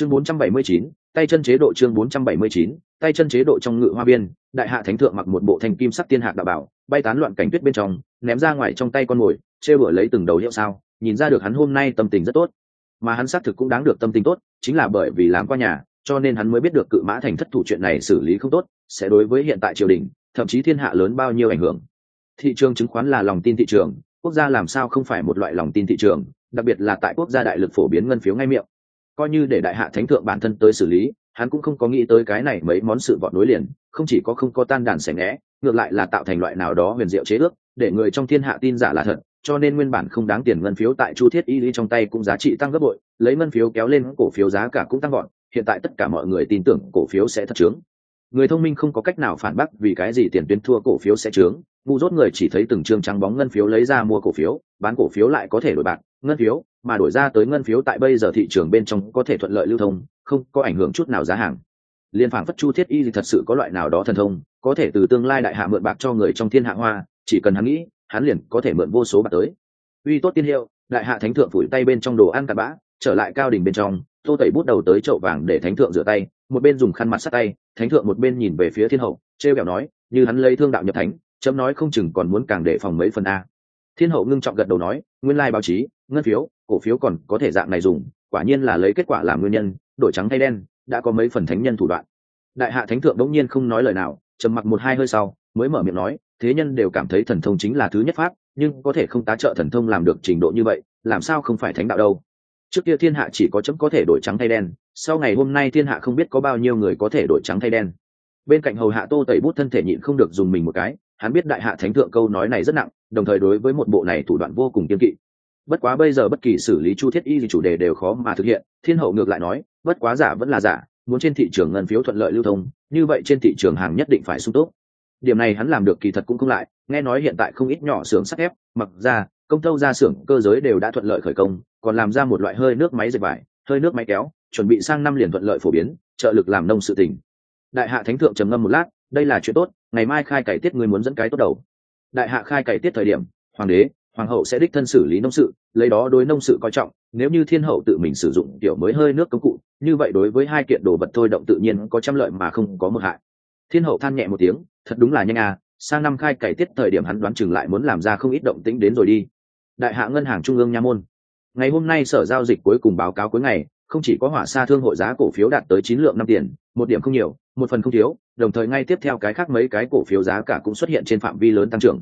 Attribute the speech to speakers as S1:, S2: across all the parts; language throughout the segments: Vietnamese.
S1: chương 479, tay chân chế độ chương 479, tay chân chế độ trong ngự hoa biên đại hạ thánh thượng mặc một bộ thanh kim sắc tiên hạc đạo bảo bay tán loạn cảnh tuyết bên trong ném ra ngoài trong tay con mồi chê bửa lấy từng đầu hiệu sao nhìn ra được hắn hôm nay tâm tình rất tốt. Mà hắn xác thực cũng đáng được tâm tình tốt chính là bởi vì làm qua nhà cho nên hắn mới biết được cự mã thành thất thủ chuyện này xử lý không tốt sẽ đối với hiện tại triều đình thậm chí thiên hạ lớn bao nhiêu ảnh hưởng. Thị trường chứng khoán là lòng tin thị trường quốc gia làm sao không phải một loại lòng tin thị trường đặc biệt là tại quốc gia đại lực phổ biến ngân phiếu ngay miệng coi như để đại hạ thánh thượng bản thân tới xử lý, hắn cũng không có nghĩ tới cái này mấy món sự vọt nối liền, không chỉ có không có tan đàn sẻ ngẽ ngược lại là tạo thành loại nào đó huyền diệu chế ước, để người trong thiên hạ tin giả là thật, cho nên nguyên bản không đáng tiền ngân phiếu tại chu thiết y lý trong tay cũng giá trị tăng gấp bội, lấy ngân phiếu kéo lên cổ phiếu giá cả cũng tăng gọn hiện tại tất cả mọi người tin tưởng cổ phiếu sẽ thật trướng người thông minh không có cách nào phản bác vì cái gì tiền tuyến thua cổ phiếu sẽ trướng ngu dốt người chỉ thấy từng chương trắng bóng ngân phiếu lấy ra mua cổ phiếu, bán cổ phiếu lại có thể đổi bạc, ngân phiếu mà đổi ra tới ngân phiếu tại bây giờ thị trường bên trong có thể thuận lợi lưu thông, không có ảnh hưởng chút nào giá hàng. Liên phản phất chu thiết y thì thật sự có loại nào đó thần thông, có thể từ tương lai đại hạ mượn bạc cho người trong thiên hạ hoa, chỉ cần hắn nghĩ, hắn liền có thể mượn vô số bạc tới. Uy tốt tiên hiệu, đại hạ thánh thượng phủi tay bên trong đồ ăn cả bã, trở lại cao đỉnh bên trong, tô tẩy bút đầu tới chậu vàng để thánh thượng rửa tay, một bên dùng khăn mặt sát tay, thánh thượng một bên nhìn về phía thiên hậu, trêu kẹo nói, như hắn lấy thương đạo nhập thánh, chấm nói không chừng còn muốn càng đề phòng mấy phần a. Thiên hậu ngưng trọng gật đầu nói, nguyên lai báo chí, ngân phiếu cổ phiếu còn có thể dạng này dùng, quả nhiên là lấy kết quả làm nguyên nhân, đổi trắng thay đen, đã có mấy phần thánh nhân thủ đoạn. Đại hạ thánh thượng bỗng nhiên không nói lời nào, trầm mặc một hai hơi sau, mới mở miệng nói, thế nhân đều cảm thấy thần thông chính là thứ nhất pháp, nhưng có thể không tá trợ thần thông làm được trình độ như vậy, làm sao không phải thánh đạo đâu? Trước kia thiên hạ chỉ có chấm có thể đổi trắng thay đen, sau ngày hôm nay thiên hạ không biết có bao nhiêu người có thể đổi trắng thay đen. Bên cạnh hầu hạ tô tẩy bút thân thể nhịn không được dùng mình một cái, hắn biết đại hạ thánh thượng câu nói này rất nặng, đồng thời đối với một bộ này thủ đoạn vô cùng kiên kỵ bất quá bây giờ bất kỳ xử lý chu thiết y gì chủ đề đều khó mà thực hiện, thiên hậu ngược lại nói, bất quá giả vẫn là giả, muốn trên thị trường ngân phiếu thuận lợi lưu thông, như vậy trên thị trường hàng nhất định phải sung túc. Điểm này hắn làm được kỳ thật cũng không lại, nghe nói hiện tại không ít nhỏ xưởng sắt ép mặc ra, công tâu ra xưởng cơ giới đều đã thuận lợi khởi công, còn làm ra một loại hơi nước máy dệt vải, hơi nước máy kéo, chuẩn bị sang năm liền thuận lợi phổ biến, trợ lực làm nông sự tỉnh đại hạ thánh thượng trầm ngâm một lát, đây là chuyện tốt, ngày mai khai cải tiết người muốn dẫn cái tốt đầu. Đại hạ khai cải tiết thời điểm, hoàng đế hoàng hậu sẽ đích thân xử lý nông sự, lấy đó đối nông sự coi trọng, nếu như thiên hậu tự mình sử dụng kiểu mới hơi nước công cụ, như vậy đối với hai kiện đồ vật thôi động tự nhiên có trăm lợi mà không có một hại. Thiên hậu than nhẹ một tiếng, thật đúng là nhanh à sang năm khai cải tiết thời điểm hắn đoán chừng lại muốn làm ra không ít động tĩnh đến rồi đi. Đại hạ ngân hàng trung ương nha môn. Ngày hôm nay sở giao dịch cuối cùng báo cáo cuối ngày, không chỉ có hỏa xa thương hội giá cổ phiếu đạt tới chín lượng năm tiền, một điểm không nhiều, một phần không thiếu, đồng thời ngay tiếp theo cái khác mấy cái cổ phiếu giá cả cũng xuất hiện trên phạm vi lớn tăng trưởng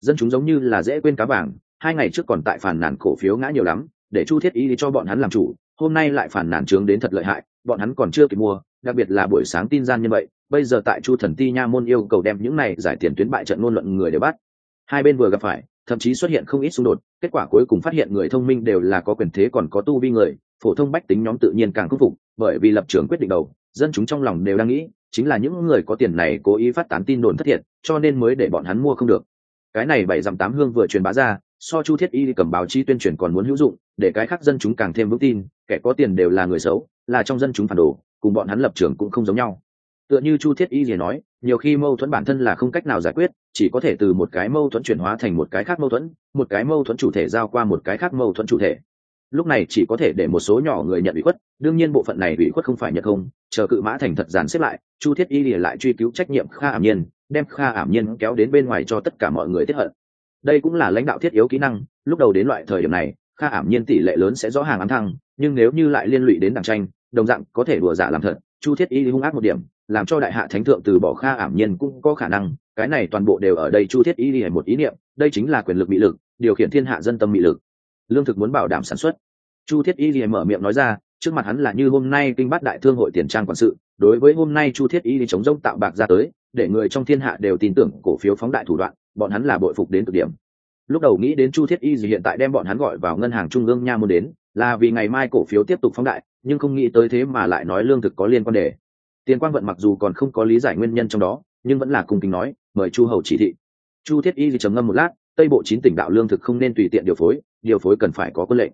S1: dân chúng giống như là dễ quên cá vàng, hai ngày trước còn tại phản nàn cổ phiếu ngã nhiều lắm, để chu thiết ý cho bọn hắn làm chủ, hôm nay lại phản nàn trướng đến thật lợi hại, bọn hắn còn chưa kịp mua, đặc biệt là buổi sáng tin gian như vậy, bây giờ tại chu thần ti nha môn yêu cầu đem những này giải tiền tuyến bại trận ngôn luận người đều bắt. Hai bên vừa gặp phải, thậm chí xuất hiện không ít xung đột, kết quả cuối cùng phát hiện người thông minh đều là có quyền thế còn có tu vi người, phổ thông bách tính nhóm tự nhiên càng khắc phục, bởi vì lập trường quyết định đầu, dân chúng trong lòng đều đang nghĩ, chính là những người có tiền này cố ý phát tán tin đồn thất thiệt, cho nên mới để bọn hắn mua không được cái này bảy dặm tám hương vừa truyền bá ra, so chu thiết y cầm báo chi tuyên truyền còn muốn hữu dụng, để cái khác dân chúng càng thêm vững tin, kẻ có tiền đều là người xấu, là trong dân chúng phản đồ, cùng bọn hắn lập trường cũng không giống nhau. Tựa như chu thiết y gì nói, nhiều khi mâu thuẫn bản thân là không cách nào giải quyết, chỉ có thể từ một cái mâu thuẫn chuyển hóa thành một cái khác mâu thuẫn, một cái mâu thuẫn chủ thể giao qua một cái khác mâu thuẫn chủ thể. Lúc này chỉ có thể để một số nhỏ người nhận ủy khuất, đương nhiên bộ phận này ủy khuất không phải nhận không, chờ cự mã thành thật dàn xếp lại chu thiết y lìa lại truy cứu trách nhiệm kha ảm nhiên, đem kha ảm nhiên kéo đến bên ngoài cho tất cả mọi người tiếp hận. Đây cũng là lãnh đạo thiết yếu kỹ năng, lúc đầu đến loại thời điểm này, kha ảm nhiên tỷ lệ lớn sẽ rõ hàng ám thăng, nhưng nếu như lại liên lụy đến đảng tranh, đồng dạng có thể đùa giả làm thật, chu thiết y hung ác một điểm, làm cho đại hạ thánh thượng từ bỏ kha ảm nhiên cũng có khả năng, cái này toàn bộ đều ở đây chu thiết y đi một ý niệm, đây chính là quyền lực bị lực, điều khiển thiên hạ dân tâm bị lực. Lương thực muốn bảo đảm sản xuất. Chu thiết y mở miệng nói ra trước mặt hắn là như hôm nay kinh bắt đại thương hội tiền trang quản sự, đối với hôm nay chu thiết y chống rông tạo bạc ra tới, để người trong thiên hạ đều tin tưởng cổ phiếu phóng đại thủ đoạn, bọn hắn là bội phục đến cực điểm. Lúc đầu nghĩ đến chu thiết y gì hiện tại đem bọn hắn gọi vào ngân hàng trung ương nha muốn đến, là vì ngày mai cổ phiếu tiếp tục phóng đại, nhưng không nghĩ tới thế mà lại nói lương thực có liên quan đề. Tiền quang vận mặc dù còn không có lý giải nguyên nhân trong đó, nhưng vẫn là cung kính nói, mời chu hầu chỉ thị. Chu thiết y gì trầm ngâm một lát, tây bộ chín tỉnh đạo lương thực không nên tùy tiện điều phối điều phối cần phải có quân lệnh.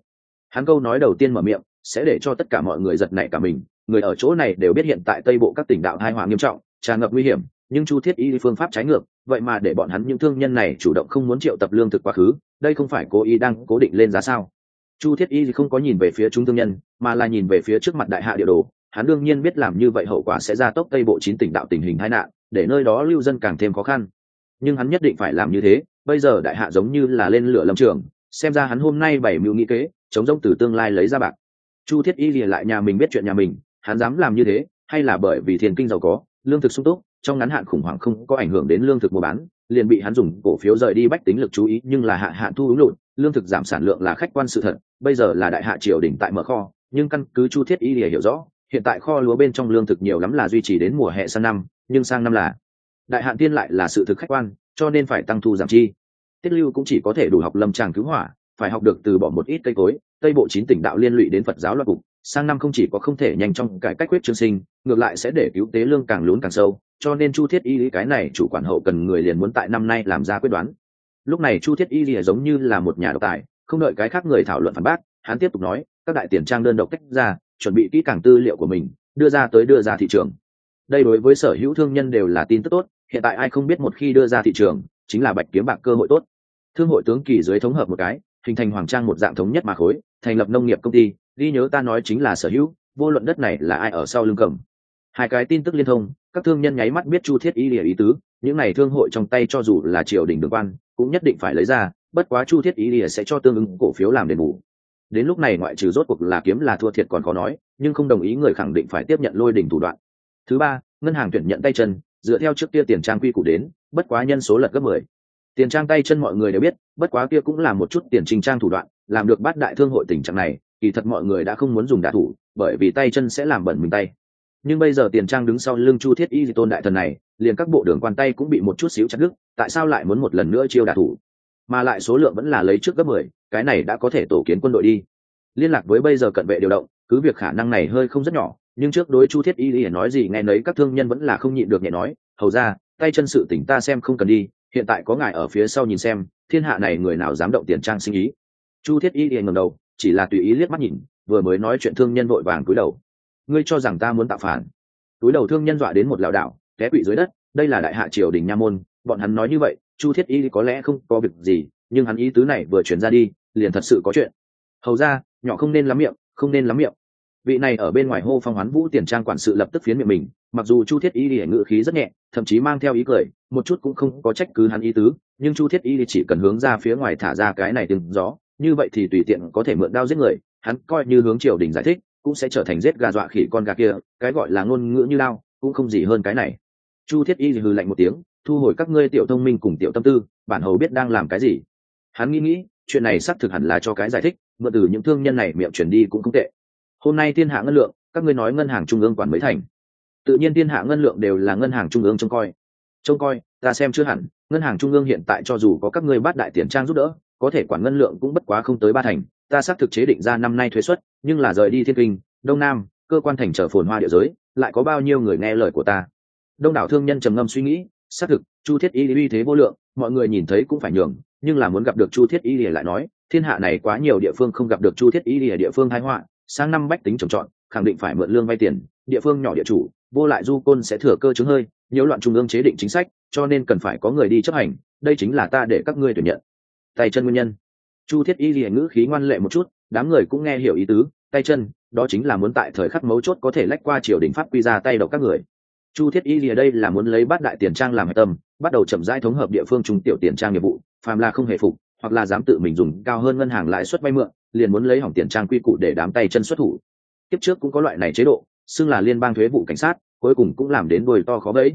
S1: Hắn câu nói đầu tiên mở miệng sẽ để cho tất cả mọi người giật nảy cả mình. Người ở chỗ này đều biết hiện tại tây bộ các tỉnh đạo hai hòa nghiêm trọng, tràn ngập nguy hiểm, nhưng chu thiết y phương pháp trái ngược, vậy mà để bọn hắn những thương nhân này chủ động không muốn triệu tập lương thực quá khứ, đây không phải cố ý đang cố định lên giá sao? Chu thiết y không có nhìn về phía chúng thương nhân, mà là nhìn về phía trước mặt đại hạ địa đồ. Hắn đương nhiên biết làm như vậy hậu quả sẽ ra tốc tây bộ chín tỉnh đạo tình hình tai nạn, để nơi đó lưu dân càng thêm khó khăn. Nhưng hắn nhất định phải làm như thế, bây giờ đại hạ giống như là lên lửa lâm trường, xem ra hắn hôm nay bảy mưu nghĩ kế, chống rông từ tương lai lấy ra bạc chu thiết y lìa lại nhà mình biết chuyện nhà mình, hắn dám làm như thế, hay là bởi vì thiền kinh giàu có, lương thực sung túc, trong ngắn hạn khủng hoảng không có ảnh hưởng đến lương thực mua bán, liền bị hắn dùng cổ phiếu rời đi bách tính lực chú ý, nhưng là hạ hạn thu ứng lụt lương thực giảm sản lượng là khách quan sự thật, bây giờ là đại hạ triều đỉnh tại mở kho, nhưng căn cứ chu thiết y lìa hiểu rõ, hiện tại kho lúa bên trong lương thực nhiều lắm là duy trì đến mùa hè sang năm, nhưng sang năm là đại hạn tiên lại là sự thực khách quan, cho nên phải tăng thu giảm chi. Tiết lưu cũng chỉ có thể đủ học lâm tràng cứu hỏa phải học được từ bỏ một ít cây cối, tây bộ chín tỉnh đạo liên lụy đến phật giáo loạt cục, sang năm không chỉ có không thể nhanh trong cải cách quyết chương sinh, ngược lại sẽ để cứu tế lương càng lún càng sâu, cho nên chu thiết y lý cái này chủ quản hậu cần người liền muốn tại năm nay làm ra quyết đoán. Lúc này chu thiết y lý giống như là một nhà độc tài, không đợi cái khác người thảo luận phản bác, hắn tiếp tục nói, các đại tiền trang đơn độc tách ra, chuẩn bị kỹ càng tư liệu của mình, đưa ra tới đưa ra thị trường. Đây đối với sở hữu thương nhân đều là tin tức tốt, hiện tại ai không biết một khi đưa ra thị trường, chính là bạch kiếm bạc cơ hội tốt. Thương hội tướng kỳ dưới thống hợp một cái hình thành hoàng trang một dạng thống nhất mà khối, thành lập nông nghiệp công ty, ghi nhớ ta nói chính là sở hữu, vô luận đất này là ai ở sau lưng cầm. Hai cái tin tức liên thông, các thương nhân nháy mắt biết chu thiết ý lìa ý tứ, những này thương hội trong tay cho dù là triều đình đường quan, cũng nhất định phải lấy ra, bất quá chu thiết ý lìa sẽ cho tương ứng cổ phiếu làm đền bù. Đến lúc này ngoại trừ rốt cuộc là kiếm là thua thiệt còn khó nói, nhưng không đồng ý người khẳng định phải tiếp nhận lôi đỉnh thủ đoạn. Thứ ba, ngân hàng tuyển nhận tay chân, dựa theo trước kia tiền trang quy củ đến, bất quá nhân số lật gấp mười tiền trang tay chân mọi người đều biết, bất quá kia cũng là một chút tiền trình trang thủ đoạn, làm được bát đại thương hội tình trạng này, kỳ thật mọi người đã không muốn dùng đạ thủ, bởi vì tay chân sẽ làm bẩn mình tay. Nhưng bây giờ tiền trang đứng sau lưng chu thiết y tôn đại thần này, liền các bộ đường quan tay cũng bị một chút xíu chặt đứt, tại sao lại muốn một lần nữa chiêu đạ thủ? Mà lại số lượng vẫn là lấy trước gấp mười, cái này đã có thể tổ kiến quân đội đi. Liên lạc với bây giờ cận vệ điều động, cứ việc khả năng này hơi không rất nhỏ, nhưng trước đối chu thiết y y nói gì nghe nấy, các thương nhân vẫn là không nhịn được nhẹ nói, hầu ra, tay chân sự tỉnh ta xem không cần đi hiện tại có ngài ở phía sau nhìn xem, thiên hạ này người nào dám động tiền trang sinh ý. Chu thiết y liền ngầm đầu, chỉ là tùy ý liếc mắt nhìn, vừa mới nói chuyện thương nhân vội vàng cúi đầu. Ngươi cho rằng ta muốn tạo phản? Túi đầu thương nhân dọa đến một lảo đảo, té quỵ dưới đất, đây là đại hạ triều đình nha môn, bọn hắn nói như vậy, chu thiết y có lẽ không có việc gì, nhưng hắn ý tứ này vừa chuyển ra đi, liền thật sự có chuyện. Hầu ra, nhỏ không nên lắm miệng, không nên lắm miệng vị này ở bên ngoài hô phong hoán vũ tiền trang quản sự lập tức phiến miệng mình, mặc dù chu thiết y lìa ngự khí rất nhẹ, thậm chí mang theo ý cười, một chút cũng không có trách cứ hắn ý tứ, nhưng chu thiết y chỉ cần hướng ra phía ngoài thả ra cái này từng gió, như vậy thì tùy tiện có thể mượn đao giết người, hắn coi như hướng triều đình giải thích, cũng sẽ trở thành giết gà dọa khỉ con gà kia, cái gọi là ngôn ngữ như lao, cũng không gì hơn cái này. Chu thiết y hừ lạnh một tiếng, thu hồi các ngươi tiểu thông minh cùng tiểu tâm tư, bản hầu biết đang làm cái gì. Hắn nghĩ nghĩ, chuyện này xác thực hẳn là cho cái giải thích, mượn từ những thương nhân này miệng chuyển đi cũng không tệ hôm nay thiên hạ ngân lượng, các ngươi nói ngân hàng trung ương quản mấy thành? Tự nhiên thiên hạ ngân lượng đều là ngân hàng trung ương trông coi. Trông coi, ta xem chưa hẳn, ngân hàng trung ương hiện tại cho dù có các ngươi bát đại tiền trang giúp đỡ, có thể quản ngân lượng cũng bất quá không tới ba thành. Ta xác thực chế định ra năm nay thuế xuất nhưng là rời đi thiên kinh, đông nam, cơ quan thành trở phồn hoa địa giới, lại có bao nhiêu người nghe lời của ta? Đông đảo thương nhân trầm ngâm suy nghĩ, xác thực, chu thiết y uy thế vô lượng, mọi người nhìn thấy cũng phải nhường, nhưng là muốn gặp được chu thiết y lại nói, thiên hạ này quá nhiều địa phương không gặp được chu thiết y địa phương thái họa sang năm bách tính trồng trọt, khẳng định phải mượn lương vay tiền, địa phương nhỏ địa chủ, vô lại du côn sẽ thừa cơ chứng hơi, nhiễu loạn trung ương chế định chính sách, cho nên cần phải có người đi chấp hành, đây chính là ta để các ngươi tuyển nhận. Tay chân nguyên nhân. Chu thiết y lìa ngữ khí ngoan lệ một chút, đám người cũng nghe hiểu ý tứ, tay chân, đó chính là muốn tại thời khắc mấu chốt có thể lách qua triều đình pháp quy ra tay đầu các người. Chu thiết y lìa đây là muốn lấy bát đại tiền trang làm tâm, bắt đầu chậm rãi thống hợp địa phương trung tiểu tiền trang nghiệp vụ, phàm là không hề phục, hoặc là dám tự mình dùng cao hơn ngân hàng lãi suất vay mượn liền muốn lấy hỏng tiền trang quy củ để đám tay chân xuất thủ. Tiếp trước cũng có loại này chế độ, xưng là liên bang thuế vụ cảnh sát, cuối cùng cũng làm đến đồi to khó bẫy.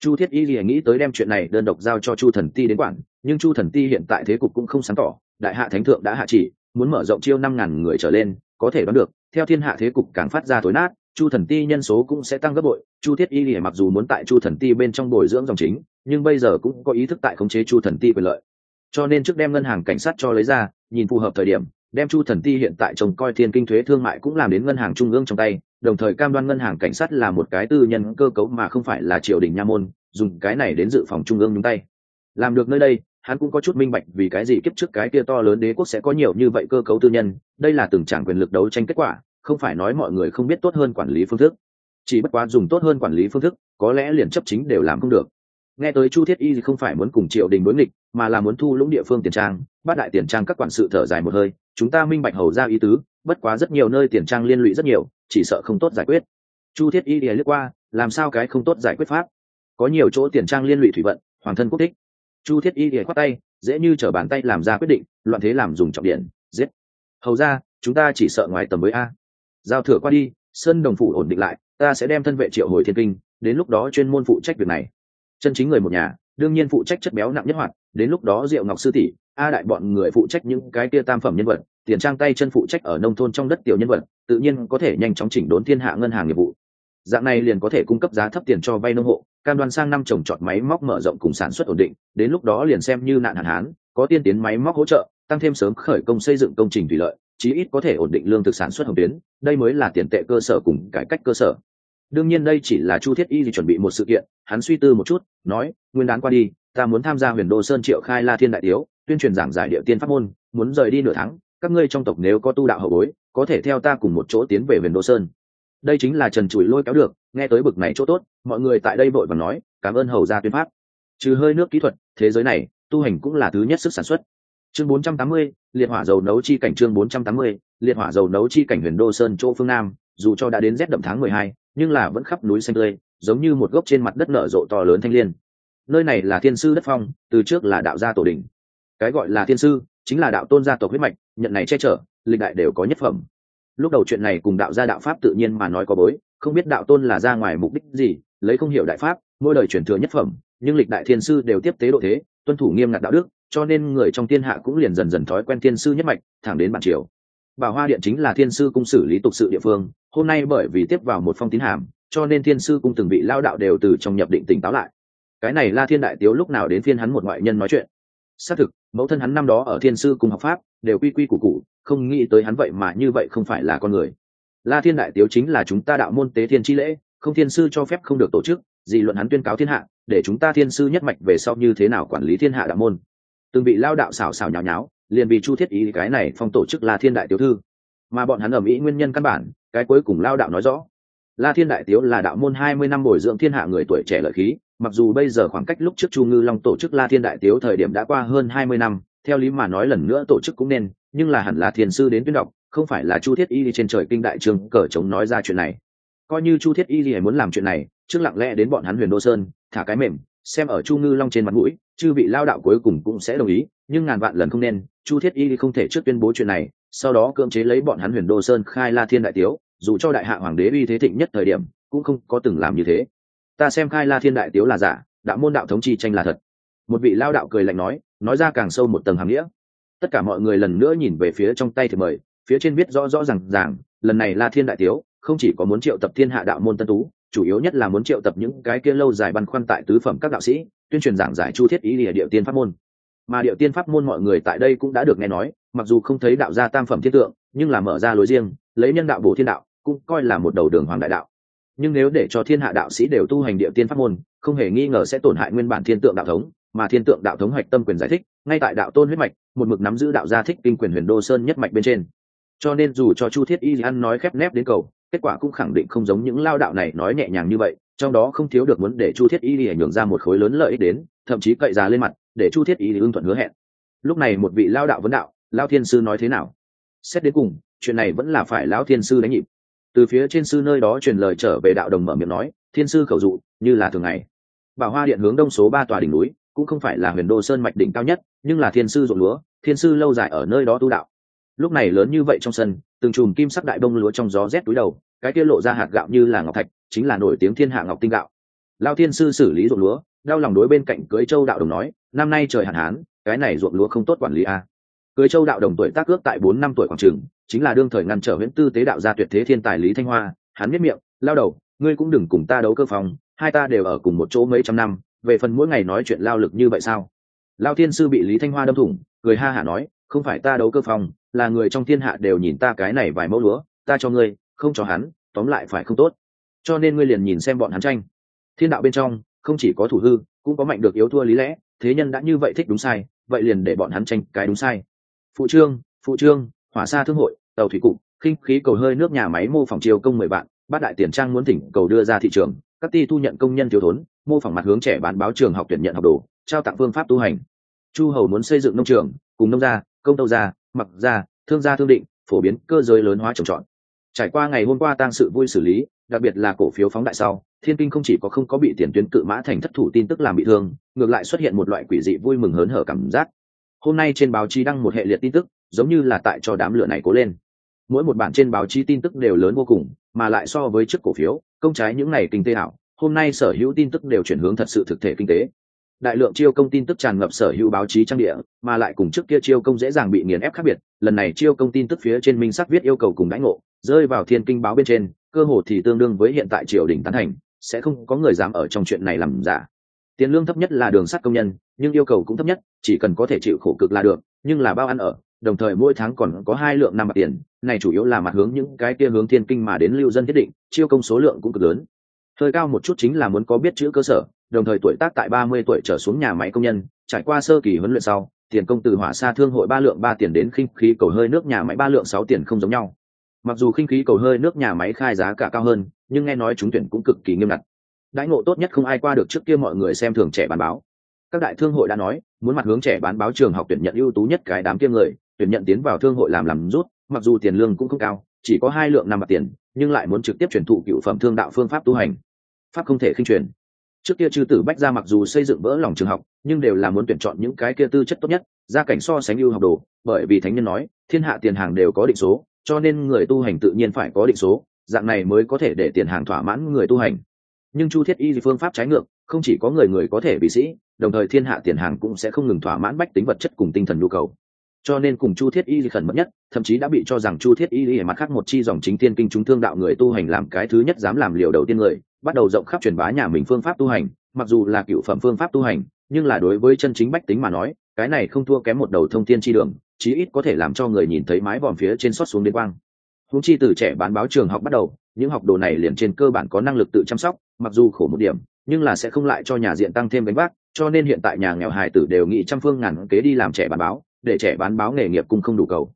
S1: Chu thiết y lìa nghĩ tới đem chuyện này đơn độc giao cho chu thần ti đến quản, nhưng chu thần ti hiện tại thế cục cũng không sáng tỏ, đại hạ thánh thượng đã hạ chỉ, muốn mở rộng chiêu năm ngàn người trở lên, có thể đoán được, theo thiên hạ thế cục càng phát ra tối nát, chu thần ti nhân số cũng sẽ tăng gấp bội. Chu thiết y lìa mặc dù muốn tại chu thần ti bên trong bồi dưỡng dòng chính, nhưng bây giờ cũng có ý thức tại khống chế chu thần ti quyền lợi. Cho nên trước đem ngân hàng cảnh sát cho lấy ra, nhìn phù hợp thời điểm đem chu thần ti hiện tại trông coi thiên kinh thuế thương mại cũng làm đến ngân hàng trung ương trong tay, đồng thời cam đoan ngân hàng cảnh sát là một cái tư nhân cơ cấu mà không phải là triều đình nha môn, dùng cái này đến dự phòng trung ương nhúng tay. Làm được nơi đây, hắn cũng có chút minh bạch vì cái gì kiếp trước cái kia to lớn đế quốc sẽ có nhiều như vậy cơ cấu tư nhân, đây là từng trảng quyền lực đấu tranh kết quả, không phải nói mọi người không biết tốt hơn quản lý phương thức. Chỉ bất quá dùng tốt hơn quản lý phương thức, có lẽ liền chấp chính đều làm không được nghe tới chu thiết y không phải muốn cùng triệu đình đối nghịch, mà là muốn thu lũng địa phương tiền trang bát đại tiền trang các quản sự thở dài một hơi, chúng ta minh bạch hầu ra ý tứ, bất quá rất nhiều nơi tiền trang liên lụy rất nhiều, chỉ sợ không tốt giải quyết. Chu thiết y lìa lướt qua, làm sao cái không tốt giải quyết pháp? Có nhiều chỗ tiền trang liên lụy thủy vận, hoàng thân quốc thích. Chu thiết y lìa khoát tay, dễ như t bàn tay làm ra quyết định, loạn thế làm dùng trọng điện, giết. Hầu ra, chúng ta chỉ sợ ngoài tầm với a. Giao thừa qua đi, sơn đồng phủ ổn định lại, ta sẽ đem thân vệ triệu hồi thiên kinh, đến lúc đó chuyên môn phụ trách việc này chân chính người một nhà, đương nhiên phụ trách chất béo nặng nhất hoạt, đến lúc đó diệu ngọc sư tỷ, a đại bọn người phụ trách những cái kia tam phẩm nhân vật, tiền trang tay chân phụ trách ở nông thôn trong đất tiểu nhân vật, tự nhiên có thể nhanh chóng chỉnh đốn thiên hạ ngân hàng nghiệp vụ. Dạng này liền có thể cung cấp giá thấp tiền cho vay nông hộ, cam đoan sang năm trồng trọt máy móc mở rộng cùng sản xuất ổn định, đến lúc đó liền xem như nạn hạn hán, có tiên tiến máy móc hỗ trợ, tăng thêm sớm khởi công xây dựng công trình thủy lợi, chí ít có thể ổn định lương thực sản xuất hồng tuyến đây mới là tiền tệ cơ sở cùng cải cách cơ sở đương nhiên đây chỉ là chu thiết y chuẩn bị một sự kiện hắn suy tư một chút nói nguyên đán qua đi ta muốn tham gia huyền đô sơn triệu khai la thiên đại tiếu tuyên truyền giảng giải địa tiên pháp môn muốn rời đi nửa tháng các ngươi trong tộc nếu có tu đạo hậu bối có thể theo ta cùng một chỗ tiến về huyền đô sơn. Đây chính là trần chùi lôi kéo được nghe tới bực này chỗ tốt mọi người tại đây vội và nói cảm ơn hầu gia tuyên pháp. Trừ hơi nước kỹ thuật thế giới này tu hành cũng là thứ nhất sức sản xuất. Chương 480, liệt hỏa dầu nấu chi cảnh chương 480, liệt hỏa dầu nấu chi cảnh huyền đô sơn chỗ phương nam dù cho đã đến rét đậm tháng 12, nhưng là vẫn khắp núi xanh tươi, giống như một gốc trên mặt đất nở rộ to lớn thanh liên. Nơi này là thiên sư đất phong, từ trước là đạo gia tổ đình. Cái gọi là thiên sư, chính là đạo tôn gia tộc huyết mạch, nhận này che chở, lịch đại đều có nhất phẩm. Lúc đầu chuyện này cùng đạo gia đạo pháp tự nhiên mà nói có bối, không biết đạo tôn là ra ngoài mục đích gì, lấy không hiểu đại pháp, mỗi đời truyền thừa nhất phẩm, nhưng lịch đại thiên sư đều tiếp tế độ thế, tuân thủ nghiêm ngặt đạo đức, cho nên người trong thiên hạ cũng liền dần dần thói quen thiên sư nhất mạch, thẳng đến bản triều. Bảo hoa điện chính là thiên sư cung xử lý tục sự địa phương hôm nay bởi vì tiếp vào một phong tín hàm, cho nên thiên sư cung từng vị lao đạo đều từ trong nhập định tỉnh táo lại. Cái này la thiên đại tiếu lúc nào đến phiên hắn một ngoại nhân nói chuyện? Xác thực, mẫu thân hắn năm đó ở thiên sư cung học pháp, đều quy quy củ cụ không nghĩ tới hắn vậy mà như vậy không phải là con người. La thiên đại tiếu chính là chúng ta đạo môn tế thiên chi lễ, không thiên sư cho phép không được tổ chức dị luận hắn tuyên cáo thiên hạ, để chúng ta thiên sư nhất mạch về sau như thế nào quản lý thiên hạ đạo môn. Từng bị lao đạo xào xào nhào nháo, liền vì chu thiết ý cái này phong tổ chức la thiên đại tiểu thư. Mà bọn hắn ở mỹ nguyên nhân căn bản cái cuối cùng lao đạo nói rõ, la thiên đại tiếu là đạo môn hai mươi năm bồi dưỡng thiên hạ người tuổi trẻ lợi khí, mặc dù bây giờ khoảng cách lúc trước chu ngư long tổ chức la thiên đại tiếu thời điểm đã qua hơn hai mươi năm, theo lý mà nói lần nữa tổ chức cũng nên, nhưng là hẳn là thiền sư đến tuyên đọc, không phải là chu thiết y trên trời kinh đại trường cờ chống nói ra chuyện này. Coi như chu thiết y gì muốn làm chuyện này, trước lặng lẽ đến bọn hắn huyền đô sơn, thả cái mềm, xem ở chu ngư long trên mặt mũi, chư vị lao đạo cuối cùng cũng sẽ đồng ý, nhưng ngàn vạn lần không nên, chu thiết y không thể trước tuyên bố chuyện này sau đó cưỡng chế lấy bọn hắn huyền đô sơn khai la thiên đại tiếu, dù cho đại hạ hoàng đế uy thế thịnh nhất thời điểm, cũng không có từng làm như thế. Ta xem khai la thiên đại tiếu là giả, đạo môn đạo thống chi tranh là thật. Một vị lao đạo cười lạnh nói nói ra càng sâu một tầng hàm nghĩa. Tất cả mọi người lần nữa nhìn về phía trong tay thì mời, phía trên viết rõ rõ r à n g ràng, lần này la thiên đại tiếu, không chỉ có muốn triệu tập thiên hạ đạo môn tân tú, chủ yếu nhất là muốn triệu tập những cái kia lâu dài băn khoăn tại tứ phẩm các đạo sĩ, tuyên truyền giảng giải chu thiết ý địa địa tiên pháp môn. Mà địa tiên pháp môn mọi người tại đây cũng đã được nghe nói mặc dù không thấy đạo gia tam phẩm thiên tượng, nhưng là mở ra lối riêng, lấy nhân đạo bổ thiên đạo, cũng coi là một đầu đường hoàng đại đạo. Nhưng nếu để cho thiên hạ đạo sĩ đều tu hành địa tiên pháp môn, không hề nghi ngờ sẽ tổn hại nguyên bản thiên tượng đạo thống, mà thiên tượng đạo thống hoạch tâm quyền giải thích, ngay tại đạo tôn huyết mạch, một mực nắm giữ đạo gia thích kinh quyền huyền đô sơn nhất mạch bên trên. Cho nên dù cho chu thiết y ăn nói khép nép đến cầu, kết quả cũng khẳng định không giống những lao đạo này nói nhẹ nhàng như vậy, trong đó không thiếu được muốn để chu thiết y ảnh hưởng ra một khối lớn lợi ích đến, thậm chí cậy ra lên mặt, để chu thiết y ưng thuận hứa hẹn. Lúc này một vị lao đạo vấn đạo Lão thiên sư nói thế nào? Xét đến cùng, chuyện này vẫn là phải lão thiên sư đánh nhịp. Từ phía trên sư nơi đó truyền lời trở về đạo đồng mở miệng nói, thiên sư khẩu dụ, như là thường ngày. Bảo hoa điện hướng đông số ba tòa đỉnh núi, cũng không phải là huyền đô sơn mạch đỉnh cao nhất, nhưng là thiên sư ruộng lúa, thiên sư lâu dài ở nơi đó tu đạo. Lúc này lớn như vậy trong sân, từng chùm kim sắc đại bông lúa trong gió rét túi đầu, cái kia lộ ra hạt gạo như là ngọc thạch, chính là nổi tiếng thiên hạ ngọc tinh gạo. Lao thiên sư xử lý ruộng lúa, đau lòng đối bên cạnh cưới châu đạo đồng nói, năm nay trời hạn hán, cái này ruộng lúa không tốt quản lý à cưới châu đạo đồng tuổi tác ước tại bốn năm tuổi khoảng trường chính là đương thời ngăn trở Huyễn tư tế đạo gia tuyệt thế thiên tài lý thanh hoa, hắn biết miệng, lao đầu, ngươi cũng đừng cùng ta đấu cơ phòng, hai ta đều ở cùng một chỗ mấy trăm năm, về phần mỗi ngày nói chuyện lao lực như vậy sao? Lao thiên sư bị lý thanh hoa đâm thủng, cười ha hả nói, không phải ta đấu cơ phòng, là người trong thiên hạ đều nhìn ta cái này vài mẫu lúa, ta cho ngươi, không cho hắn, tóm lại phải không tốt. Cho nên ngươi liền nhìn xem bọn hắn tranh. Thiên đạo bên trong, không chỉ có thủ hư, cũng có mạnh được yếu thua lý lẽ, thế nhân đã như vậy thích đúng sai, vậy liền để bọn hắn tranh cái đúng sai phụ trương phụ trương, hỏa xa thương hội, tàu thủy cục, khinh khí cầu hơi nước nhà máy mô phỏng chiều công mười vạn bát đại tiền trang muốn thỉnh cầu đưa ra thị trường, các ty thu nhận công nhân thiếu thốn, mô phỏng mặt hướng trẻ bán báo trường học tuyển nhận học đồ, trao tặng phương pháp tu hành. Chu hầu muốn xây dựng nông trường, cùng nông gia, công tâu gia, mặc gia, thương gia thương định, phổ biến cơ giới lớn hóa trồng trọt. Trải qua ngày hôm qua tăng sự vui xử lý, đặc biệt là cổ phiếu phóng đại sau, thiên kinh không chỉ có không có bị tiền tuyến cự mã thành thất thủ tin tức làm bị thương, ngược lại xuất hiện một loại quỷ dị vui mừng hớn hở cảm giác hôm nay trên báo chí đăng một hệ liệt tin tức, giống như là tại cho đám lửa này cố lên. Mỗi một bản trên báo chí tin tức đều lớn vô cùng, mà lại so với trước cổ phiếu, công trái những ngày kinh tế ảo, hôm nay sở hữu tin tức đều chuyển hướng thật sự thực thể kinh tế. Đại lượng chiêu công tin tức tràn ngập sở hữu báo chí trang địa, mà lại cùng trước kia chiêu công dễ dàng bị nghiền ép khác biệt, lần này chiêu công tin tức phía trên minh sắc viết yêu cầu cùng đãi ngộ, rơi vào thiên kinh báo bên trên, cơ hồ thì tương đương với hiện tại triều đình tán thành, sẽ không có người dám ở trong chuyện này làm giả tiền lương thấp nhất là đường sắt công nhân, nhưng yêu cầu cũng thấp nhất, chỉ cần có thể chịu khổ cực là được, nhưng là bao ăn ở, đồng thời mỗi tháng còn có hai lượng năm bạc tiền, này chủ yếu là mặt hướng những cái kia hướng thiên kinh mà đến lưu dân thiết định, chiêu công số lượng cũng cực lớn. Hơi cao một chút chính là muốn có biết chữ cơ sở, đồng thời tuổi tác tại ba mươi tuổi trở xuống nhà máy công nhân, trải qua sơ kỳ huấn luyện sau, tiền công từ hỏa xa thương hội ba lượng ba tiền đến khinh khí cầu hơi nước nhà máy ba lượng sáu tiền không giống nhau. Mặc dù khinh khí cầu hơi nước nhà máy khai giá cả cao hơn, nhưng nghe nói chúng tuyển cũng cực kỳ nghiêm ngặt đãi ngộ tốt nhất không ai qua được trước kia mọi người xem thường trẻ bán báo. Các đại thương hội đã nói, muốn mặt hướng trẻ bán báo trường học tuyển nhận ưu tú nhất cái đám kia người, tuyển nhận tiến vào thương hội làm làm rút, mặc dù tiền lương cũng không cao, chỉ có hai lượng năm bạc tiền, nhưng lại muốn trực tiếp truyền thụ cựu phẩm thương đạo phương pháp tu hành. Pháp không thể khinh truyền. Trước kia chư tử bách ra mặc dù xây dựng vỡ lòng trường học, nhưng đều là muốn tuyển chọn những cái kia tư chất tốt nhất, gia cảnh so sánh ưu học đồ, bởi vì thánh nhân nói, thiên hạ tiền hàng đều có định số, cho nên người tu hành tự nhiên phải có định số, dạng này mới có thể để tiền hàng thỏa mãn người tu hành nhưng chu thiết y thì phương pháp trái ngược, không chỉ có người người có thể bị sĩ, đồng thời thiên hạ tiền hàng cũng sẽ không ngừng thỏa mãn bách tính vật chất cùng tinh thần nhu cầu. Cho nên cùng chu thiết y khẩn mật nhất, thậm chí đã bị cho rằng chu thiết y ở mặt khác một chi dòng chính tiên kinh chúng thương đạo người tu hành làm cái thứ nhất dám làm liều đầu tiên người, bắt đầu rộng khắp truyền bá nhà mình phương pháp tu hành, mặc dù là cựu phẩm phương pháp tu hành, nhưng là đối với chân chính bách tính mà nói, cái này không thua kém một đầu thông tiên chi đường, chí ít có thể làm cho người nhìn thấy mái vòm phía trên xót xuống đến quang húng chi từ trẻ bán báo trường học bắt đầu, những học đồ này liền trên cơ bản có năng lực tự chăm sóc, mặc dù khổ một điểm, nhưng là sẽ không lại cho nhà diện tăng thêm gánh vác, cho nên hiện tại nhà nghèo hài tử đều nghĩ trăm phương ngàn kế đi làm trẻ bán báo, để trẻ bán báo nghề nghiệp cũng không đủ cầu.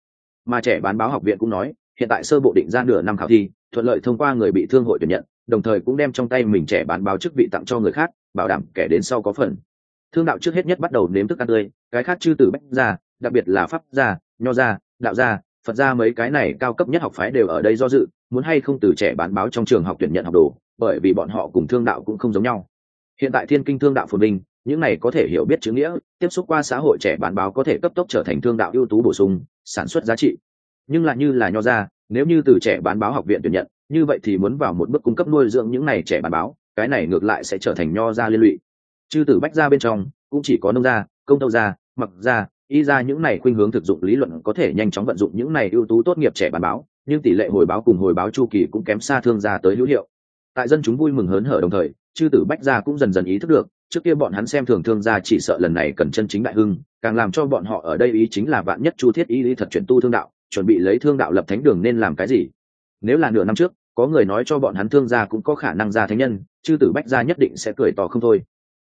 S1: Mà trẻ bán báo học viện cũng nói, hiện tại sơ bộ định ra nửa năm khảo thi, thuận lợi thông qua người bị thương hội tuyển nhận, đồng thời cũng đem trong tay mình trẻ bán báo chức vị tặng cho người khác, bảo đảm kẻ đến sau có phần. Thương đạo trước hết nhất bắt đầu nếm thức ăn tươi, cái khác chư tử bách ra đặc biệt là pháp gia, nho gia, đạo gia phật gia mấy cái này cao cấp nhất học phái đều ở đây do dự, muốn hay không từ trẻ bán báo trong trường học tuyển nhận học đồ, bởi vì bọn họ cùng thương đạo cũng không giống nhau. Hiện tại thiên kinh thương đạo phồn vinh, những này có thể hiểu biết chữ nghĩa, tiếp xúc qua xã hội trẻ bán báo có thể cấp tốc trở thành thương đạo ưu tú bổ sung, sản xuất giá trị. Nhưng là như là nho ra nếu như từ trẻ bán báo học viện tuyển nhận, như vậy thì muốn vào một bước cung cấp nuôi dưỡng những này trẻ bán báo, cái này ngược lại sẽ trở thành nho ra liên lụy. Chư tử bách ra bên trong, cũng chỉ có nông gia, công tâu gia, mặc gia y ra những này khuynh hướng thực dụng lý luận có thể nhanh chóng vận dụng những này ưu tú tốt nghiệp trẻ bán báo, nhưng tỷ lệ hồi báo cùng hồi báo chu kỳ cũng kém xa thương gia tới hữu hiệu. Tại dân chúng vui mừng hớn hở đồng thời, chư tử bách gia cũng dần dần ý thức được, trước kia bọn hắn xem thường thương gia chỉ sợ lần này cần chân chính đại hưng, càng làm cho bọn họ ở đây ý chính là vạn nhất chu thiết ý lý thật chuyển tu thương đạo, chuẩn bị lấy thương đạo lập thánh đường nên làm cái gì? Nếu là nửa năm trước, có người nói cho bọn hắn thương gia cũng có khả năng ra thánh nhân, chư tử bách gia nhất định sẽ cười tỏ không thôi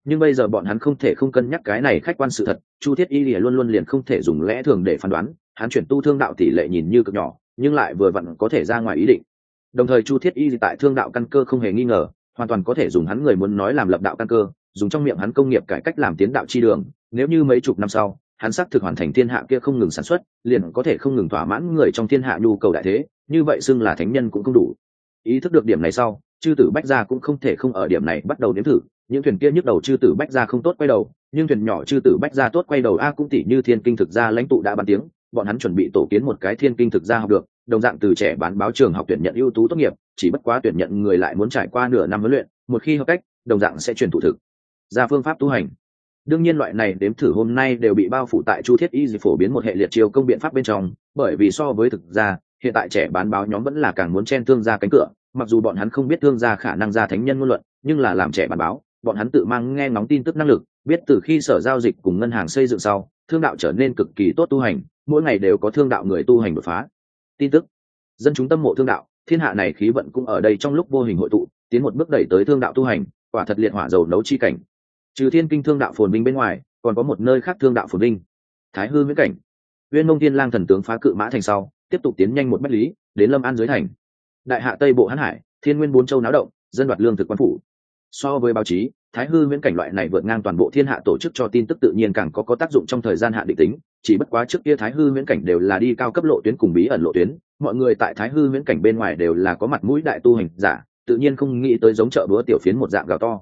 S1: nhưng bây giờ bọn hắn không thể không cân nhắc cái này khách quan sự thật, chu thiết y lìa luôn luôn liền không thể dùng lẽ thường để phán đoán, hắn chuyển tu thương đạo tỷ lệ nhìn như cực nhỏ, nhưng lại vừa vặn có thể ra ngoài ý định. Đồng thời chu thiết y tại thương đạo căn cơ không hề nghi ngờ, hoàn toàn có thể dùng hắn người muốn nói làm lập đạo căn cơ, dùng trong miệng hắn công nghiệp cải cách làm tiến đạo chi đường, nếu như mấy chục năm sau, hắn xác thực hoàn thành thiên hạ kia không ngừng sản xuất, liền có thể không ngừng thỏa mãn người trong thiên hạ nhu cầu đại thế, như vậy xưng là thánh nhân cũng không đủ. Ý thức được điểm này sau, chư tử bách gia cũng không thể không ở điểm này bắt đầu nếm thử những thuyền kia nhức đầu chư tử bách gia không tốt quay đầu, nhưng thuyền nhỏ chư tử bách gia tốt quay đầu, a, cũng tỷ như thiên kinh thực gia lãnh tụ đã bàn tiếng, bọn hắn chuẩn bị tổ kiến một cái thiên kinh thực gia học được, đồng dạng từ trẻ bán báo trường học tuyển nhận ưu tú tốt nghiệp, chỉ bất quá tuyển nhận người lại muốn trải qua nửa năm huấn luyện, một khi hợp cách, đồng dạng sẽ truyền thụ thực. Ra phương pháp tu hành. Đương nhiên loại này đếm thử hôm nay đều bị bao phủ tại chu thiết y dịch phổ biến một hệ liệt chiêu công biện pháp bên trong, bởi vì so với thực ra hiện tại trẻ bán báo nhóm vẫn là càng muốn chen thương ra cánh cửa, mặc dù bọn hắn không biết thương gia khả năng ra thánh nhân ngôn luận, nhưng là làm trẻ bán báo bọn hắn tự mang nghe ngóng tin tức năng lực, biết từ khi sở giao dịch cùng ngân hàng xây dựng sau, thương đạo trở nên cực kỳ tốt tu hành, mỗi ngày đều có thương đạo người tu hành đột phá. Tin tức. Dân chúng tâm mộ thương đạo, thiên hạ này khí vận cũng ở đây trong lúc vô hình hội tụ, tiến một bước đẩy tới thương đạo tu hành, quả thật liệt hỏa dầu nấu chi cảnh. Trừ thiên kinh thương đạo phồn vinh bên ngoài, còn có một nơi khác thương đạo phồn vinh. Thái hư viễn cảnh. Viên mông thiên lang thần tướng phá cự mã thành sau, tiếp tục tiến nhanh một bách lý, đến lâm an dưới thành. Đại hạ tây bộ hán hải, thiên nguyên bốn châu náo động, dân đoạt lương thực quan phủ so với báo chí, thái hư viễn cảnh loại này vượt ngang toàn bộ thiên hạ tổ chức cho tin tức tự nhiên càng có có tác dụng trong thời gian hạn định tính, chỉ bất quá trước kia thái hư viễn cảnh đều là đi cao cấp lộ tuyến cùng bí ẩn lộ tuyến, mọi người tại thái hư viễn cảnh bên ngoài đều là có mặt mũi đại tu hành giả, tự nhiên không nghĩ tới giống chợ búa tiểu phiến một dạng gạo to.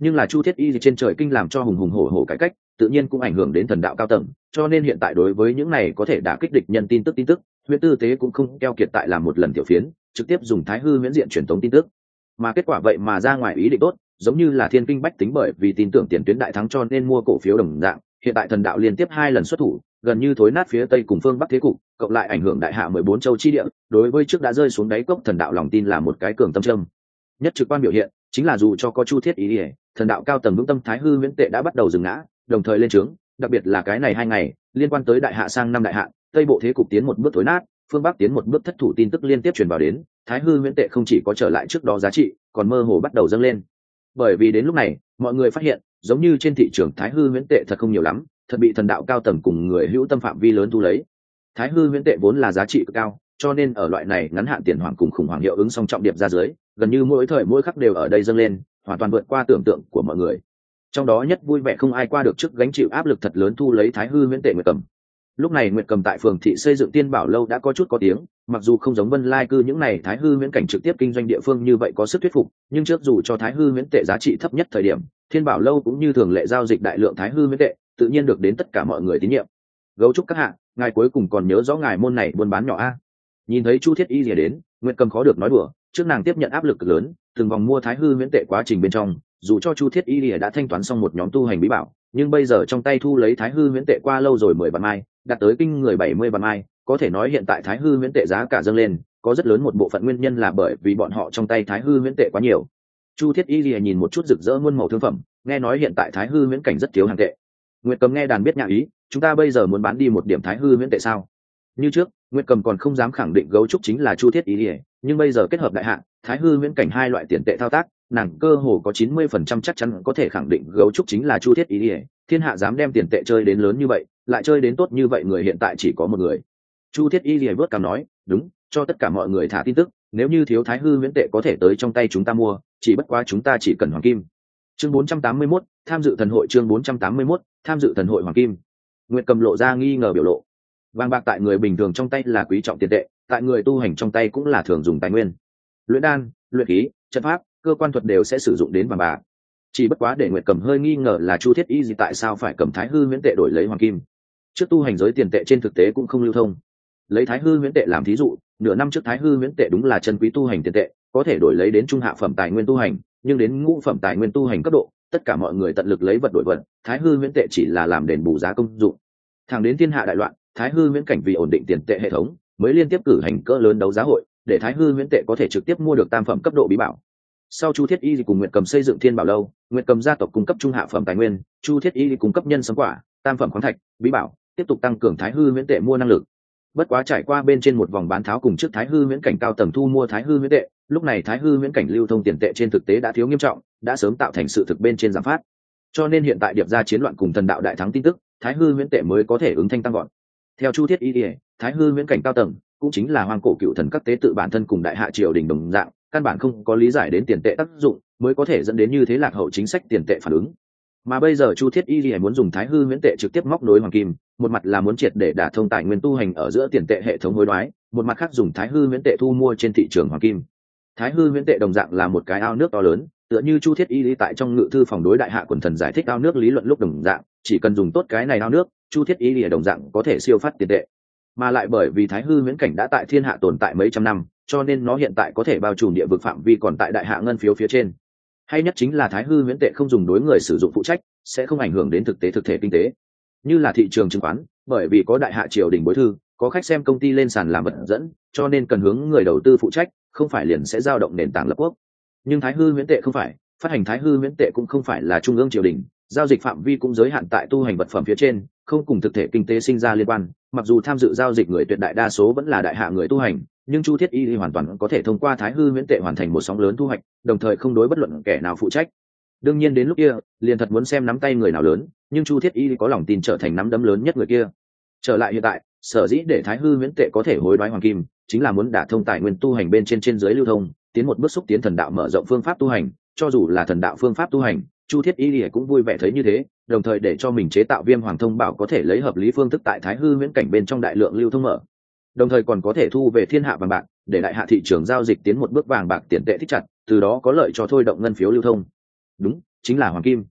S1: Nhưng là chu thiết y trên trời kinh làm cho hùng hùng hổ hổ cải cách, tự nhiên cũng ảnh hưởng đến thần đạo cao tầng, cho nên hiện tại đối với những này có thể đã kích địch nhân tin tức tin tức, huyện tư tế cũng không keo kiệt tại làm một lần tiểu phiến, trực tiếp dùng thái hư miễn diện truyền thống tin tức. Mà kết quả vậy mà ra ngoài ý định tốt giống như là thiên kinh bách tính bởi vì tin tưởng tiền tuyến đại thắng cho nên mua cổ phiếu đồng dạng, hiện tại thần đạo liên tiếp hai lần xuất thủ, gần như thối nát phía tây cùng phương bắc thế cục, cộng lại ảnh hưởng đại hạ mười bốn châu chi địa, đối với trước đã rơi xuống đáy cốc thần đạo lòng tin là một cái cường tâm trâm nhất trực quan biểu hiện, chính là dù cho có chu thiết ý ỉa thần đạo cao tầng vững tâm thái hư nguyễn tệ đã bắt đầu dừng ngã, đồng thời lên trướng, đặc biệt là cái này hai ngày, liên quan tới đại hạ sang năm đại hạ, tây bộ thế cục tiến một bước thối nát, phương bắc tiến một bước thất thủ tin tức liên tiếp truyền vào đến, thái hư nguyễn tệ không chỉ có trở lại trước đó giá trị, còn mơ hồ bắt đầu dâng lên bởi vì đến lúc này, mọi người phát hiện, giống như trên thị trường thái hư huyễn tệ thật không nhiều lắm, thật bị thần đạo cao tầng cùng người hữu tâm phạm vi lớn thu lấy. Thái hư huyễn tệ vốn là giá trị cực cao, cho nên ở loại này ngắn hạn tiền hoàng cùng khủng hoảng hiệu ứng song trọng điệp ra dưới, gần như mỗi thời mỗi khắc đều ở đây dâng lên, hoàn toàn vượt qua tưởng tượng của mọi người. Trong đó nhất vui vẻ không ai qua được trước gánh chịu áp lực thật lớn thu lấy thái hư huyễn tệ người cầm lúc này nguyệt cầm tại phường thị xây dựng tiên bảo lâu đã có chút có tiếng, mặc dù không giống vân lai cư những này thái hư miễn cảnh trực tiếp kinh doanh địa phương như vậy có sức thuyết phục, nhưng trước dù cho thái hư miễn tệ giá trị thấp nhất thời điểm, thiên bảo lâu cũng như thường lệ giao dịch đại lượng thái hư miễn tệ, tự nhiên được đến tất cả mọi người tín nhiệm. Gấu trúc các hạ, ngài cuối cùng còn nhớ rõ ngài môn này buôn bán nhỏ a? Nhìn thấy chu thiết y rìa đến, nguyệt cầm khó được nói đùa, trước nàng tiếp nhận áp lực lớn, từng vòng mua thái hư miễn tệ quá trình bên trong, dù cho chu thiết y lìa đã thanh toán xong một nhóm tu hành bí bảo, nhưng bây giờ trong tay thu lấy thái hư miễn tệ qua lâu rồi mười vạn mai đạt tới kinh người bảy mươi vạn mai, có thể nói hiện tại thái hư Huyễn tệ giá cả dâng lên, có rất lớn một bộ phận nguyên nhân là bởi vì bọn họ trong tay thái hư Huyễn tệ quá nhiều. Chu thiết y lìa nhìn một chút rực rỡ muôn màu thương phẩm, nghe nói hiện tại thái hư Huyễn cảnh rất thiếu hàng tệ. Nguyệt cầm nghe đàn biết nhạc ý, chúng ta bây giờ muốn bán đi một điểm thái hư Huyễn tệ sao? Như trước, nguyệt cầm còn không dám khẳng định gấu trúc chính là chu thiết y lìa, nhưng bây giờ kết hợp đại hạn thái hư Huyễn cảnh hai loại tiền tệ thao tác, nàng cơ hồ có chín mươi phần trăm chắc chắn có thể khẳng định gấu trúc chính là chu thiết Y ỉa thiên hạ dám đem tiền tệ chơi đến lớn như vậy lại chơi đến tốt như vậy người hiện tại chỉ có một người. Chu thiết y lìa vớt cảm nói đúng cho tất cả mọi người thả tin tức nếu như thiếu thái hư miễn tệ có thể tới trong tay chúng ta mua chỉ bất quá chúng ta chỉ cần hoàng kim. Chương 481, tham dự thần hội chương 481, tham dự thần hội hoàng kim. Nguyệt cầm lộ ra nghi ngờ biểu lộ. Vàng bạc tại người bình thường trong tay là quý trọng tiền tệ tại người tu hành trong tay cũng là thường dùng tài nguyên. Luyện đan luyện khí trận pháp cơ quan thuật đều sẽ sử dụng đến vàng bạc. Chỉ bất quá để nguyệt cầm hơi nghi ngờ là chu thiết y gì tại sao phải cầm thái hư miễn tệ đổi lấy hoàng kim trước tu hành giới tiền tệ trên thực tế cũng không lưu thông. Lấy thái hư huyễn tệ làm thí dụ, nửa năm trước thái hư huyễn tệ đúng là chân quý tu hành tiền tệ, có thể đổi lấy đến trung hạ phẩm tài nguyên tu hành, nhưng đến ngũ phẩm tài nguyên tu hành cấp độ, tất cả mọi người tận lực lấy vật đổi vật, thái hư huyễn tệ chỉ là làm đền bù giá công dụng. Thẳng đến thiên hạ đại loạn, thái hư huyễn cảnh vì ổn định tiền tệ hệ thống, mới liên tiếp cử hành cỡ lớn đấu giá hội, để thái hư huyễn tệ có thể trực tiếp mua được tam phẩm cấp độ bí bảo. Sau chu thiết y cùng nguyệt cầm xây dựng thiên bảo lâu, nguyệt cầm gia tộc cung cấp trung hạ phẩm tài nguyên, chu thiết y cung cấp nhân sấm quả, tam phẩm khoáng thạch, bí bảo tiếp tục tăng cường thái hư miễn tệ mua năng lực. Bất quá trải qua bên trên một vòng bán tháo cùng trước thái hư miễn cảnh cao tầng thu mua thái hư miễn tệ, lúc này thái hư miễn cảnh lưu thông tiền tệ trên thực tế đã thiếu nghiêm trọng, đã sớm tạo thành sự thực bên trên giảm phát. Cho nên hiện tại điệp ra chiến loạn cùng thần đạo đại thắng tin tức, thái hư miễn tệ mới có thể ứng thanh tăng gọn theo chu thiết y thái hư miễn cảnh cao tầng cũng chính là hoàng cổ cựu thần các tế tự bản thân cùng đại hạ triều đình đồng dạng, căn bản không có lý giải đến tiền tệ tác dụng, mới có thể dẫn đến như thế lạc hậu chính sách tiền tệ phản ứng mà bây giờ chu thiết y thì muốn dùng thái hư huyễn tệ trực tiếp móc nối hoàng kim, một mặt là muốn triệt để đả thông tài nguyên tu hành ở giữa tiền tệ hệ thống hối đoái, một mặt khác dùng thái hư huyễn tệ thu mua trên thị trường hoàng kim. Thái hư huyễn tệ đồng dạng là một cái ao nước to lớn, tựa như chu thiết y lý tại trong ngự thư phòng đối đại hạ quần thần giải thích ao nước lý luận lúc đồng dạng, chỉ cần dùng tốt cái này ao nước, chu thiết y lý đồng dạng có thể siêu phát tiền tệ. Mà lại bởi vì thái hư huyễn cảnh đã tại thiên hạ tồn tại mấy trăm năm, cho nên nó hiện tại có thể bao trùm địa vực phạm vi còn tại đại hạ ngân phiếu phía trên hay nhất chính là thái hư huyễn tệ không dùng đối người sử dụng phụ trách, sẽ không ảnh hưởng đến thực tế thực thể kinh tế. Như là thị trường chứng khoán, bởi vì có đại hạ triều đình bối thư, có khách xem công ty lên sàn làm vật dẫn, cho nên cần hướng người đầu tư phụ trách, không phải liền sẽ giao động nền tảng lập quốc. Nhưng thái hư huyễn tệ không phải, phát hành thái hư huyễn tệ cũng không phải là trung ương triều đình, giao dịch phạm vi cũng giới hạn tại tu hành vật phẩm phía trên, không cùng thực thể kinh tế sinh ra liên quan, mặc dù tham dự giao dịch người tuyệt đại đa số vẫn là đại hạ người tu hành nhưng chu thiết y hoàn toàn có thể thông qua thái hư miễn tệ hoàn thành một sóng lớn thu hoạch, đồng thời không đối bất luận kẻ nào phụ trách. Đương nhiên đến lúc kia, liền thật muốn xem nắm tay người nào lớn, nhưng chu thiết y có lòng tin trở thành nắm đấm lớn nhất người kia. Trở lại hiện tại, sở dĩ để thái hư miễn tệ có thể hối đoái hoàng kim, chính là muốn đả thông tài nguyên tu hành bên trên trên giới lưu thông, tiến một bước xúc tiến thần đạo mở rộng phương pháp tu hành, cho dù là thần đạo phương pháp tu hành, chu thiết y cũng vui vẻ thấy như thế, đồng thời để cho mình chế tạo viêm hoàng thông bảo có thể lấy hợp lý phương thức tại thái hư miễn cảnh bên trong đại lượng lưu thông mở đồng thời còn có thể thu về thiên hạ vàng bạc, để đại hạ thị trường giao dịch tiến một bước vàng bạc tiền tệ thích chặt, từ đó có lợi cho thôi động ngân phiếu lưu thông. Đúng, chính là hoàng kim.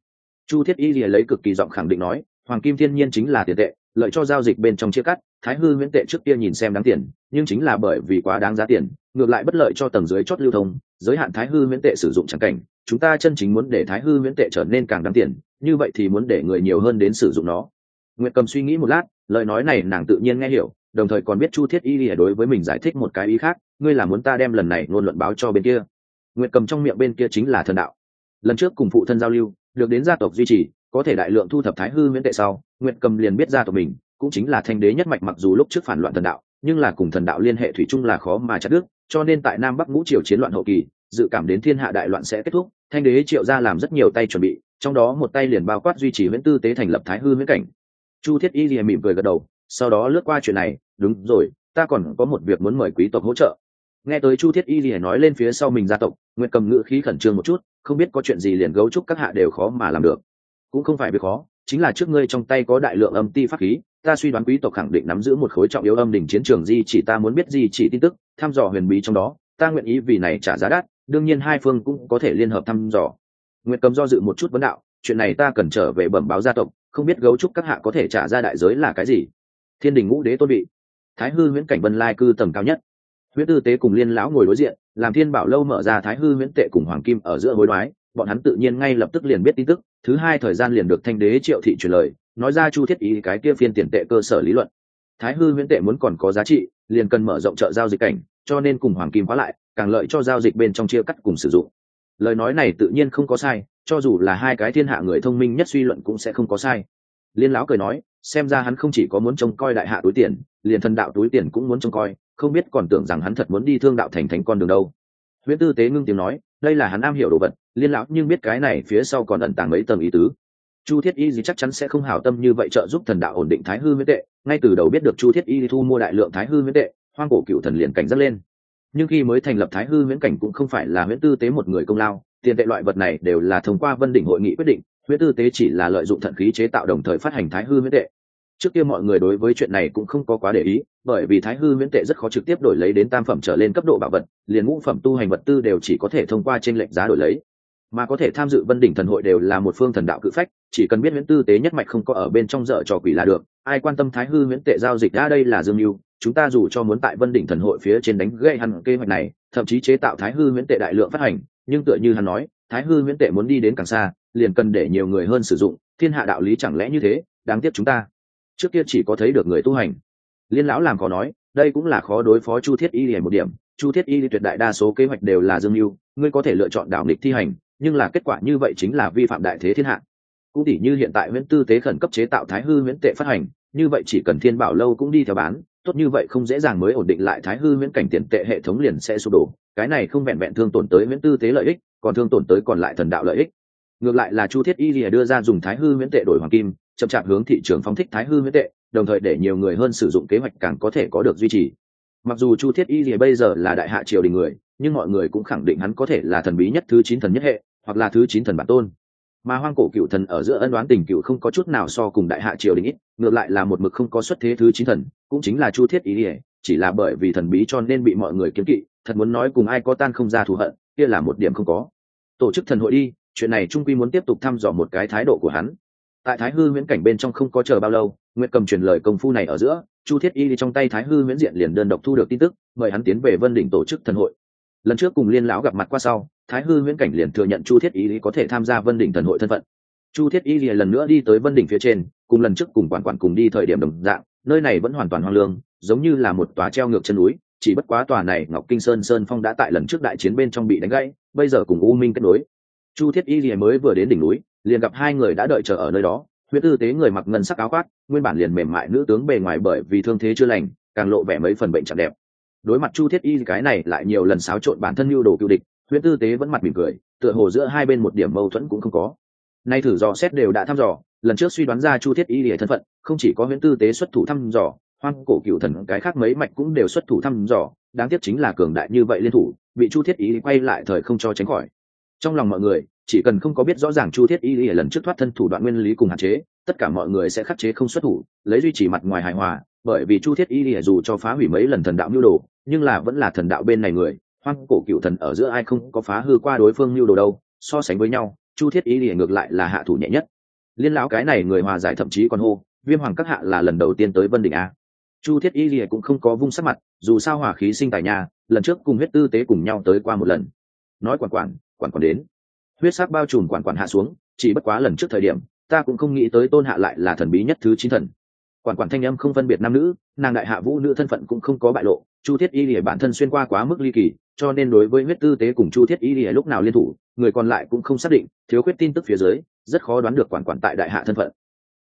S1: Chu thiết y lìa lấy cực kỳ giọng khẳng định nói, hoàng kim thiên nhiên chính là tiền tệ, lợi cho giao dịch bên trong chia cắt, thái hư nguyễn tệ trước kia nhìn xem đáng tiền, nhưng chính là bởi vì quá đáng giá tiền, ngược lại bất lợi cho tầng dưới chót lưu thông, giới hạn thái hư nguyễn tệ sử dụng chẳng cảnh, chúng ta chân chính muốn để thái hư nguyễn tệ trở nên càng đáng tiền, như vậy thì muốn để người nhiều hơn đến sử dụng nó. Nguyệt cầm suy nghĩ một lát, lời nói này nàng tự nhiên nghe hiểu đồng thời còn biết chu thiết y lìa đối với mình giải thích một cái ý khác, ngươi là muốn ta đem lần này ngôn luận báo cho bên kia. Nguyệt cầm trong miệng bên kia chính là thần đạo. Lần trước cùng phụ thân giao lưu, được đến gia tộc duy trì, có thể đại lượng thu thập thái hư miễn tệ sau, nguyệt cầm liền biết gia tộc mình cũng chính là thanh đế nhất mạch mặc dù lúc trước phản loạn thần đạo, nhưng là cùng thần đạo liên hệ thủy chung là khó mà chặt đứt, cho nên tại nam bắc ngũ triều chiến loạn hậu kỳ, dự cảm đến thiên hạ đại loạn sẽ kết thúc, thanh đế triệu ra làm rất nhiều tay chuẩn bị, trong đó một tay liền bao quát duy trì miễn tư tế thành lập thái hư miễn cảnh. Chu thiết y lìa mỉm cười gật đầu sau đó lướt qua chuyện này, đúng rồi, ta còn có một việc muốn mời quý tộc hỗ trợ. Nghe tới chu thiết y lìa nói lên phía sau mình gia tộc nguyện cầm ngữ khí khẩn trương một chút, không biết có chuyện gì liền gấu trúc các hạ đều khó mà làm được. Cũng không phải việc khó, chính là trước ngươi trong tay có đại lượng âm ti pháp khí, ta suy đoán quý tộc khẳng định nắm giữ một khối trọng yếu âm đỉnh chiến trường di chỉ ta muốn biết di chỉ tin tức, thăm dò huyền bí trong đó, ta nguyện ý vì này trả giá đắt, đương nhiên hai phương cũng có thể liên hợp thăm dò. Nguyện cầm do dự một chút vấn đạo, chuyện này ta cần trở về bẩm báo gia tộc, không biết gấu trúc các hạ có thể trả ra đại giới là cái gì? Thiên đình ngũ đế tôn vị. Thái hư huyễn cảnh vân lai cư tầng cao nhất. Huyễn tư tế cùng liên lão ngồi đối diện, làm thiên bảo lâu mở ra thái hư huyễn tệ cùng hoàng kim ở giữa hối đoái, bọn hắn tự nhiên ngay lập tức liền biết tin tức, thứ hai thời gian liền được thanh đế triệu thị truyền lời, nói ra chu thiết ý cái kia phiên tiền tệ cơ sở lý luận. Thái hư huyễn tệ muốn còn có giá trị, liền cần mở rộng chợ giao dịch cảnh, cho nên cùng hoàng kim khóa lại, càng lợi cho giao dịch bên trong chia cắt cùng sử dụng. Lời nói này tự nhiên không có sai, cho dù là hai cái thiên hạ người thông minh nhất suy luận cũng sẽ không có sai. Liên lão cười nói xem ra hắn không chỉ có muốn trông coi đại hạ túi tiền, liền thần đạo túi tiền cũng muốn trông coi, không biết còn tưởng rằng hắn thật muốn đi thương đạo thành thành con đường đâu. Huyễn tư tế ngưng tiếng nói, đây là hắn am hiểu đồ vật, liên lão nhưng biết cái này phía sau còn ẩn tàng mấy tầng ý tứ. Chu thiết y gì chắc chắn sẽ không hảo tâm như vậy trợ giúp thần đạo ổn định thái hư miễn tệ, ngay từ đầu biết được chu thiết y thu mua đại lượng thái hư miễn tệ, hoang cổ cựu thần liền cảnh dắt lên. Nhưng khi mới thành lập thái hư miễn cảnh cũng không phải là huyễn tư tế một người công lao, tiền tệ loại vật này đều là thông qua vân đỉnh hội nghị quyết định huyễn tư tế chỉ là lợi dụng thận khí chế tạo đồng thời phát hành thái hư miễn tệ. Trước kia mọi người đối với chuyện này cũng không có quá để ý, bởi vì thái hư miễn tệ rất khó trực tiếp đổi lấy đến tam phẩm trở lên cấp độ bảo vật, liền ngũ phẩm tu hành vật tư đều chỉ có thể thông qua trên lệnh giá đổi lấy. Mà có thể tham dự vân đỉnh thần hội đều là một phương thần đạo cự phách, chỉ cần biết miễn tư tế nhất mạch không có ở bên trong dở trò quỷ là được, ai quan tâm thái hư miễn tệ giao dịch đã đây là dương mưu chúng ta dù cho muốn tại vân đỉnh thần hội phía trên đánh gây hẳn kế hoạch này, thậm chí chế tạo thái hư miễn tệ đại lượng phát hành, nhưng tựa như hắn nói thái hư huyễn tệ muốn đi đến càng xa, liền cần để nhiều người hơn sử dụng, thiên hạ đạo lý chẳng lẽ như thế, đáng tiếc chúng ta. Trước kia chỉ có thấy được người tu hành. Liên lão làm khó nói, đây cũng là khó đối phó chu thiết y liền một điểm. Chu thiết y tuyệt đại đa số kế hoạch đều là dương mưu, ngươi có thể lựa chọn đảo nghịch thi hành, nhưng là kết quả như vậy chính là vi phạm đại thế thiên hạ. Cũng tỉ như hiện tại nguyễn tư tế khẩn cấp chế tạo thái hư nguyễn tệ phát hành, như vậy chỉ cần thiên bảo lâu cũng đi theo bán, tốt như vậy không dễ dàng mới ổn định lại thái hư nguyễn cảnh tiền tệ hệ thống liền sẽ sụp đổ. Cái này không vẹn vẹn thương tổn tới nguyễn tư tế lợi ích còn thương tổn tới còn lại thần đạo lợi ích. Ngược lại là chu thiết y lìa đưa ra dùng thái hư huyễn tệ đổi hoàng kim, chậm chạp hướng thị trường phóng thích thái hư huyễn tệ, đồng thời để nhiều người hơn sử dụng kế hoạch càng có thể có được duy trì. Mặc dù chu thiết y lìa bây giờ là đại hạ triều đình người, nhưng mọi người cũng khẳng định hắn có thể là thần bí nhất thứ chín thần nhất hệ, hoặc là thứ chín thần bản tôn. Mà hoang cổ cựu thần ở giữa ân đoán tình cựu không có chút nào so cùng đại hạ triều đình ít, ngược lại là một mực không có xuất thế thứ chín thần, cũng chính là chu thiết y lìa, chỉ là bởi vì thần bí cho nên bị mọi người kiếm kỵ, thật muốn nói cùng ai có tan không ra thù hận kia là một điểm không có. Tổ chức thần hội đi, chuyện này trung quy muốn tiếp tục thăm dò một cái thái độ của hắn. Tại thái hư miễn cảnh bên trong không có chờ bao lâu, nguyệt cầm truyền lời công phu này ở giữa, chu thiết y trong tay thái hư miễn diện liền đơn độc thu được tin tức, mời hắn tiến về vân đỉnh tổ chức thần hội. Lần trước cùng liên lão gặp mặt qua sau, thái hư huyễn cảnh liền thừa nhận chu thiết y có thể tham gia vân đỉnh thần hội thân phận. Chu thiết y lần nữa đi tới vân đỉnh phía trên, cùng lần trước cùng quản quản cùng đi thời điểm đồng dạng, nơi này vẫn hoàn toàn hoang lương, giống như là một tòa treo ngược chân núi chỉ bất quá tòa này ngọc kinh sơn sơn phong đã tại lần trước đại chiến bên trong bị đánh gãy, bây giờ cùng u minh kết nối. Chu thiết y mới vừa đến đỉnh núi, liền gặp hai người đã đợi chờ ở nơi đó. Huyết tư tế người mặc ngân sắc áo khoác, nguyên bản liền mềm mại nữ tướng bề ngoài bởi vì thương thế chưa lành, càng lộ vẻ mấy phần bệnh chẳng đẹp. Đối mặt chu thiết y, cái này lại nhiều lần xáo trộn bản thân mưu đồ cựu địch, huyết tư tế vẫn mặt mỉm cười, tựa hồ giữa hai bên một điểm mâu thuẫn cũng không có. Nay thử dò xét đều đã thăm dò, lần trước suy đoán ra chu thiết y lìa thân phận, không chỉ có Huyễn tư tế xuất thủ thăm dò hoang cổ cựu thần cái khác mấy mạch cũng đều xuất thủ thăm dò, đáng tiếc chính là cường đại như vậy liên thủ, bị chu thiết y quay lại thời không cho tránh khỏi. Trong lòng mọi người, chỉ cần không có biết rõ ràng chu thiết y lìa lần trước thoát thân thủ đoạn nguyên lý cùng hạn chế, tất cả mọi người sẽ khắc chế không xuất thủ, lấy duy trì mặt ngoài hài hòa, bởi vì chu thiết y lìa dù cho phá hủy mấy lần thần đạo mưu đồ, nhưng là vẫn là thần đạo bên này người, hoang cổ cựu thần ở giữa ai không có phá hư qua đối phương mưu đồ đâu, so sánh với nhau, chu thiết y lìa ngược lại là hạ thủ nhẹ nhất. Liên lão cái này người hòa giải thậm chí còn hô, viêm hoàng các hạ là lần đầu tiên tới vân đỉnh a chu thiết y lìa cũng không có vung sắc mặt, dù sao hỏa khí sinh tại nhà lần trước cùng huyết tư tế cùng nhau tới qua một lần. Nói quản quản quản quản đến. Huyết sắc bao trùm quản quản hạ xuống, chỉ bất quá lần trước thời điểm, ta cũng không nghĩ tới tôn hạ lại là thần bí nhất thứ chín thần. Quản quản thanh âm không phân biệt nam nữ, nàng đại hạ vũ nữ thân phận cũng không có bại lộ, chu thiết y lìa bản thân xuyên qua quá mức ly kỳ, cho nên đối với huyết tư tế cùng chu thiết y lìa lúc nào liên thủ, người còn lại cũng không xác định, thiếu khuyết tin tức phía dưới, rất khó đoán được quản quản tại đại hạ thân phận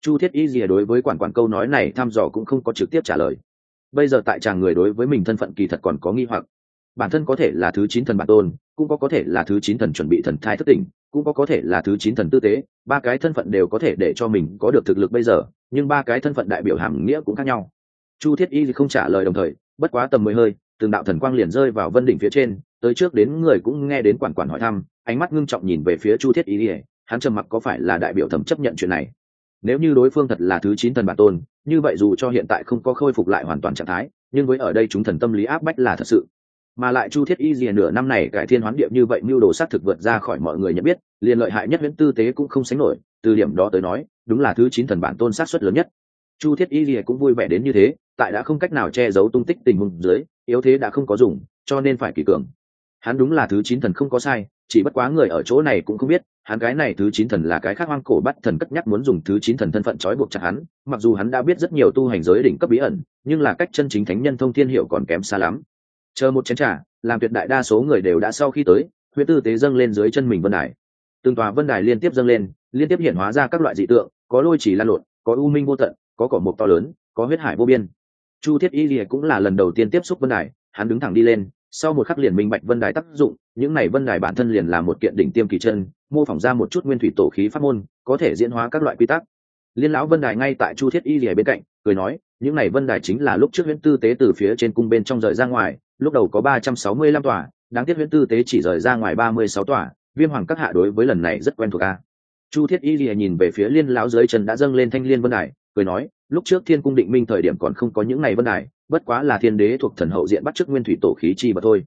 S1: chu thiết y gì đối với quản quản câu nói này thăm dò cũng không có trực tiếp trả lời. Bây giờ tại chàng người đối với mình thân phận kỳ thật còn có nghi hoặc. Bản thân có thể là thứ chín thần bản tôn, cũng có có thể là thứ chín thần chuẩn bị thần thai thất tỉnh, cũng có có thể là thứ chín thần tư tế, ba cái thân phận đều có thể để cho mình có được thực lực bây giờ, nhưng ba cái thân phận đại biểu hàm nghĩa cũng khác nhau. Chu thiết y không trả lời đồng thời, bất quá tầm mười hơi, từng đạo thần quang liền rơi vào vân đỉnh phía trên, tới trước đến người cũng nghe đến quản quản hỏi thăm, ánh mắt ngưng trọng nhìn về phía chu thiết y hắn trầm mặc có phải là đại biểu thẩm chấp nhận chuyện này nếu như đối phương thật là thứ chín thần bản tôn, như vậy dù cho hiện tại không có khôi phục lại hoàn toàn trạng thái, nhưng với ở đây chúng thần tâm lý áp bách là thật sự. Mà lại chu thiết y rìa nửa năm này cải thiên hoán điệp như vậy mưu đồ sát thực vượt ra khỏi mọi người nhận biết, liền lợi hại nhất huyễn tư tế cũng không sánh nổi, từ điểm đó tới nói, đúng là thứ chín thần bản tôn sát xuất lớn nhất. Chu thiết y rìa cũng vui vẻ đến như thế, tại đã không cách nào che giấu tung tích tình huống dưới, yếu thế đã không có dùng, cho nên phải kỳ cường. Hắn đúng là thứ chín thần không có sai chỉ bất quá người ở chỗ này cũng không biết, hắn cái này thứ chín thần là cái khác hoang cổ bắt thần cất nhắc muốn dùng thứ chín thần thân phận trói buộc chặt hắn, mặc dù hắn đã biết rất nhiều tu hành giới đỉnh cấp bí ẩn, nhưng là cách chân chính thánh nhân thông thiên hiệu còn kém xa lắm. Chờ một chén trà, làm tuyệt đại đa số người đều đã sau khi tới, huyết tư tế dâng lên dưới chân mình vân đài. Từng tòa vân đài liên tiếp dâng lên, liên tiếp hiện hóa ra các loại dị tượng, có lôi chỉ lan lộn, có u minh vô tận, có cỏ mộc to lớn, có huyết hải vô biên. Chu thiết y lìa cũng là lần đầu tiên tiếp xúc vân đài, hắn đứng thẳng đi lên sau một khắc liền minh bạch vân đài tác dụng, những này vân đài bản thân liền là một kiện đỉnh tiêm kỳ chân, mô phỏng ra một chút nguyên thủy tổ khí pháp môn, có thể diễn hóa các loại quy tắc. Liên lão vân đài ngay tại chu thiết y lìa bên cạnh, cười nói, những này vân đài chính là lúc trước huyễn tư tế từ phía trên cung bên trong rời ra ngoài, lúc đầu có ba trăm sáu mươi lăm tòa, đáng tiếc huyễn tư tế chỉ rời ra ngoài ba mươi sáu tòa, viêm hoàng các hạ đối với lần này rất quen thuộc a. Chu thiết y lìa nhìn về phía liên lão dưới chân đã dâng lên thanh liên vân đài, cười nói, lúc trước thiên cung định minh thời điểm còn không có những này vân đài bất quá là thiên đế thuộc thần hậu diện bắt chước nguyên thủy tổ khí chi mà thôi.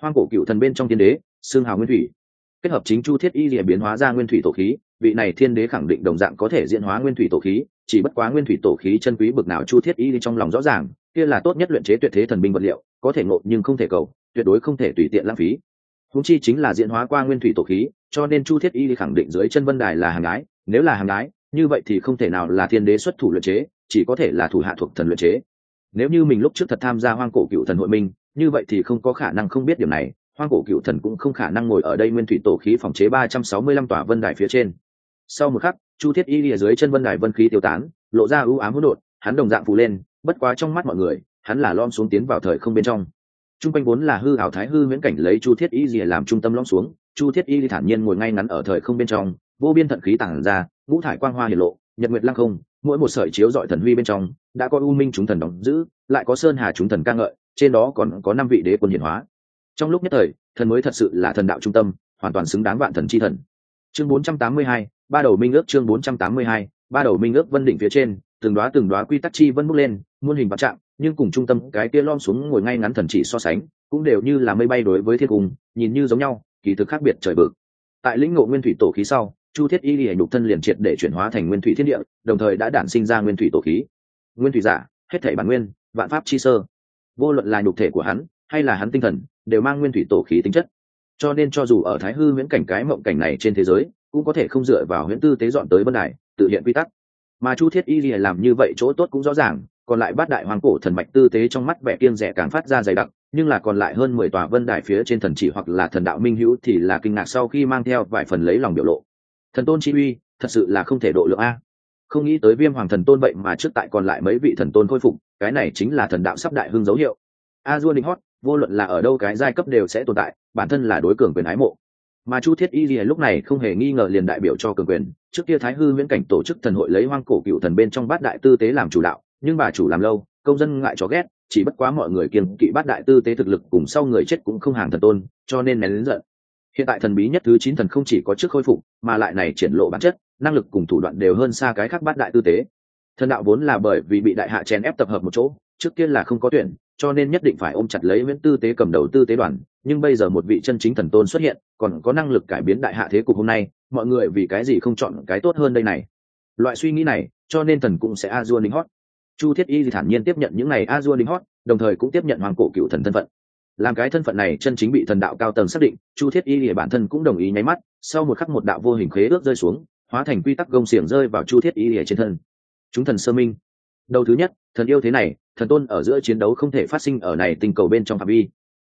S1: Hoang cổ cựu thần bên trong thiên đế, xương hào nguyên thủy. Kết hợp chính chu thiết y lìa biến hóa ra nguyên thủy tổ khí, vị này thiên đế khẳng định đồng dạng có thể diễn hóa nguyên thủy tổ khí, chỉ bất quá nguyên thủy tổ khí chân quý bực nào chu thiết y trong lòng rõ ràng, kia là tốt nhất luyện chế tuyệt thế thần binh vật liệu, có thể ngộ nhưng không thể cầu, tuyệt đối không thể tùy tiện lãng phí. Húng chi chính là diễn hóa qua nguyên thủy tổ khí, cho nên chu thiết y khẳng định dưới chân vân đài là hàng gái nếu là hàng gái như vậy thì không thể nào là thiên đế xuất thủ luyện chế, chỉ có thể là thủ hạ thuộc thần luyện chế nếu như mình lúc trước thật tham gia hoang cổ cựu thần hội minh, như vậy thì không có khả năng không biết điểm này. Hoang cổ cựu thần cũng không khả năng ngồi ở đây nguyên thủy tổ khí phòng chế ba trăm sáu mươi lăm tòa vân đài phía trên. Sau một khắc, chu thiết y lìa dưới chân vân đài vân khí tiêu tán, lộ ra ưu ám hỗn độn, hắn đồng dạng phụ lên, bất quá trong mắt mọi người, hắn là lom xuống tiến vào thời không bên trong. T r u n g quanh vốn là hư hảo thái hư miễn cảnh lấy chu thiết y lìa làm trung tâm lom xuống, chu thiết y thản nhiên ngồi ngay ngắn ở thời không bên trong, vô biên thận khí tản ra, ngũ thải quang hoa hiển lộ, nhật nguyệt lăng không mỗi một sợi chiếu dọi thần huy bên trong đã có u minh chúng thần đóng giữ lại có sơn hà chúng thần ca ngợi trên đó còn có năm vị đế quân hiển hóa. Trong lúc nhất thời thần mới thật sự là thần đạo trung tâm hoàn toàn xứng đáng vạn thần c h i thần chương 482, ba đầu minh ước chương 482, ba đầu minh ước vân đỉnh phía trên từng đoá từng đoá quy tắc chi vân bút lên muôn hình vạn trạng nhưng cùng trung tâm cái kia lom xuống ngồi ngay ngắn thần chỉ so sánh cũng đều như là mây bay đối với thiên cung nhìn như giống nhau kỳ thực khác biệt trời bực. Tại lĩnh ngộ nguyên thủy tổ khí sau chu thiết y lìa nhục thân liền triệt để chuyển hóa thành nguyên thủy thiên địa, đồng thời đã đản sinh ra nguyên thủy tổ khí. Nguyên thủy giả, hết thể bản nguyên, vạn pháp chi sơ. Vô luận là nhục thể của hắn, hay là hắn tinh thần, đều mang nguyên thủy tổ khí tính chất. Cho nên cho dù ở thái hư huyễn cảnh cái mộng cảnh này trên thế giới, cũng có thể không dựa vào huyễn tư tế dọn tới vân đài, tự hiện quy tắc. Mà chu thiết y lìa làm như vậy chỗ tốt cũng rõ ràng, còn lại bát đại hoàng cổ thần mạch tư tế trong mắt vẻ kiêng rẻ càng phát ra dày đặc, nhưng là còn lại hơn mười tòa vân đài phía trên thần chỉ hoặc là thần đạo minh hữu thì là kinh ngạc sau khi mang theo vài phần lấy lòng biểu lộ thần tôn chi uy, thật sự là không thể độ lượng a. Không nghĩ tới viêm hoàng thần tôn vậy mà trước tại còn lại mấy vị thần tôn khôi phục, cái này chính là thần đạo sắp đại hưng dấu hiệu. A dua đình hót, vô luận là ở đâu cái giai cấp đều sẽ tồn tại, bản thân là đối cường quyền ái mộ. Mà chu thiết y lìa lúc này không hề nghi ngờ liền đại biểu cho cường quyền. Trước kia thái hư viễn cảnh tổ chức thần hội lấy hoang cổ cựu thần bên trong bát đại tư tế làm chủ đạo, nhưng bà chủ làm lâu, công dân ngại cho ghét, chỉ bất quá mọi người kiên kỵ bát đại tư tế thực lực cùng sau người chết cũng không hàng thần tôn, cho nên nén lớn giận hiện tại thần bí nhất thứ chín thần không chỉ có trước khôi phục, mà lại này triển lộ bản chất, năng lực cùng thủ đoạn đều hơn xa cái khác bát đại tư tế. Thần đạo vốn là bởi vì bị đại hạ chèn ép tập hợp một chỗ, trước tiên là không có tuyển, cho nên nhất định phải ôm chặt lấy nguyễn tư tế cầm đầu tư tế đoàn, nhưng bây giờ một vị chân chính thần tôn xuất hiện, còn có năng lực cải biến đại hạ thế cục hôm nay, mọi người vì cái gì không chọn cái tốt hơn đây này? Loại suy nghĩ này, cho nên thần cũng sẽ a dua lính hót. Chu thiết y thì thản nhiên tiếp nhận những này a dua lính hót, đồng thời cũng tiếp nhận hoàng cổ cựu thần thân phận làm cái thân phận này chân chính bị thần đạo cao tầng xác định, chu thiết y lìa bản thân cũng đồng ý nháy mắt, sau một khắc một đạo vô hình khế ước rơi xuống, hóa thành quy tắc gông xiềng rơi vào chu thiết y lìa trên thân. Chúng thần sơ minh. Đầu thứ nhất, thần yêu thế này, thần tôn ở giữa chiến đấu không thể phát sinh ở này tình cầu bên trong phạm vi.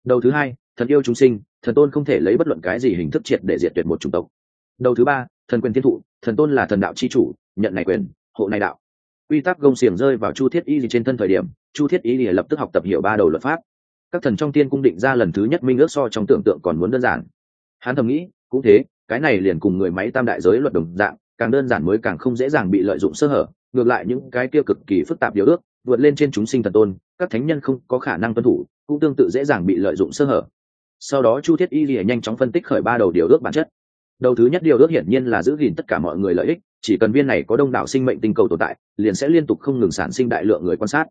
S1: Đầu thứ hai, thần yêu chúng sinh, thần tôn không thể lấy bất luận cái gì hình thức triệt để diệt tuyệt một chủng tộc. Đầu thứ ba, thần quyền thiên thụ, thần tôn là thần đạo c h i chủ, nhận này quyền, hộ này đạo. Quy tắc gông xiềng rơi vào chu thiết y trên thân thời điểm, chu thiết y lập tức học tập hiểu ba đầu luật pháp các thần trong tiên cung định ra lần thứ nhất minh ước so trong tưởng tượng còn muốn đơn giản. Hắn thầm nghĩ, cũng thế, cái này liền cùng người máy tam đại giới luật đồng dạng, càng đơn giản mới càng không dễ dàng bị lợi dụng sơ hở, ngược lại những cái kia cực kỳ phức tạp điều ước, vượt lên trên chúng sinh thần tôn, các thánh nhân không có khả năng tuân thủ, cũng tương tự dễ dàng bị lợi dụng sơ hở. Sau đó chu thiết y lìa nhanh chóng phân tích khởi ba đầu điều ước bản chất. Đầu thứ nhất điều ước hiển nhiên là giữ gìn tất cả mọi người lợi ích, chỉ cần viên này có đông đảo sinh mệnh tinh cầu tồn tại, liền sẽ liên tục không ngừng sản sinh đại lượng người quan sát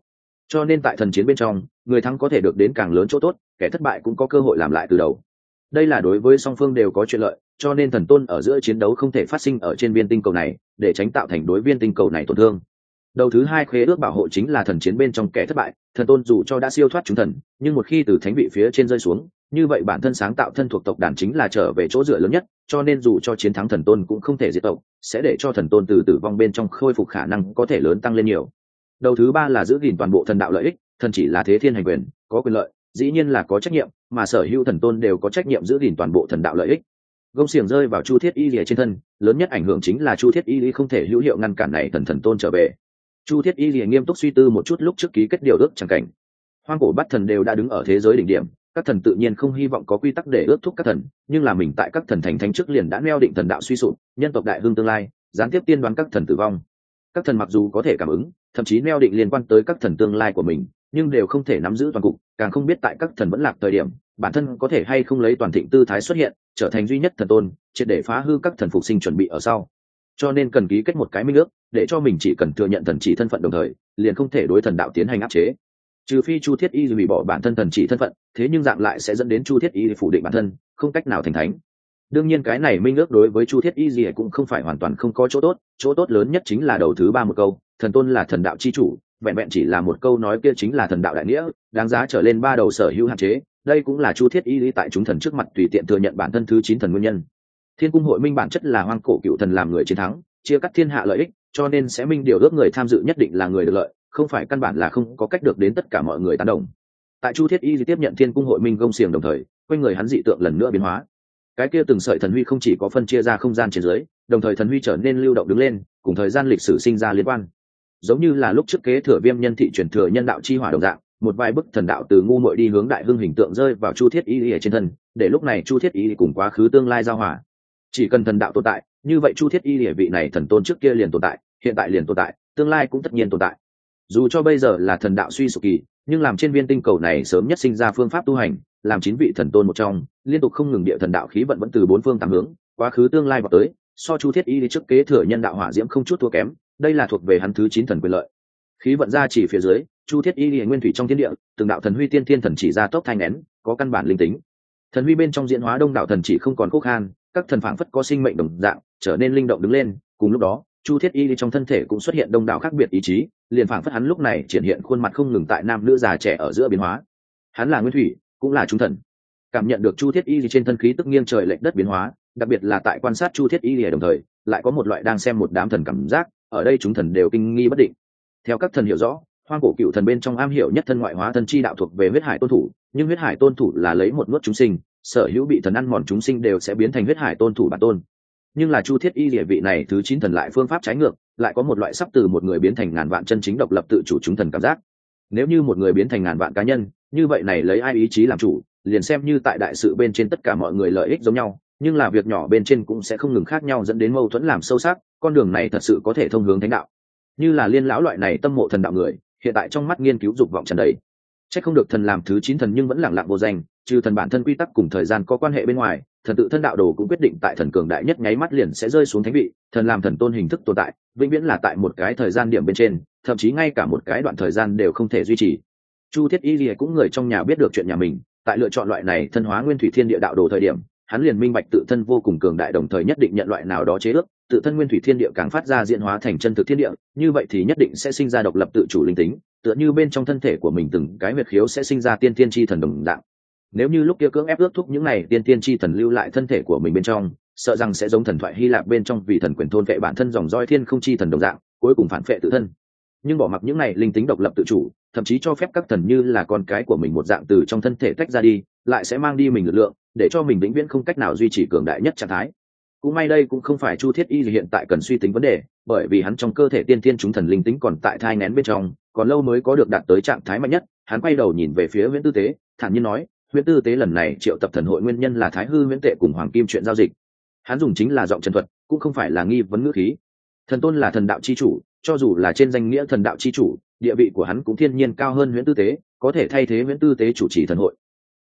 S1: cho nên tại thần chiến bên trong, người thắng có thể được đến càng lớn chỗ tốt, kẻ thất bại cũng có cơ hội làm lại từ đầu. Đây là đối với song phương đều có chuyện lợi, cho nên thần tôn ở giữa chiến đấu không thể phát sinh ở trên viên tinh cầu này, để tránh tạo thành đối viên tinh cầu này tổn thương. Đầu thứ hai khế ước bảo hộ chính là thần chiến bên trong kẻ thất bại, thần tôn dù cho đã siêu thoát chúng thần, nhưng một khi từ thánh vị phía trên rơi xuống, như vậy bản thân sáng tạo thân thuộc tộc đàn chính là trở về chỗ dựa lớn nhất, cho nên dù cho chiến thắng thần tôn cũng không thể diệt tộc, sẽ để cho thần tôn từ tử vong bên trong khôi phục khả năng có thể lớn tăng lên nhiều đầu thứ ba là giữ gìn toàn bộ thần đạo lợi ích, thần chỉ là thế thiên hành quyền, có quyền lợi, dĩ nhiên là có trách nhiệm, mà sở hữu thần tôn đều có trách nhiệm giữ gìn toàn bộ thần đạo lợi ích. Gông xiềng rơi vào chu thiết y lìa trên thân, lớn nhất ảnh hưởng chính là chu thiết y lý không thể hữu hiệu ngăn cản này thần thần tôn trở về. Chu thiết y lìa nghiêm túc suy tư một chút lúc trước ký kết điều ước chẳng cảnh. Hoang cổ bắt thần đều đã đứng ở thế giới đỉnh điểm, các thần tự nhiên không hy vọng có quy tắc để ước thúc các thần, nhưng là mình tại các thần thành thánh trước liền đã neo định thần đạo suy sụp, nhân tộc đại hương tương lai, gián tiếp tiên đoán các thần tử vong. Các thần mặc dù có thể cảm ứng thậm chí neo định liên quan tới các thần tương lai của mình, nhưng đều không thể nắm giữ toàn cục, càng không biết tại các thần vẫn lạc thời điểm, bản thân có thể hay không lấy toàn thịnh tư thái xuất hiện, trở thành duy nhất thần tôn, triệt để phá hư các thần phục sinh chuẩn bị ở sau. Cho nên cần ký kết một cái minh ước, để cho mình chỉ cần thừa nhận thần chỉ thân phận đồng thời, liền không thể đối thần đạo tiến hành áp chế. Trừ phi chu thiết y hủy bỏ bản thân thần chỉ thân phận, thế nhưng dạng lại sẽ dẫn đến chu thiết y phủ định bản thân, không cách nào thành thánh. Đương nhiên cái này minh ước đối với chu thiết y gì cũng không phải hoàn toàn không có chỗ tốt chỗ tốt lớn nhất chính là đầu thứ ba một câu thần tôn là thần đạo chi chủ, vẹn vẹn chỉ là một câu nói kia chính là thần đạo đại nghĩa, đáng giá trở lên ba đầu sở hữu hạn chế. Đây cũng là chu thiết y lý tại chúng thần trước mặt tùy tiện thừa nhận bản thân thứ chín thần nguyên nhân. Thiên cung hội minh bản chất là hoang cổ cựu thần làm người chiến thắng, chia cắt thiên hạ lợi ích, cho nên sẽ minh điều ước người tham dự nhất định là người được lợi, không phải căn bản là không có cách được đến tất cả mọi người tán đồng. Tại chu thiết y tiếp nhận thiên cung hội minh gông xiềng đồng thời, quanh người hắn dị tượng lần nữa biến hóa. Cái kia từng sợi thần huy không chỉ có phân chia ra không gian trên dưới, đồng thời thần huy trở nên lưu động đứng lên, cùng thời gian lịch sử sinh ra liên quan giống như là lúc trước kế thừa viêm nhân thị truyền thừa nhân đạo chi hỏa đồng dạng, một vài bức thần đạo từ ngu muội đi hướng đại hưng hình tượng rơi vào chu thiết y ở trên thân, để lúc này chu thiết y cùng quá khứ tương lai giao hòa. Chỉ cần thần đạo tồn tại, như vậy chu thiết y địa vị này thần tôn trước kia liền tồn tại, hiện tại liền tồn tại, tương lai cũng tất nhiên tồn tại. Dù cho bây giờ là thần đạo suy sụp kỳ, nhưng làm trên viên tinh cầu này sớm nhất sinh ra phương pháp tu hành, làm chín vị thần tôn một trong, liên tục không ngừng địa thần đạo khí vận vẫn từ bốn phương tám hướng, quá khứ tương lai vào tới, so chu thiết y đi trước kế thừa nhân đạo hỏa diễm không chút thua kém đây là thuộc về hắn thứ chín thần quyền lợi. Khí vận ra chỉ phía dưới, chu thiết y đi nguyên thủy trong thiên địa, từng đạo thần huy tiên thiên thần chỉ ra tốc thanh nén, có căn bản linh tính. Thần huy bên trong diễn hóa đông đạo thần chỉ không còn khúc khan, các thần phảng phất có sinh mệnh đồng dạng, trở nên linh động đứng lên. Cùng lúc đó, chu thiết y trong thân thể cũng xuất hiện đông đạo khác biệt ý chí, liền phảng phất hắn lúc này triển hiện khuôn mặt không ngừng tại nam nữ già trẻ ở giữa biến hóa. Hắn là nguyên thủy, cũng là chúng thần. Cảm nhận được chu thiết y trên thân khí tức nghiêng trời lệch đất biến hóa, đặc biệt là tại quan sát chu thiết y đồng thời, lại có một loại đang xem một đám thần cảm giác ở đây chúng thần đều kinh nghi bất định. Theo các thần hiểu rõ, hoang cổ cựu thần bên trong am hiểu nhất thân ngoại hóa thân chi đạo thuộc về huyết hải tôn thủ, nhưng huyết hải tôn thủ là lấy một nuốt chúng sinh, sở hữu bị thần ăn mòn chúng sinh đều sẽ biến thành huyết hải tôn thủ bản tôn. Nhưng là chu thiết y địa vị này thứ chín thần lại phương pháp trái ngược, lại có một loại sắp từ một người biến thành ngàn vạn chân chính độc lập tự chủ chúng thần cảm giác. Nếu như một người biến thành ngàn vạn cá nhân, như vậy này lấy ai ý chí làm chủ, liền xem như tại đại sự bên trên tất cả mọi người lợi ích giống nhau, nhưng là việc nhỏ bên trên cũng sẽ không ngừng khác nhau dẫn đến mâu thuẫn làm sâu sắc con đường này thật sự có thể thông hướng thánh đạo. Như là liên lão loại này tâm mộ thần đạo người, hiện tại trong mắt nghiên cứu dục vọng trần đầy. C h ắ c không được thần làm thứ chín thần nhưng vẫn lẳng lặng vô danh, trừ thần bản thân quy tắc cùng thời gian có quan hệ bên ngoài, thần tự thân đạo đồ cũng quyết định tại thần cường đại nhất nháy mắt liền sẽ rơi xuống thánh vị, thần làm thần tôn hình thức tồn tại, vĩnh viễn là tại một cái thời gian điểm bên trên, thậm chí ngay cả một cái đoạn thời gian đều không thể duy trì. Chu thiết y lìa cũng người trong nhà biết được chuyện nhà mình, tại lựa chọn loại này thân hóa nguyên thủy thiên địa đạo đồ thời điểm, hắn liền minh bạch tự thân vô cùng cường đại đồng thời nhất định nhận loại nào đó chế ước tự thân nguyên thủy thiên địa càng phát ra diễn hóa thành chân thực thiên địa, như vậy thì nhất định sẽ sinh ra độc lập tự chủ linh tính, tựa như bên trong thân thể của mình từng cái huyệt khiếu sẽ sinh ra tiên tiên tri thần đồng dạng. Nếu như lúc kia cưỡng ép ước thúc những này tiên tiên tri thần lưu lại thân thể của mình bên trong, sợ rằng sẽ giống thần thoại hy lạp bên trong vì thần quyền thôn vệ bản thân dòng roi thiên không chi thần đồng dạng, cuối cùng phản vệ tự thân. Nhưng bỏ mặc những này linh tính độc lập tự chủ, thậm chí cho phép các thần như là con cái của mình một dạng từ trong thân thể tách ra đi, lại sẽ mang đi mình lực lượng, để cho mình vĩnh viễn không cách nào duy trì cường đại nhất trạng thái cũng may đây cũng không phải chu thiết y hiện tại cần suy tính vấn đề, bởi vì hắn trong cơ thể tiên tiên chúng thần linh tính còn tại thai nén bên trong, còn lâu mới có được đạt tới trạng thái mạnh nhất, hắn quay đầu nhìn về phía nguyễn tư tế, thản nhiên nói, nguyễn tư tế lần này triệu tập thần hội nguyên nhân là thái hư nguyễn tệ cùng hoàng kim chuyện giao dịch. Hắn dùng chính là giọng trần thuật, cũng không phải là nghi vấn ngữ khí. Thần tôn là thần đạo c h i chủ, cho dù là trên danh nghĩa thần đạo c h i chủ, địa vị của hắn cũng thiên nhiên cao hơn nguyễn tư tế, có thể thay thế nguyễn tư tế chủ trì thần hội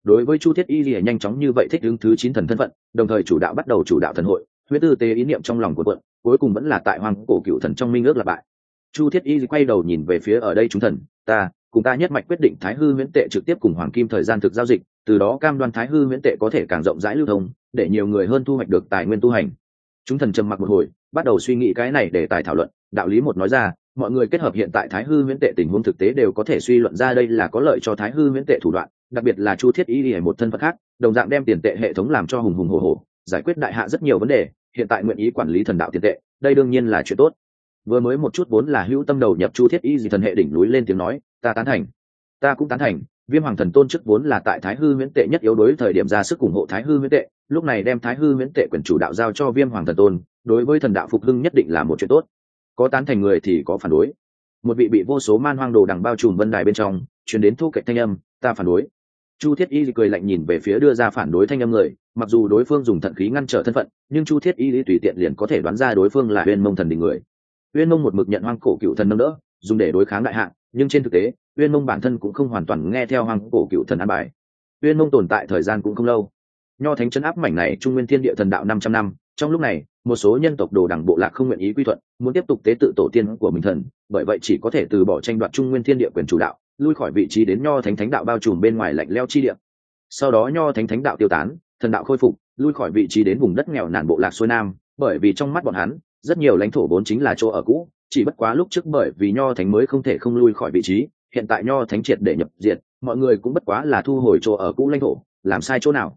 S1: đối với chu thiết y lìa nhanh chóng như vậy thích ứng thứ chín thần thân phận, đồng thời chủ đạo bắt đầu chủ đạo thần hội, huyết tư tế ý niệm trong lòng của quận, cuối cùng vẫn là tại hoàng cổ cựu thần trong minh ước là bại. Chu thiết y quay đầu nhìn về phía ở đây chúng thần, ta, cùng ta nhất mạch quyết định thái hư Huyễn tệ trực tiếp cùng hoàng kim thời gian thực giao dịch, từ đó cam đoan thái hư Huyễn tệ có thể càng rộng rãi lưu thông, để nhiều người hơn thu hoạch được tài nguyên tu hành. Chúng thần trầm mặc một hồi, bắt đầu suy nghĩ cái này để tài thảo luận, đạo lý một nói ra mọi người kết hợp hiện tại thái hư nguyễn tệ tình huống thực tế đều có thể suy luận ra đây là có lợi cho thái hư nguyễn tệ thủ đoạn, đặc biệt là chu thiết y lìa một thân phận khác, đồng dạng đem tiền tệ hệ thống làm cho hùng hùng hồ hồ giải quyết đại hạ rất nhiều vấn đề, hiện tại nguyện ý quản lý thần đạo tiền tệ, đây đương nhiên là chuyện tốt. Vừa mới một chút vốn là hữu tâm đầu nhập chu thiết y gì thần hệ đỉnh núi lên tiếng nói, ta tán thành, ta cũng tán thành, viêm hoàng thần tôn chức vốn là tại thái hư miễn tệ nhất yếu đối thời điểm ra sức ủng hộ thái hư miễn tệ, lúc này đem thái hư miễn tệ quyền chủ đạo giao cho viêm hoàng thần tôn, đối với thần đạo phục hưng nhất định là một chuyện tốt có tán thành người thì có phản đối. Một vị bị vô số man hoang đồ đằng bao trùm vân đài bên trong chuyển đến thu cạnh thanh âm, ta phản đối. Chu thiết y cười lạnh nhìn về phía đưa ra phản đối thanh âm người, mặc dù đối phương dùng thận khí ngăn trở thân phận, nhưng chu thiết y tùy tiện liền có thể đoán ra đối phương là huyên mông thần đình người. Huyên mông một mực nhận hoang cổ cựu thần nâng đỡ, dùng để đối kháng đại hạng nhưng trên thực tế, uyên mông bản thân cũng không hoàn toàn nghe theo hoang cổ cựu thần an bài. Uyên mông tồn tại thời gian cũng không lâu. Nho thánh chân áp mảnh này trung nguyên thiên địa thần đạo năm trăm năm trong lúc này, một số nhân tộc đồ đẳng bộ lạc không nguyện ý quy thuận, muốn tiếp tục tế tự tổ tiên của mình thần, bởi vậy chỉ có thể từ bỏ tranh đoạt trung nguyên thiên địa quyền chủ đạo, lui khỏi vị trí đến nho thánh thánh đạo bao trùm bên ngoài lạnh leo chi địa. Sau đó nho thánh thánh đạo tiêu tán, thần đạo khôi phục, lui khỏi vị trí đến vùng đất nghèo nàn bộ lạc xuôi nam, bởi vì trong mắt bọn hắn, rất nhiều lãnh thổ vốn chính là chỗ ở cũ, chỉ bất quá lúc trước bởi vì nho thánh mới không thể không lui khỏi vị trí, hiện tại nho thánh triệt để nhập diệt, mọi người cũng bất quá là thu hồi chỗ ở cũ lãnh thổ, làm sai chỗ nào.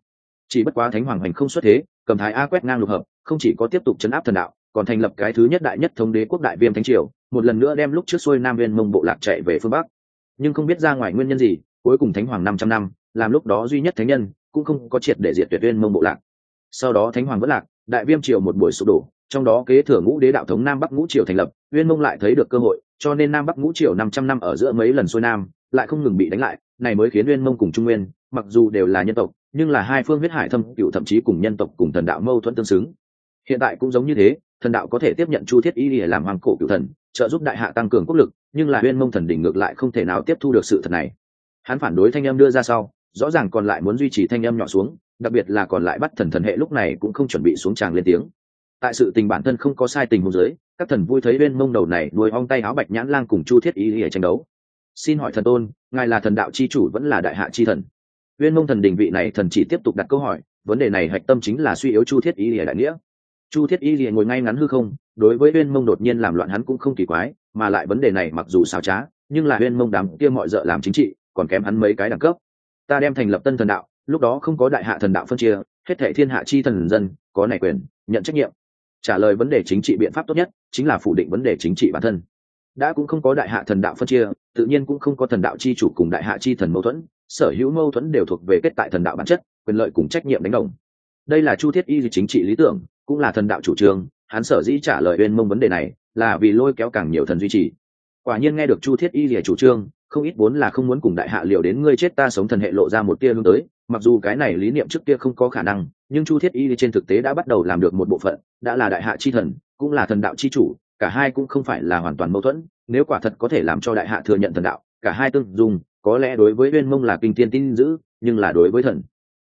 S1: Chỉ bất quá thánh hoàng hành không xuất thế cầm thái a quét ngang lục hợp, không chỉ có tiếp tục chấn áp thần đạo, còn thành lập cái thứ nhất đại nhất thống đế quốc đại viêm thánh triều, một lần nữa đem lúc trước xuôi nam viên mông bộ lạc chạy về phương bắc. Nhưng không biết ra ngoài nguyên nhân gì, cuối cùng thánh hoàng năm trăm năm, làm lúc đó duy nhất thánh nhân, cũng không có triệt để diệt tuyệt viên mông bộ lạc. Sau đó thánh hoàng vẫn lạc, đại viêm triều một buổi sụp đổ, trong đó kế thừa ngũ đế đạo thống nam bắc ngũ triều thành lập uyên mông lại thấy được cơ hội, cho nên nam bắc ngũ triều năm trăm năm ở giữa mấy lần xuôi nam, lại không ngừng bị đánh lại, này mới khiến uyên mông cùng trung nguyên, mặc dù đều là nhân tộc nhưng là hai phương huyết hải thâm, cựu thậm chí cùng nhân tộc cùng thần đạo mâu thuẫn tương xứng. Hiện tại cũng giống như thế, thần đạo có thể tiếp nhận chu thiết y để làm hoàng cổ cựu thần, trợ giúp đại hạ tăng cường quốc lực, nhưng là uyên mông thần đỉnh ngược lại không thể nào tiếp thu được sự thật này. Hắn phản đối thanh âm đưa ra sau, rõ ràng còn lại muốn duy trì thanh âm nhỏ xuống, đặc biệt là còn lại bắt thần thần hệ lúc này cũng không chuẩn bị xuống tràng lên tiếng. Tại sự tình bản thân không có sai tình huống giới các thần vui thấy bên mông đầu này nuôi ong tay áo bạch nhãn lang cùng chu thiết ý để tranh đấu. Xin hỏi thần tôn, ngài là thần đạo c h i chủ vẫn là đại hạ c h i thần? Uyên mông thần đình vị này thần chỉ tiếp tục đặt câu hỏi, vấn đề này hạch tâm chính là suy yếu chu thiết Y lìa đại nghĩa. Chu thiết Y lìa ngồi ngay ngắn hư không, đối với uyên mông đột nhiên làm loạn hắn cũng không kỳ quái, mà lại vấn đề này mặc dù xào trá, nhưng là uyên mông đám kia mọi d làm chính trị, còn kém hắn mấy cái đẳng cấp. Ta đem thành lập tân thần đạo, lúc đó không có đại hạ thần đạo phân chia, hết thệ thiên hạ chi thần dân, có này quyền, nhận trách nhiệm. Trả lời vấn đề chính trị biện pháp tốt nhất, chính là phủ định vấn đề chính trị bản thân. Đã cũng không có đại hạ thần đạo phân chia, tự nhiên cũng không có thần đạo chi chủ cùng đại hạ chi thần mâu thuẫn sở hữu mâu thuẫn đều thuộc về kết tại thần đạo bản chất, quyền lợi cùng trách nhiệm đánh đồng. Đây là chu thiết y chính trị lý tưởng, cũng là thần đạo chủ trương, hắn sở dĩ trả lời bên mông vấn đề này là vì lôi kéo càng nhiều thần duy trì. Quả nhiên nghe được chu thiết y lìa chủ trương, không ít vốn là không muốn cùng đại hạ liều đến ngươi chết ta sống thần hệ lộ ra một tia hướng tới, mặc dù cái này lý niệm trước kia không có khả năng, nhưng chu thiết y trên thực tế đã bắt đầu làm được một bộ phận, đã là đại hạ chi thần, cũng là thần đạo chi chủ, cả hai cũng không phải là hoàn toàn mâu thuẫn, nếu quả thật có thể làm cho đại hạ thừa nhận thần đạo, cả hai tương dùng có lẽ đối với uyên mông là kinh thiên tin giữ nhưng là đối với thần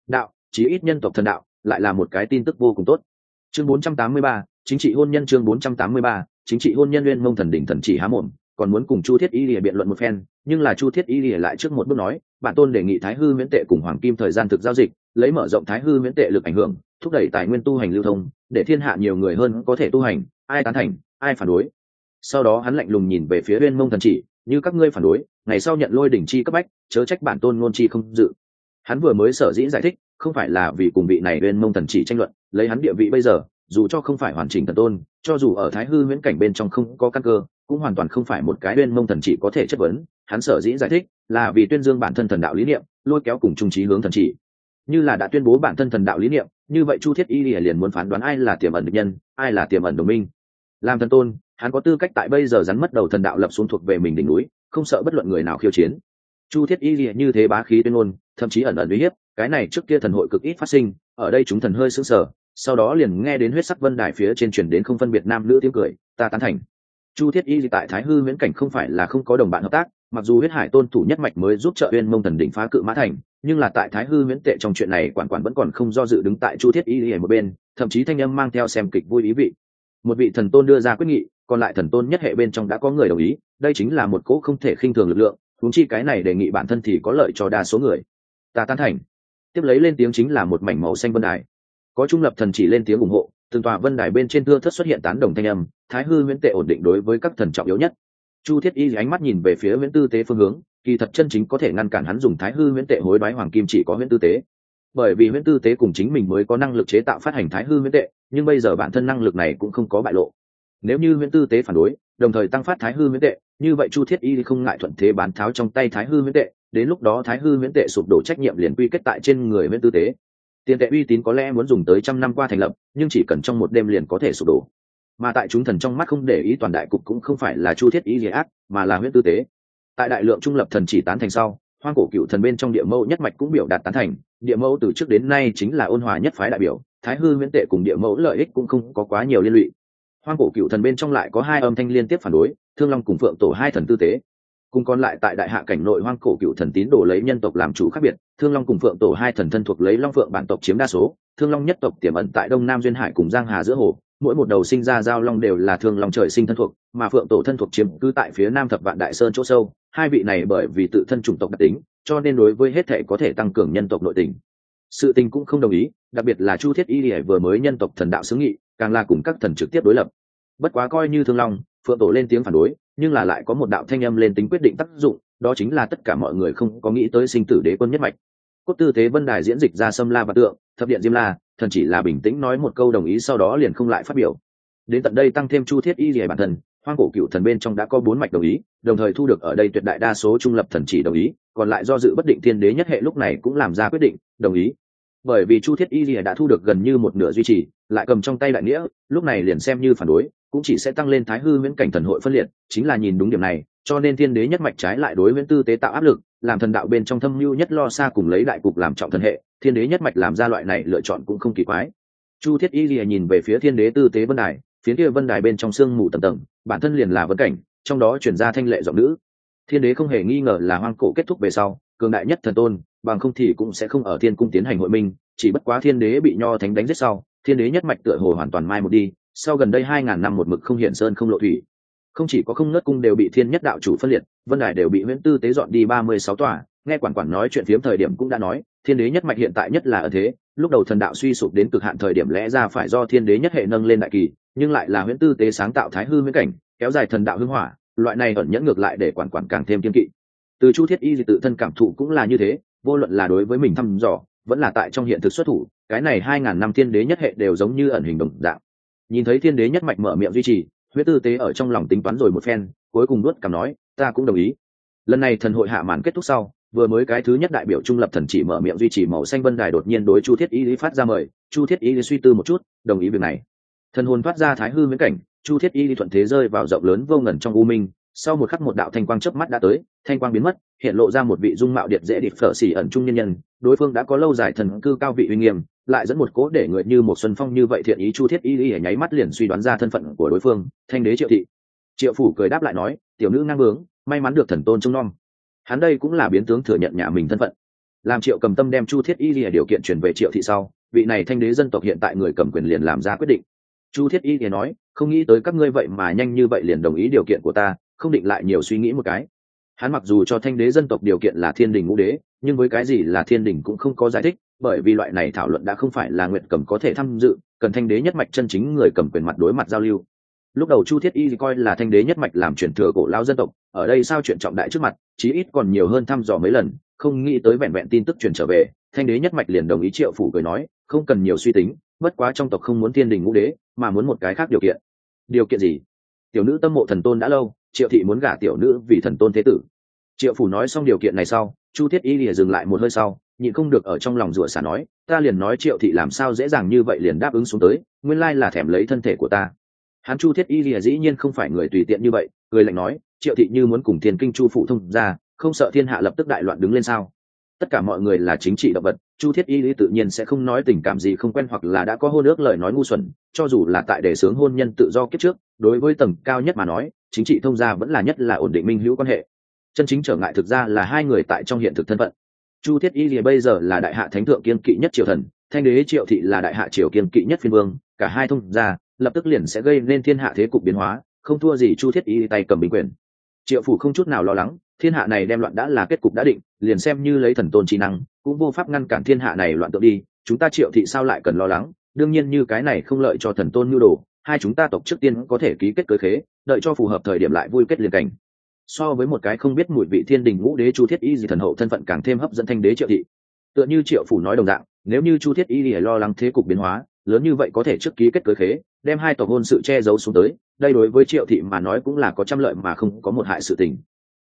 S1: đạo chí ít nhân tộc thần đạo lại là một cái tin tức vô cùng tốt. Chương 483, chính trị hôn nhân chương 483, chính trị hôn nhân uyên mông thần đỉnh thần chỉ há mồm còn muốn cùng chu thiết y lìa biện luận một phen nhưng là chu thiết y lìa lại trước một bước nói bản tôn đề nghị thái hư miễn tệ cùng hoàng kim thời gian thực giao dịch lấy mở rộng thái hư miễn tệ lực ảnh hưởng thúc đẩy tài nguyên tu hành lưu thông để thiên hạ nhiều người hơn có thể tu hành ai tán thành ai phản đối. Sau đó hắn lạnh lùng nhìn về phía uyên mông thần chỉ như các ngươi phản đối, ngày sau nhận lôi đỉnh chi cấp bách, chớ trách bản tôn ngôn chi không dự. Hắn vừa mới sở dĩ giải thích, không phải là vì cùng vị này bên mông thần chỉ tranh luận, lấy hắn địa vị bây giờ, dù cho không phải hoàn chỉnh thần tôn, cho dù ở thái hư huyễn cảnh bên trong không có căn cơ, cũng hoàn toàn không phải một cái bên mông thần chỉ có thể chất vấn. Hắn sở dĩ giải thích, là vì tuyên dương bản thân thần đạo lý niệm, lôi kéo cùng trung trí hướng thần chỉ. Như là đã tuyên bố bản thân thần đạo lý niệm, như vậy chu thiết y liền muốn phán đoán ai là tiềm ẩn địch nhân, ai là tiềm ẩn đồng minh. Làm thần tôn hắn có tư cách tại bây giờ rắn mất đầu thần đạo lập xuống thuộc về mình đỉnh núi, không sợ bất luận người nào khiêu chiến. Chu thiết y lìa như thế bá khí tuyên ngôn, thậm chí ẩn ẩn uy hiếp, cái này trước kia thần hội cực ít phát sinh, ở đây chúng thần hơi sững sờ, sau đó liền nghe đến huyết sắc vân đài phía trên truyền đến không phân biệt nam nữ tiếng cười, ta tán thành. Chu thiết y tại thái hư Miễn cảnh không phải là không có đồng bạn hợp tác, mặc dù huyết hải tôn thủ nhất mạch mới giúp trợ uyên mông thần đỉnh phá cự mã thành, nhưng là tại thái hư Miễn tệ trong chuyện này quản quản vẫn còn không do dự đứng tại chu thiết y ở một bên, thậm chí thanh âm mang theo xem kịch vui ý vị. Một vị thần tôn đưa ra quyết nghị còn lại thần tôn nhất hệ bên trong đã có người đồng ý, đây chính là một cỗ không thể khinh thường lực lượng, huống chi cái này đề nghị bản thân thì có lợi cho đa số người. Ta tán thành. Tiếp lấy lên tiếng chính là một mảnh màu xanh vân đài. Có trung lập thần chỉ lên tiếng ủng hộ, từng tòa vân đài bên trên thưa thất xuất hiện tán đồng thanh âm, thái hư nguyễn tệ ổn định đối với các thần trọng yếu nhất. Chu thiết y ánh mắt nhìn về phía nguyễn tư tế phương hướng, kỳ thật chân chính có thể ngăn cản hắn dùng thái hư nguyễn tệ hối đoái hoàng kim chỉ có nguyễn tư tế. Bởi vì nguyễn tư tế cùng chính mình mới có năng lực chế tạo phát hành thái hư nguyễn tệ, nhưng bây giờ bản thân năng lực này cũng không có bại lộ nếu như nguyễn tư tế phản đối, đồng thời tăng phát thái hư huyễn tệ, như vậy chu thiết y không ngại thuận thế bán tháo trong tay thái hư huyễn tệ, đến lúc đó thái hư huyễn tệ sụp đổ trách nhiệm liền quy kết tại trên người nguyễn tư tế. Tiền tệ uy tín có lẽ muốn dùng tới trăm năm qua thành lập, nhưng chỉ cần trong một đêm liền có thể sụp đổ. Mà tại chúng thần trong mắt không để ý toàn đại cục cũng không phải là chu thiết y gì ác, mà là huyễn tư tế. Tại đại lượng trung lập thần chỉ tán thành sau, hoang cổ cựu thần bên trong địa mẫu nhất mạch cũng biểu đạt tán thành, địa mẫu từ trước đến nay chính là ôn hòa nhất phái đại biểu, thái hư huyễn tệ cùng địa mẫu lợi ích cũng không có quá nhiều liên lụy hoang cổ cựu thần bên trong lại có hai âm thanh liên tiếp phản đối, thương long cùng phượng tổ hai thần tư tế. Cùng còn lại tại đại hạ cảnh nội hoang cổ cựu thần tín đồ lấy nhân tộc làm chủ khác biệt, thương long cùng phượng tổ hai thần thân thuộc lấy long phượng bản tộc chiếm đa số, thương long nhất tộc tiềm ẩn tại đông nam duyên hải cùng giang hà giữa hồ, mỗi một đầu sinh ra giao long đều là thương long trời sinh thân thuộc, mà phượng tổ thân thuộc chiếm cứ tại phía nam thập vạn đại sơn chỗ sâu, hai vị này bởi vì tự thân chủng tộc đặc tính, cho nên đối với hết thể có thể tăng cường nhân tộc nội tình. Sự tình cũng không đồng ý, đặc biệt là chu thiết y lìa vừa mới nhân tộc thần đạo xứ nghị càng là cùng các thần trực tiếp đối lập. Bất quá coi như thương long, phượng tổ lên tiếng phản đối, nhưng là lại có một đạo thanh âm lên tính quyết định tác dụng, đó chính là tất cả mọi người không có nghĩ tới sinh tử đế quân nhất mạch. Cốt tư thế vân đài diễn dịch ra sâm la và tượng, thập điện diêm la, thần chỉ là bình tĩnh nói một câu đồng ý sau đó liền không lại phát biểu. Đến tận đây tăng thêm chu thiết y rìa bản thân, hoang cổ cựu thần bên trong đã có bốn mạch đồng ý, đồng thời thu được ở đây tuyệt đại đa số trung lập thần chỉ đồng ý, còn lại do dự bất định thiên đế nhất hệ lúc này cũng làm ra quyết định, đồng ý bởi vì chu thiết y rìa đã thu được gần như một nửa duy trì, lại cầm trong tay đại nghĩa, lúc này liền xem như phản đối, cũng chỉ sẽ tăng lên thái hư miễn cảnh thần hội phân liệt, chính là nhìn đúng điểm này, cho nên thiên đế nhất mạch trái lại đối nguyễn tư tế tạo áp lực, làm thần đạo bên trong thâm mưu nhất lo xa cùng lấy đại cục làm trọng thần hệ, thiên đế nhất mạch làm ra loại này lựa chọn cũng không kỳ quái. Chu thiết y lìa nhìn về phía thiên đế tư tế vân đài, phía kia vân đài bên trong sương mù tầm tầng, bản thân liền là vân cảnh, trong đó chuyển ra thanh lệ giọng nữ. Thiên đế không hề nghi ngờ là hoang cổ kết thúc về sau, cường đại nhất thần tôn bằng không thì cũng sẽ không ở thiên cung tiến hành hội minh, chỉ bất quá thiên đế bị nho thánh đánh giết sau, thiên đế nhất mạch tựa hồ hoàn toàn mai một đi, sau gần đây hai ngàn năm một mực không hiện sơn không lộ thủy. Không chỉ có không ngất cung đều bị thiên nhất đạo chủ phân liệt, vân đài đều bị nguyễn tư tế dọn đi ba mươi sáu tòa. Nghe quản quản nói chuyện phiếm thời điểm cũng đã nói, thiên đế nhất mạch hiện tại nhất là ở thế, lúc đầu thần đạo suy sụp đến cực hạn thời điểm lẽ ra phải do thiên đế nhất hệ nâng lên đại kỳ, nhưng lại là nguyễn tư tế sáng tạo thái hư miễn cảnh, kéo dài thần đạo hưng hỏa, loại này ẩn nhẫn ngược lại để quản quản càng thêm kiên kỵ. Từ chu thiết y thì tự thân cảm thụ cũng là như thế vô luận là đối với mình thăm dò, vẫn là tại trong hiện thực xuất thủ, cái này hai ngàn năm thiên đế nhất hệ đều giống như ẩn hình đồng dạng. Nhìn thấy thiên đế nhất mạch mở miệng duy trì, huyết tư tế ở trong lòng tính toán rồi một phen, cuối cùng nuốt cảm nói, ta cũng đồng ý. Lần này thần hội hạ màn kết thúc sau, vừa mới cái thứ nhất đại biểu trung lập thần chỉ mở miệng duy trì màu xanh vân đài đột nhiên đối chu thiết y lý phát ra mời, chu thiết y lý suy tư một chút, đồng ý việc này. Thần hồn phát ra thái hư miễn cảnh, chu thiết y lý thuận thế rơi vào rộng lớn vô ngần trong u minh sau một khắc một đạo thanh quang chớp mắt đã tới, thanh quang biến mất, hiện lộ ra một vị dung mạo điệt dễ điệp phở xỉ ẩn trung nhân nhân. Đối phương đã có lâu dài thần cư cao vị uy nghiêm, lại dẫn một cố để người như một xuân phong như vậy thiện ý chu thiết y y nháy mắt liền suy đoán ra thân phận của đối phương, thanh đế triệu thị. Triệu phủ cười đáp lại nói, tiểu nữ ngang bướng, may mắn được thần tôn trông nom. Hắn đây cũng là biến tướng thừa nhận nhà mình thân phận. Làm triệu cầm tâm đem chu thiết y lìa điều kiện chuyển về triệu thị sau, vị này thanh đế dân tộc hiện tại người cầm quyền liền làm ra quyết định. Chu thiết y thì nói, không nghĩ tới các ngươi vậy mà nhanh như vậy liền đồng ý điều kiện của ta không định lại nhiều suy nghĩ một cái. Hắn mặc dù cho thanh đế dân tộc điều kiện là thiên đình ngũ đế, nhưng với cái gì là thiên đình cũng không có giải thích, bởi vì loại này thảo luận đã không phải là nguyện cầm có thể tham dự, cần thanh đế nhất mạch chân chính người cầm quyền mặt đối mặt giao lưu. Lúc đầu chu thiết y coi là thanh đế nhất mạch làm truyền thừa cổ lao dân tộc, ở đây sao chuyện trọng đại trước mặt, chí ít còn nhiều hơn thăm dò mấy lần, không nghĩ tới vẹn vẹn tin tức truyền trở về, thanh đế nhất mạch liền đồng ý triệu phủ cười nói, không cần nhiều suy tính, bất quá trong tộc không muốn thiên đình ngũ đế, mà muốn một cái khác điều kiện. Điều kiện gì? Tiểu nữ tâm mộ thần tôn đã lâu triệu thị muốn gả tiểu nữ vì thần tôn thế tử. Triệu phủ nói xong điều kiện này sau, chu thiết y lìa dừng lại một hơi sau, nhịn không được ở trong lòng rủa xả nói, ta liền nói triệu thị làm sao dễ dàng như vậy liền đáp ứng xuống tới, nguyên lai là thèm lấy thân thể của ta. Hắn chu thiết y lìa dĩ nhiên không phải người tùy tiện như vậy người lạnh nói, triệu thị như muốn cùng thiên kinh chu phụ thông ra, không sợ thiên hạ lập tức đại loạn đứng lên sao? Tất cả mọi người là chính trị động vật, chu thiết y lý tự nhiên sẽ không nói tình cảm gì không quen hoặc là đã có hôn ước lời nói ngu xuẩn, cho dù là tại đề xướng hôn nhân tự do kiếp trước, đối với tầng cao nhất mà nói chính trị thông gia vẫn là nhất là ổn định minh hữu quan hệ. Chân chính trở ngại thực ra là hai người tại trong hiện thực thân phận. Chu thiết y lìa bây giờ là đại hạ thánh thượng kiên kỵ nhất triều thần, thanh đế triệu thị là đại hạ triều kiên kỵ nhất phiên vương, cả hai thông gia lập tức liền sẽ gây nên thiên hạ thế cục biến hóa, không thua gì chu thiết y tay cầm bình quyền. Triệu phủ không chút nào lo lắng, thiên hạ này đem loạn đã là kết cục đã định, liền xem như lấy thần tôn trí năng, cũng vô pháp ngăn cản thiên hạ này loạn tượng đi, chúng ta triệu thị sao lại cần lo lắng? Đương nhiên như cái này không lợi cho thần tôn nhu đồ hai chúng ta tộc trước tiên có thể ký kết cưới khế, đợi cho phù hợp thời điểm lại vui kết liền cảnh. So với một cái không biết mùi vị thiên đình ngũ đế chu thiết y gì thần hậu thân phận càng thêm hấp dẫn thanh đế triệu thị. Tựa như triệu phủ nói đồng dạng, nếu như chu thiết y lìa lo lắng thế cục biến hóa, lớn như vậy có thể trước ký kết cưới khế, đem hai tộc hôn sự che giấu xuống tới, đây đối với triệu thị mà nói cũng là có trăm lợi mà không có một hại sự tình.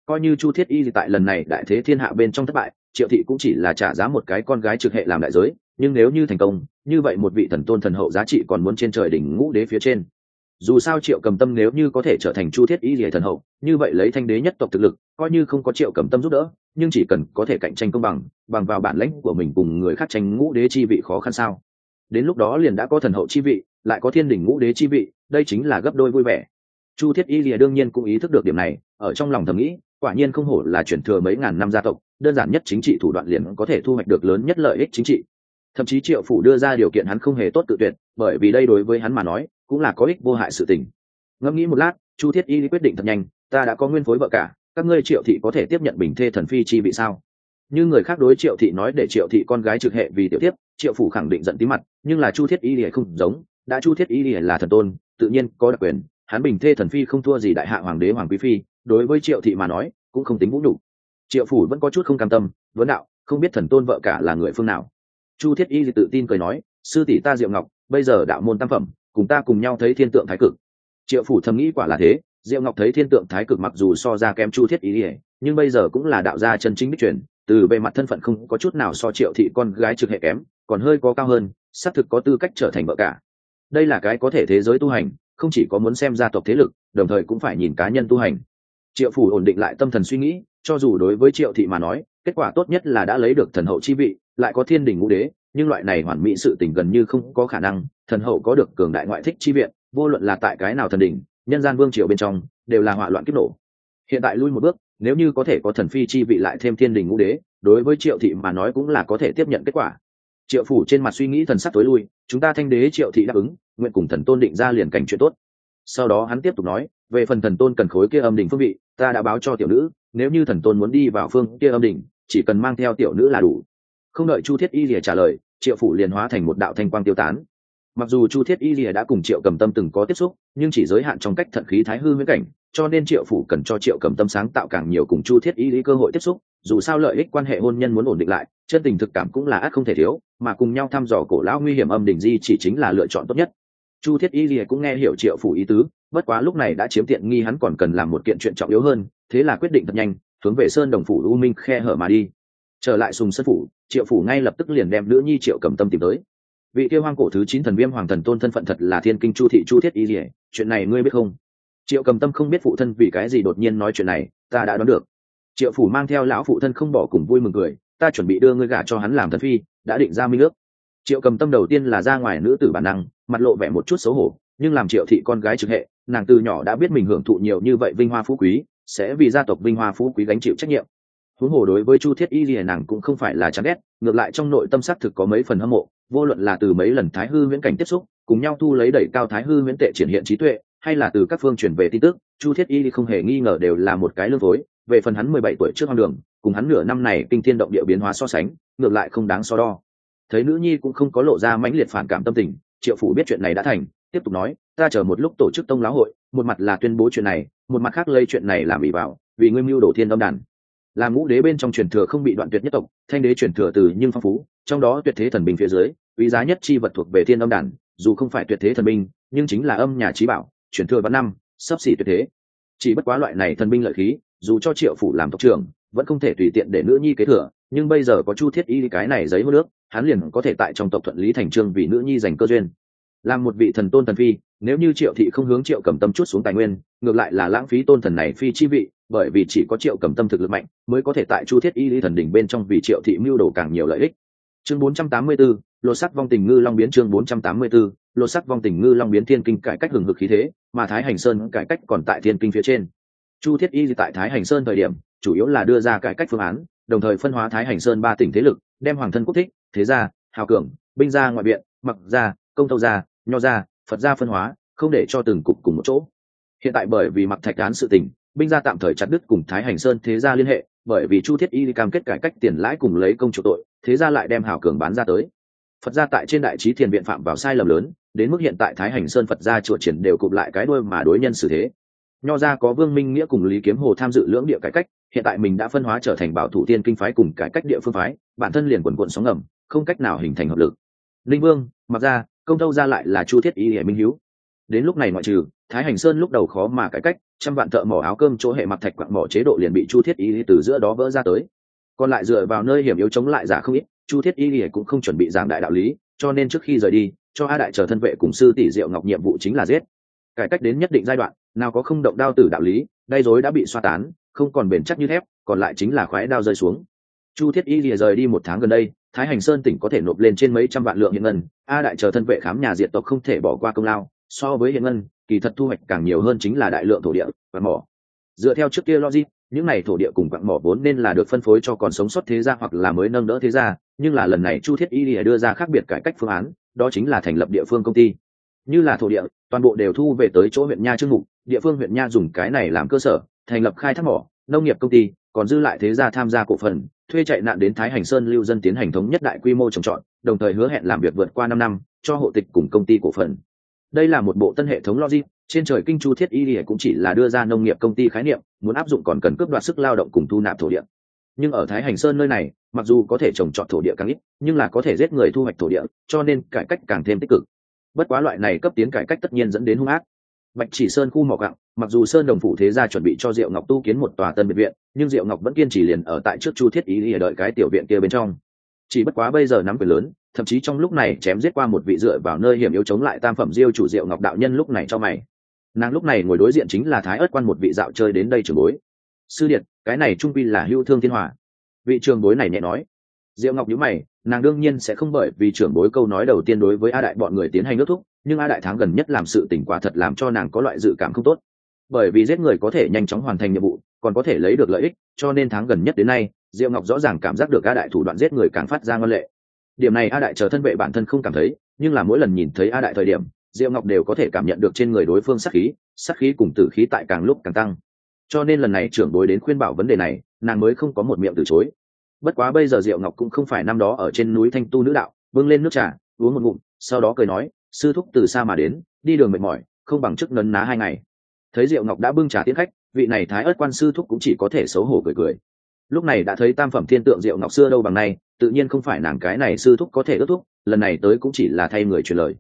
S1: Coi như chu thiết y tại lần này đại thế thiên hạ bên trong thất bại triệu thị cũng chỉ là trả giá một cái con gái trực hệ làm đại giới, nhưng nếu như thành công, như vậy một vị thần tôn thần hậu giá trị còn muốn trên trời đỉnh ngũ đế phía trên. Dù sao triệu cầm tâm nếu như có thể trở thành chu thiết y rỉa thần hậu, như vậy lấy thanh đế nhất tộc thực lực, coi như không có triệu cầm tâm giúp đỡ, nhưng chỉ cần có thể cạnh tranh công bằng bằng vào bản lãnh của mình cùng người khác tranh ngũ đế chi vị khó khăn sao? Đến lúc đó liền đã có thần hậu chi vị, lại có thiên đình ngũ đế chi vị, đây chính là gấp đôi vui vẻ. Chu thiết y lìa đương nhiên cũng ý thức được điểm này, ở trong lòng thầm nghĩ, quả nhiên không hổ là chuyển thừa mấy ngàn năm gia tộc đơn giản nhất chính trị thủ đoạn liền có thể thu hoạch được lớn nhất lợi ích chính trị. Thậm chí triệu phủ đưa ra điều kiện hắn không hề tốt tự tuyệt, bởi vì đây đối với hắn mà nói, cũng là có ích vô hại sự tình. Ngẫm nghĩ một lát, chu thiết y quyết định thật nhanh, ta đã có nguyên phối vợ cả, các ngươi triệu thị có thể tiếp nhận bình thê thần phi chi bị sao? Như người khác đối triệu thị nói để triệu thị con gái trực hệ vì tiểu tiếp, triệu phủ khẳng định giận tí mặt, nhưng là chu thiết y lìa không giống, đã chu thiết y lìa là thần tôn, tự nhiên có đặc quyền, hắn bình thê thần phi không thua gì đại hạ hoàng đế hoàng quý phi, đối với triệu thị mà nói, cũng không tính vũ đủ triệu phủ vẫn có chút không cam tâm, vấn đạo, không biết thần tôn vợ cả là người phương nào. Chu thiết y tự tin cười nói, sư tỷ ta diệu ngọc, bây giờ đạo môn tam phẩm, cùng ta cùng nhau thấy thiên tượng thái cực. Triệu phủ thầm nghĩ quả là thế, diệu ngọc thấy thiên tượng thái cực mặc dù so ra kém chu thiết y, nhưng bây giờ cũng là đạo gia chân chính đích truyền, từ bề mặt thân phận không có chút nào so triệu thị con gái trực hệ kém, còn hơi có cao hơn, xác thực có tư cách trở thành vợ cả. Đây là cái có thể thế giới tu hành, không chỉ có muốn xem gia tộc thế lực, đồng thời cũng phải nhìn cá nhân tu hành triệu phủ ổn định lại tâm thần suy nghĩ cho dù đối với triệu thị mà nói kết quả tốt nhất là đã lấy được thần hậu chi vị lại có thiên đình ngũ đế nhưng loại này hoàn mỹ sự tình gần như không có khả năng thần hậu có được cường đại ngoại thích chi viện vô luận là tại cái nào thần đình, nhân gian vương triều bên trong đều là hỏa loạn kích nổ. Hiện tại lui một bước nếu như có thể có thần phi chi vị lại thêm thiên đình ngũ đế đối với triệu thị mà nói cũng là có thể tiếp nhận kết quả. Triệu phủ trên mặt suy nghĩ thần sắc tối lui chúng ta thanh đế triệu thị đáp ứng nguyện cùng thần tôn định ra liền cảnh chuyện tốt. Sau đó hắn tiếp tục nói về phần thần tôn cần khối kia âm đình phương vị ta đã báo cho tiểu nữ, nếu như thần tôn muốn đi vào phương kia âm đỉnh, chỉ cần mang theo tiểu nữ là đủ. Không đợi chu thiết y lìa trả lời, triệu phủ liền hóa thành một đạo thanh quang tiêu tán. Mặc dù chu thiết y lìa đã cùng triệu cầm tâm từng có tiếp xúc, nhưng chỉ giới hạn trong cách thận khí thái hư với cảnh, cho nên triệu phủ cần cho triệu cầm tâm sáng tạo càng nhiều cùng chu thiết y lý cơ hội tiếp xúc, dù sao lợi ích quan hệ hôn nhân muốn ổn định lại, chân tình thực cảm cũng là ác không thể thiếu, mà cùng nhau thăm dò cổ lão nguy hiểm âm đỉnh di chỉ chính là lựa chọn tốt nhất. Chu thiết y lìa cũng nghe hiểu triệu phủ ý tứ bất quá lúc này đã chiếm tiện nghi hắn còn cần làm một kiện chuyện trọng yếu hơn, thế là quyết định thật nhanh, hướng về sơn đồng phủ u minh khe hở mà đi. Trở lại sùng sân phủ, triệu phủ ngay lập tức liền đem nữ nhi triệu cầm tâm tìm tới. Vị tiêu hoang cổ thứ chín thần viêm hoàng thần tôn thân phận thật là thiên kinh chu thị chu thiết y dỉa chuyện này ngươi biết không? Triệu cầm tâm không biết phụ thân vì cái gì đột nhiên nói chuyện này, ta đã đoán được. Triệu phủ mang theo lão phụ thân không bỏ cùng vui mừng cười, ta chuẩn bị đưa ngươi gả cho hắn làm thần phi, đã định ra minh ước. Triệu cầm tâm đầu tiên là ra ngoài nữ tử bản năng, mặt lộ vẻ một chút xấu hổ, nhưng làm triệu thị con gái trực hệ nàng từ nhỏ đã biết mình hưởng thụ nhiều như vậy vinh hoa phú quý, sẽ vì gia tộc vinh hoa phú quý gánh chịu trách nhiệm. Huống hồ đối với chu thiết y lìa nàng cũng không phải là chán ghét, ngược lại trong nội tâm xác thực có mấy phần hâm mộ, vô luận là từ mấy lần thái hư viễn cảnh tiếp xúc, cùng nhau thu lấy đẩy cao thái hư viễn tệ triển hiện trí tuệ, hay là từ các phương chuyển về tin tức, chu thiết y không hề nghi ngờ đều là một cái lương phối, về phần hắn mười bảy tuổi trước hoang đường, cùng hắn nửa năm này kinh thiên động địa biến hóa so sánh, ngược lại không đáng so đo. Thấy nữ nhi cũng không có lộ ra mãnh liệt phản cảm tâm tình, triệu phủ biết chuyện này đã thành tiếp tục nói, ta chờ một lúc tổ chức tông lão hội, một mặt là tuyên bố chuyện này, một mặt khác lây chuyện này làm bị vào, vì ngươi mưu đổ thiên âm đàn. Làm ngũ đế bên trong truyền thừa không bị đoạn tuyệt nhất tộc, thanh đế truyền thừa từ nhưng phong phú, trong đó tuyệt thế thần binh phía dưới, quý giá nhất chi vật thuộc về thiên âm đàn, dù không phải tuyệt thế thần binh, nhưng chính là âm nhà trí bảo, truyền thừa văn năm, sắp xỉ tuyệt thế. Chỉ bất quá loại này thần binh lợi khí, dù cho triệu phủ làm tộc trưởng, vẫn không thể tùy tiện để nữ nhi kế thừa, nhưng bây giờ có chu thiết y cái này giấy hô nước, hắn liền có thể tại trong tộc thuận lý thành trương vì nữ nhi giành cơ duyên làm một vị thần tôn thần phi nếu như triệu thị không hướng triệu cầm tâm chút xuống tài nguyên ngược lại là lãng phí tôn thần này phi chi vị bởi vì chỉ có triệu cầm tâm thực lực mạnh mới có thể tại chu thiết y lý thần đỉnh bên trong vì triệu thị mưu đồ càng nhiều lợi ích. Chương 484, lột sắc vong tình ngư long biến chương 484, lột sắc vong tình ngư long biến thiên kinh cải cách hừng hực khí thế mà thái hành sơn cải cách còn tại thiên kinh phía trên. Chu thiết y tại thái hành sơn thời điểm chủ yếu là đưa ra cải cách phương án đồng thời phân hóa thái hành sơn ba tỉnh thế lực đem hoàng thân quốc thích thế gia hào cường binh gia ngoại viện mặc gia công tâu gia nho gia phật gia phân hóa, không để cho từng cục cùng một chỗ. Hiện tại bởi vì mặc thạch án sự tình, binh gia tạm thời chặt đứt cùng thái hành sơn thế gia liên hệ, bởi vì chu thiết y cam kết cải cách tiền lãi cùng lấy công chủ tội, thế gia lại đem hảo cường bán ra tới. Phật gia tại trên đại trí thiền biện phạm vào sai lầm lớn, đến mức hiện tại thái hành sơn phật gia chùa triển đều cụp lại cái đuôi mà đối nhân xử thế. Nho gia có vương minh nghĩa cùng lý kiếm hồ tham dự lưỡng địa cải cách, hiện tại mình đã phân hóa trở thành bảo thủ tiên kinh phái cùng cải cách địa phương phái, bản thân liền quần quận sóng ngầm, không cách nào hình thành hợp lực. Linh vương, mặc gia công tâu ra lại là chu thiết y hệ minh hiếu. Đến lúc này ngoại trừ, thái hành sơn lúc đầu khó mà cải cách, trăm vạn thợ mỏ áo cơm chỗ hệ mặc thạch quặng mỏ chế độ liền bị chu thiết y từ giữa đó vỡ ra tới. Còn lại dựa vào nơi hiểm yếu chống lại giả không ít, chu thiết y cũng không chuẩn bị giảng đại đạo lý, cho nên trước khi rời đi, cho a đại chờ thân vệ cùng sư tỷ diệu ngọc nhiệm vụ chính là giết. Cải cách đến nhất định giai đoạn, nào có không động đao tử đạo lý đay dối đã bị xoa tán, không còn bền chắc như thép, còn lại chính là khoái đao rơi xuống. Chu thiết y rìa rời đi một tháng gần đây thái hành sơn tỉnh có thể nộp lên trên mấy trăm vạn lượng hiện ngân, a đại chờ thân vệ khám nhà diệt tộc không thể bỏ qua công lao, so với hiện ngân, kỳ thật thu hoạch càng nhiều hơn chính là đại lượng thổ địa và mỏ. Dựa theo trước kia logic, những này thổ địa cùng quặng mỏ vốn nên là được phân phối cho còn sống sót thế gia hoặc là mới nâng đỡ thế gia, nhưng là lần này chu thiết y lìa đưa ra khác biệt cải cách phương án, đó chính là thành lập địa phương công ty. Như là thổ địa, toàn bộ đều thu về tới chỗ huyện nha trương mục, địa phương huyện nha dùng cái này làm cơ sở, thành lập khai thác mỏ, nông nghiệp công ty còn dư lại thế gia tham gia cổ phần, thuê chạy nạn đến thái hành sơn lưu dân tiến hành thống nhất đại quy mô trồng trọt, đồng thời hứa hẹn làm việc vượt qua năm năm, cho hộ tịch cùng công ty cổ phần. Đây là một bộ tân hệ thống logic, trên trời kinh chu thiết y lìa cũng chỉ là đưa ra nông nghiệp công ty khái niệm, muốn áp dụng còn cần cướp đoạt sức lao động cùng thu nạp thổ địa. Nhưng ở thái hành sơn nơi này, mặc dù có thể trồng trọt thổ địa càng ít, nhưng là có thể giết người thu hoạch thổ địa, cho nên cải cách càng thêm tích cực. Bất quá loại này cấp tiến cải cách tất nhiên dẫn đến hung ác bạch chỉ sơn khu mỏ gặng mặc dù sơn đồng phủ thế gia chuẩn bị cho diệu ngọc tu kiến một tòa tân biệt viện, nhưng diệu ngọc vẫn kiên trì liền ở tại trước chu thiết ý để đợi cái tiểu viện kia bên trong. Chỉ bất quá bây giờ nắm quyền lớn, thậm chí trong lúc này chém giết qua một vị dựa vào nơi hiểm yếu chống lại tam phẩm diêu chủ diệu ngọc đạo nhân lúc này cho mày. Nàng lúc này ngồi đối diện chính là thái ớt quan một vị dạo chơi đến đây trường bối. Sư điện cái này trung quy là hưu thương thiên hòa. Vị trường bối này nhẹ nói. Diệu ngọc nhíu mày, nàng đương nhiên sẽ không bởi vì trưởng bối câu nói đầu tiên đối với a đại bọn người tiến hành ước thúc nhưng a đại tháng gần nhất làm sự tỉnh quả thật làm cho nàng có loại dự cảm không tốt. Bởi vì giết người có thể nhanh chóng hoàn thành nhiệm vụ, còn có thể lấy được lợi ích, cho nên tháng gần nhất đến nay, diệu ngọc rõ ràng cảm giác được a đại thủ đoạn giết người càng phát ra ngân lệ. Điểm này a đại chờ thân vệ bản thân không cảm thấy, nhưng là mỗi lần nhìn thấy a đại thời điểm, diệu ngọc đều có thể cảm nhận được trên người đối phương sát khí sát khí cùng tử khí tại càng lúc càng tăng. Cho nên lần này trưởng đối đến khuyên bảo vấn đề này, nàng mới không có một miệng từ chối. Bất quá bây giờ diệu ngọc cũng không phải năm đó ở trên núi thanh tu nữ đạo vâng lên nước trà, uống một ngụm, sau đó cười nói sư thúc từ xa mà đến, đi đường mệt mỏi, không bằng chức nấn ná hai ngày. Thấy diệu ngọc đã bưng trà tiến khách, vị này thái ớt quan sư thúc cũng chỉ có thể xấu hổ cười cười. Lúc này đã thấy tam phẩm thiên tượng diệu ngọc xưa đâu bằng nay, tự nhiên không phải nàng cái này sư thúc có thể ước thúc, lần này tới cũng chỉ là thay người truyền lời.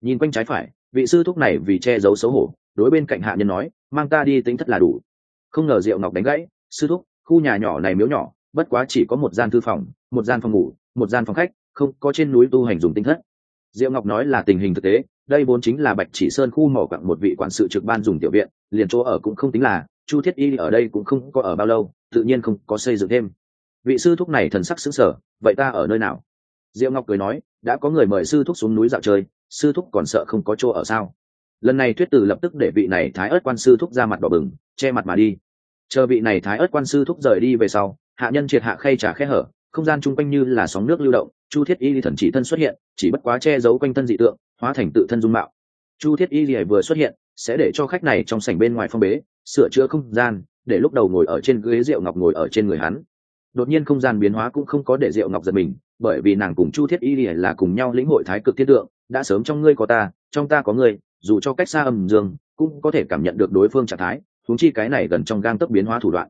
S1: Nhìn quanh trái phải, vị sư thúc này vì che giấu xấu hổ, đối bên cạnh hạ nhân nói, mang ta đi tính thất là đủ. Không ngờ diệu ngọc đánh gãy, sư thúc, khu nhà nhỏ này miếu nhỏ, bất quá chỉ có một gian thư phòng, một gian phòng ngủ, một gian phòng khách, không, có trên núi tu hành dùng tinh thất diệu ngọc nói là tình hình thực tế, đây vốn chính là bạch chỉ sơn khu mỏ quặng một vị quản sự trực ban dùng tiểu viện, liền chỗ ở cũng không tính là, chu thiết y ở đây cũng không có ở bao lâu, tự nhiên không có xây dựng thêm. Vị sư thúc này thần sắc xứng sở vậy ta ở nơi nào? Diệu ngọc cười nói, đã có người mời sư thúc xuống núi dạo chơi, sư thúc còn sợ không có chỗ ở sao? Lần này thuyết tử lập tức để vị này thái ớt quan sư thúc ra mặt đỏ bừng, che mặt mà đi. Chờ vị này thái ớt quan sư thúc rời đi về sau, hạ nhân triệt hạ khay trà khe hở, không gian chung quanh như là sóng nước lưu động chu thiết y thần chỉ thân xuất hiện, chỉ bất quá che giấu quanh thân dị tượng, hóa thành tự thân dung mạo. Chu thiết y lìa vừa xuất hiện, sẽ để cho khách này trong sảnh bên ngoài phong bế, sửa chữa không gian, để lúc đầu ngồi ở trên ghế rượu ngọc ngồi ở trên người hắn. Đột nhiên không gian biến hóa cũng không có để rượu ngọc giật mình, bởi vì nàng cùng chu thiết y lìa là cùng nhau lĩnh hội thái cực thiết tượng, đã sớm trong ngươi có ta, trong ta có ngươi, dù cho cách xa âm dương, cũng có thể cảm nhận được đối phương trạng thái thúng chi cái này gần trong gang tấp biến hóa thủ đoạn.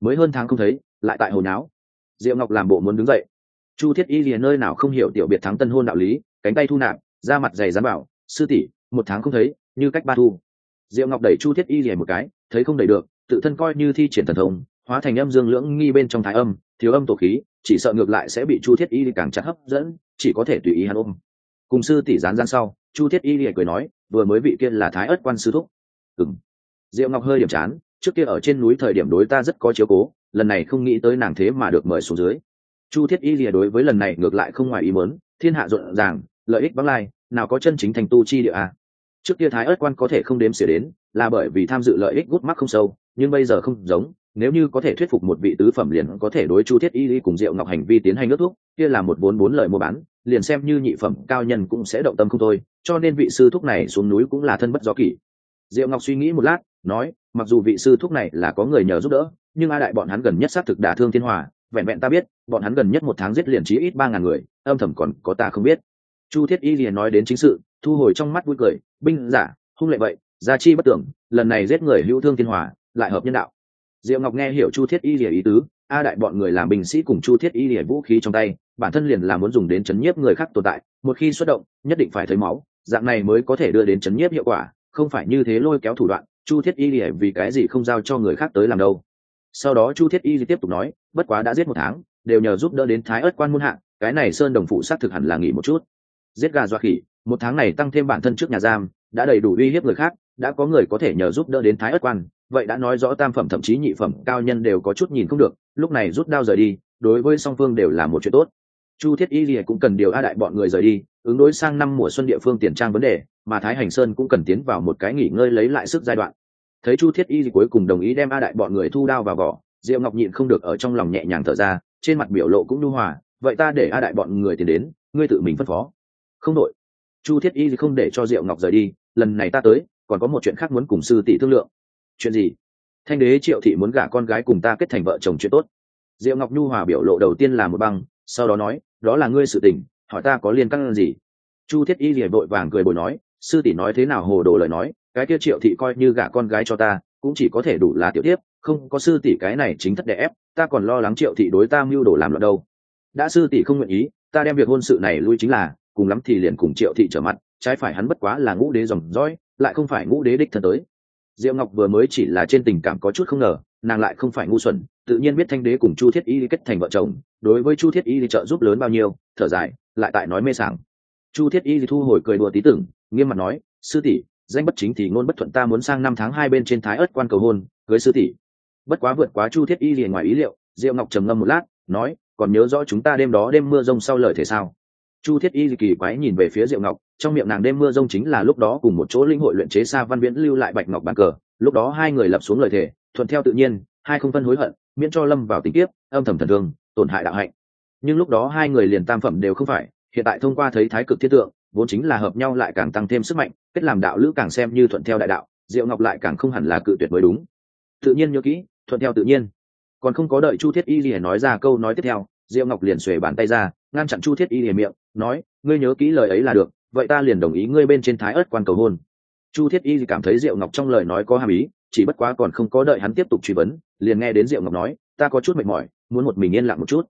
S1: Mới hơn tháng không thấy, lại tại hồi não diệu ngọc làm bộ muốn đứng dậy chu thiết y liền nơi nào không hiểu tiểu biệt thắng tân hôn đạo lý, cánh tay thu nạp, da mặt dày dám bảo, sư tỷ, một tháng không thấy, như cách ba thu. Diệu ngọc đẩy chu thiết y liền một cái, thấy không đẩy được, tự thân coi như thi triển thần thông, hóa thành âm dương lưỡng nghi bên trong thái âm, thiếu âm tổ khí, chỉ sợ ngược lại sẽ bị chu thiết y càng chặt hấp dẫn, chỉ có thể tùy ý hắn ôm. Cùng sư tỷ gián gian sau, chu thiết y liền cười nói, vừa mới vị kia là thái ất quan sư thúc. Ừng diệu ngọc hơi điểm chán, trước kia ở trên núi thời điểm đối ta rất có chiếu cố, lần này không nghĩ tới nàng thế mà được mời xuống dưới chu thiết y lìa đối với lần này ngược lại không ngoài ý muốn, thiên hạ rộn ràng, lợi ích vắng lai, nào có chân chính thành tu chi địa à. trước kia thái ớt quan có thể không đếm xỉa đến, là bởi vì tham dự lợi ích gút mắc không sâu, nhưng bây giờ không giống, nếu như có thể thuyết phục một vị tứ phẩm liền có thể đối chu thiết y lý cùng diệu ngọc hành vi tiến hành ước thuốc kia là một vốn bốn lời mua bán, liền xem như nhị phẩm cao nhân cũng sẽ động tâm không thôi, cho nên vị sư thúc này xuống núi cũng là thân bất do kỷ diệu ngọc suy nghĩ một lát, nói, mặc dù vị sư thúc này là có người nhờ giúp đỡ, nhưng a đại bọn hắn gần nhất xác thực đả thương thiên hòa vẹn vẹn ta biết, bọn hắn gần nhất một tháng giết liền chí ít ba ngàn người, âm thầm còn có ta không biết. Chu thiết y liền nói đến chính sự, thu hồi trong mắt vui cười, binh giả, hung lệ vậy, gia chi bất tưởng, lần này giết người hữu thương thiên hòa, lại hợp nhân đạo. Diệu ngọc nghe hiểu chu thiết y lìa ý tứ, a đại bọn người làm binh sĩ cùng chu thiết y lìa vũ khí trong tay, bản thân liền là muốn dùng đến chấn nhiếp người khác tồn tại, một khi xuất động, nhất định phải thấy máu, dạng này mới có thể đưa đến chấn nhiếp hiệu quả, không phải như thế lôi kéo thủ đoạn, chu thiết y lìa vì cái gì không giao cho người khác tới làm đâu sau đó chu thiết y tiếp tục nói, bất quá đã giết một tháng, đều nhờ giúp đỡ đến thái ớt quan muôn hạng cái này sơn đồng phụ xác thực hẳn là nghỉ một chút. Giết gà dọa khỉ, một tháng này tăng thêm bản thân trước nhà giam, đã đầy đủ uy hiếp người khác, đã có người có thể nhờ giúp đỡ đến thái ớt quan, vậy đã nói rõ tam phẩm thậm chí nhị phẩm cao nhân đều có chút nhìn không được, lúc này rút đao rời đi, đối với song phương đều là một chuyện tốt. Chu thiết y lìa cũng cần điều a đại bọn người rời đi, ứng đối sang năm mùa xuân địa phương tiền trang vấn đề, mà thái hành sơn cũng cần tiến vào một cái nghỉ ngơi lấy lại sức giai đoạn thấy chu thiết y cuối cùng đồng ý đem a đại bọn người thu đao vào vỏ, diệu ngọc nhịn không được ở trong lòng nhẹ nhàng thở ra, trên mặt biểu lộ cũng nhu hòa, vậy ta để a đại bọn người tiến đến, ngươi tự mình phân phó. Không đội. Chu thiết y không để cho diệu ngọc rời đi, lần này ta tới, còn có một chuyện khác muốn cùng sư tỷ thương lượng. Chuyện gì? Thanh đế triệu thị muốn gả con gái cùng ta kết thành vợ chồng chuyện tốt. Diệu ngọc nhu hòa biểu lộ đầu tiên là một băng, sau đó nói, đó là ngươi sự tình, hỏi ta có liên căn gì? Chu thiết y lìa vội vàng cười bồi nói, sư tỷ nói thế nào hồ đồ lời nói cái kia triệu thị coi như gả con gái cho ta, cũng chỉ có thể đủ là tiểu tiếp không có sư tỷ cái này chính thất đẻ ép, ta còn lo lắng triệu thị đối ta mưu đồ làm loạn đâu. Đã sư tỷ không nguyện ý, ta đem việc hôn sự này lui chính là, cùng lắm thì liền cùng triệu thị trở mặt, trái phải hắn bất quá là ngũ đế dòng dõi, lại không phải ngũ đế đích thân tới. Diệu ngọc vừa mới chỉ là trên tình cảm có chút không ngờ, nàng lại không phải ngu xuẩn, tự nhiên biết thanh đế cùng chu thiết y kết thành vợ chồng, đối với chu thiết y trợ giúp lớn bao nhiêu, thở dài, lại tại nói mê sảng. Chu thiết y thu hồi cười đùa tí tưởng, nghiêm mặt nói, sư tỷ danh bất chính thì ngôn bất thuận ta muốn sang năm tháng hai bên trên thái ớt quan cầu hôn, cưới sư tỷ. Bất quá vượt quá chu thiết y liền ngoài ý liệu, diệu ngọc trầm ngâm một lát, nói, còn nhớ rõ chúng ta đêm đó đêm mưa rông sau lời thể sao? Chu thiết y kỳ quái nhìn về phía diệu ngọc, trong miệng nàng đêm mưa rông chính là lúc đó cùng một chỗ linh hội luyện chế xa văn viễn lưu lại bạch ngọc bàn cờ, lúc đó hai người lập xuống lời thể thuận theo tự nhiên, hai không phân hối hận, miễn cho lâm vào tình tiếp âm thầm thần thương, tổn hại đạo hạnh. Nhưng lúc đó hai người liền tam phẩm đều không phải, hiện tại thông qua thấy thái cực thiết tượng vốn chính là hợp nhau lại càng tăng thêm sức mạnh, kết làm đạo lữ càng xem như thuận theo đại đạo, diệu ngọc lại càng không hẳn là cự tuyệt mới đúng. Tự nhiên nhớ kỹ, thuận theo tự nhiên. Còn không có đợi chu thiết y lìa nói ra câu nói tiếp theo, diệu ngọc liền xuề bàn tay ra, ngăn chặn chu thiết y lìa miệng, nói, ngươi nhớ kỹ lời ấy là được, vậy ta liền đồng ý ngươi bên trên thái ớt quan cầu hôn. Chu thiết y cảm thấy diệu ngọc trong lời nói có hàm ý, chỉ bất quá còn không có đợi hắn tiếp tục truy vấn, liền nghe đến diệu ngọc nói, ta có chút mệt mỏi, muốn một mình yên lặng một chút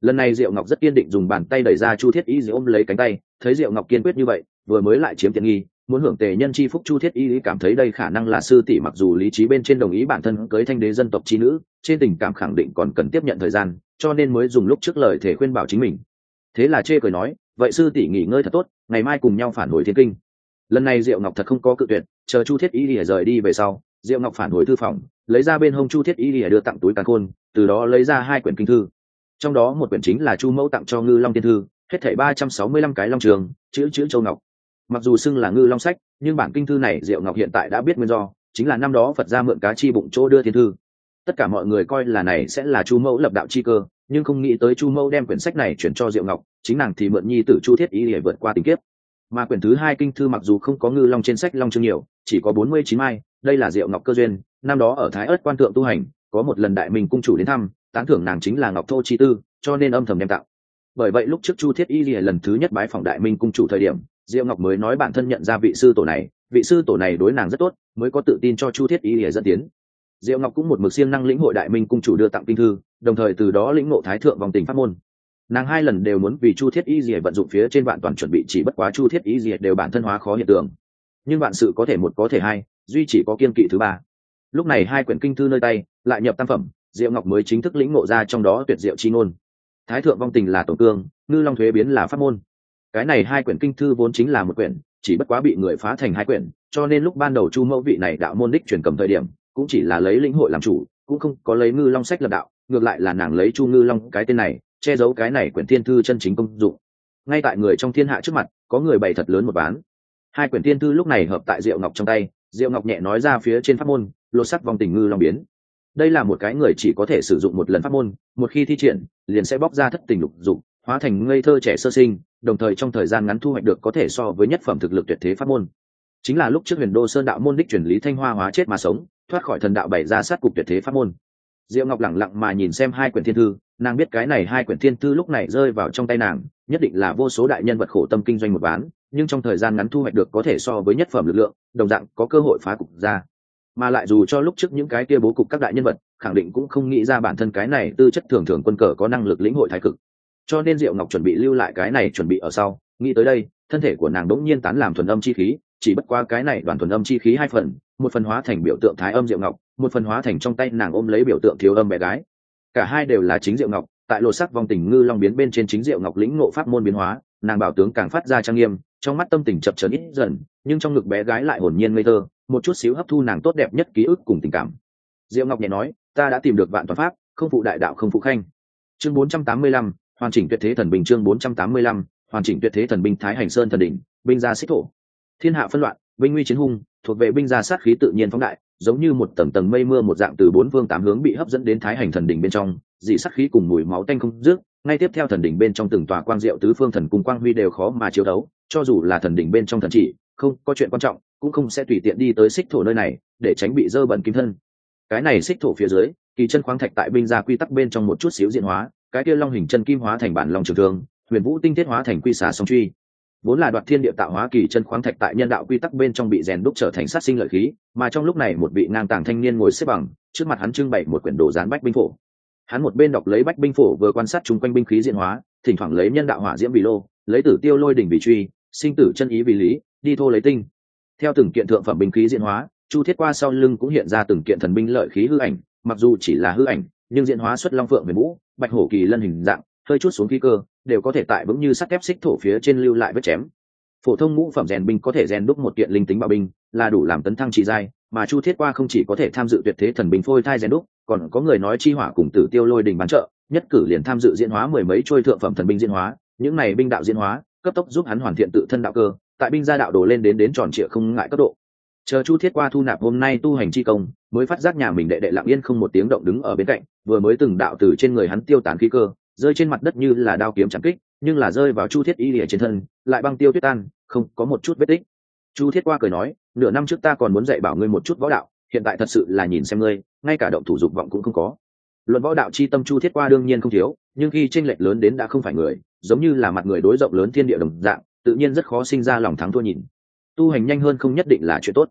S1: lần này diệu ngọc rất kiên định dùng bàn tay đẩy ra chu thiết y ôm lấy cánh tay, thấy diệu ngọc kiên quyết như vậy, vừa mới lại chiếm tiện nghi, muốn hưởng tề nhân chi phúc, chu thiết y cảm thấy đây khả năng là sư tỷ mặc dù lý trí bên trên đồng ý bản thân cưới thanh đế dân tộc chi nữ, trên tình cảm khẳng định còn cần tiếp nhận thời gian, cho nên mới dùng lúc trước lời thể khuyên bảo chính mình. Thế là chê cười nói, vậy sư tỷ nghỉ ngơi thật tốt, ngày mai cùng nhau phản hồi thiên kinh. Lần này diệu ngọc thật không có cự tuyệt, chờ chu thiết y lìa rời đi về sau, diệu ngọc phản hồi thư phòng, lấy ra bên hông chu thiết y lìa đưa tặng túi càn khôn, từ đó lấy ra hai quyển kinh thư trong đó một quyển chính là chu mẫu tặng cho ngư long tiên thư, hết thảy ba trăm sáu mươi lăm cái long trường, chữ chữ châu ngọc. Mặc dù xưng là ngư long sách, nhưng bản kinh thư này diệu ngọc hiện tại đã biết nguyên do, chính là năm đó phật ra mượn cá chi bụng chỗ đưa thiên thư. Tất cả mọi người coi là này sẽ là chu mẫu lập đạo chi cơ, nhưng không nghĩ tới chu mẫu đem quyển sách này chuyển cho diệu ngọc, chính nàng thì mượn nhi tử chu thiết ý để vượt qua tình kiếp. Mà quyển thứ hai kinh thư mặc dù không có ngư long trên sách long chương nhiều, chỉ có bốn mươi chín mai, đây là diệu ngọc cơ duyên, năm đó ở thái ớt quan tượng tu hành, có một lần đại minh cung chủ đến thăm tán thưởng nàng chính là ngọc thô chi tư, cho nên âm thầm đem tạo bởi vậy lúc trước chu thiết y lìa lần thứ nhất bái phòng đại minh cung chủ thời điểm, diệu ngọc mới nói bản thân nhận ra vị sư tổ này, vị sư tổ này đối nàng rất tốt, mới có tự tin cho chu thiết y lìa dẫn tiến. Diệu ngọc cũng một mực siêng năng lĩnh hội đại minh cung chủ đưa tặng kinh thư, đồng thời từ đó lĩnh ngộ thái thượng vòng tình pháp môn. Nàng hai lần đều muốn vì chu thiết y diệt vận dụng phía trên vạn toàn chuẩn bị chỉ bất quá chu thiết y diệt đều bản thân hóa khó hiện tượng. Nhưng vạn sự có thể một có thể hai, duy chỉ có kiên kỵ thứ ba. Lúc này hai quyển kinh thư nơi tay, lại nhập tam phẩm diệu ngọc mới chính thức lĩnh ngộ ra trong đó tuyệt diệu chi ngôn. Thái thượng vong tình là tổng cương, ngư long thuế biến là pháp môn. Cái này hai quyển kinh thư vốn chính là một quyển, chỉ bất quá bị người phá thành hai quyển, cho nên lúc ban đầu chu mẫu vị này đạo môn đích truyền cầm thời điểm, cũng chỉ là lấy lĩnh hội làm chủ, cũng không có lấy ngư long sách lập đạo, ngược lại là nàng lấy chu ngư long cái tên này, che giấu cái này quyển thiên thư chân chính công dụng. Ngay tại người trong thiên hạ trước mặt, có người bày thật lớn một bán hai quyển thiên thư lúc này hợp tại diệu ngọc trong tay, diệu ngọc nhẹ nói ra phía trên pháp môn, lột sắc vòng tình ngư long biến đây là một cái người chỉ có thể sử dụng một lần pháp môn, một khi thi triển, liền sẽ bóc ra thất tình lục dụng hóa thành ngây thơ trẻ sơ sinh, đồng thời trong thời gian ngắn thu hoạch được có thể so với nhất phẩm thực lực tuyệt thế pháp môn. Chính là lúc trước huyền đô sơn đạo môn đích truyền lý thanh hoa hóa chết mà sống, thoát khỏi thần đạo bày ra sát cục tuyệt thế pháp môn. Diệu ngọc lẳng lặng mà nhìn xem hai quyển thiên thư, nàng biết cái này hai quyển thiên thư lúc này rơi vào trong tay nàng, nhất định là vô số đại nhân vật khổ tâm kinh doanh một bán nhưng trong thời gian ngắn thu hoạch được có thể so với nhất phẩm lực lượng, đồng dạng có cơ hội phá cục ra mà lại dù cho lúc trước những cái kia bố cục các đại nhân vật, khẳng định cũng không nghĩ ra bản thân cái này tư chất thường thường quân cờ có năng lực lĩnh hội thái cực. Cho nên diệu ngọc chuẩn bị lưu lại cái này chuẩn bị ở sau, nghĩ tới đây, thân thể của nàng đỗng nhiên tán làm thuần âm chi khí, chỉ bất qua cái này đoàn thuần âm chi khí hai phần, một phần hóa thành biểu tượng thái âm diệu ngọc, một phần hóa thành trong tay nàng ôm lấy biểu tượng thiếu âm bé gái. Cả hai đều là chính diệu ngọc, tại lột sắc vòng tình ngư long biến bên trên chính diệu ngọc lĩnh ngộ pháp môn biến hóa, nàng bảo tướng càng phát ra trang nghiêm trong mắt tâm tình chập chờn ít dần nhưng trong ngực bé gái lại hồn nhiên ngây thơ một chút xíu hấp thu nàng tốt đẹp nhất ký ức cùng tình cảm. Diệu ngọc nhẹ nói ta đã tìm được vạn toàn pháp không phụ đại đạo không phụ khanh. Chương 485, hoàn chỉnh tuyệt thế thần bình chương 485, hoàn chỉnh tuyệt thế thần binh thái hành sơn thần đỉnh binh gia xích thổ. Thiên hạ phân loạn binh nguy chiến hung thuộc về binh gia sát khí tự nhiên phóng đại giống như một tầng tầng mây mưa một dạng từ bốn phương tám hướng bị hấp dẫn đến thái hành thần đỉnh bên trong dị sát khí cùng mùi máu tanh không rước ngay tiếp theo thần đỉnh bên trong từng tòa quang diệu tứ phương thần cùng quang huy đều khó mà chiếu đấu cho dù là thần đỉnh bên trong thần chỉ, không, có chuyện quan trọng, cũng không sẽ tùy tiện đi tới xích thổ nơi này, để tránh bị dơ bẩn kim thân. Cái này xích thổ phía dưới, kỳ chân khoáng thạch tại binh gia quy tắc bên trong một chút xíu diện hóa, cái kia long hình chân kim hóa thành bản long trường thương, huyền vũ tinh thiết hóa thành quy xà song truy. Vốn là đoạt thiên địa tạo hóa kỳ chân khoáng thạch tại nhân đạo quy tắc bên trong bị rèn đúc trở thành sát sinh lợi khí, mà trong lúc này một vị ngang tàng thanh niên ngồi xếp bằng, trước mặt hắn trưng bày một quyển đồ gián bách binh phổ hắn một bên đọc lấy bách binh phổ vừa quan sát chung quanh binh khí diện hóa, thỉnh thoảng lấy nhân đạo hỏa diễm vì lô, lấy tử tiêu lôi đỉnh vì truy, sinh tử chân ý vì lý, đi thô lấy tinh. Theo từng kiện thượng phẩm binh khí diện hóa, chu thiết qua sau lưng cũng hiện ra từng kiện thần binh lợi khí hư ảnh, mặc dù chỉ là hư ảnh, nhưng diện hóa xuất long phượng về mũ bạch hổ kỳ lân hình dạng, hơi chút xuống khí cơ, đều có thể tại vững như sắt thép xích thổ phía trên lưu lại vết chém. Phổ thông ngũ phẩm rèn binh có thể rèn đúc một kiện linh tính bảo binh, là đủ làm tấn thăng trị giai, mà chu thiết qua không chỉ có thể tham dự tuyệt thế thần binh phôi thai rèn đúc còn có người nói chi hỏa cùng tử tiêu lôi đình bán trợ, nhất cử liền tham dự diễn hóa mười mấy trôi thượng phẩm thần binh diễn hóa, những này binh đạo diễn hóa, cấp tốc giúp hắn hoàn thiện tự thân đạo cơ, tại binh gia đạo đồ lên đến đến tròn trịa không ngại cấp độ. Chờ chu thiết qua thu nạp hôm nay tu hành chi công, mới phát giác nhà mình đệ đệ lặng yên không một tiếng động đứng ở bên cạnh, vừa mới từng đạo từ trên người hắn tiêu tán khí cơ, rơi trên mặt đất như là đao kiếm chẳng kích, nhưng là rơi vào chu thiết y lìa trên thân, lại băng tiêu tuyết tan, không có một chút vết tích. Chu thiết qua cười nói, nửa năm trước ta còn muốn dạy bảo ngươi một chút võ đạo hiện tại thật sự là nhìn xem ngươi, ngay cả động thủ dục vọng cũng không có. Luận võ đạo chi tâm chu thiết qua đương nhiên không thiếu, nhưng khi tranh lệch lớn đến đã không phải người, giống như là mặt người đối rộng lớn thiên địa đồng dạng, tự nhiên rất khó sinh ra lòng thắng thua nhìn. Tu hành nhanh hơn không nhất định là chuyện tốt.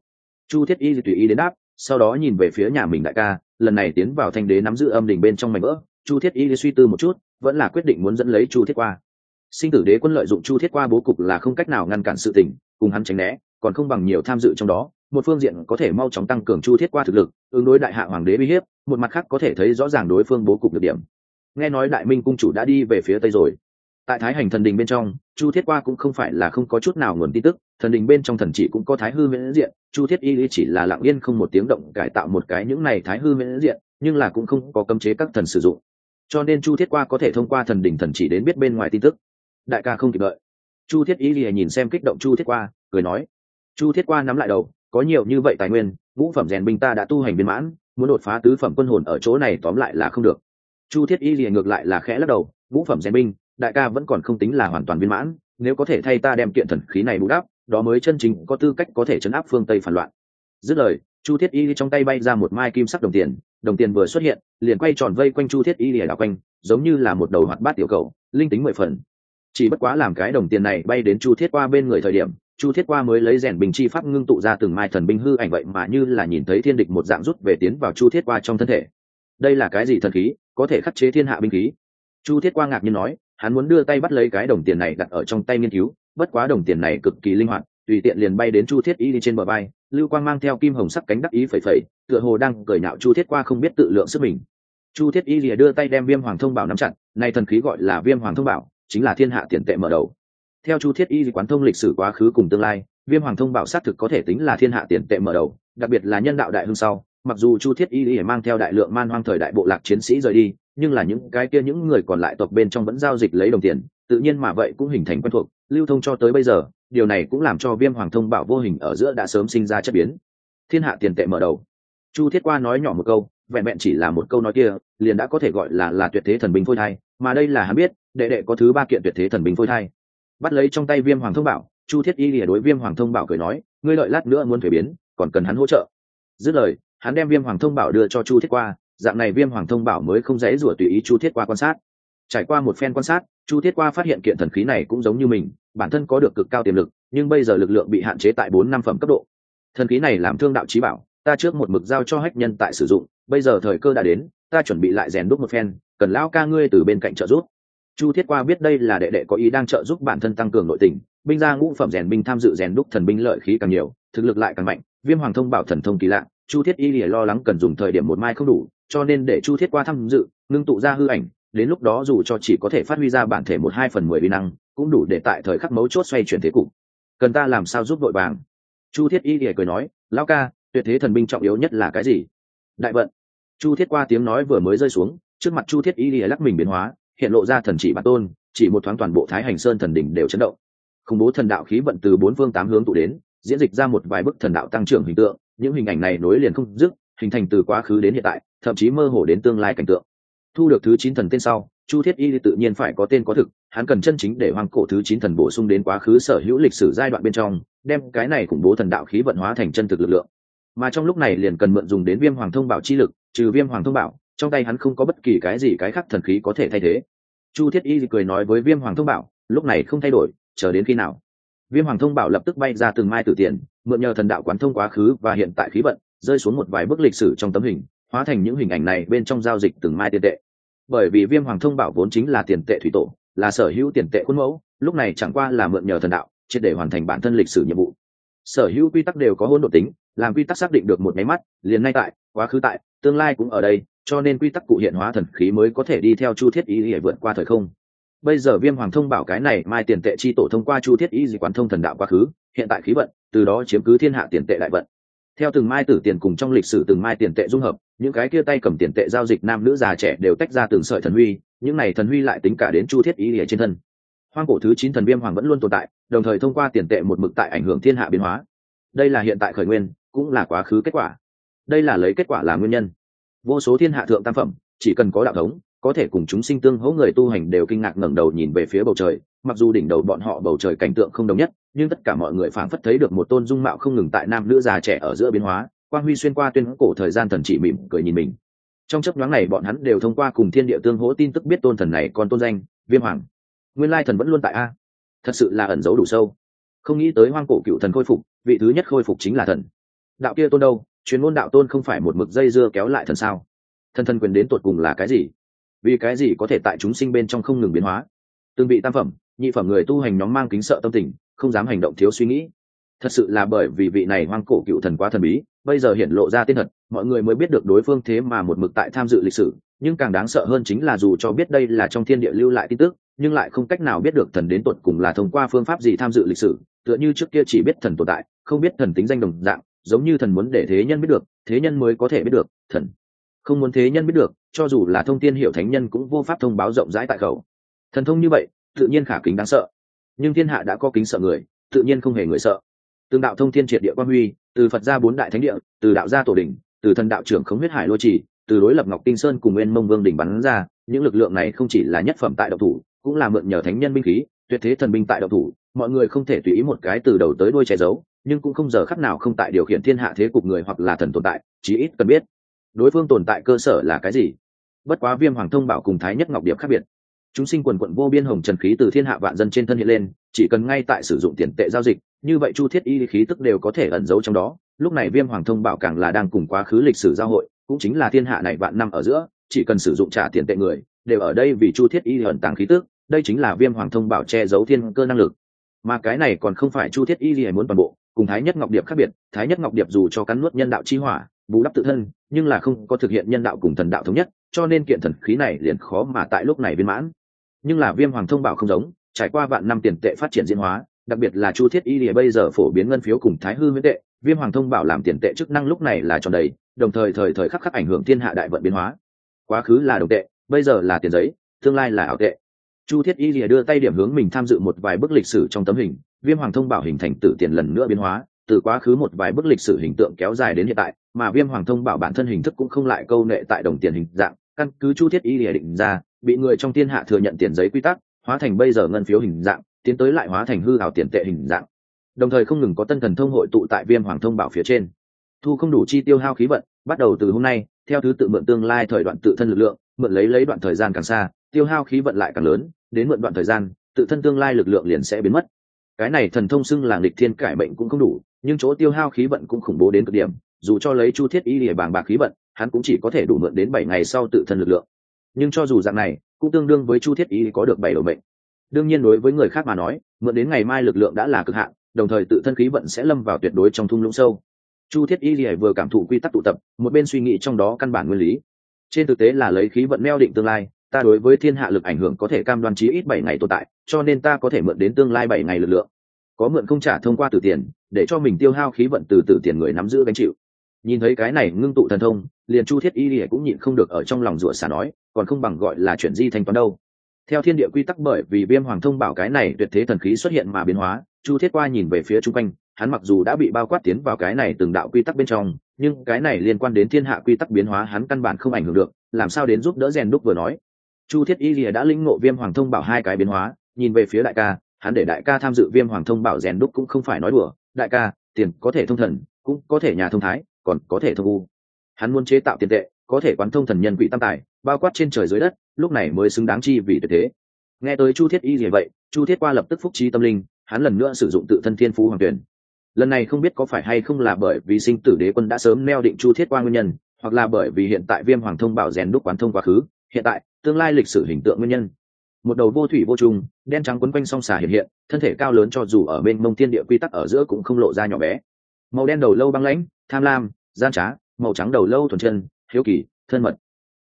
S1: Chu thiết y tùy ý đến đáp, sau đó nhìn về phía nhà mình đại ca, lần này tiến vào thanh đế nắm giữ âm đình bên trong mảnh vỡ, chu thiết y suy tư một chút, vẫn là quyết định muốn dẫn lấy chu thiết qua. Sinh tử đế quân lợi dụng chu thiết qua bố cục là không cách nào ngăn cản sự tình, cùng hắn tránh né còn không bằng nhiều tham dự trong đó, một phương diện có thể mau chóng tăng cường chu thiết qua thực lực, ứng đối đại hạ hoàng đế uy hiếp, một mặt khác có thể thấy rõ ràng đối phương bố cục được điểm. Nghe nói đại minh cung chủ đã đi về phía tây rồi. Tại thái hành thần đình bên trong, chu thiết qua cũng không phải là không có chút nào nguồn tin tức, thần đình bên trong thần chỉ cũng có thái hư miễn diện, chu thiết y chỉ là lặng yên không một tiếng động cải tạo một cái những này thái hư miễn diện, nhưng là cũng không có cấm chế các thần sử dụng. Cho nên chu thiết qua có thể thông qua thần đình thần chỉ đến biết bên ngoài tin tức. Đại ca không kịp đợi. Chu thiết y lìa nhìn xem kích động chu thiết qua, cười nói chu thiết qua nắm lại đầu, có nhiều như vậy tài nguyên, ngũ phẩm rèn binh ta đã tu hành viên mãn, muốn đột phá tứ phẩm quân hồn ở chỗ này tóm lại là không được. Chu thiết y liền ngược lại là khẽ lắc đầu, ngũ phẩm rèn binh, đại ca vẫn còn không tính là hoàn toàn viên mãn, nếu có thể thay ta đem kiện thần khí này bù đắp, đó mới chân chính có tư cách có thể chấn áp phương tây phản loạn. Dứt lời, chu thiết y trong tay bay ra một mai kim sắc đồng tiền đồng tiền vừa xuất hiện, liền quay tròn vây quanh chu thiết y lìa đảo quanh, giống như là một đầu hoạt bát tiểu cầu, linh tính mười phần chỉ bất quá làm cái đồng tiền này bay đến chu thiết qua bên người thời điểm, chu thiết qua mới lấy rèn bình chi pháp ngưng tụ ra từng mai thần binh hư ảnh vậy mà như là nhìn thấy thiên địch một dạng rút về tiến vào chu thiết qua trong thân thể. Đây là cái gì thần khí, có thể khắc chế thiên hạ binh khí? Chu thiết qua ngạc nhiên nói, hắn muốn đưa tay bắt lấy cái đồng tiền này đặt ở trong tay nghiên cứu, bất quá đồng tiền này cực kỳ linh hoạt, tùy tiện liền bay đến chu thiết y đi trên bờ bay lưu quang mang theo kim hồng sắc cánh đắc ý phẩy phẩy, tựa hồ đang cởi nạo chu thiết qua không biết tự lượng sức mình. Chu thiết y lìa đưa tay đem viêm hoàng thông bảo nắm chặt, nay thần khí gọi là viêm hoàng thông bảo chính là thiên hạ tiền tệ mở đầu. Theo chu thiết y quán thông lịch sử quá khứ cùng tương lai, viêm hoàng thông bảo xác thực có thể tính là thiên hạ tiền tệ mở đầu, đặc biệt là nhân đạo đại hưng sau. Mặc dù chu thiết y lìa mang theo đại lượng man hoang thời đại bộ lạc chiến sĩ rời đi, nhưng là những cái kia những người còn lại tộc bên trong vẫn giao dịch lấy đồng tiền, tự nhiên mà vậy cũng hình thành quen thuộc, lưu thông cho tới bây giờ, điều này cũng làm cho viêm hoàng thông bảo vô hình ở giữa đã sớm sinh ra chất biến. Thiên hạ tiền tệ mở đầu. Chu thiết qua nói nhỏ một câu, vẹn vẹn chỉ là một câu nói kia, liền đã có thể gọi là là tuyệt thế thần binh phôi thai, mà đây là hắn biết đệ đệ có thứ ba kiện tuyệt thế thần binh phôi thai. Bắt lấy trong tay viêm hoàng thông bảo, chu thiết y lìa đối viêm hoàng thông bảo cười nói, ngươi lợi lát nữa muốn thuế biến, còn cần hắn hỗ trợ. Dứt lời, hắn đem viêm hoàng thông bảo đưa cho chu thiết qua, dạng này viêm hoàng thông bảo mới không dễ rủa tùy ý chu thiết qua quan sát. Trải qua một phen quan sát, chu thiết qua phát hiện kiện thần khí này cũng giống như mình, bản thân có được cực cao tiềm lực, nhưng bây giờ lực lượng bị hạn chế tại bốn năm phẩm cấp độ. Thần khí này làm thương đạo trí bảo, ta trước một mực giao cho hách nhân tại sử dụng, bây giờ thời cơ đã đến, ta chuẩn bị lại rèn đúc một phen, cần lão ca ngươi từ bên cạnh trợ giúp chu thiết qua biết đây là đệ đệ có ý đang trợ giúp bản thân tăng cường nội tình, binh gia ngũ phẩm rèn binh tham dự rèn đúc thần binh lợi khí càng nhiều, thực lực lại càng mạnh, viêm hoàng thông bảo thần thông kỳ lạ, chu thiết y lìa lo lắng cần dùng thời điểm một mai không đủ, cho nên để chu thiết qua tham dự, ngưng tụ ra hư ảnh, đến lúc đó dù cho chỉ có thể phát huy ra bản thể một hai phần mười vi năng, cũng đủ để tại thời khắc mấu chốt xoay chuyển thế cục. Cần ta làm sao giúp đội vàng? Chu thiết y lìa cười nói, lão ca, tuyệt thế thần binh trọng yếu nhất là cái gì? Đại vận. Chu thiết qua tiếng nói vừa mới rơi xuống, trước mặt chu thiết y lìa lắc mình biến hóa hiện lộ ra thần chỉ bản tôn, chỉ một thoáng toàn bộ thái hành sơn thần đỉnh đều chấn động. Khủng bố thần đạo khí vận từ bốn phương tám hướng tụ đến, diễn dịch ra một vài bức thần đạo tăng trưởng hình tượng, những hình ảnh này nối liền không dứt, hình thành từ quá khứ đến hiện tại, thậm chí mơ hồ đến tương lai cảnh tượng. Thu được thứ chín thần tên sau, chu thiết y tự nhiên phải có tên có thực, hắn cần chân chính để hoang cổ thứ chín thần bổ sung đến quá khứ sở hữu lịch sử giai đoạn bên trong, đem cái này khủng bố thần đạo khí vận hóa thành chân thực lực lượng. Mà trong lúc này liền cần mượn dùng đến viêm hoàng thông bảo chi lực, trừ viêm hoàng thông bảo trong tay hắn không có bất kỳ cái gì cái khác thần khí có thể thay thế. Chu thiết y cười nói với viêm hoàng thông bảo, lúc này không thay đổi, chờ đến khi nào? Viêm hoàng thông bảo lập tức bay ra từng mai tử tiền, mượn nhờ thần đạo quán thông quá khứ và hiện tại khí vận, rơi xuống một vài bức lịch sử trong tấm hình, hóa thành những hình ảnh này bên trong giao dịch từng mai tiền tệ. Bởi vì viêm hoàng thông bảo vốn chính là tiền tệ thủy tổ, là sở hữu tiền tệ khuôn mẫu, lúc này chẳng qua là mượn nhờ thần đạo, triệt để hoàn thành bản thân lịch sử nhiệm vụ. Sở hữu quy tắc đều có hỗn độ tính, làm quy tắc xác định được một máy mắt, liền ngay tại, quá khứ tại, tương lai cũng ở đây cho nên quy tắc cụ hiện hóa thần khí mới có thể đi theo chu thiết ý để vượt qua thời không. Bây giờ viêm hoàng thông bảo cái này, mai tiền tệ chi tổ thông qua chu thiết ý gì quán thông thần đạo quá khứ, hiện tại khí vận, từ đó chiếm cứ thiên hạ tiền tệ đại vận. Theo từng mai tử tiền cùng trong lịch sử từng mai tiền tệ dung hợp, những cái kia tay cầm tiền tệ giao dịch nam nữ già trẻ đều tách ra từng sợi thần huy, những này thần huy lại tính cả đến chu thiết ý ỉa trên thân. Hoang cổ thứ chín thần viêm hoàng vẫn luôn tồn tại, đồng thời thông qua tiền tệ một mực tại ảnh hưởng thiên hạ biến hóa. Đây là hiện tại khởi nguyên, cũng là quá khứ kết quả. Đây là lấy kết quả là nguyên nhân vô số thiên hạ thượng tam phẩm, chỉ cần có đạo thống, có thể cùng chúng sinh tương hỗ người tu hành đều kinh ngạc ngẩng đầu nhìn về phía bầu trời. Mặc dù đỉnh đầu bọn họ bầu trời cảnh tượng không đồng nhất, nhưng tất cả mọi người phảng phất thấy được một tôn dung mạo không ngừng tại nam nữ già trẻ ở giữa biến hóa. Quang huy xuyên qua tuyên cổ thời gian thần chỉ mỉm cười nhìn mình. Trong chấp nhoáng này bọn hắn đều thông qua cùng thiên địa tương hỗ tin tức biết tôn thần này còn tôn danh, viêm hoàng. Nguyên lai thần vẫn luôn tại a. Thật sự là ẩn giấu đủ sâu. Không nghĩ tới hoang cổ cựu thần khôi phục, vị thứ nhất khôi phục chính là thần. Đạo kia tôn đâu? Chuyên môn đạo tôn không phải một mực dây dưa kéo lại thần sao? Thần thần quyền đến tột cùng là cái gì? Vì cái gì có thể tại chúng sinh bên trong không ngừng biến hóa? Từng bị tam phẩm, nhị phẩm người tu hành nhóm mang kính sợ tâm tình, không dám hành động thiếu suy nghĩ. Thật sự là bởi vì vị này hoang cổ cựu thần quá thần bí, bây giờ hiện lộ ra tên thật mọi người mới biết được đối phương thế mà một mực tại tham dự lịch sử, nhưng càng đáng sợ hơn chính là dù cho biết đây là trong thiên địa lưu lại tin tức, nhưng lại không cách nào biết được thần đến tột cùng là thông qua phương pháp gì tham dự lịch sử, tựa như trước kia chỉ biết thần tồn tại, không biết thần tính danh đồng dạng giống như thần muốn để thế nhân biết được, thế nhân mới có thể biết được, thần không muốn thế nhân biết được, cho dù là thông tin hiểu thánh nhân cũng vô pháp thông báo rộng rãi tại khẩu. Thần thông như vậy, tự nhiên khả kính đáng sợ. Nhưng thiên hạ đã có kính sợ người, tự nhiên không hề người sợ. Tương đạo thông thiên triệt địa quan huy, từ phật ra bốn đại thánh địa, từ đạo gia tổ đình từ thần đạo trưởng khống huyết hải lôi trì, từ đối lập ngọc tinh sơn cùng nguyên mông vương đỉnh bắn ra, những lực lượng này không chỉ là nhất phẩm tại độc thủ, cũng là mượn nhờ thánh nhân binh khí, tuyệt thế thần binh tại độc thủ, mọi người không thể tùy ý một cái từ đầu tới đuôi che giấu nhưng cũng không giờ khắc nào không tại điều khiển thiên hạ thế cục người hoặc là thần tồn tại, chí ít cần biết, đối phương tồn tại cơ sở là cái gì. Bất quá viêm hoàng thông bảo cùng thái nhất ngọc điệp khác biệt. Chúng sinh quần quận vô biên hồng trần khí từ thiên hạ vạn dân trên thân hiện lên, chỉ cần ngay tại sử dụng tiền tệ giao dịch, như vậy chu thiết y khí tức đều có thể ẩn giấu trong đó. Lúc này viêm hoàng thông bảo càng là đang cùng quá khứ lịch sử giao hội, cũng chính là thiên hạ này vạn năm ở giữa, chỉ cần sử dụng trả tiền tệ người, đều ở đây vì chu thiết y ẩn tàng khí tức, đây chính là viêm hoàng thông bảo che giấu thiên cơ năng lực. Mà cái này còn không phải chu thiết y gì muốn toàn bộ cùng thái nhất ngọc điệp khác biệt, thái nhất ngọc điệp dù cho cắn nuốt nhân đạo chi hỏa, bù đắp tự thân, nhưng là không có thực hiện nhân đạo cùng thần đạo thống nhất, cho nên kiện thần khí này liền khó mà tại lúc này viên mãn. Nhưng là viêm hoàng thông bảo không giống, trải qua vạn năm tiền tệ phát triển diễn hóa, đặc biệt là chu thiết y lìa bây giờ phổ biến ngân phiếu cùng thái hư miễn tệ, viêm hoàng thông bảo làm tiền tệ chức năng lúc này là tròn đầy, đồng thời thời thời khắc khắc ảnh hưởng thiên hạ đại vận biến hóa. Quá khứ là đồng tệ, bây giờ là tiền giấy, tương lai là ảo tệ chu thiết y lìa đưa tay điểm hướng mình tham dự một vài bức lịch sử trong tấm hình, viêm hoàng thông bảo hình thành tử tiền lần nữa biến hóa, từ quá khứ một vài bức lịch sử hình tượng kéo dài đến hiện tại, mà viêm hoàng thông bảo bản thân hình thức cũng không lại câu nệ tại đồng tiền hình dạng, căn cứ chu thiết y lìa định ra, bị người trong thiên hạ thừa nhận tiền giấy quy tắc, hóa thành bây giờ ngân phiếu hình dạng, tiến tới lại hóa thành hư hào tiền tệ hình dạng. Đồng thời không ngừng có tân thần thông hội tụ tại viêm hoàng thông bảo phía trên. Thu không đủ chi tiêu hao khí vận, bắt đầu từ hôm nay, theo thứ tự mượn tương lai thời đoạn tự thân lực lượng, mượn lấy lấy đoạn thời gian càng xa tiêu hao khí vận lại càng lớn, đến mượn đoạn thời gian, tự thân tương lai lực lượng liền sẽ biến mất. Cái này thần thông xưng là nghịch thiên cải bệnh cũng không đủ, nhưng chỗ tiêu hao khí vận cũng khủng bố đến cực điểm, dù cho lấy chu thiết y lìa bàng bạc khí vận, hắn cũng chỉ có thể đủ mượn đến bảy ngày sau tự thân lực lượng. Nhưng cho dù dạng này, cũng tương đương với chu thiết y có được bảy đầu mệnh. Đương nhiên đối với người khác mà nói, mượn đến ngày mai lực lượng đã là cực hạn, đồng thời tự thân khí vận sẽ lâm vào tuyệt đối trong thung lũng sâu. Chu thiết y lìa vừa cảm thụ quy tắc tụ tập, một bên suy nghĩ trong đó căn bản nguyên lý. Trên thực tế là lấy khí vận meo định tương lai ta đối với thiên hạ lực ảnh hưởng có thể cam đoan chí ít bảy ngày tồn tại, cho nên ta có thể mượn đến tương lai bảy ngày lực lượng. Có mượn không trả thông qua từ tiền, để cho mình tiêu hao khí vận từ từ tiền người nắm giữ gánh chịu. Nhìn thấy cái này ngưng tụ thần thông, liền chu thiết y Lệ cũng nhịn không được ở trong lòng rủa xả nói, còn không bằng gọi là chuyển di thanh toán đâu. Theo thiên địa quy tắc bởi vì viêm hoàng thông bảo cái này tuyệt thế thần khí xuất hiện mà biến hóa, chu thiết qua nhìn về phía trung quanh, hắn mặc dù đã bị bao quát tiến vào cái này từng đạo quy tắc bên trong, nhưng cái này liên quan đến thiên hạ quy tắc biến hóa hắn căn bản không ảnh hưởng được, làm sao đến giúp đỡ rèn đúc vừa nói chu thiết y lìa đã linh ngộ viêm hoàng thông bảo hai cái biến hóa, nhìn về phía đại ca, hắn để đại ca tham dự viêm hoàng thông bảo rèn đúc cũng không phải nói đùa, đại ca, tiền có thể thông thần, cũng có thể nhà thông thái, còn có thể thông u. Hắn muốn chế tạo tiền tệ, có thể quán thông thần nhân quỷ tam tài, bao quát trên trời dưới đất, lúc này mới xứng đáng chi vì thế. Nghe tới chu thiết y gì vậy, chu thiết qua lập tức phúc trí tâm linh, hắn lần nữa sử dụng tự thân thiên phú hoàng tuyển. Lần này không biết có phải hay không là bởi vì sinh tử đế quân đã sớm neo định chu thiết qua nguyên nhân, hoặc là bởi vì hiện tại viêm hoàng thông bảo rèn đúc quán thông quá khứ, hiện tại tương lai lịch sử hình tượng nguyên nhân. Một đầu vô thủy vô trùng đen trắng quấn quanh song xà hiện hiện thân thể cao lớn cho dù ở bên mông thiên địa quy tắc ở giữa cũng không lộ ra nhỏ bé. Màu đen đầu lâu băng lãnh tham lam gian trá màu trắng đầu lâu thuần chân hiếu kỳ thân mật.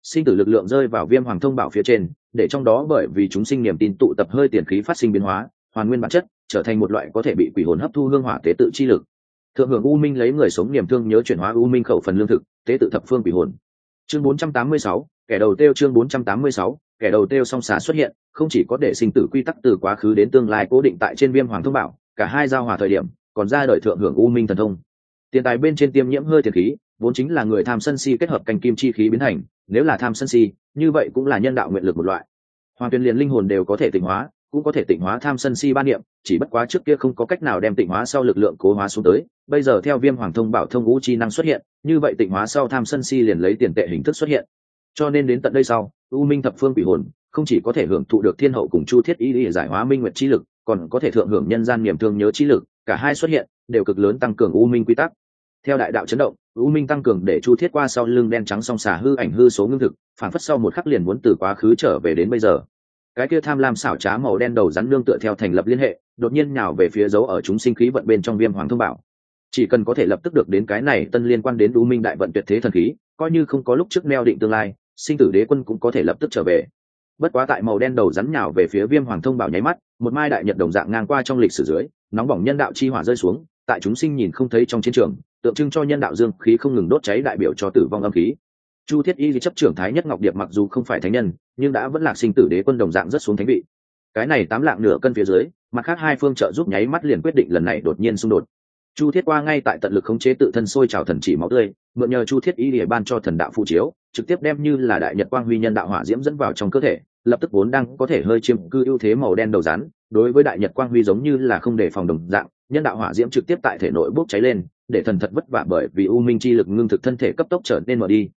S1: Sinh tử lực lượng rơi vào viêm hoàng thông bảo phía trên để trong đó bởi vì chúng sinh niềm tin tụ tập hơi tiền khí phát sinh biến hóa hoàn nguyên bản chất trở thành một loại có thể bị quỷ hồn hấp thu hương hỏa tế tự chi lực. Thượng hưởng u minh lấy người sống niềm thương nhớ chuyển hóa u minh khẩu phần lương thực tế tự thập phương quỷ hồn. Chương 486, kẻ đầu tiêu chương 486, kẻ đầu tiêu song xà xuất hiện không chỉ có để sinh tử quy tắc từ quá khứ đến tương lai cố định tại trên viêm hoàng thông bảo cả hai giao hòa thời điểm còn ra đời thượng hưởng u minh thần thông. Tiền tài bên trên tiêm nhiễm hơi thiệt khí vốn chính là người tham sân si kết hợp canh kim chi khí biến thành nếu là tham sân si như vậy cũng là nhân đạo nguyện lực một loại. Hoàng tuyên liền linh hồn đều có thể tịnh hóa cũng có thể tịnh hóa tham sân si ban niệm chỉ bất quá trước kia không có cách nào đem tịnh hóa sau lực lượng cố hóa xuống tới bây giờ theo viêm hoàng thông bảo thông ngũ chi năng xuất hiện như vậy tịnh hóa sau tham sân si liền lấy tiền tệ hình thức xuất hiện cho nên đến tận đây sau, u minh thập phương quỷ hồn không chỉ có thể hưởng thụ được thiên hậu cùng chu thiết ý để giải hóa minh nguyện chi lực, còn có thể thượng hưởng nhân gian niềm thương nhớ chi lực, cả hai xuất hiện đều cực lớn tăng cường u minh quy tắc. Theo đại đạo chấn động, u minh tăng cường để chu thiết qua sau lưng đen trắng song xà hư ảnh hư số ngưng thực, phản phất sau một khắc liền muốn từ quá khứ trở về đến bây giờ. Cái kia tham lam xảo trá màu đen đầu rắn nương tựa theo thành lập liên hệ, đột nhiên nhào về phía dấu ở chúng sinh khí vận bên trong viêm hoàng thông bảo chỉ cần có thể lập tức được đến cái này tân liên quan đến Đu minh đại vận tuyệt thế thần khí, coi như không có lúc trước neo định tương lai, sinh tử đế quân cũng có thể lập tức trở về. Bất quá tại màu đen đầu rắn nhào về phía viêm hoàng thông bảo nháy mắt, một mai đại nhật đồng dạng ngang qua trong lịch sử dưới, nóng bỏng nhân đạo chi hỏa rơi xuống, tại chúng sinh nhìn không thấy trong chiến trường, tượng trưng cho nhân đạo dương khí không ngừng đốt cháy đại biểu cho tử vong âm khí. Chu thiết y chấp trưởng thái nhất ngọc điệp mặc dù không phải thánh nhân, nhưng đã vẫn là sinh tử đế quân đồng dạng rất xuống thánh vị. Cái này tám lạng nửa cân phía dưới, mặt khác hai phương trợ giúp nháy mắt liền quyết định lần này đột nhiên xung đột chu thiết qua ngay tại tận lực khống chế tự thân sôi trào thần chỉ máu tươi, mượn nhờ chu thiết y địa ban cho thần đạo phụ chiếu, trực tiếp đem như là đại nhật quang huy nhân đạo hỏa diễm dẫn vào trong cơ thể, lập tức vốn đang có thể hơi chiếm cư ưu thế màu đen đầu rắn, đối với đại nhật quang huy giống như là không để phòng đồng dạng, nhân đạo hỏa diễm trực tiếp tại thể nội bốc cháy lên, để thần thật vất vả bởi vì u minh chi lực ngưng thực thân thể cấp tốc trở nên mở đi.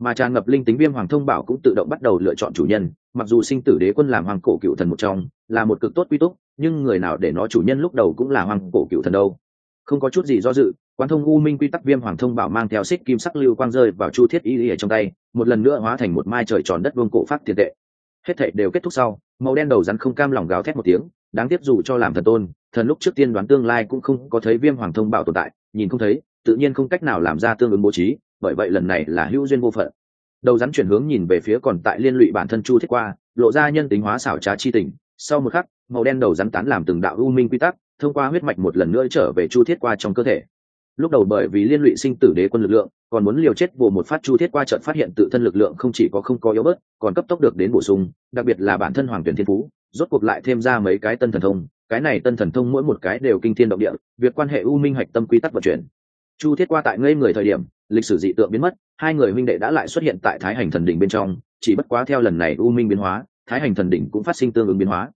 S1: Mà tràn ngập linh tính viêm hoàng thông bảo cũng tự động bắt đầu lựa chọn chủ nhân, mặc dù sinh tử đế quân làm hoàng cổ cựu thần một trong, là một cực tốt quy túc, nhưng người nào để nó chủ nhân lúc đầu cũng là hoàng cổ cựu thần đâu không có chút gì do dự quan thông u minh quy tắc viêm hoàng thông bảo mang theo xích kim sắc lưu quang rơi vào chu thiết y ở trong tay, một lần nữa hóa thành một mai trời tròn đất vương cổ phát tiền tệ. Hết thệ đều kết thúc sau, màu đen đầu rắn không cam lòng gào thét một tiếng, đáng tiếc dù cho làm thần tôn, thần lúc trước tiên đoán tương lai cũng không có thấy viêm hoàng thông bảo tồn tại, nhìn không thấy, tự nhiên không cách nào làm ra tương ứng bố trí, bởi vậy lần này là hữu duyên vô phận. Đầu rắn chuyển hướng nhìn về phía còn tại liên lụy bản thân chu thiết qua, lộ ra nhân tính hóa xảo trá chi tình, sau một khắc, màu đen đầu rắn tán làm từng đạo u minh quy tắc thông qua huyết mạch một lần nữa trở về chu thiết qua trong cơ thể. Lúc đầu bởi vì liên lụy sinh tử đế quân lực lượng, còn muốn liều chết bổ một phát chu thiết qua trận phát hiện tự thân lực lượng không chỉ có không có yếu bớt, còn cấp tốc được đến bổ sung, đặc biệt là bản thân hoàng tuyển thiên phú, rốt cuộc lại thêm ra mấy cái tân thần thông, cái này tân thần thông mỗi một cái đều kinh thiên động địa, việc quan hệ u minh hạch tâm quy tắc vận chuyển. Chu thiết qua tại ngây người thời điểm, lịch sử dị tượng biến mất, hai người huynh đệ đã lại xuất hiện tại thái hành thần đỉnh bên trong, chỉ bất quá theo lần này u minh biến hóa, thái hành thần đỉnh cũng phát sinh tương ứng biến hóa.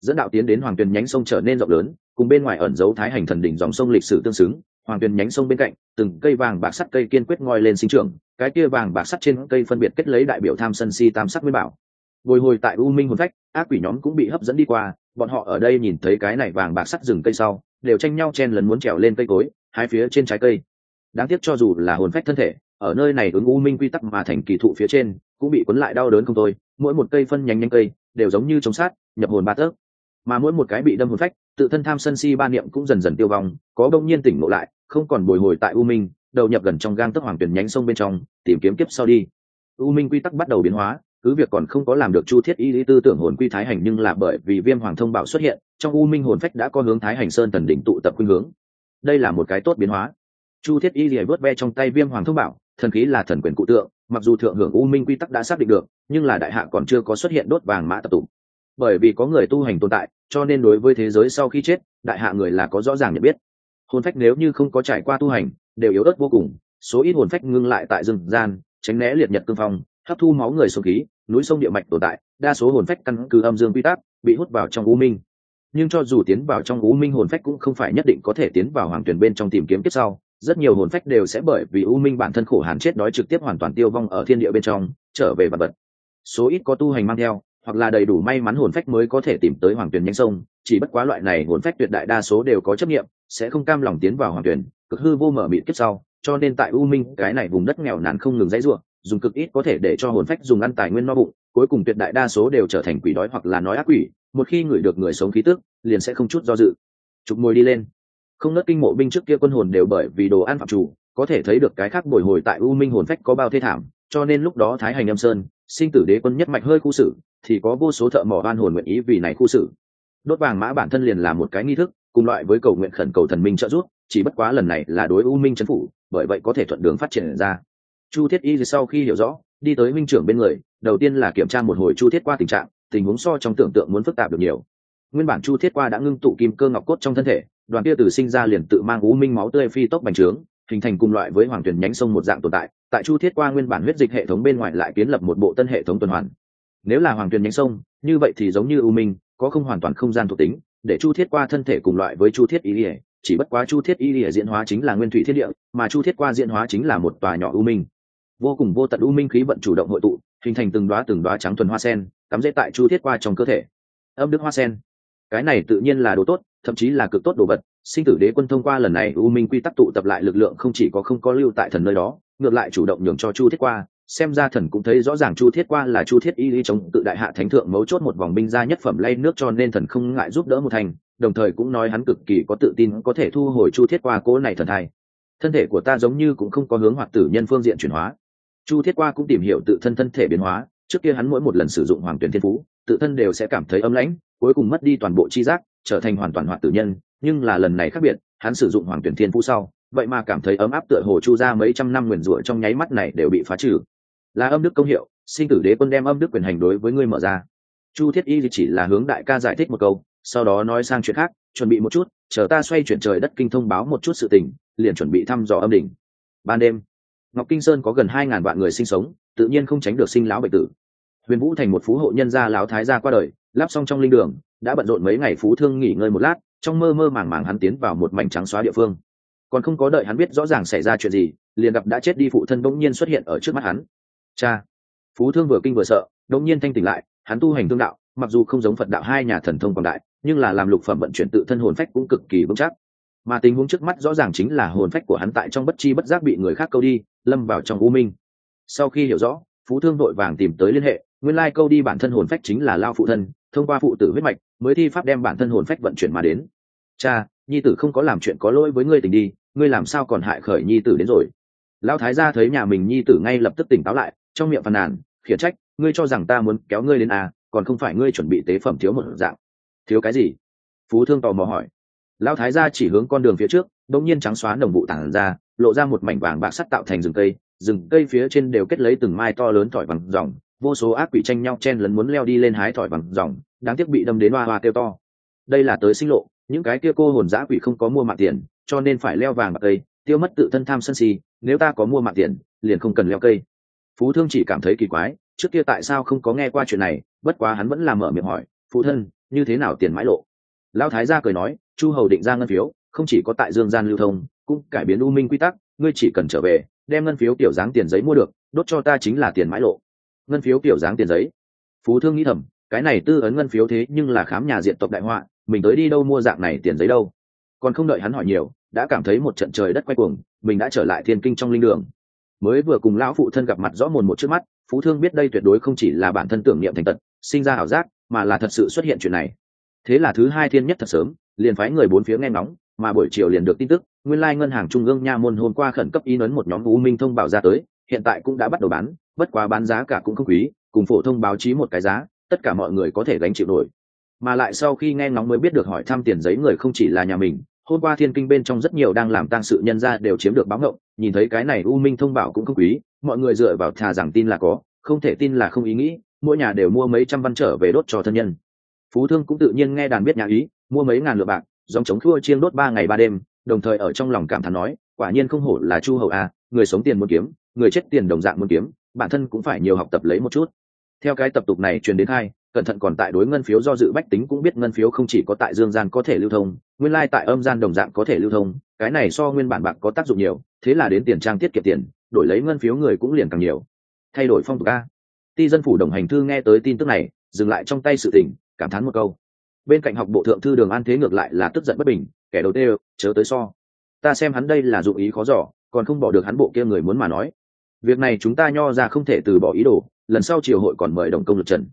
S1: Dẫn đạo tiến đến hoàng tuyền nhánh sông trở nên rộng lớn cùng bên ngoài ẩn giấu thái hành thần đỉnh dòng sông lịch sử tương xứng, hoàng tuyền nhánh sông bên cạnh, từng cây vàng bạc sắt cây kiên quyết ngoi lên sinh trưởng, cái kia vàng bạc sắt trên cây phân biệt kết lấy đại biểu tham sân si tam sắc nguyên bảo. Bồi hồi tại u minh hồn phách, ác quỷ nhóm cũng bị hấp dẫn đi qua, bọn họ ở đây nhìn thấy cái này vàng bạc sắt rừng cây sau, đều tranh nhau chen lấn muốn trèo lên cây cối hai phía trên trái cây. Đáng tiếc cho dù là hồn phách thân thể, ở nơi này ứng u minh quy tắc mà thành kỳ thụ phía trên, cũng bị cuốn lại đau đớn không thôi. Mỗi một cây phân nhánh nhánh cây, đều giống như chống sát, nhập hồn ba tấc. Mà mỗi một cái bị đâm hồn phách tự thân tham sân si ba niệm cũng dần dần tiêu vong, có đông nhiên tỉnh ngộ lại, không còn bồi hồi tại u minh, đầu nhập gần trong gang tấc hoàng tuyển nhánh sông bên trong, tìm kiếm kiếp sau đi. U minh quy tắc bắt đầu biến hóa, cứ việc còn không có làm được chu thiết y lý tư tưởng hồn quy thái hành nhưng là bởi vì viêm hoàng thông bảo xuất hiện, trong u minh hồn phách đã có hướng thái hành sơn tần đỉnh tụ tập khuynh hướng. Đây là một cái tốt biến hóa. Chu thiết y lìa vớt ve trong tay viêm hoàng thông bảo, thần khí là thần quyền cụ tượng, mặc dù thượng hưởng u minh quy tắc đã xác định được, nhưng là đại hạ còn chưa có xuất hiện đốt vàng mã tập tụ bởi vì có người tu hành tồn tại, cho nên đối với thế giới sau khi chết, đại hạ người là có rõ ràng nhận biết. Hồn phách nếu như không có trải qua tu hành, đều yếu ớt vô cùng, số ít hồn phách ngưng lại tại rừng gian, tránh né liệt nhật cương phong, hấp thu máu người sông khí, núi sông địa mạch tồn tại, đa số hồn phách căn cứ âm dương quy tắc, bị hút vào trong u minh. Nhưng cho dù tiến vào trong u minh, hồn phách cũng không phải nhất định có thể tiến vào hoàng tuyển bên trong tìm kiếm kiếp sau. Rất nhiều hồn phách đều sẽ bởi vì u minh bản thân khổ hàn chết đói trực tiếp hoàn toàn tiêu vong ở thiên địa bên trong, trở về vật vật. Số ít có tu hành mang theo hoặc là đầy đủ may mắn hồn phách mới có thể tìm tới hoàng tuyển nhanh sông, chỉ bất quá loại này hồn phách tuyệt đại đa số đều có chấp nghiệm sẽ không cam lòng tiến vào hoàng tuyển cực hư vô mở mịt kiếp sau, cho nên tại u minh, cái này vùng đất nghèo nàn không ngừng dãy ruộng, dùng cực ít có thể để cho hồn phách dùng ăn tài nguyên no bụng, cuối cùng tuyệt đại đa số đều trở thành quỷ đói hoặc là nói ác quỷ, một khi ngửi được người sống khí tức, liền sẽ không chút do dự. Chụp môi đi lên. Không nớt kinh mộ binh trước kia quân hồn đều bởi vì đồ ăn phạm chủ, có thể thấy được cái khác bồi hồi tại u minh hồn phách có bao thê thảm, cho nên lúc đó thái hành âm sơn, sinh tử đế quân nhất mạch hơi khu xử thì có vô số thợ mỏ oan hồn nguyện ý vì này khu xử. Đốt vàng mã bản thân liền là một cái nghi thức, cùng loại với cầu nguyện khẩn cầu thần minh trợ giúp, chỉ bất quá lần này là đối u minh c phủ, bởi vậy có thể thuận đường phát triển ra. Chu thiết y sau khi hiểu rõ, đi tới minh trưởng bên người, đầu tiên là kiểm tra một hồi chu thiết qua tình trạng, tình huống so trong tưởng tượng muốn phức tạp được nhiều. Nguyên bản chu thiết qua đã ngưng tụ kim cơ ngọc cốt trong thân thể, đoàn kia từ sinh ra liền tự mang u minh máu tươi phi tốc bành trướng, hình thành cùng loại với hoàng tuyển nhánh sông một dạng tồn tại. Tại chu thiết qua nguyên bản huyết dịch hệ thống bên ngoài lại kiến lập một bộ tân hệ thống tuần hoàn nếu là hoàng tuyền nhánh sông, như vậy thì giống như u minh, có không hoàn toàn không gian thuộc tính, để chu thiết qua thân thể cùng loại với chu thiết ý ỉa chỉ bất quá chu thiết ý ỉa diễn hóa chính là nguyên thủy thiết địa, mà chu thiết qua diễn hóa chính là một tòa nhỏ u minh. Vô cùng vô tận u minh khí vận chủ động hội tụ, hình thành từng đoá từng đoá trắng thuần hoa sen, cắm dễ tại chu thiết qua trong cơ thể. Âm đức hoa sen. Cái này tự nhiên là đồ tốt, thậm chí là cực tốt đồ vật. Sinh tử đế quân thông qua lần này u minh quy tắc tụ tập lại lực lượng không chỉ có không có lưu tại thần nơi đó, ngược lại chủ động nhường cho chu thiết qua xem ra thần cũng thấy rõ ràng chu thiết qua là chu thiết y lý chống tự đại hạ thánh thượng mấu chốt một vòng binh gia nhất phẩm lay nước cho nên thần không ngại giúp đỡ một thành, đồng thời cũng nói hắn cực kỳ có tự tin có thể thu hồi chu thiết qua cố này thần thai. Thân thể của ta giống như cũng không có hướng hoạt tử nhân phương diện chuyển hóa. Chu thiết qua cũng tìm hiểu tự thân thân thể biến hóa, trước kia hắn mỗi một lần sử dụng hoàng tuyển thiên phú, tự thân đều sẽ cảm thấy âm lãnh, cuối cùng mất đi toàn bộ chi giác, trở thành hoàn toàn hoạt tử nhân, nhưng là lần này khác biệt, hắn sử dụng hoàng tuyển thiên phú sau, vậy mà cảm thấy ấm áp tựa hồ chu ra mấy trăm năm nguyền rủa trong nháy mắt này đều bị phá trừ là âm đức công hiệu, sinh tử đế quân đem âm đức quyền hành đối với ngươi mở ra. Chu thiết y chỉ là hướng đại ca giải thích một câu, sau đó nói sang chuyện khác, chuẩn bị một chút, chờ ta xoay chuyển trời đất kinh thông báo một chút sự tình, liền chuẩn bị thăm dò âm đỉnh. Ban đêm, ngọc kinh sơn có gần hai ngàn vạn người sinh sống, tự nhiên không tránh được sinh lão bệnh tử. Huyền vũ thành một phú hộ nhân gia lão thái gia qua đời, lắp xong trong linh đường, đã bận rộn mấy ngày phú thương nghỉ ngơi một lát, trong mơ mơ màng màng hắn tiến vào một mảnh trắng xóa địa phương. Còn không có đợi hắn biết rõ ràng xảy ra chuyện gì, liền gặp đã chết đi phụ thân bỗng nhiên xuất hiện ở trước mắt hắn cha. Phú thương vừa kinh vừa sợ, đột nhiên thanh tỉnh lại, hắn tu hành thương đạo, mặc dù không giống phật đạo hai nhà thần thông quảng đại, nhưng là làm lục phẩm vận chuyển tự thân hồn phách cũng cực kỳ vững chắc. Mà tình huống trước mắt rõ ràng chính là hồn phách của hắn tại trong bất chi bất giác bị người khác câu đi, lâm vào trong u minh. Sau khi hiểu rõ, phú thương vội vàng tìm tới liên hệ, nguyên lai câu đi bản thân hồn phách chính là lao phụ thân, thông qua phụ tử huyết mạch, mới thi pháp đem bản thân hồn phách vận chuyển mà đến. Cha, nhi tử không có làm chuyện có lỗi với ngươi tình đi, ngươi làm sao còn hại khởi nhi tử đến rồi? Lão thái gia thấy nhà mình nhi tử ngay lập tức tỉnh táo lại trong miệng phàn nàn, khiển trách, ngươi cho rằng ta muốn kéo ngươi đến à còn không phải ngươi chuẩn bị tế phẩm thiếu một dạng. Thiếu cái gì? Phú thương tò mò hỏi. Lão thái gia chỉ hướng con đường phía trước, đột nhiên trắng xóa đồng vụ tản ra, lộ ra một mảnh vàng bạc sắt tạo thành rừng cây rừng cây phía trên đều kết lấy từng mai to lớn thỏi bằng dòng, vô số ác quỷ tranh nhau chen lấn muốn leo đi lên hái thỏi bằng dòng, đáng tiếc bị đâm đến hoa hoa kêu to. Đây là tới sinh lộ, những cái kia cô hồn giã quỷ không có mua mạng tiền, cho nên phải leo vàng bạc cây, tiêu mất tự thân tham sân si, nếu ta có mua mạng tiền, liền không cần leo cây phú thương chỉ cảm thấy kỳ quái, trước kia tại sao không có nghe qua chuyện này, bất quá hắn vẫn làm mở miệng hỏi phụ thân, như thế nào tiền mãi lộ? Lão thái gia cười nói, chu hầu định ra ngân phiếu, không chỉ có tại dương gian lưu thông, cũng cải biến u minh quy tắc, ngươi chỉ cần trở về, đem ngân phiếu kiểu dáng tiền giấy mua được, đốt cho ta chính là tiền mãi lộ. Ngân phiếu kiểu dáng tiền giấy. Phú thương nghĩ thầm, cái này tư ấn ngân phiếu thế nhưng là khám nhà diện tộc đại họa, mình tới đi đâu mua dạng này tiền giấy đâu? Còn không đợi hắn hỏi nhiều, đã cảm thấy một trận trời đất quay cuồng, mình đã trở lại thiên kinh trong linh đường mới vừa cùng lão phụ thân gặp mặt rõ mồn một trước mắt, phú thương biết đây tuyệt đối không chỉ là bản thân tưởng niệm thành tật, sinh ra ảo giác, mà là thật sự xuất hiện chuyện này. Thế là thứ hai thiên nhất thật sớm, liền phái người bốn phía nghe ngóng, mà buổi chiều liền được tin tức, nguyên lai ngân hàng trung ương nha môn hôm qua khẩn cấp ý nấn một nhóm u minh thông báo ra tới, hiện tại cũng đã bắt đầu bán, bất quá bán giá cả cũng không quý, cùng phổ thông báo chí một cái giá, tất cả mọi người có thể gánh chịu nổi. Mà lại sau khi nghe ngóng mới biết được hỏi thăm tiền giấy người không chỉ là nhà mình hôm qua thiên kinh bên trong rất nhiều đang làm tang sự nhân ra đều chiếm được báo ngộng nhìn thấy cái này u minh thông báo cũng không quý, mọi người dựa vào thà rằng tin là có, không thể tin là không ý nghĩ, mỗi nhà đều mua mấy trăm văn trở về đốt cho thân nhân. Phú thương cũng tự nhiên nghe đàn biết nhà ý, mua mấy ngàn lượng bạc dòng chống thua chiên đốt ba ngày ba đêm, đồng thời ở trong lòng cảm thán nói, quả nhiên không hổ là chu hậu a người sống tiền muốn kiếm, người chết tiền đồng dạng muốn kiếm, bản thân cũng phải nhiều học tập lấy một chút. Theo cái tập tục này truyền đến hai cẩn thận còn tại đối ngân phiếu do dự bách tính cũng biết ngân phiếu không chỉ có tại dương gian có thể lưu thông, nguyên lai tại âm gian đồng dạng có thể lưu thông, cái này so nguyên bản bạc có tác dụng nhiều, thế là đến tiền trang tiết kiệm tiền, đổi lấy ngân phiếu người cũng liền càng nhiều. Thay đổi phong tục a. Ti dân phủ đồng hành thư nghe tới tin tức này, dừng lại trong tay sự tình, cảm thán một câu. Bên cạnh học bộ thượng thư đường an thế ngược lại là tức giận bất bình, kẻ đầu tiên chớ tới so. Ta xem hắn đây là dụng ý khó giỏ còn không bỏ được hắn bộ kia người muốn mà nói. Việc này chúng ta nho ra không thể từ bỏ ý đồ, lần sau triều hội còn mời đồng công lực trần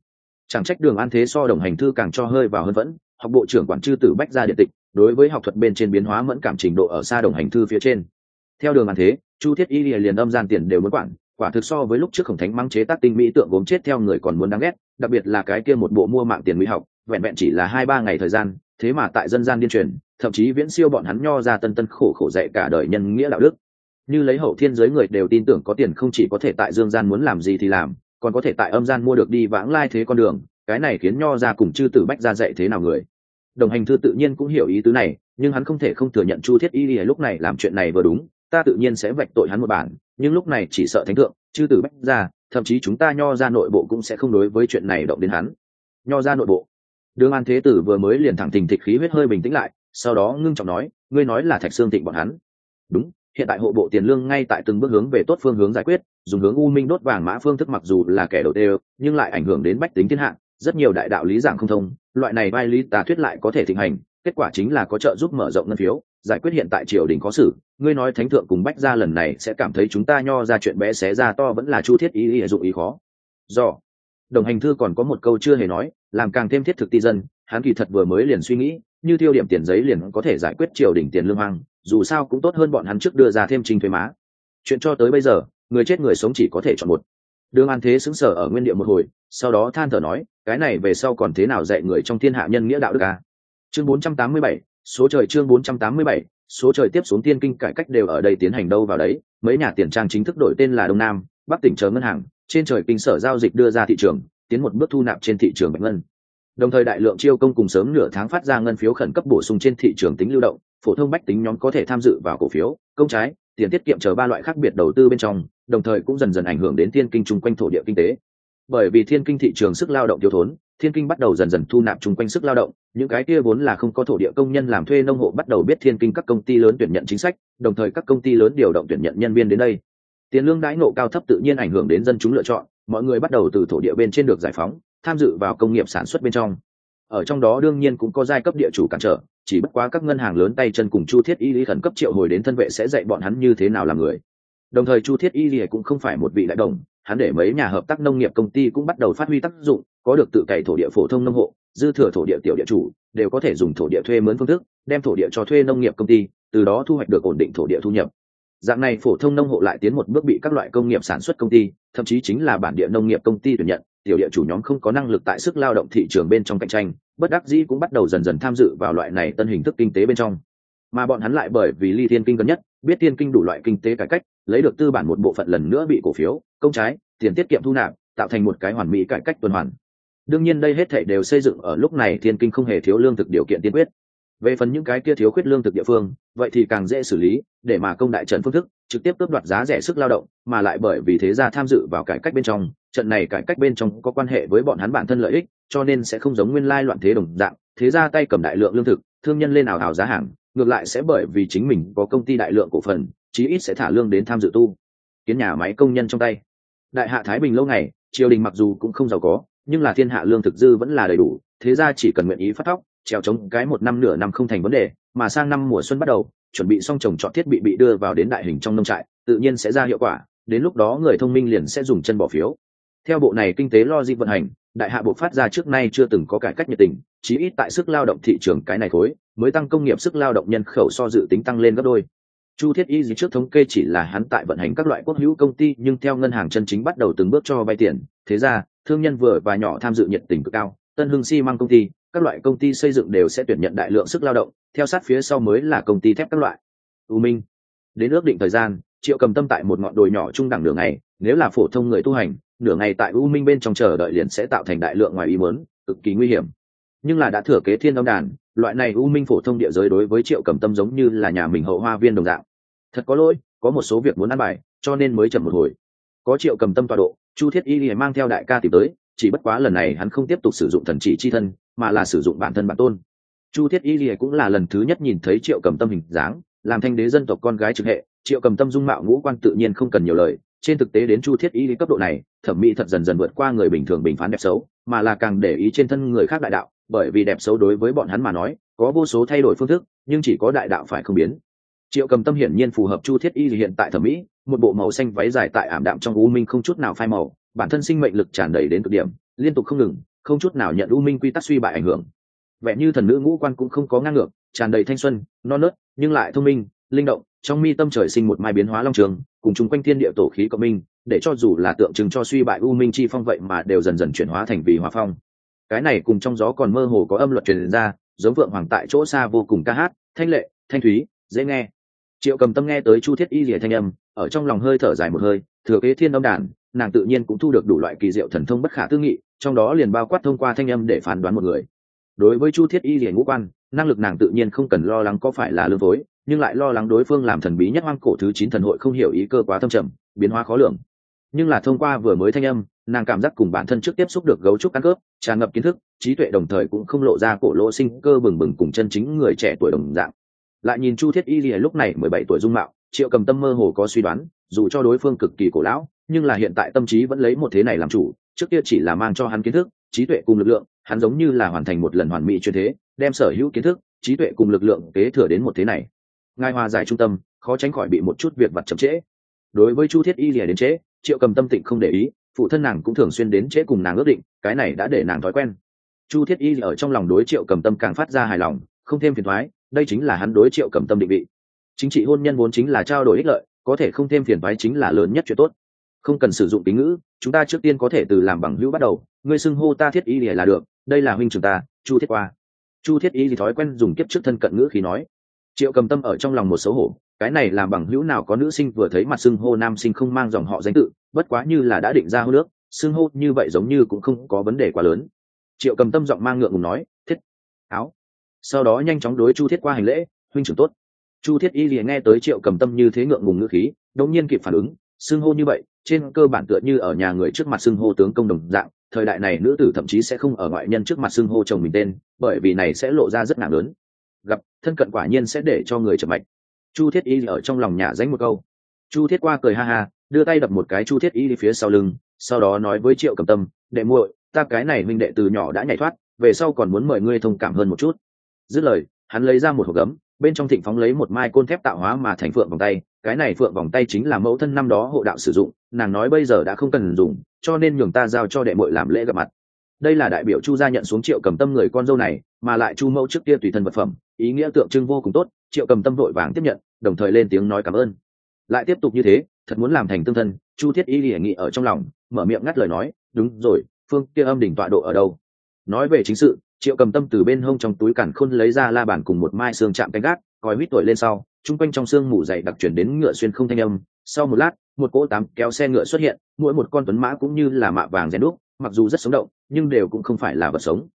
S1: chẳng trách đường an thế so đồng hành thư càng cho hơi vào hơn vẫn, học bộ trưởng quản chư tử bách ra điện tịch, đối với học thuật bên trên biến hóa mẫn cảm trình độ ở xa đồng hành thư phía trên. Theo đường an thế, chu thiết y liền âm gian tiền đều muốn quản, quả thực so với lúc trước khổng thánh mang chế tác tinh mỹ tượng gốm chết theo người còn muốn đáng ghét, đặc biệt là cái kia một bộ mua mạng tiền mỹ học, vẹn vẹn chỉ là hai ba ngày thời gian, thế mà tại dân gian điên truyền, thậm chí viễn siêu bọn hắn nho ra tân tân khổ khổ dạy cả đời nhân nghĩa đạo đức. Như lấy hậu thiên giới người đều tin tưởng có tiền không chỉ có thể tại dương gian muốn làm gì thì làm còn có thể tại âm gian mua được đi vãng lai thế con đường, cái này khiến nho ra cùng chư tử bách ra dạy thế nào người? Đồng hành thư tự nhiên cũng hiểu ý tứ này, nhưng hắn không thể không thừa nhận chu thiết y lúc này làm chuyện này vừa đúng, ta tự nhiên sẽ vạch tội hắn một bản, nhưng lúc này chỉ sợ thánh thượng, chư tử bách ra thậm chí chúng ta nho ra nội bộ cũng sẽ không đối với chuyện này động đến hắn. Nho ra nội bộ. Đường an thế tử vừa mới liền thẳng thình thịch khí huyết hơi bình tĩnh lại, sau đó ngưng trọng nói, ngươi nói là thạch sương thịnh bọn hắn. Đúng hiện tại hộ bộ tiền lương ngay tại từng bước hướng về tốt phương hướng giải quyết, dùng hướng u minh đốt vàng mã phương thức mặc dù là kẻ đầu tư nhưng lại ảnh hưởng đến bách tính thiên hạ, rất nhiều đại đạo lý giảng không thông, loại này vai lý tà thuyết lại có thể thịnh hành, kết quả chính là có trợ giúp mở rộng ngân phiếu, giải quyết hiện tại triều đình có xử. Ngươi nói thánh thượng cùng bách gia lần này sẽ cảm thấy chúng ta nho ra chuyện bé xé ra to vẫn là chu thiết ý ý dụng ý khó. Do, đồng hành thư còn có một câu chưa hề nói, làm càng thêm thiết thực ti dân, hắn kỳ thật vừa mới liền suy nghĩ, như tiêu điểm tiền giấy liền có thể giải quyết triều đình tiền lương hoang dù sao cũng tốt hơn bọn hắn trước đưa ra thêm trình thuế má. Chuyện cho tới bây giờ người chết người sống chỉ có thể chọn một. Đương an thế xứng sở ở nguyên địa một hồi sau đó than thở nói cái này về sau còn thế nào dạy người trong thiên hạ nhân nghĩa đạo đức à? chương 487, số trời chương 487, số trời tiếp xuống tiên kinh cải cách đều ở đây tiến hành đâu vào đấy. Mấy nhà tiền trang chính thức đổi tên là đông nam bắc tỉnh chờ ngân hàng trên trời kinh sở giao dịch đưa ra thị trường tiến một bước thu nạp trên thị trường bạch ngân. Đồng thời đại lượng chiêu công cùng sớm nửa tháng phát ra ngân phiếu khẩn cấp bổ sung trên thị trường tính lưu động phổ thông bách tính nhóm có thể tham dự vào cổ phiếu, công trái, tiền tiết kiệm chờ ba loại khác biệt đầu tư bên trong, đồng thời cũng dần dần ảnh hưởng đến thiên kinh chung quanh thổ địa kinh tế. Bởi vì thiên kinh thị trường sức lao động thiếu thốn, thiên kinh bắt đầu dần dần thu nạp chung quanh sức lao động, những cái kia vốn là không có thổ địa công nhân làm thuê nông hộ bắt đầu biết thiên kinh các công ty lớn tuyển nhận chính sách, đồng thời các công ty lớn điều động tuyển nhận nhân viên đến đây. Tiền lương đãi nộ cao thấp tự nhiên ảnh hưởng đến dân chúng lựa chọn, mọi người bắt đầu từ thổ địa bên trên được giải phóng, tham dự vào công nghiệp sản xuất bên trong. Ở trong đó đương nhiên cũng có giai cấp địa chủ cản trở chỉ bất quá các ngân hàng lớn tay chân cùng chu thiết y lý khẩn cấp triệu hồi đến thân vệ sẽ dạy bọn hắn như thế nào làm người. Đồng thời chu thiết y lý cũng không phải một vị đại đồng, hắn để mấy nhà hợp tác nông nghiệp công ty cũng bắt đầu phát huy tác dụng, có được tự cày thổ địa phổ thông nông hộ, dư thừa thổ địa tiểu địa chủ, đều có thể dùng thổ địa thuê mướn phương thức, đem thổ địa cho thuê nông nghiệp công ty, từ đó thu hoạch được ổn định thổ địa thu nhập dạng này phổ thông nông hộ lại tiến một bước bị các loại công nghiệp sản xuất công ty, thậm chí chính là bản địa nông nghiệp công ty tuyển nhận, tiểu địa chủ nhóm không có năng lực tại sức lao động thị trường bên trong cạnh tranh, bất đắc dĩ cũng bắt đầu dần dần tham dự vào loại này tân hình thức kinh tế bên trong. Mà bọn hắn lại bởi vì ly thiên kinh gần nhất, biết thiên kinh đủ loại kinh tế cải cách, lấy được tư bản một bộ phận lần nữa bị cổ phiếu, công trái, tiền tiết kiệm thu nạp, tạo thành một cái hoàn mỹ cải cách tuần hoàn. Đương nhiên đây hết thảy đều xây dựng ở lúc này thiên kinh không hề thiếu lương thực điều kiện tiên quyết về phần những cái kia thiếu khuyết lương thực địa phương, vậy thì càng dễ xử lý, để mà công đại trận phương thức trực tiếp cướp đoạt giá rẻ sức lao động, mà lại bởi vì thế gia tham dự vào cải cách bên trong, trận này cải cách bên trong có quan hệ với bọn hắn bản thân lợi ích, cho nên sẽ không giống nguyên lai loạn thế đồng dạng, thế ra tay cầm đại lượng lương thực, thương nhân lên ảo hào giá hàng, ngược lại sẽ bởi vì chính mình có công ty đại lượng cổ phần, chí ít sẽ thả lương đến tham dự tu. Kiến nhà máy công nhân trong tay. Đại hạ thái bình lâu ngày, triều đình mặc dù cũng không giàu có, nhưng là thiên hạ lương thực dư vẫn là đầy đủ, thế ra chỉ cần nguyện ý phát thóc trèo chống cái một năm nửa năm không thành vấn đề, mà sang năm mùa xuân bắt đầu, chuẩn bị xong trồng trọt thiết bị bị đưa vào đến đại hình trong nông trại, tự nhiên sẽ ra hiệu quả, đến lúc đó người thông minh liền sẽ dùng chân bỏ phiếu. Theo bộ này kinh tế logic vận hành, đại hạ bộ phát ra trước nay chưa từng có cải cách nhiệt tình, chí ít tại sức lao động thị trường cái này khối, mới tăng công nghiệp sức lao động nhân khẩu so dự tính tăng lên gấp đôi. Chu thiết y gì trước thống kê chỉ là hắn tại vận hành các loại quốc hữu công ty, nhưng theo ngân hàng chân chính bắt đầu từng bước cho vay tiền, thế ra, thương nhân vừa và nhỏ tham dự nhiệt tình cực cao, tân hưng xi măng công ty các loại công ty xây dựng đều sẽ tuyển nhận đại lượng sức lao động, theo sát phía sau mới là công ty thép các loại. U minh, đến ước định thời gian, triệu cầm tâm tại một ngọn đồi nhỏ trung đẳng nửa ngày, nếu là phổ thông người tu hành, nửa ngày tại u minh bên trong chờ đợi liền sẽ tạo thành đại lượng ngoài ý muốn, cực kỳ nguy hiểm. Nhưng là đã thừa kế thiên đông đàn, loại này u minh phổ thông địa giới đối với triệu cầm tâm giống như là nhà mình hậu hoa viên đồng dạng. Thật có lỗi, có một số việc muốn ăn bài, cho nên mới chậm một hồi. Có triệu cầm tâm tọa độ, chu thiết y liền mang theo đại ca tìm tới, chỉ bất quá lần này hắn không tiếp tục sử dụng thần chỉ chi thân mà là sử dụng bản thân bản tôn. Chu thiết y lìa cũng là lần thứ nhất nhìn thấy triệu cầm tâm hình dáng, làm thanh đế dân tộc con gái trực hệ, triệu cầm tâm dung mạo ngũ quan tự nhiên không cần nhiều lời, trên thực tế đến chu thiết y lý cấp độ này, thẩm mỹ thật dần dần vượt qua người bình thường bình phán đẹp xấu, mà là càng để ý trên thân người khác đại đạo, bởi vì đẹp xấu đối với bọn hắn mà nói, có vô số thay đổi phương thức, nhưng chỉ có đại đạo phải không biến. Triệu cầm tâm hiển nhiên phù hợp chu thiết y hiện tại thẩm mỹ, một bộ màu xanh váy dài tại ảm đạm trong u minh không chút nào phai màu, bản thân sinh mệnh lực tràn đầy đến cực điểm, liên tục không ngừng không chút nào nhận u minh quy tắc suy bại ảnh hưởng. Vẻ như thần nữ ngũ quan cũng không có ngang ngược, tràn đầy thanh xuân, non nớt, nhưng lại thông minh, linh động, trong mi tâm trời sinh một mai biến hóa long trường, cùng chung quanh thiên địa tổ khí cộng minh, để cho dù là tượng trưng cho suy bại u minh chi phong vậy mà đều dần dần chuyển hóa thành vì hòa phong. Cái này cùng trong gió còn mơ hồ có âm luật truyền ra, giống vượng hoàng tại chỗ xa vô cùng ca hát, thanh lệ, thanh thúy, dễ nghe. Triệu cầm tâm nghe tới chu thiết y rỉa thanh âm, ở trong lòng hơi thở dài một hơi, thừa kế thiên âm đàn, nàng tự nhiên cũng thu được đủ loại kỳ diệu thần thông bất khả tư nghị trong đó liền bao quát thông qua thanh âm để phán đoán một người. Đối với chu thiết y rỉa ngũ quan, năng lực nàng tự nhiên không cần lo lắng có phải là lương phối nhưng lại lo lắng đối phương làm thần bí nhất hoang cổ thứ chín thần hội không hiểu ý cơ quá thâm trầm, biến hóa khó lường. Nhưng là thông qua vừa mới thanh âm, nàng cảm giác cùng bản thân trước tiếp xúc được gấu trúc ăn cướp tràn ngập kiến thức, trí tuệ đồng thời cũng không lộ ra cổ lỗ sinh cơ bừng bừng cùng chân chính người trẻ tuổi đồng dạng. Lại nhìn chu thiết y lìa lúc này mười bảy tuổi dung mạo, triệu cầm tâm mơ hồ có suy đoán, dù cho đối phương cực kỳ cổ lão, nhưng là hiện tại tâm trí vẫn lấy một thế này làm chủ trước kia chỉ là mang cho hắn kiến thức, trí tuệ cùng lực lượng, hắn giống như là hoàn thành một lần hoàn mỹ truyền thế, đem sở hữu kiến thức, trí tuệ cùng lực lượng kế thừa đến một thế này. Ngài hòa giải trung tâm, khó tránh khỏi bị một chút việc vặt chậm trễ. Đối với chu thiết y lìa đến trễ, triệu cầm tâm tịnh không để ý, phụ thân nàng cũng thường xuyên đến trễ cùng nàng ước định, cái này đã để nàng thói quen. Chu thiết y ở trong lòng đối triệu cầm tâm càng phát ra hài lòng, không thêm phiền thoái đây chính là hắn đối triệu cầm tâm định vị. Chính trị hôn nhân vốn chính là trao đổi ích lợi, có thể không thêm phiền thoái chính là lớn nhất chuyện tốt không cần sử dụng tính ngữ, chúng ta trước tiên có thể từ làm bằng hữu bắt đầu, ngươi xưng hô ta thiết y lìa là được, đây là huynh trường ta, chu thiết qua. Chu thiết y thì thói quen dùng kiếp trước thân cận ngữ khi nói. Triệu cầm tâm ở trong lòng một xấu hổ, cái này làm bằng hữu nào có nữ sinh vừa thấy mặt xưng hô nam sinh không mang dòng họ danh tự, bất quá như là đã định ra hô nước, xưng hô như vậy giống như cũng không có vấn đề quá lớn. Triệu cầm tâm giọng mang ngượng ngùng nói, thiết, áo. Sau đó nhanh chóng đối chu thiết qua hành lễ, huynh trưởng tốt. Chu thiết y liền nghe tới triệu cầm tâm như thế ngượng ngùng ngữ khí, đột nhiên kịp phản ứng xưng hô như vậy, trên cơ bản tựa như ở nhà người trước mặt xưng hô tướng công đồng dạng, thời đại này nữ tử thậm chí sẽ không ở ngoại nhân trước mặt xưng hô chồng mình tên, bởi vì này sẽ lộ ra rất nặng lớn. Gặp, thân cận quả nhiên sẽ để cho người chậm mạch. Chu thiết y ở trong lòng nhà dánh một câu. Chu thiết qua cười ha ha, đưa tay đập một cái chu thiết y phía sau lưng, sau đó nói với triệu cầm tâm, đệ muội, ta cái này minh đệ từ nhỏ đã nhảy thoát, về sau còn muốn mời ngươi thông cảm hơn một chút. Dứt lời, hắn lấy ra một hộp gấm, bên trong thịnh phóng lấy một mai côn thép tạo hóa mà thành phượng vòng tay cái này phượng vòng tay chính là mẫu thân năm đó hộ đạo sử dụng, nàng nói bây giờ đã không cần dùng, cho nên nhường ta giao cho đệ muội làm lễ gặp mặt. Đây là đại biểu chu gia nhận xuống triệu cầm tâm người con dâu này, mà lại chu mẫu trước kia tùy thân vật phẩm, ý nghĩa tượng trưng vô cùng tốt, triệu cầm tâm vội vàng tiếp nhận, đồng thời lên tiếng nói cảm ơn. Lại tiếp tục như thế, thật muốn làm thành tương thân, chu thiết y lìa nghị ở trong lòng, mở miệng ngắt lời nói, đúng rồi, phương kia âm đỉnh tọa độ ở đâu? Nói về chính sự, triệu cầm tâm từ bên hông trong túi cản khôn lấy ra la bàn cùng một mai xương chạm canh gác coi huýt tuổi lên sau chung quanh trong sương mù dày đặc chuyển đến ngựa xuyên không thanh âm. Sau một lát, một cỗ tám kéo xe ngựa xuất hiện, mỗi một con tuấn mã cũng như là mạ vàng rèn đúc, mặc dù rất sống động, nhưng đều cũng không phải là vật sống.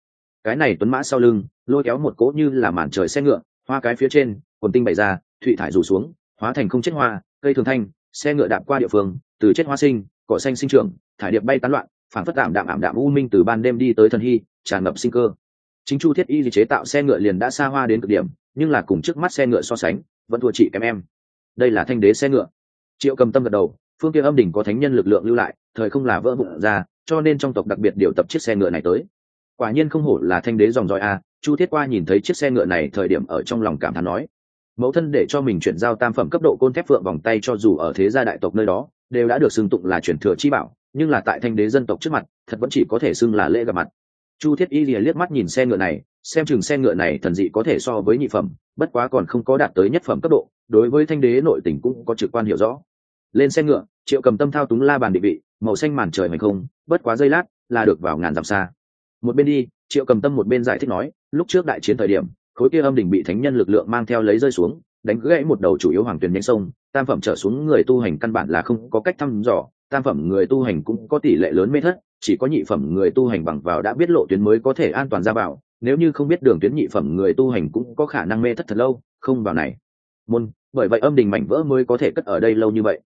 S1: Cái này tuấn mã sau lưng, lôi kéo một cỗ như là màn trời xe ngựa, hoa cái phía trên, quần tinh bày ra, thụy thải rủ xuống, hóa thành không chết hoa, cây thường thanh, xe ngựa đạp qua địa phương, từ chết hoa sinh, cỏ xanh sinh trưởng, thải điệp bay tán loạn phản phất tạm đạm ảm đạm u minh từ ban đêm đi tới thần hy, tràn ngập sinh cơ. Chính chu thiết y chế tạo xe ngựa liền đã xa hoa đến cực điểm, nhưng là cùng trước mắt xe ngựa so sánh vẫn thua chị kém em. Đây là thanh đế xe ngựa. Triệu cầm tâm gật đầu, phương kia âm đỉnh có thánh nhân lực lượng lưu lại, thời không là vỡ vụn ra, cho nên trong tộc đặc biệt điều tập chiếc xe ngựa này tới. Quả nhiên không hổ là thanh đế dòng dõi a, chu thiết qua nhìn thấy chiếc xe ngựa này thời điểm ở trong lòng cảm thán nói, mẫu thân để cho mình chuyển giao tam phẩm cấp độ côn thép phượng vòng tay cho dù ở thế gia đại tộc nơi đó, đều đã được xưng tụng là chuyển thừa chi bảo, nhưng là tại thanh đế dân tộc trước mặt, thật vẫn chỉ có thể xưng là lễ gặp mặt. Chu thiết y lìa liếc mắt nhìn xe ngựa này xem chừng xe ngựa này thần dị có thể so với nhị phẩm, bất quá còn không có đạt tới nhất phẩm cấp độ, đối với thanh đế nội tỉnh cũng có trực quan hiểu rõ. Lên xe ngựa, triệu cầm tâm thao túng la bàn định vị, màu xanh màn trời hay không, bất quá giây lát là được vào ngàn dặm xa. Một bên đi, triệu cầm tâm một bên giải thích nói, lúc trước đại chiến thời điểm, khối kia âm đỉnh bị thánh nhân lực lượng mang theo lấy rơi xuống, đánh gãy một đầu chủ yếu hoàng tuyền nhanh sông, tam phẩm trở xuống người tu hành căn bản là không có cách thăm dò, tam phẩm người tu hành cũng có tỷ lệ lớn mê thất, chỉ có nhị phẩm người tu hành bằng vào đã biết lộ tuyến mới có thể an toàn ra vào nếu như không biết đường tuyến nhị phẩm người tu hành cũng có khả năng mê thất thật lâu, không vào này. Môn, bởi vậy âm đình mảnh vỡ mới có thể cất ở đây lâu như vậy.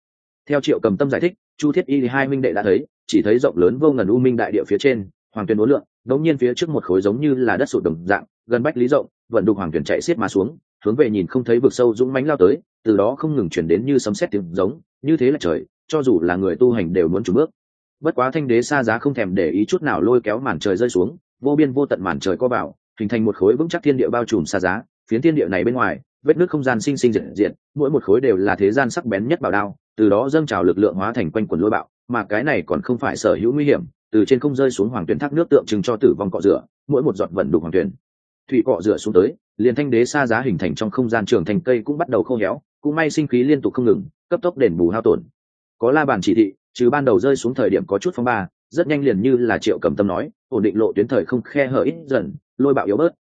S1: Theo triệu cầm tâm giải thích, chu thiết y hai minh đệ đã thấy, chỉ thấy rộng lớn vô ngần u minh đại địa phía trên, hoàng tuyền đối lượng, đống nhiên phía trước một khối giống như là đất sụt đồng dạng, gần bách lý rộng, vận đục hoàng tuyền chạy xiết mà xuống, hướng về nhìn không thấy vực sâu dũng mánh lao tới, từ đó không ngừng chuyển đến như sấm sét tiếng giống, như thế là trời, cho dù là người tu hành đều muốn trùm bước. Bất quá thanh đế xa giá không thèm để ý chút nào lôi kéo màn trời rơi xuống vô biên vô tận màn trời co vào, hình thành một khối vững chắc thiên địa bao trùm xa giá, phiến thiên địa này bên ngoài, vết nước không gian sinh sinh diện diện mỗi một khối đều là thế gian sắc bén nhất bảo đao, từ đó dâng trào lực lượng hóa thành quanh quần lôi bạo, mà cái này còn không phải sở hữu nguy hiểm, từ trên không rơi xuống hoàng tuyển thác nước tượng trưng cho tử vong cọ rửa, mỗi một giọt vận đục hoàng tuyển. Thủy cọ rửa xuống tới, liền thanh đế xa giá hình thành trong không gian trường thành cây cũng bắt đầu khô héo, cũng may sinh khí liên tục không ngừng, cấp tốc đền bù hao tổn. Có la bàn chỉ thị chứ ban đầu rơi xuống thời điểm có chút phong ba, rất nhanh liền như là triệu cầm tâm nói ổn định lộ tuyến thời không khe hở ít dần, lôi bạo yếu bớt.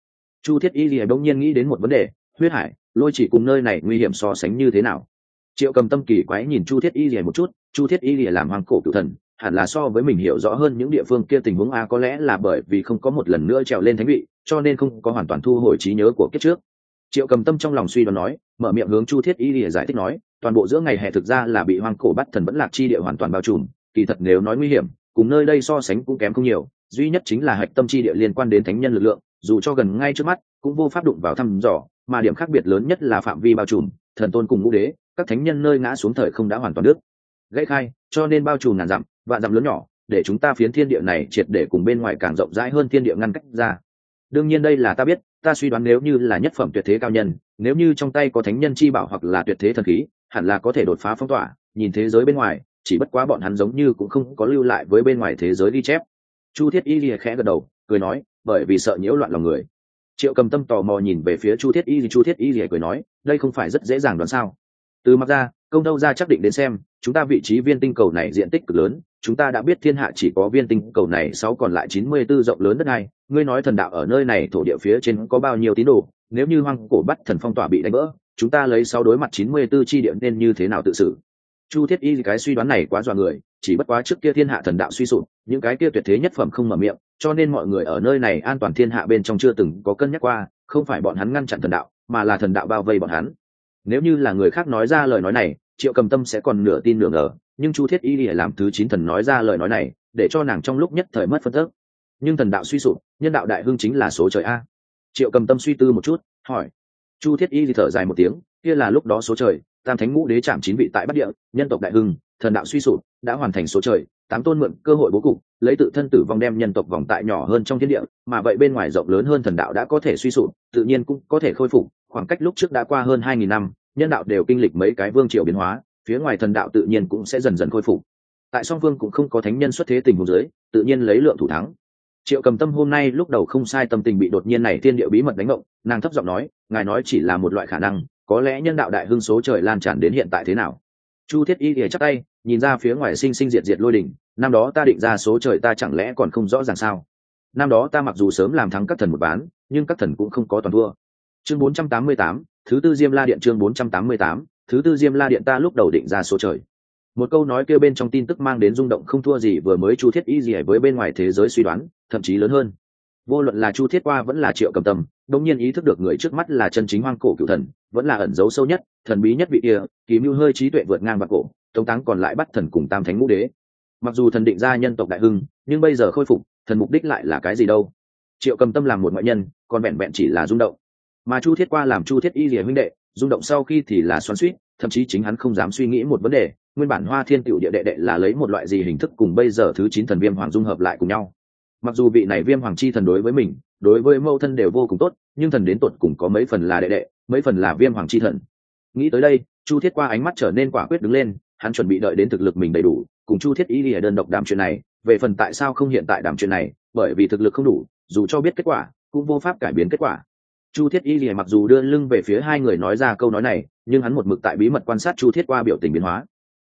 S1: Chu thiết y lìa bỗng nhiên nghĩ đến một vấn đề, huyết hải, lôi chỉ cùng nơi này nguy hiểm so sánh như thế nào? Triệu cầm tâm kỳ quái nhìn chu thiết y lìa một chút, chu thiết y lìa làm hoàng cổ cựu thần, hẳn là so với mình hiểu rõ hơn những địa phương kia tình huống a, có lẽ là bởi vì không có một lần nữa trèo lên thánh vị, cho nên không có hoàn toàn thu hồi trí nhớ của kiếp trước. Triệu cầm tâm trong lòng suy đoán nói, mở miệng hướng chu thiết y lìa giải thích nói, toàn bộ giữa ngày hè thực ra là bị hoang cổ bắt thần vẫn lạc chi địa hoàn toàn bao trùm, kỳ thật nếu nói nguy hiểm, cùng nơi đây so sánh cũng kém không nhiều duy nhất chính là hạch tâm chi địa liên quan đến thánh nhân lực lượng, dù cho gần ngay trước mắt, cũng vô pháp đụng vào thăm dò, mà điểm khác biệt lớn nhất là phạm vi bao trùm, thần tôn cùng ngũ đế, các thánh nhân nơi ngã xuống thời không đã hoàn toàn đứt. Gãy khai, cho nên bao trùm ngàn dặm, vạn dặm lớn nhỏ, để chúng ta phiến thiên địa này triệt để cùng bên ngoài càng rộng rãi hơn thiên địa ngăn cách ra. Đương nhiên đây là ta biết, ta suy đoán nếu như là nhất phẩm tuyệt thế cao nhân, nếu như trong tay có thánh nhân chi bảo hoặc là tuyệt thế thần khí, hẳn là có thể đột phá phong tỏa, nhìn thế giới bên ngoài, chỉ bất quá bọn hắn giống như cũng không có lưu lại với bên ngoài thế giới đi chép chu thiết y lìa khẽ gật đầu, cười nói, bởi vì sợ nhiễu loạn lòng người. Triệu cầm tâm tò mò nhìn về phía chu thiết y chu thiết y lìa cười nói, đây không phải rất dễ dàng đoán sao? Từ mặt ra, công đâu ra chắc định đến xem, chúng ta vị trí viên tinh cầu này diện tích cực lớn, chúng ta đã biết thiên hạ chỉ có viên tinh cầu này sáu còn lại chín mươi 94 rộng lớn đất này, ngươi nói thần đạo ở nơi này thổ địa phía trên có bao nhiêu tín đồ, nếu như hoang cổ bắt thần phong tỏa bị đánh vỡ, chúng ta lấy sáu đối mặt chín mươi 94 chi địa nên như thế nào tự xử? Chu thiết y cái suy đoán này quá dọa người chỉ bất quá trước kia thiên hạ thần đạo suy sụp, những cái kia tuyệt thế nhất phẩm không mở miệng, cho nên mọi người ở nơi này an toàn thiên hạ bên trong chưa từng có cân nhắc qua, không phải bọn hắn ngăn chặn thần đạo, mà là thần đạo bao vây bọn hắn. Nếu như là người khác nói ra lời nói này, triệu cầm tâm sẽ còn nửa tin nửa ngờ, nhưng chu thiết y lìa làm thứ chín thần nói ra lời nói này, để cho nàng trong lúc nhất thời mất phân tức nhưng thần đạo suy sụp, nhân đạo đại hưng chính là số trời a. Triệu cầm tâm suy tư một chút, hỏi. Chu thiết y thì thở dài một tiếng, kia là lúc đó số trời, tam thánh ngũ đế chạm chín vị tại bắc địa, nhân tộc đại hưng, thần đạo suy sụp đã hoàn thành số trời, tám tôn mượn cơ hội bố cục, lấy tự thân tử vong đem nhân tộc vòng tại nhỏ hơn trong thiên địa, mà vậy bên ngoài rộng lớn hơn thần đạo đã có thể suy sụp, tự nhiên cũng có thể khôi phục. Khoảng cách lúc trước đã qua hơn hai nghìn năm, nhân đạo đều kinh lịch mấy cái vương triều biến hóa, phía ngoài thần đạo tự nhiên cũng sẽ dần dần khôi phục. Tại song vương cũng không có thánh nhân xuất thế tình huống dưới, tự nhiên lấy lượng thủ thắng. Triệu cầm tâm hôm nay lúc đầu không sai tâm tình bị đột nhiên này thiên địa bí mật đánh ngộng, nàng thấp giọng nói, ngài nói chỉ là một loại khả năng, có lẽ nhân đạo đại hưng số trời lan tràn đến hiện tại thế nào? Chu thiết y thì chắc tay nhìn ra phía ngoài sinh sinh diệt diệt lôi đỉnh năm đó ta định ra số trời ta chẳng lẽ còn không rõ ràng sao? Năm đó ta mặc dù sớm làm thắng các thần một bán nhưng các thần cũng không có toàn thua. Chương 488, thứ tư diêm la điện chương 488, thứ tư diêm la điện ta lúc đầu định ra số trời. Một câu nói kêu bên trong tin tức mang đến rung động không thua gì vừa mới chu thiết y gì với bên ngoài thế giới suy đoán thậm chí lớn hơn. Vô luận là chu thiết qua vẫn là triệu cầm tâm đông nhiên ý thức được người trước mắt là chân chính hoang cổ cựu thần vẫn là ẩn dấu sâu nhất thần bí nhất vị kia kỳ mưu hơi trí tuệ vượt ngang bạc cổ tống táng còn lại bắt thần cùng tam thánh ngũ đế. Mặc dù thần định ra nhân tộc đại hưng, nhưng bây giờ khôi phục, thần mục đích lại là cái gì đâu? Triệu cầm tâm làm một ngoại nhân, còn vẹn vẹn chỉ là rung động. Mà chu thiết qua làm chu thiết y rìa huynh đệ, rung động sau khi thì là xoắn suýt thậm chí chính hắn không dám suy nghĩ một vấn đề, nguyên bản hoa thiên tiểu địa đệ đệ là lấy một loại gì hình thức cùng bây giờ thứ chín thần viêm hoàng dung hợp lại cùng nhau. Mặc dù vị này viêm hoàng chi thần đối với mình, đối với mâu thân đều vô cùng tốt, nhưng thần đến tột cùng có mấy phần là đệ đệ, mấy phần là viêm hoàng chi thần. Nghĩ tới đây, chu thiết qua ánh mắt trở nên quả quyết đứng lên hắn chuẩn bị đợi đến thực lực mình đầy đủ, cùng chu thiết y lìa đơn độc đàm chuyện này, về phần tại sao không hiện tại đàm chuyện này, bởi vì thực lực không đủ, dù cho biết kết quả, cũng vô pháp cải biến kết quả. Chu thiết y lìa mặc dù đưa lưng về phía hai người nói ra câu nói này, nhưng hắn một mực tại bí mật quan sát chu thiết qua biểu tình biến hóa.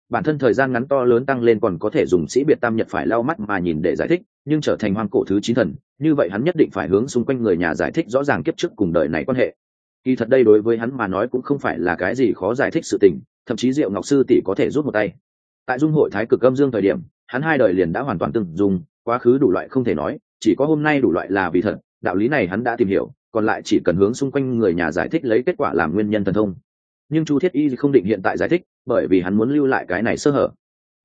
S1: Bản thân thời gian ngắn to lớn tăng lên còn có thể dùng sĩ biệt tam nhật phải lau mắt mà nhìn để giải thích, nhưng trở thành hoang cổ thứ chín thần, như vậy hắn nhất định phải hướng xung quanh người nhà giải thích rõ ràng kiếp trước cùng đời này quan hệ. Kỳ thật đây đối với hắn mà nói cũng không phải là cái gì khó giải thích sự tình thậm chí diệu ngọc sư tỷ có thể rút một tay. Tại dung hội thái cực âm dương thời điểm, hắn hai đời liền đã hoàn toàn từng dùng, quá khứ đủ loại không thể nói, chỉ có hôm nay đủ loại là vì thật, đạo lý này hắn đã tìm hiểu, còn lại chỉ cần hướng xung quanh người nhà giải thích lấy kết quả làm nguyên nhân thần thông. Nhưng chu thiết y không định hiện tại giải thích, bởi vì hắn muốn lưu lại cái này sơ hở.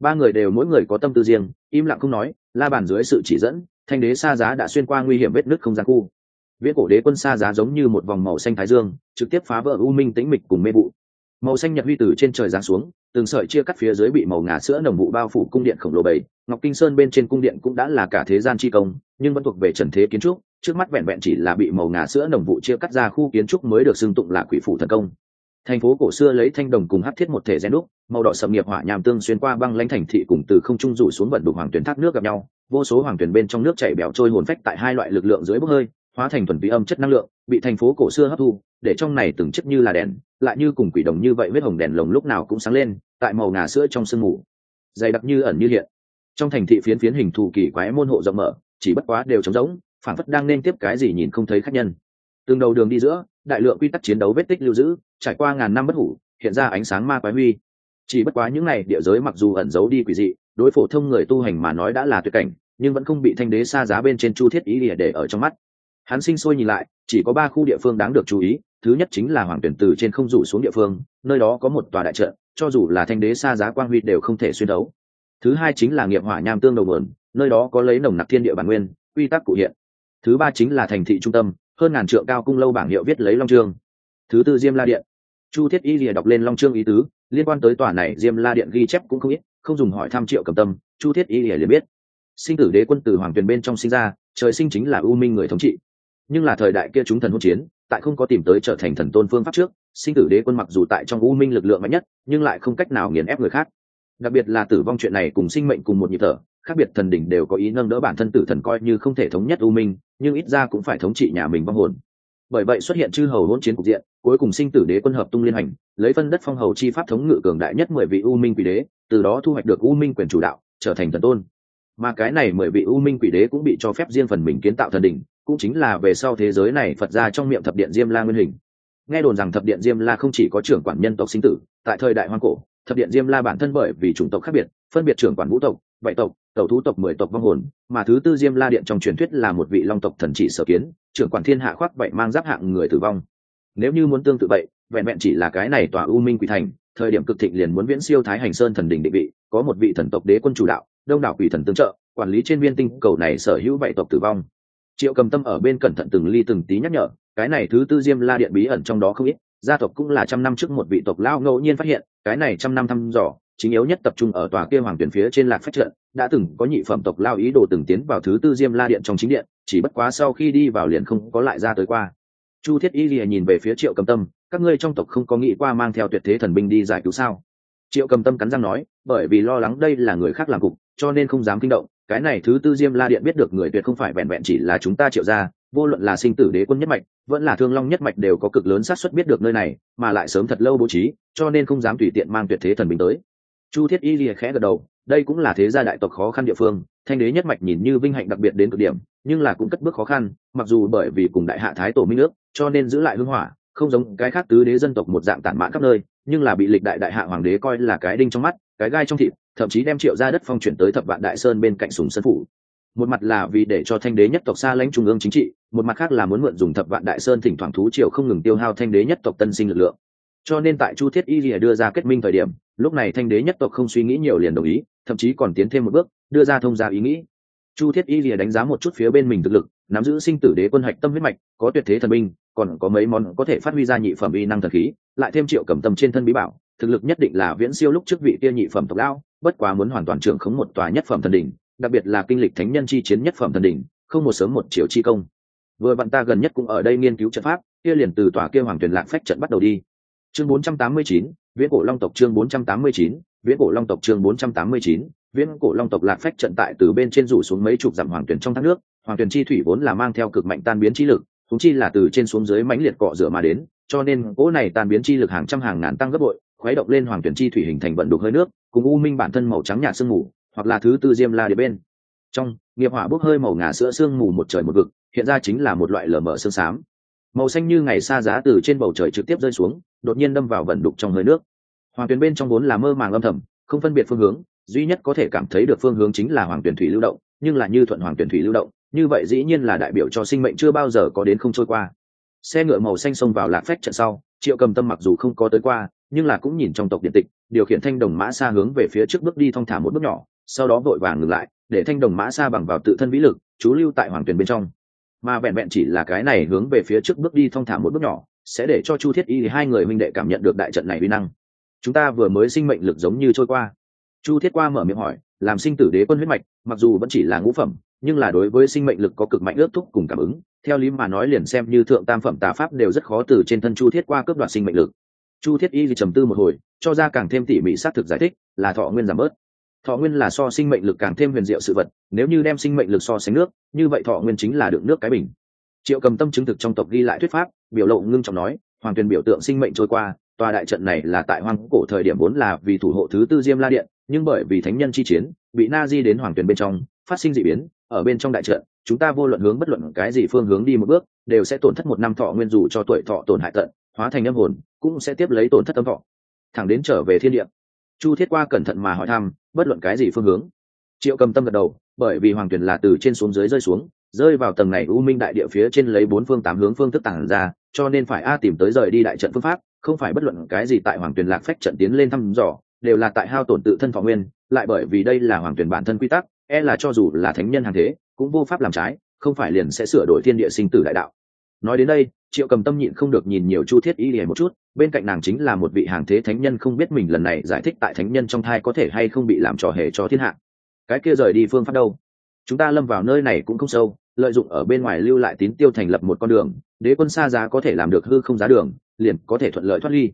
S1: Ba người đều mỗi người có tâm tư riêng, im lặng không nói, la bàn dưới sự chỉ dẫn, thanh đế xa giá đã xuyên qua nguy hiểm vết nứt không gian khu. Viễn cổ đế quân xa giá giống như một vòng màu xanh thái dương, trực tiếp phá vỡ u minh tĩnh mịch cùng mê vụ màu xanh nhật huy từ trên trời giáng xuống, từng sợi chia cắt phía dưới bị màu ngà sữa nồng vụ bao phủ cung điện khổng lồ bảy. Ngọc kinh sơn bên trên cung điện cũng đã là cả thế gian chi công, nhưng vẫn thuộc về trần thế kiến trúc, trước mắt vẹn vẹn chỉ là bị màu ngà sữa nồng vụ chia cắt ra khu kiến trúc mới được xưng tụng là quỷ phủ thần công. Thành phố cổ xưa lấy thanh đồng cùng hắc thiết một thể gen đúc, màu đỏ sầm nghiệp hỏa nhàm tương xuyên qua băng lãnh thành thị cùng từ không trung rủ xuống vận đục hoàng tuyển thác nước gặp nhau. Vô số hoàng tuyển bên trong nước chảy bẻo trôi hồn phách tại hai loại lực lượng dưới bốc hơi, hóa thành thuần túy âm chất năng lượng, bị thành phố cổ xưa hấp thu để trong này từng chiếc như là đèn, lại như cùng quỷ đồng như vậy huyết hồng đèn lồng lúc nào cũng sáng lên, tại màu ngà sữa trong sương mù. Dày đặc như ẩn như hiện. Trong thành thị phiến phiến hình thù kỳ quái môn hộ rộng mở, chỉ bất quá đều trống rỗng phản phất đang nên tiếp cái gì nhìn không thấy khách nhân. Từng đầu đường đi giữa, đại lượng quy tắc chiến đấu vết tích lưu giữ, trải qua ngàn năm bất hủ, hiện ra ánh sáng ma quái huy. Chỉ bất quá những này địa giới mặc dù ẩn giấu đi quỷ dị, đối phổ thông người tu hành mà nói đã là tuyệt cảnh, nhưng vẫn không bị thanh đế xa giá bên trên chu thiết ý lìa để ở trong mắt hắn sinh sôi nhìn lại, chỉ có ba khu địa phương đáng được chú ý, thứ nhất chính là hoàng tuyển từ trên không rủ xuống địa phương, nơi đó có một tòa đại trận, cho dù là thanh đế xa giá quang huy đều không thể xuyên đấu thứ hai chính là nghiệp hỏa nham tương đầu mườn nơi đó có lấy nồng nặc thiên địa bản nguyên, quy tắc cụ hiện. Thứ ba chính là thành thị trung tâm, hơn ngàn trượng cao cung lâu bảng hiệu viết lấy long trương. Thứ tư diêm la điện. Chu thiết y lìa đọc lên long trương ý tứ, liên quan tới tòa này diêm la điện ghi chép cũng không ít, không dùng hỏi thăm triệu cầm tâm, chu thiết y lìa liền biết. Sinh tử đế quân từ hoàng tuyền bên trong sinh ra, trời sinh chính là ưu minh người thống trị nhưng là thời đại kia chúng thần hỗn chiến, tại không có tìm tới trở thành thần tôn phương pháp trước, sinh tử đế quân mặc dù tại trong u minh lực lượng mạnh nhất, nhưng lại không cách nào nghiền ép người khác. Đặc biệt là tử vong chuyện này cùng sinh mệnh cùng một nhịp thở, khác biệt thần đỉnh đều có ý nâng đỡ bản thân tử thần coi như không thể thống nhất u minh, nhưng ít ra cũng phải thống trị nhà mình vong hồn. Bởi vậy xuất hiện chư hầu hỗn chiến cục diện, cuối cùng sinh tử đế quân hợp tung liên hành, lấy phân đất phong hầu chi pháp thống ngự cường đại nhất mười vị u minh quỷ đế, từ đó thu hoạch được u minh quyền chủ đạo, trở thành thần tôn. Mà cái này mười vị u minh quỷ đế cũng bị cho phép riêng phần mình kiến tạo thần đỉnh cũng chính là về sau thế giới này phật ra trong miệng thập điện diêm la nguyên hình. Nghe đồn rằng thập điện diêm la không chỉ có trưởng quản nhân tộc sinh tử, tại thời đại hoang cổ, thập điện diêm la bản thân bởi vì chủng tộc khác biệt, phân biệt trưởng quản vũ tộc vậy tộc, tẩu thú tộc, mười tộc vong hồn, mà thứ tư diêm la điện trong truyền thuyết là một vị long tộc thần chỉ sở kiến, trưởng quản thiên hạ khoác vậy mang giáp hạng người tử vong. Nếu như muốn tương tự vậy, vẹn vẹn chỉ là cái này tòa u minh quỷ thành, thời điểm cực thịnh liền muốn viễn siêu thái hành sơn thần đỉnh định vị, có một vị thần tộc đế quân chủ đạo, đông đảo quỷ thần tương trợ, quản lý trên viên tinh cầu này sở hữu bảy tộc tử vong triệu cầm tâm ở bên cẩn thận từng ly từng tí nhắc nhở, cái này thứ tư diêm la điện bí ẩn trong đó không ít, gia tộc cũng là trăm năm trước một vị tộc lao ngẫu nhiên phát hiện, cái này trăm năm thăm dò, chính yếu nhất tập trung ở tòa kia hoàng tuyển phía trên lạc phách trận, đã từng có nhị phẩm tộc lao ý đồ từng tiến vào thứ tư diêm la điện trong chính điện, chỉ bất quá sau khi đi vào liền không có lại ra tới qua. Chu thiết y lìa nhìn về phía triệu cầm tâm, các ngươi trong tộc không có nghĩ qua mang theo tuyệt thế thần binh đi giải cứu sao? Triệu cầm tâm cắn răng nói, bởi vì lo lắng đây là người khác làm cục, cho nên không dám kinh động cái này thứ tư diêm la điện biết được người tuyệt không phải vẹn vẹn chỉ là chúng ta triệu ra vô luận là sinh tử đế quân nhất mạch, vẫn là thương long nhất mạch đều có cực lớn xác suất biết được nơi này, mà lại sớm thật lâu bố trí, cho nên không dám tùy tiện mang tuyệt thế thần binh tới. Chu thiết y lìa khẽ gật đầu, đây cũng là thế gia đại tộc khó khăn địa phương, thanh đế nhất mạch nhìn như vinh hạnh đặc biệt đến cực điểm, nhưng là cũng cất bước khó khăn, mặc dù bởi vì cùng đại hạ thái tổ minh ước, cho nên giữ lại hưng hỏa không giống cái khác tứ đế dân tộc một dạng tản mạn khắp nơi, nhưng là bị lịch đại đại hạ hoàng đế coi là cái đinh trong mắt, cái gai trong thịt, thậm chí đem triệu ra đất phong chuyển tới thập vạn đại sơn bên cạnh sùng sân phủ. Một mặt là vì để cho thanh đế nhất tộc xa lãnh trung ương chính trị, một mặt khác là muốn mượn dùng thập vạn đại sơn thỉnh thoảng thú triều không ngừng tiêu hao thanh đế nhất tộc tân sinh lực lượng. Cho nên tại chu thiết y lìa đưa ra kết minh thời điểm, lúc này thanh đế nhất tộc không suy nghĩ nhiều liền đồng ý, thậm chí còn tiến thêm một bước, đưa ra thông gia ý nghĩ. Chu thiết y lìa đánh giá một chút phía bên mình thực lực, nắm giữ sinh tử đế quân hạch tâm huyết mạch, có tuyệt thế thần binh còn có mấy món có thể phát huy ra nhị phẩm y năng thần khí lại thêm triệu cầm tâm trên thân bí bảo thực lực nhất định là viễn siêu lúc trước vị kia nhị phẩm tộc lão bất quá muốn hoàn toàn trưởng khống một tòa nhất phẩm thần đỉnh đặc biệt là kinh lịch thánh nhân chi chiến nhất phẩm thần đỉnh không một sớm một chiều chi công. Vừa bạn ta gần nhất cũng ở đây nghiên cứu trận pháp kia liền từ tòa kia hoàng tuyển lạc phách trận bắt đầu đi. Chương 489, viễn cổ long tộc chương 489, viễn cổ long tộc chương 489, viễn cổ long tộc lạc phách trận tại từ bên trên rủ xuống mấy chục dặm hoàng tuyển trong thác nước hoàng tuyển chi thủy vốn là mang theo cực mạnh tan biến chi lực thúng chi là từ trên xuống dưới mãnh liệt cọ rửa mà đến, cho nên cỗ này tan biến chi lực hàng trăm hàng ngàn tăng gấp bội, khuấy động lên hoàng tuyển chi thủy hình thành vận đục hơi nước, cùng u minh bản thân màu trắng nhạt sương mù, hoặc là thứ tư diêm la địa bên. Trong, nghiệp hỏa bốc hơi màu ngà sữa sương mù một trời một vực, hiện ra chính là một loại lở mở sương xám. Màu xanh như ngày xa giá từ trên bầu trời trực tiếp rơi xuống, đột nhiên đâm vào vận đục trong hơi nước. Hoàng tuyển bên trong vốn là mơ màng âm thầm, không phân biệt phương hướng, duy nhất có thể cảm thấy được phương hướng chính là hoàng tuyển thủy lưu động, nhưng là như thuận hoàng tuyển thủy lưu động như vậy dĩ nhiên là đại biểu cho sinh mệnh chưa bao giờ có đến không trôi qua. Xe ngựa màu xanh xông vào lạc phách trận sau, triệu cầm tâm mặc dù không có tới qua, nhưng là cũng nhìn trong tộc điện tịch, điều khiển thanh đồng mã xa hướng về phía trước bước đi thong thả một bước nhỏ, sau đó vội vàng ngừng lại, để thanh đồng mã xa bằng vào tự thân vĩ lực, chú lưu tại hoàng tuyển bên trong. Mà vẹn vẹn chỉ là cái này hướng về phía trước bước đi thong thả một bước nhỏ, sẽ để cho chu thiết y hai người minh đệ cảm nhận được đại trận này uy năng. Chúng ta vừa mới sinh mệnh lực giống như trôi qua. Chu thiết qua mở miệng hỏi, làm sinh tử đế quân huyết mạch, mặc dù vẫn chỉ là ngũ phẩm nhưng là đối với sinh mệnh lực có cực mạnh ước thúc cùng cảm ứng, theo lý mà nói liền xem như thượng tam phẩm tà pháp đều rất khó từ trên thân chu thiết qua cướp đoạt sinh mệnh lực. Chu thiết y thì trầm tư một hồi, cho ra càng thêm tỉ mỉ xác thực giải thích, là thọ nguyên giảm bớt. Thọ nguyên là so sinh mệnh lực càng thêm huyền diệu sự vật, nếu như đem sinh mệnh lực so sánh nước, như vậy thọ nguyên chính là đựng nước cái bình. Triệu cầm tâm chứng thực trong tộc ghi lại thuyết pháp, biểu lộ ngưng trọng nói, hoàng tuyền biểu tượng sinh mệnh trôi qua, tòa đại trận này là tại hoang cổ thời điểm vốn là vì thủ hộ thứ tư diêm la điện, nhưng bởi vì thánh nhân chi chiến, bị na di đến hoàng tuyền bên trong, phát sinh d ị biến ở bên trong đại trận, chúng ta vô luận hướng bất luận cái gì phương hướng đi một bước, đều sẽ tổn thất một năm thọ nguyên dù cho tuổi thọ tổn hại tận, hóa thành âm hồn, cũng sẽ tiếp lấy tổn thất âm thọ. Thẳng đến trở về thiên địa. Chu thiết qua cẩn thận mà hỏi thăm, bất luận cái gì phương hướng. Triệu cầm tâm gật đầu, bởi vì hoàng tuyển là từ trên xuống dưới rơi xuống, rơi vào tầng này u minh đại địa phía trên lấy bốn phương tám hướng phương thức tàng ra, cho nên phải a tìm tới rời đi đại trận phương pháp, không phải bất luận cái gì tại hoàng tuyển lạc phách trận tiến lên thăm dò, đều là tại hao tổn tự thân thọ nguyên, lại bởi vì đây là hoàng tuyển bản thân quy tắc e là cho dù là thánh nhân hàng thế, cũng vô pháp làm trái, không phải liền sẽ sửa đổi thiên địa sinh tử đại đạo. Nói đến đây, triệu cầm tâm nhịn không được nhìn nhiều chu thiết y lìa một chút, bên cạnh nàng chính là một vị hàng thế thánh nhân không biết mình lần này giải thích tại thánh nhân trong thai có thể hay không bị làm trò hề cho thiên hạ. Cái kia rời đi phương pháp đâu? Chúng ta lâm vào nơi này cũng không sâu, lợi dụng ở bên ngoài lưu lại tín tiêu thành lập một con đường, đế quân xa giá có thể làm được hư không giá đường, liền có thể thuận lợi thoát ly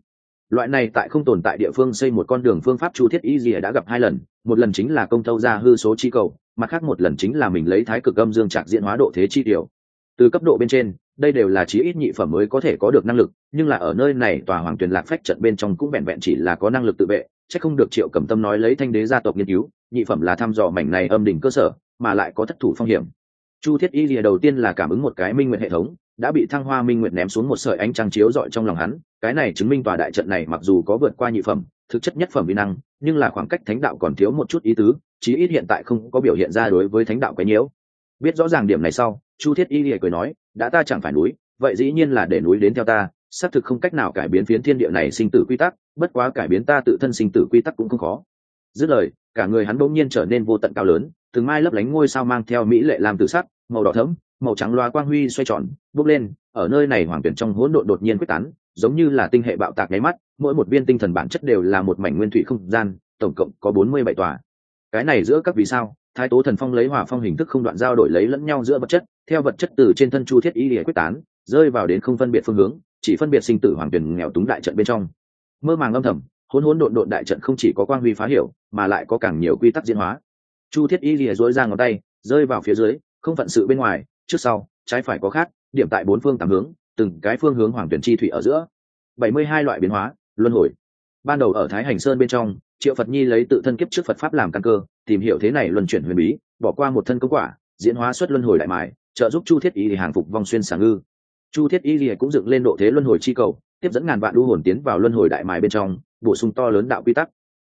S1: loại này tại không tồn tại địa phương xây một con đường phương pháp chu thiết y gì đã gặp hai lần, một lần chính là công tâu ra hư số chi cầu, mặt khác một lần chính là mình lấy thái cực âm dương trạc diễn hóa độ thế chi tiểu. Từ cấp độ bên trên, đây đều là chí ít nhị phẩm mới có thể có được năng lực, nhưng là ở nơi này tòa hoàng tuyền lạc phách trận bên trong cũng vẹn vẹn chỉ là có năng lực tự vệ, chắc không được triệu cầm tâm nói lấy thanh đế gia tộc nghiên cứu, nhị phẩm là thăm dò mảnh này âm đỉnh cơ sở, mà lại có thất thủ phong hiểm. Chu thiết y lìa đầu tiên là cảm ứng một cái minh nguyện hệ thống đã bị thăng hoa minh nguyện ném xuống một sợi ánh trăng chiếu rọi trong lòng hắn. Cái này chứng minh tòa đại trận này mặc dù có vượt qua nhị phẩm, thực chất nhất phẩm vi năng, nhưng là khoảng cách thánh đạo còn thiếu một chút ý tứ, chí ít hiện tại không có biểu hiện ra đối với thánh đạo quấy nhiễu. Biết rõ ràng điểm này sau, chu thiết y lìa cười nói, đã ta chẳng phải núi, vậy dĩ nhiên là để núi đến theo ta, xác thực không cách nào cải biến phiến thiên địa này sinh tử quy tắc, bất quá cải biến ta tự thân sinh tử quy tắc cũng không khó. Dứt lời, cả người hắn bỗng nhiên trở nên vô tận cao lớn, từng mai lấp lánh ngôi sao mang theo mỹ lệ làm tự sắc, màu đỏ thẫm màu trắng loa quang huy xoay tròn, bốc lên, ở nơi này hoàng tuyển trong hỗn độn đột nhiên quyết tán, giống như là tinh hệ bạo tạc nháy mắt, mỗi một viên tinh thần bản chất đều là một mảnh nguyên thủy không gian, tổng cộng có bốn mươi bảy tòa. Cái này giữa các vì sao? Thái tố thần phong lấy hỏa phong hình thức không đoạn giao đổi lấy lẫn nhau giữa vật chất, theo vật chất từ trên thân chu thiết y để quyết tán, rơi vào đến không phân biệt phương hướng, chỉ phân biệt sinh tử hoàng tuyển nghèo túng đại trận bên trong. Mơ màng âm thầm, hỗn hỗn độn độn đại trận không chỉ có quang huy phá hiểu, mà lại có càng nhiều quy tắc diễn hóa. Chu thiết y lìa dối ra ngón tay, rơi vào phía dưới, không phận sự bên ngoài trước sau, trái phải có khác, điểm tại bốn phương tám hướng, từng cái phương hướng hoàng tuyển chi thủy ở giữa. Bảy mươi hai loại biến hóa, luân hồi. Ban đầu ở thái hành sơn bên trong, triệu phật nhi lấy tự thân kiếp trước phật pháp làm căn cơ, tìm hiểu thế này luân chuyển huyền bí, bỏ qua một thân công quả, diễn hóa xuất luân hồi đại mài, trợ giúp chu thiết y thì hàng phục vong xuyên sáng ngư. Chu thiết y thì cũng dựng lên độ thế luân hồi chi cầu, tiếp dẫn ngàn vạn đu hồn tiến vào luân hồi đại mài bên trong, bổ sung to lớn đạo quy tắc.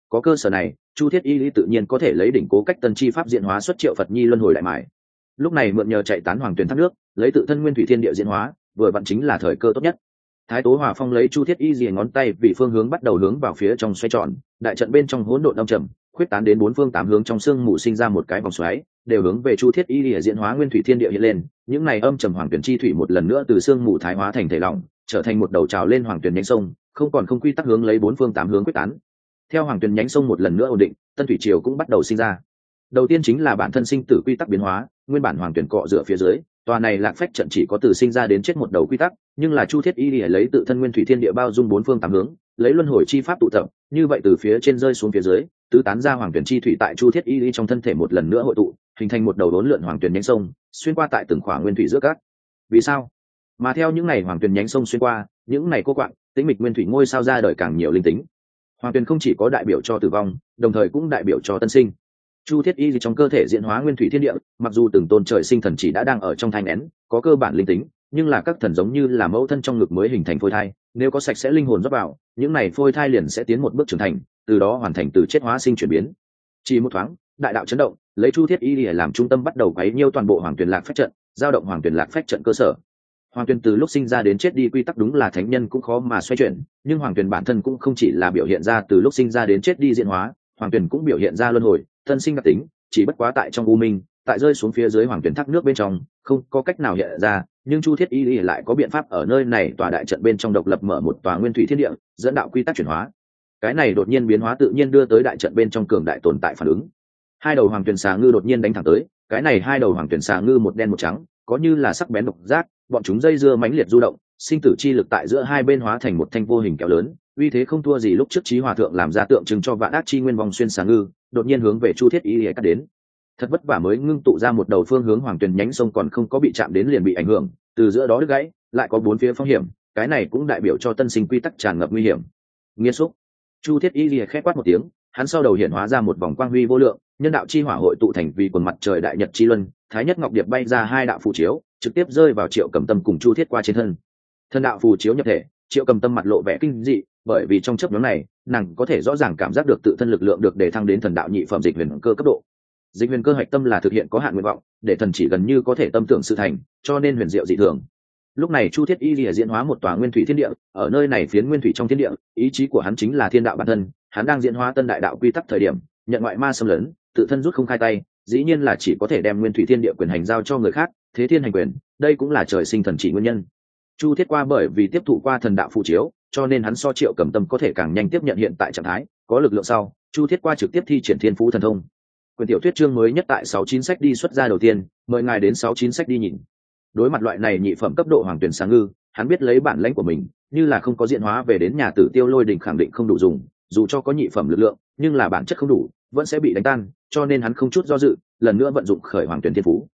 S1: Có cơ sở này, chu thiết y lý tự nhiên có thể lấy đỉnh cố cách tân chi pháp diễn hóa xuất triệu phật nhi luân hồi đại mài lúc này mượn nhờ chạy tán hoàng tuyển thác nước, lấy tự thân nguyên thủy thiên địa diễn hóa, vừa vặn chính là thời cơ tốt nhất. Thái tố hòa phong lấy chu thiết y dìa ngón tay vì phương hướng bắt đầu hướng vào phía trong xoay tròn, đại trận bên trong hỗn độn đông trầm, khuyết tán đến bốn phương tám hướng trong sương mù sinh ra một cái vòng xoáy, đều hướng về chu thiết y rìa diễn hóa nguyên thủy thiên địa hiện lên, những này âm trầm hoàng tuyển chi thủy một lần nữa từ sương mù thái hóa thành thể lỏng, trở thành một đầu trào lên hoàng tuyển nhánh sông, không còn không quy tắc hướng lấy bốn phương tám hướng quyết tán. Theo hoàng tuyển nhánh sông một lần nữa ổn định, tân thủy triều cũng bắt đầu sinh ra đầu tiên chính là bản thân sinh tử quy tắc biến hóa, nguyên bản hoàng tuyển cọ dựa phía dưới, tòa này lạc phách trận chỉ có từ sinh ra đến chết một đầu quy tắc, nhưng là chu thiết y lìa lấy tự thân nguyên thủy thiên địa bao dung bốn phương tám hướng, lấy luân hồi chi pháp tụ tập, như vậy từ phía trên rơi xuống phía dưới, tứ tán ra hoàng tuyển chi thủy tại chu thiết y lý trong thân thể một lần nữa hội tụ, hình thành một đầu đốn lượn hoàng tuyển nhánh sông, xuyên qua tại từng khoảng nguyên thủy giữa các. Vì sao? Mà theo những ngày hoàng tuyển nhánh sông xuyên qua, những ngày cô quạng, tĩnh mịch nguyên thủy ngôi sao ra đời càng nhiều linh tính. Hoàng tuyển không chỉ có đại biểu cho tử vong, đồng thời cũng đại biểu cho tân sinh chu thiết y gì trong cơ thể diễn hóa nguyên thủy thiên địa, mặc dù từng tôn trời sinh thần chỉ đã đang ở trong thai nén, có cơ bản linh tính, nhưng là các thần giống như là mẫu thân trong ngực mới hình thành phôi thai, nếu có sạch sẽ linh hồn rót vào, những này phôi thai liền sẽ tiến một bước trưởng thành, từ đó hoàn thành từ chết hóa sinh chuyển biến. Chỉ một thoáng, đại đạo chấn động, lấy chu thiết y để làm trung tâm bắt đầu quấy nhiêu toàn bộ hoàng tuyền lạc phách trận, giao động hoàng tuyền lạc phách trận cơ sở. Hoàng tuyền từ lúc sinh ra đến chết đi quy tắc đúng là thánh nhân cũng khó mà xoay chuyển, nhưng hoàng tuyền bản thân cũng không chỉ là biểu hiện ra từ lúc sinh ra đến chết đi diện hóa, hoàng tuyền cũng biểu hiện ra luân hồi thân sinh đặc tính, chỉ bất quá tại trong u minh, tại rơi xuống phía dưới hoàng tuyển thác nước bên trong, không có cách nào hiện ra, nhưng chu thiết y lại có biện pháp ở nơi này tòa đại trận bên trong độc lập mở một tòa nguyên thủy thiên địa, dẫn đạo quy tắc chuyển hóa. Cái này đột nhiên biến hóa tự nhiên đưa tới đại trận bên trong cường đại tồn tại phản ứng. Hai đầu hoàng tuyển xà ngư đột nhiên đánh thẳng tới, cái này hai đầu hoàng tuyển xà ngư một đen một trắng, có như là sắc bén độc giác, bọn chúng dây dưa mãnh liệt du động, sinh tử chi lực tại giữa hai bên hóa thành một thanh vô hình kéo lớn uy thế không thua gì lúc trước trí hòa thượng làm ra tượng trưng cho vạn ác chi nguyên vòng xuyên xà ngư, đột nhiên hướng về chu thiết y cắt đến. Thật vất vả mới ngưng tụ ra một đầu phương hướng hoàng tuyền nhánh sông còn không có bị chạm đến liền bị ảnh hưởng, từ giữa đó đứt gãy, lại có bốn phía phong hiểm, cái này cũng đại biểu cho tân sinh quy tắc tràn ngập nguy hiểm. Nghiêm xúc chu thiết y lìa khép quát một tiếng, hắn sau đầu hiện hóa ra một vòng quang huy vô lượng, nhân đạo chi hỏa hội tụ thành vì quần mặt trời đại nhật chi luân, thái nhất ngọc điệp bay ra hai đạo phù chiếu, trực tiếp rơi vào triệu cầm tâm cùng chu thiết qua trên thân. Thân đạo phù chiếu nhập thể, triệu cầm tâm mặt lộ vẻ kinh dị bởi vì trong chấp nhóm này, nàng có thể rõ ràng cảm giác được tự thân lực lượng được để thăng đến thần đạo nhị phẩm dịch huyền cơ cấp độ. Dịch huyền cơ hạch tâm là thực hiện có hạn nguyện vọng, để thần chỉ gần như có thể tâm tưởng sự thành, cho nên huyền diệu dị thường. Lúc này chu thiết y lìa diễn hóa một tòa nguyên thủy thiên địa, ở nơi này phiến nguyên thủy trong thiên địa, ý chí của hắn chính là thiên đạo bản thân, hắn đang diễn hóa tân đại đạo quy tắc thời điểm, nhận ngoại ma xâm lấn, tự thân rút không khai tay, dĩ nhiên là chỉ có thể đem nguyên thủy thiên địa quyền hành giao cho người khác, thế thiên hành quyền, đây cũng là trời sinh thần chỉ nguyên nhân. Chu thiết qua bởi vì tiếp thụ qua thần đạo phụ chiếu cho nên hắn so triệu cầm tâm có thể càng nhanh tiếp nhận hiện tại trạng thái, có lực lượng sau, chu thiết qua trực tiếp thi triển thiên phú thần thông. Quyền tiểu thuyết chương mới nhất tại sáu chín sách đi xuất ra đầu tiên, mời ngài đến sáu chín sách đi nhìn. Đối mặt loại này nhị phẩm cấp độ hoàng tuyển sáng ngư, hắn biết lấy bản lãnh của mình, như là không có diện hóa về đến nhà tử tiêu lôi đình khẳng định không đủ dùng, dù cho có nhị phẩm lực lượng, nhưng là bản chất không đủ, vẫn sẽ bị đánh tan, cho nên hắn không chút do dự, lần nữa vận dụng khởi hoàng tuyển thiên phú.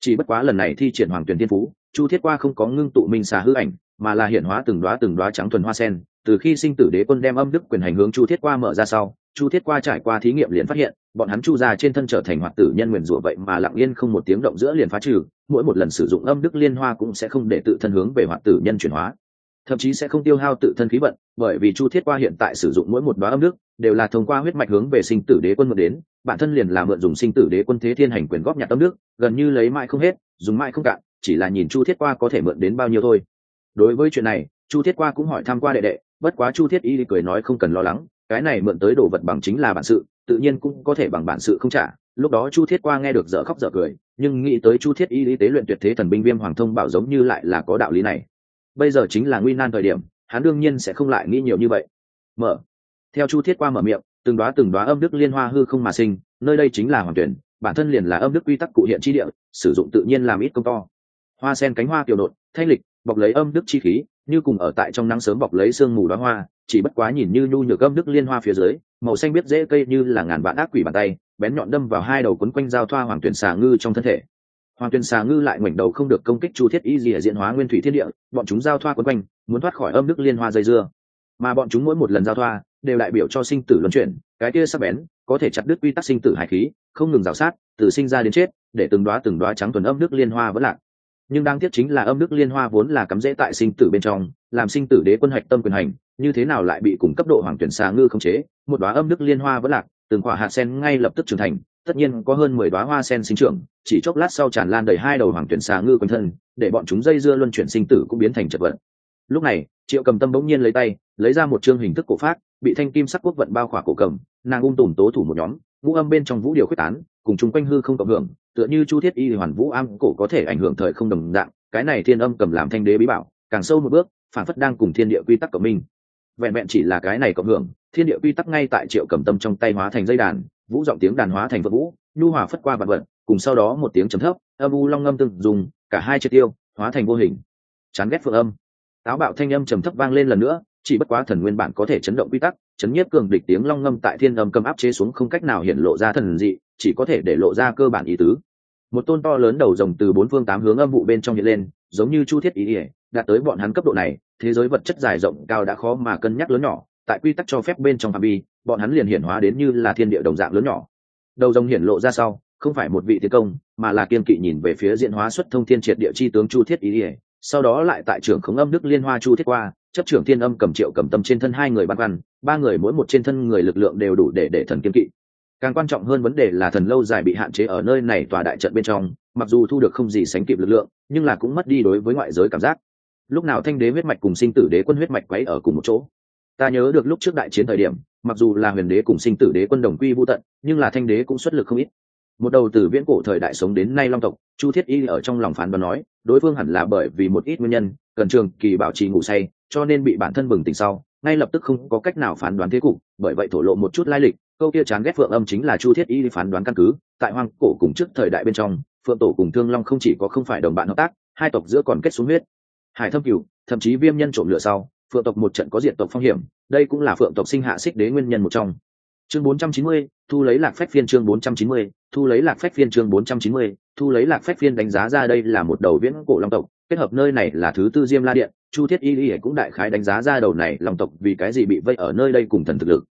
S1: Chỉ bất quá lần này thi triển hoàng tuyển thiên phú, chu thiết qua không có ngưng tụ minh xà hư ảnh mà là hiện hóa từng đoá từng đoá trắng thuần hoa sen. Từ khi sinh tử đế quân đem âm đức quyền hành hướng chu thiết qua mở ra sau, chu thiết qua trải qua thí nghiệm liền phát hiện, bọn hắn chu ra trên thân trở thành hoạt tử nhân nguyền rủa vậy mà lặng yên không một tiếng động giữa liền phá trừ, mỗi một lần sử dụng âm đức liên hoa cũng sẽ không để tự thân hướng về hoạt tử nhân chuyển hóa. Thậm chí sẽ không tiêu hao tự thân khí vận, bởi vì chu thiết qua hiện tại sử dụng mỗi một đoá âm đức, đều là thông qua huyết mạch hướng về sinh tử đế quân mượn đến, bản thân liền là mượn dùng sinh tử đế quân thế thiên hành quyền góp nhặt âm nước gần như lấy mãi không hết, dùng mãi không cạn, chỉ là nhìn chu thiết qua có thể mượn đến bao nhiêu thôi đối với chuyện này, chu thiết qua cũng hỏi tham q u a đệ đệ, bất quá chu thiết y cười nói không cần lo lắng, cái này mượn tới đồ vật bằng chính là bản sự, tự nhiên cũng có thể bằng bản sự không trả. Lúc đó chu thiết qua nghe được dở khóc dở cười, nhưng nghĩ tới chu thiết y lý tế luyện tuyệt thế thần binh viêm hoàng thông bảo giống như lại là có đạo lý này. Bây giờ chính là nguy nan thời điểm, hắn đương nhiên sẽ không lại nghĩ nhiều như vậy. Mở. Theo chu thiết qua mở miệng, từng đoá từng đoá âm đức liên hoa hư không mà sinh, nơi đây chính là hoàng tuyển, bản thân liền là âm đức quy tắc cụ hiện chi địa, sử dụng tự nhiên làm ít công to. Hoa sen cánh hoa tiểu nộn thanh lịch bọc lấy âm đức chi khí, như cùng ở tại trong nắng sớm bọc lấy sương mù đoá hoa, chỉ bất quá nhìn như nhu nhược âm đức liên hoa phía dưới, màu xanh biết dễ cây như là ngàn vạn ác quỷ bàn tay, bén nhọn đâm vào hai đầu quấn quanh giao thoa hoàng tuyển xà ngư trong thân thể. Hoàng tuyển xà ngư lại ngoảnh đầu không được công kích chu thiết y gì ở diện hóa nguyên thủy thiên địa, bọn chúng giao thoa quấn quanh, muốn thoát khỏi âm đức liên hoa dây dưa. Mà bọn chúng mỗi một lần giao thoa, đều đại biểu cho sinh tử luân chuyển, cái kia sắc bén, có thể chặt đứt quy tắc sinh tử hải khí, không ngừng rào sát, từ sinh ra đến chết, để từng đoá từng đoá trắng tuần âm đức liên hoa vẫn lạc nhưng đáng tiếc chính là âm đức liên hoa vốn là cắm rễ tại sinh tử bên trong, làm sinh tử đế quân hạch tâm quyền hành, như thế nào lại bị cùng cấp độ hoàng tuyển xà ngư khống chế? Một đoá âm đức liên hoa vẫn lạc, từng quả hạt sen ngay lập tức trưởng thành, tất nhiên có hơn mười đoá hoa sen sinh trưởng, chỉ chốc lát sau tràn lan đầy hai đầu hoàng tuyển xà ngư quanh thân, để bọn chúng dây dưa luân chuyển sinh tử cũng biến thành chật vật. Lúc này, triệu cầm tâm bỗng nhiên lấy tay, lấy ra một chương hình thức cổ phát bị thanh kim sắc quốc vận bao khỏa cổ cầm, nàng ung tùm tố thủ một nhóm, ngũ âm bên trong vũ điều quyết tán cùng chung quanh hư không cộng hưởng, tựa như chu thiết y hoàn vũ am cổ có thể ảnh hưởng thời không đồng dạng, cái này thiên âm cầm làm thanh đế bí bảo, càng sâu một bước, phản phất đang cùng thiên địa quy tắc cộng minh. Vẹn vẹn chỉ là cái này cộng hưởng, thiên địa quy tắc ngay tại triệu cầm tâm trong tay hóa thành dây đàn, vũ giọng tiếng đàn hóa thành vật vũ, nhu hòa phất qua vật vật, cùng sau đó một tiếng chấm thấp, âm u long ngâm từng dùng, cả hai triệt tiêu, hóa thành vô hình. Chán ghét phượng âm. Táo bạo thanh âm trầm thấp vang lên lần nữa, chỉ bất quá thần nguyên bản có thể chấn động quy tắc, chấn nhiếp cường địch tiếng long ngâm tại thiên âm cầm áp chế xuống không cách nào hiện lộ ra thần dị chỉ có thể để lộ ra cơ bản ý tứ. Một tôn to lớn đầu rồng từ bốn phương tám hướng âm vụ bên trong hiện lên, giống như chu thiết ý ỉa đạt tới bọn hắn cấp độ này, thế giới vật chất dài rộng cao đã khó mà cân nhắc lớn nhỏ, tại quy tắc cho phép bên trong phạm vi, bọn hắn liền hiển hóa đến như là thiên địa đồng dạng lớn nhỏ. Đầu rồng hiển lộ ra sau, không phải một vị thiên công, mà là kiên kỵ nhìn về phía diện hóa xuất thông thiên triệt địa chi tướng chu thiết ý ỉa sau đó lại tại trưởng khống âm đức liên hoa chu thiết qua, chấp trưởng thiên âm cầm triệu cầm tâm trên thân hai người băn khoăn ba người mỗi một trên thân người lực lượng đều đủ để để thần kiên kỵ càng quan trọng hơn vấn đề là thần lâu dài bị hạn chế ở nơi này tòa đại trận bên trong, mặc dù thu được không gì sánh kịp lực lượng, nhưng là cũng mất đi đối với ngoại giới cảm giác. Lúc nào thanh đế huyết mạch cùng sinh tử đế quân huyết mạch quấy ở cùng một chỗ. Ta nhớ được lúc trước đại chiến thời điểm, mặc dù là huyền đế cùng sinh tử đế quân đồng quy vô tận, nhưng là thanh đế cũng xuất lực không ít. Một đầu từ viễn cổ thời đại sống đến nay long tộc, chu thiết y ở trong lòng phán đoán nói, đối phương hẳn là bởi vì một ít nguyên nhân, cần trường kỳ bảo trì ngủ say, cho nên bị bản thân bừng tỉnh sau, ngay lập tức không có cách nào phán đoán thế cục, bởi vậy thổ lộ một chút lai lịch câu kia chán ghét phượng âm chính là chu thiết y phán đoán căn cứ. Tại hoang cổ cùng trước thời đại bên trong phượng tổ cùng thương long không chỉ có không phải đồng bạn hợp tác hai tộc giữa còn kết xuống huyết. Hải thâm cửu thậm chí viêm nhân trộm lửa sau phượng tộc một trận có diện tộc phong hiểm đây cũng là phượng tộc sinh hạ xích đế nguyên nhân một trong. Chương 490, thu lấy lạc phách phiên chương 490, thu lấy lạc phách phiên chương 490, thu lấy lạc phách phiên đánh giá ra đây là một đầu viễn cổ long tộc kết hợp nơi này là thứ tư diêm la điện chu thiết y y cũng đại khái đánh giá ra đầu này long tộc vì cái gì bị vây ở nơi đây cùng thần thực lực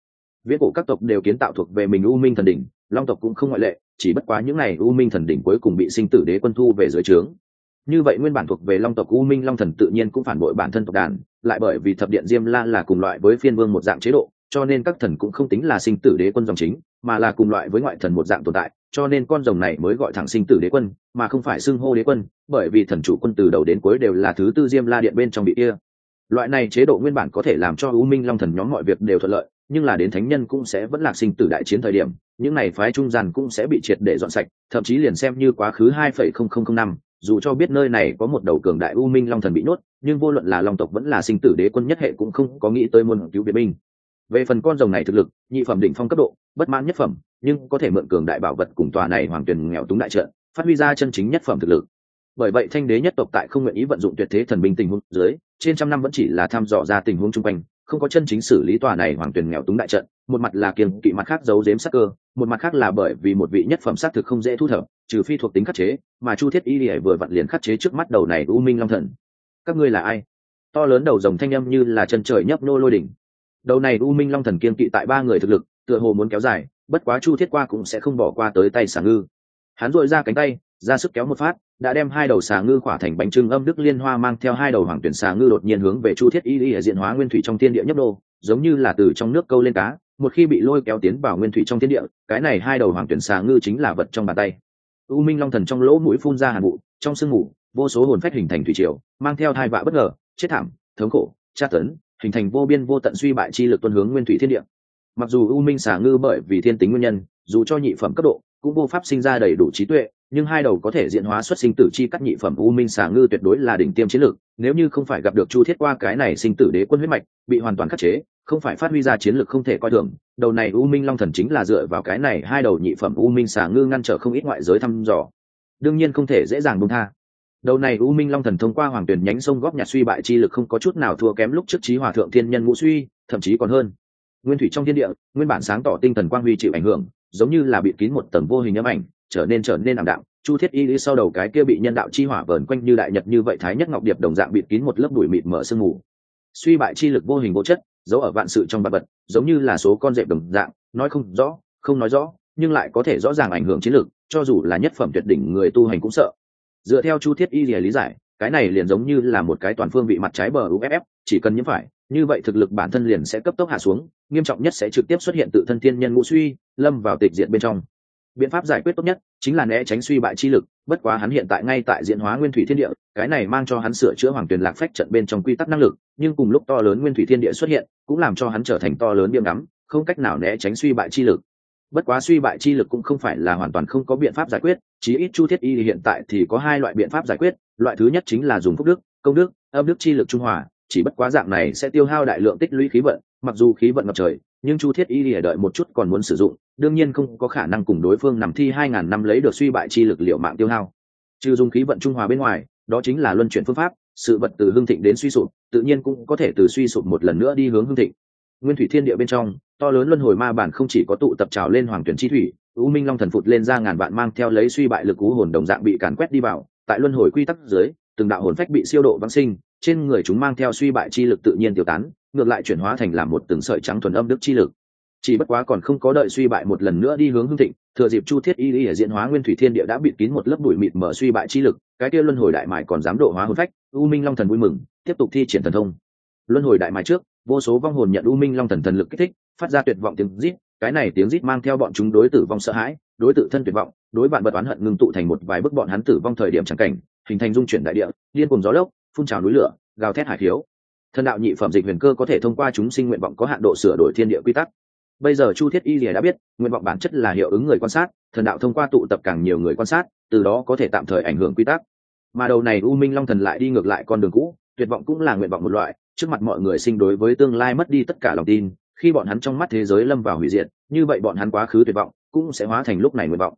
S1: viễn cổ các tộc đều kiến tạo thuộc về mình u minh thần đỉnh, long tộc cũng không ngoại lệ, chỉ bất quá những n à y u minh thần đỉnh cuối cùng bị sinh tử đế quân thu về dưới trướng. Như vậy nguyên bản thuộc về long tộc u minh long thần tự nhiên cũng phản bội bản thân tộc đàn, lại bởi vì thập điện diêm la là cùng loại với phiên vương một dạng chế độ, cho nên các thần cũng không tính là sinh tử đế quân dòng chính, mà là cùng loại với ngoại thần một dạng tồn tại, cho nên con rồng này mới gọi thẳng sinh tử đế quân, mà không phải xưng hô đế quân, bởi vì thần chủ quân từ đầu đến cuối đều là thứ tư diêm la điện bên trong bị kia. Loại này chế độ nguyên bản có thể làm cho u minh long thần nhóm mọi việc đều thuận lợi nhưng là đến thánh nhân cũng sẽ vẫn lạc sinh tử đại chiến thời điểm, những này phái trung gian cũng sẽ bị triệt để dọn sạch, thậm chí liền xem như quá khứ hai phẩy không không không năm, dù cho biết nơi này có một đầu cường đại u minh long thần bị nuốt nhưng vô luận là long tộc vẫn là sinh tử đế quân nhất hệ cũng không có nghĩ tới môn cứu biệt binh. Về phần con rồng này thực lực, nhị phẩm đỉnh phong cấp độ, bất mãn nhất phẩm, nhưng có thể mượn cường đại bảo vật cùng tòa này hoàng tuyển nghèo túng đại trợ phát huy ra chân chính nhất phẩm thực lực. Bởi vậy thanh đế nhất tộc tại không nguyện ý vận dụng tuyệt thế thần binh tình huống dưới, trên trăm năm vẫn chỉ là thăm dò ra tình huống chung quanh không có chân chính xử lý tòa này hoàng tuyển nghèo túng đại trận, một mặt là kiềng kỵ mặt khác giấu giếm sắc cơ, một mặt khác là bởi vì một vị nhất phẩm xác thực không dễ thu thập, trừ phi thuộc tính khắc chế, mà chu thiết y lìa vừa vặn liền khắc chế trước mắt đầu này u minh long thần. Các ngươi là ai? To lớn đầu rồng thanh âm như là chân trời nhấp nô lôi đỉnh. Đầu này u minh long thần kiên kỵ tại ba người thực lực, tựa hồ muốn kéo dài, bất quá chu thiết qua cũng sẽ không bỏ qua tới tay xả ngư. Hắn dội ra cánh tay ra sức kéo một phát, đã đem hai đầu xà ngư khỏa thành bánh trưng âm đức liên hoa mang theo hai đầu hoàng tuyển xà ngư đột nhiên hướng về chu thiết y y diện hóa nguyên thủy trong thiên địa nhấp đô giống như là từ trong nước câu lên cá, một khi bị lôi kéo tiến vào nguyên thủy trong thiên địa, cái này hai đầu hoàng tuyển xà ngư chính là vật trong bàn tay. U minh long thần trong lỗ mũi phun ra hàn vụ, trong sương mù, vô số hồn phách hình thành thủy triều, mang theo thai vạ bất ngờ, chết thảm, thống khổ, tra tấn, hình thành vô biên vô tận suy bại chi lực tuân hướng nguyên thủy thiên địa. Mặc dù u minh xà ngư bởi vì thiên tính nguyên nhân, dù cho nhị phẩm cấp độ, cũng vô pháp sinh ra đầy đủ trí tuệ nhưng hai đầu có thể diễn hóa xuất sinh tử chi cắt nhị phẩm u minh xà ngư tuyệt đối là đỉnh tiêm chiến lược, nếu như không phải gặp được chu thiết qua cái này sinh tử đế quân huyết mạch, bị hoàn toàn khắc chế, không phải phát huy ra chiến lược không thể coi thường, đầu này u minh long thần chính là dựa vào cái này hai đầu nhị phẩm u minh xà ngư ngăn trở không ít ngoại giới thăm dò. Đương nhiên không thể dễ dàng buông tha. Đầu này u minh long thần thông qua hoàng tuyển nhánh sông góp nhặt suy bại chi lực không có chút nào thua kém lúc trước trí hòa thượng thiên nhân ngũ suy, thậm chí còn hơn. Nguyên thủy trong thiên địa, nguyên bản sáng tỏ tinh thần quang huy chịu ảnh hưởng, giống như là bị kín một tầng vô hình âm ảnh trở nên trở nên ảm đạm, chu thiết y lý sau đầu cái kia bị nhân đạo chi hỏa vờn quanh như đại nhật như vậy thái nhất ngọc điệp đồng dạng bịt kín một lớp bụi mịt mở sương mù. Suy bại chi lực vô hình vô chất, giấu ở vạn sự trong vật vật, giống như là số con dẹp đồng dạng, nói không rõ, không nói rõ, nhưng lại có thể rõ ràng ảnh hưởng chiến lược cho dù là nhất phẩm tuyệt đỉnh người tu hành cũng sợ. Dựa theo chu thiết y lý giải, cái này liền giống như là một cái toàn phương vị mặt trái bờ uff chỉ cần nhiễm phải, như vậy thực lực bản thân liền sẽ cấp tốc hạ xuống, nghiêm trọng nhất sẽ trực tiếp xuất hiện tự thân thiên nhân ngũ suy, lâm vào tịch diện bên trong biện pháp giải quyết tốt nhất chính là né tránh suy bại chi lực, bất quá hắn hiện tại ngay tại diễn hóa nguyên thủy thiên địa, cái này mang cho hắn sửa chữa hoàng tuyền lạc phách trận bên trong quy tắc năng lực, nhưng cùng lúc to lớn nguyên thủy thiên địa xuất hiện, cũng làm cho hắn trở thành to lớn điểm ngắm, không cách nào né tránh suy bại chi lực. Bất quá suy bại chi lực cũng không phải là hoàn toàn không có biện pháp giải quyết, chí ít chu thiết y hiện tại thì có hai loại biện pháp giải quyết, loại thứ nhất chính là dùng phúc đức, công đức, âm đức chi lực trung hòa, chỉ bất quá dạng này sẽ tiêu hao đại lượng tích lũy khí vận mặc dù khí vận ngập trời, nhưng chu thiết y lìa đợi một chút còn muốn sử dụng, đương nhiên không có khả năng cùng đối phương nằm thi hai ngàn năm lấy được suy bại chi lực liệu mạng tiêu hao. Trừ dùng khí vận trung hòa bên ngoài, đó chính là luân chuyển phương pháp, sự vật từ hương thịnh đến suy sụp, tự nhiên cũng có thể từ suy sụp một lần nữa đi hướng hương thịnh. Nguyên thủy thiên địa bên trong, to lớn luân hồi ma bản không chỉ có tụ tập trào lên hoàng tuyển chi thủy, u minh long thần phụt lên ra ngàn vạn mang theo lấy suy bại lực cú hồn đồng dạng bị càn quét đi vào, tại luân hồi quy tắc dưới, từng đạo hồn phách bị siêu độ vãng sinh, trên người chúng mang theo suy bại chi lực tự nhiên tiêu tán ngược lại chuyển hóa thành làm một từng sợi trắng thuần âm đức chi lực. Chỉ bất quá còn không có đợi suy bại một lần nữa đi hướng hưng thịnh, thừa dịp chu thiết y y ở diễn hóa nguyên thủy thiên địa đã bịt kín một lớp bụi mịt mở suy bại chi lực, cái kia luân hồi đại mài còn dám độ hóa hôn phách, u minh long thần vui mừng, tiếp tục thi triển thần thông. Luân hồi đại mài trước, vô số vong hồn nhận u minh long thần thần lực kích thích, phát ra tuyệt vọng tiếng rít, cái này tiếng rít mang theo bọn chúng đối tử vong sợ hãi, đối tự thân tuyệt vọng, đối bạn bật oán hận ngưng tụ thành một vài bức bọn hắn tử vong thời điểm chẳng cảnh, hình thành dung chuyển đại địa, điên cùng gió lốc, phun trào núi lửa, gào thét hải khiếu thần đạo nhị phẩm dịch huyền cơ có thể thông qua chúng sinh nguyện vọng có hạn độ sửa đổi thiên địa quy tắc. Bây giờ chu thiết y lìa đã biết, nguyện vọng bản chất là hiệu ứng người quan sát, thần đạo thông qua tụ tập càng nhiều người quan sát, từ đó có thể tạm thời ảnh hưởng quy tắc. Mà đầu này u minh long thần lại đi ngược lại con đường cũ, tuyệt vọng cũng là nguyện vọng một loại, trước mặt mọi người sinh đối với tương lai mất đi tất cả lòng tin, khi bọn hắn trong mắt thế giới lâm vào hủy diệt, như vậy bọn hắn quá khứ tuyệt vọng, cũng sẽ hóa thành lúc này nguyện vọng.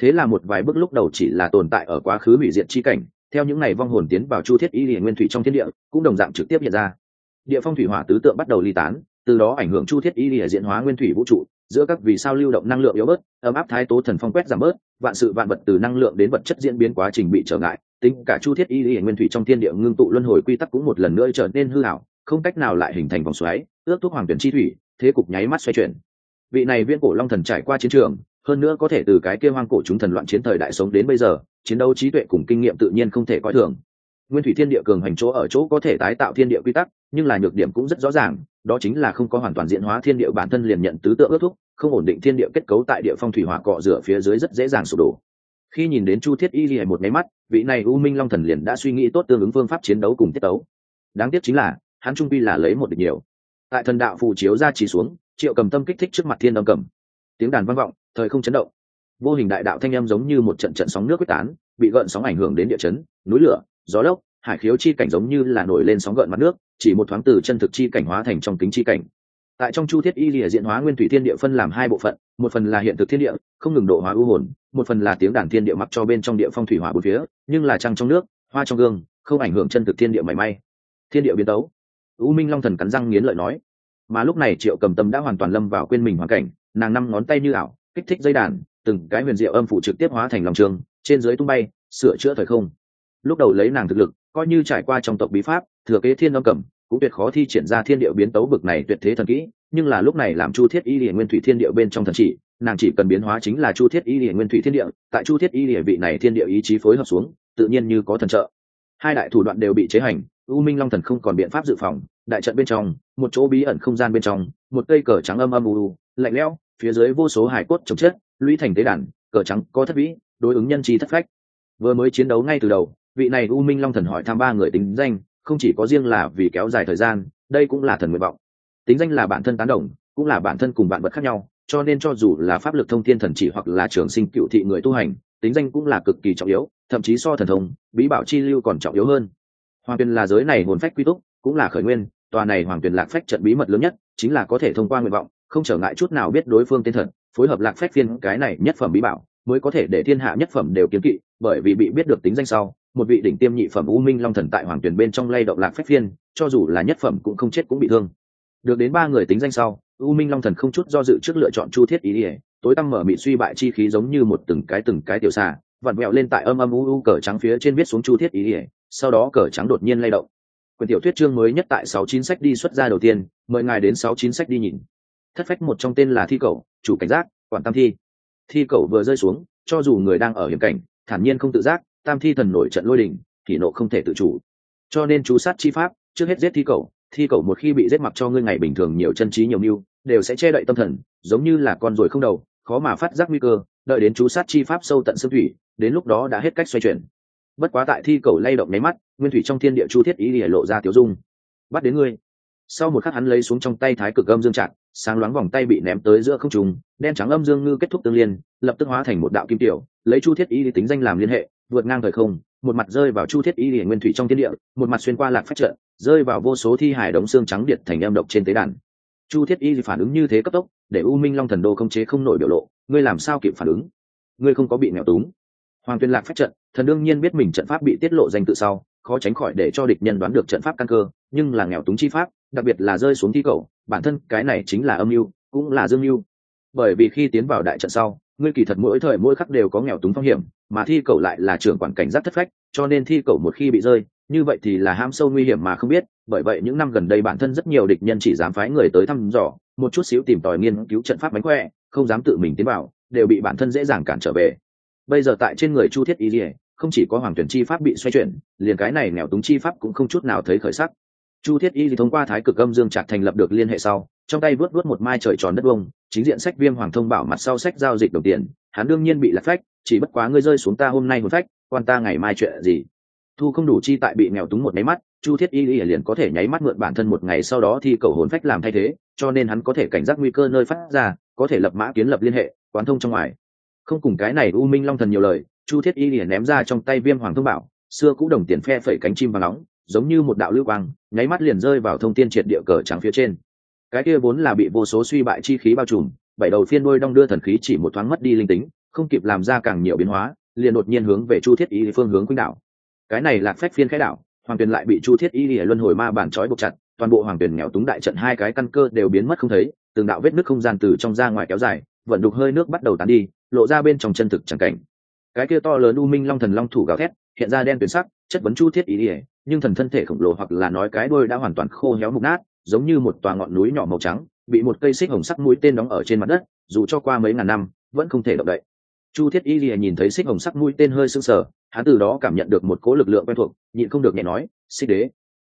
S1: Thế là một vài bước lúc đầu chỉ là tồn tại ở quá khứ hủy diệt chi cảnh theo những ngày vong hồn tiến vào chu thiết y liền nguyên thủy trong thiên địa, cũng đồng dạng trực tiếp hiện ra. Địa phong thủy hỏa tứ tượng bắt đầu ly tán, từ đó ảnh hưởng chu thiết y lìa diễn hóa nguyên thủy vũ trụ, giữa các vì sao lưu động năng lượng yếu bớt, ấm áp thái tố thần phong quét giảm bớt, vạn sự vạn vật từ năng lượng đến vật chất diễn biến quá trình bị trở ngại, tính cả chu thiết y lìa nguyên thủy trong thiên địa ngưng tụ luân hồi quy tắc cũng một lần nữa trở nên hư hảo không cách nào lại hình thành vòng xoáy, ước thuốc hoàng tuyển chi thủy, thế cục nháy mắt xoay chuyển. Vị này viên cổ long thần trải qua chiến trường hơn nữa có thể từ cái kia hoang cổ chúng thần loạn chiến thời đại sống đến bây giờ, chiến đấu trí tuệ cùng kinh nghiệm tự nhiên không thể coi thường. Nguyên thủy thiên địa cường hành chỗ ở chỗ có thể tái tạo thiên địa quy tắc, nhưng là nhược điểm cũng rất rõ ràng, đó chính là không có hoàn toàn diễn hóa thiên địa bản thân liền nhận tứ tượng ước thúc, không ổn định thiên địa kết cấu tại địa phong thủy hỏa cọ rửa phía dưới rất dễ dàng sụp đổ. Khi nhìn đến chu thiết y lìa một máy mắt, vị này u minh long thần liền đã suy nghĩ tốt tương ứng phương pháp chiến đấu cùng tiết tấu. Đáng tiếc chính là, hắn trung pi là lấy một địch nhiều. Tại thần đạo phù chiếu ra chỉ xuống, triệu cầm tâm kích thích trước mặt thiên âm cầm. Tiếng đàn vang vọng thời không chấn động. Vô hình đại đạo thanh âm giống như một trận trận sóng nước quyết tán, bị gợn sóng ảnh hưởng đến địa chấn, núi lửa, gió lốc, hải khiếu chi cảnh giống như là nổi lên sóng gợn mặt nước, chỉ một thoáng từ chân thực chi cảnh hóa thành trong kính chi cảnh. Tại trong chu thiết y lìa diện hóa nguyên thủy thiên địa phân làm hai bộ phận, một phần là hiện thực thiên địa, không ngừng độ hóa ưu hồn, một phần là tiếng đàn thiên địa mặc cho bên trong địa phong thủy hỏa bốn phía, nhưng là trăng trong nước, hoa trong gương, không ảnh hưởng chân thực thiên địa mảy may. Thiên địa biến tấu. U minh long thần cắn răng nghiến lợi nói, mà lúc này triệu cầm tâm đã hoàn toàn lâm vào quên mình hoàn cảnh, nàng năm ngón tay như ảo kích thích dây đàn, từng cái huyền diệu âm phụ trực tiếp hóa thành lòng trường, trên dưới tung bay, sửa chữa thời không. Lúc đầu lấy nàng thực lực, coi như trải qua trong tộc bí pháp, thừa kế thiên âm cầm cũng tuyệt khó thi triển ra thiên điệu biến tấu bực này tuyệt thế thần kỹ, nhưng là lúc này làm chu thiết y địa nguyên thủy thiên điệu bên trong thần chỉ, nàng chỉ cần biến hóa chính là chu thiết y địa nguyên thủy thiên địa, tại chu thiết y địa vị này thiên địa ý chí phối hợp xuống, tự nhiên như có thần trợ. Hai đại thủ đoạn đều bị chế hành, u minh long thần không còn biện pháp dự phòng, đại trận bên trong, một chỗ bí ẩn không gian bên trong, một cây cờ trắng âm âm u u lạnh lẽo, phía dưới vô số hải cốt trồng chất lũy thành tế đàn, cờ trắng, có thất vĩ, đối ứng nhân trí thất phách. Vừa mới chiến đấu ngay từ đầu, vị này u minh long thần hỏi thăm ba người tính danh, không chỉ có riêng là vì kéo dài thời gian, đây cũng là thần nguyện vọng. Tính danh là bản thân tán đồng, cũng là bản thân cùng bạn vật khác nhau, cho nên cho dù là pháp lực thông thiên thần chỉ hoặc là trường sinh cựu thị người tu hành, tính danh cũng là cực kỳ trọng yếu, thậm chí so thần thông, bí bảo chi lưu còn trọng yếu hơn. Hoàng tuyền là giới này hồn phách quy túc, cũng là khởi nguyên, tòa này hoàng tuyền lạc phách trận bí mật lớn nhất, chính là có thể thông qua nguyện vọng không trở ngại chút nào biết đối phương tên thật, phối hợp lạc phép phiên cái này nhất phẩm bí bảo, mới có thể để thiên hạ nhất phẩm đều kiếm kỵ, bởi vì bị biết được tính danh sau, một vị đỉnh tiêm nhị phẩm u minh long thần tại hoàng tuyển bên trong lay động lạc phép phiên, cho dù là nhất phẩm cũng không chết cũng bị thương. Được đến ba người tính danh sau, u minh long thần không chút do dự trước lựa chọn chu thiết ý ỉa tối tăm mở mị suy bại chi khí giống như một từng cái từng cái tiểu xà, vặn vẹo lên tại âm âm u u cờ trắng phía trên viết xuống chu thiết ý ỉa sau đó cờ trắng đột nhiên lay động. Quyển tiểu thuyết chương mới nhất tại sáu chín sách đi xuất ra đầu tiên, mời ngài đến sáu chín sách đi nhìn thất phách một trong tên là thi cầu chủ cảnh giác, quản tam thi. Thi cầu vừa rơi xuống, cho dù người đang ở hiểm cảnh, thản nhiên không tự giác, tam thi thần nổi trận lôi đình thì nộ không thể tự chủ. Cho nên chú sát chi pháp, trước hết giết thi cầu thi cầu một khi bị giết mặc cho ngươi ngày bình thường nhiều chân trí nhiều mưu, đều sẽ che đậy tâm thần, giống như là con ruồi không đầu, khó mà phát giác nguy cơ, đợi đến chú sát chi pháp sâu tận xương thủy, đến lúc đó đã hết cách xoay chuyển. Bất quá tại thi cầu lay động nháy mắt, nguyên thủy trong thiên địa chu thiết ý để lộ ra tiểu dung. Bắt đến ngươi sau một khắc hắn lấy xuống trong tay thái cực âm dương trạng sáng loáng vòng tay bị ném tới giữa không trùng đen trắng âm dương ngư kết thúc tương liên, lập tức hóa thành một đạo kim tiểu, lấy chu thiết ý tính danh làm liên hệ, vượt ngang thời không, một mặt rơi vào chu thiết y liền nguyên thủy trong thiên địa, một mặt xuyên qua lạc phát trận, rơi vào vô số thi hải đống xương trắng điện thành âm độc trên tế đàn. Chu thiết y phản ứng như thế cấp tốc, để u minh long thần đô không chế không nổi biểu lộ, ngươi làm sao kịp phản ứng? Ngươi không có bị nghèo túng. Hoàng tuyên lạc phát trận, thần đương nhiên biết mình trận pháp bị tiết lộ danh tự sau, khó tránh khỏi để cho địch nhân đoán được trận pháp căn cơ, nhưng là nghèo túng chi pháp đặc biệt là rơi xuống thi cầu, bản thân cái này chính là âm mưu, cũng là dương mưu. Bởi vì khi tiến vào đại trận sau, ngươi kỳ thật mỗi thời mỗi khắc đều có nghèo túng phong hiểm, mà thi cầu lại là trưởng quản cảnh giác thất phách, cho nên thi cầu một khi bị rơi, như vậy thì là ham sâu nguy hiểm mà không biết. Bởi vậy những năm gần đây bản thân rất nhiều địch nhân chỉ dám phái người tới thăm dò, một chút xíu tìm tòi nghiên cứu trận pháp bánh khỏe, không dám tự mình tiến vào, đều bị bản thân dễ dàng cản trở về. Bây giờ tại trên người chu thiết y không chỉ có hoàng tuyển chi pháp bị xoay chuyển, liền cái này nghèo túng chi pháp cũng không chút nào thấy khởi sắc chu thiết y thì thông qua thái cực âm dương trạc thành lập được liên hệ sau, trong tay vớt vớt một mai trời tròn đất bông chính diện sách viêm hoàng thông bảo mặt sau sách giao dịch đồng tiền, hắn đương nhiên bị lạc phách, chỉ bất quá ngươi rơi xuống ta hôm nay một phách, quan ta ngày mai chuyện gì? Thu không đủ chi tại bị nghèo túng một nháy mắt, chu thiết y y liền có thể nháy mắt mượn bản thân một ngày sau đó thì cầu hồn phách làm thay thế, cho nên hắn có thể cảnh giác nguy cơ nơi phát ra, có thể lập mã kiến lập liên hệ, quán thông trong ngoài. Không cùng cái này u minh long thần nhiều lời, chu thiết y liền ném ra trong tay viêm hoàng thông bảo, xưa cũ đồng tiền phe phẩy cánh chim và nóng giống như một đạo lưu quang, nháy mắt liền rơi vào thông tiên triệt địa cờ trắng phía trên. Cái kia vốn là bị vô số suy bại chi khí bao trùm, bảy đầu phiên đôi đong đưa thần khí chỉ một thoáng mất đi linh tính, không kịp làm ra càng nhiều biến hóa, liền đột nhiên hướng về chu thiết y phương hướng quýnh đảo. Cái này là phách phiên khái đảo, hoàng tuyền lại bị chu thiết y luân hồi ma bản trói buộc chặt, toàn bộ hoàng tuyền nghèo túng đại trận hai cái căn cơ đều biến mất không thấy, từng đạo vết nước không gian từ trong ra ngoài kéo dài, vận đục hơi nước bắt đầu tán đi, lộ ra bên trong chân thực chẳng cảnh. Cái kia to lớn u minh long thần long thủ gào thét, hiện ra đen tuyển sắc, chất vấn chu thiết y ỉa nhưng thần thân thể khổng lồ hoặc là nói cái đôi đã hoàn toàn khô héo mục nát, giống như một tòa ngọn núi nhỏ màu trắng, bị một cây xích hồng sắc mũi tên đóng ở trên mặt đất, dù cho qua mấy ngàn năm, vẫn không thể động đậy. Chu thiết y lìa nhìn thấy xích hồng sắc mũi tên hơi sưng sờ, hắn từ đó cảm nhận được một cố lực lượng quen thuộc, nhịn không được nhẹ nói, xích đế.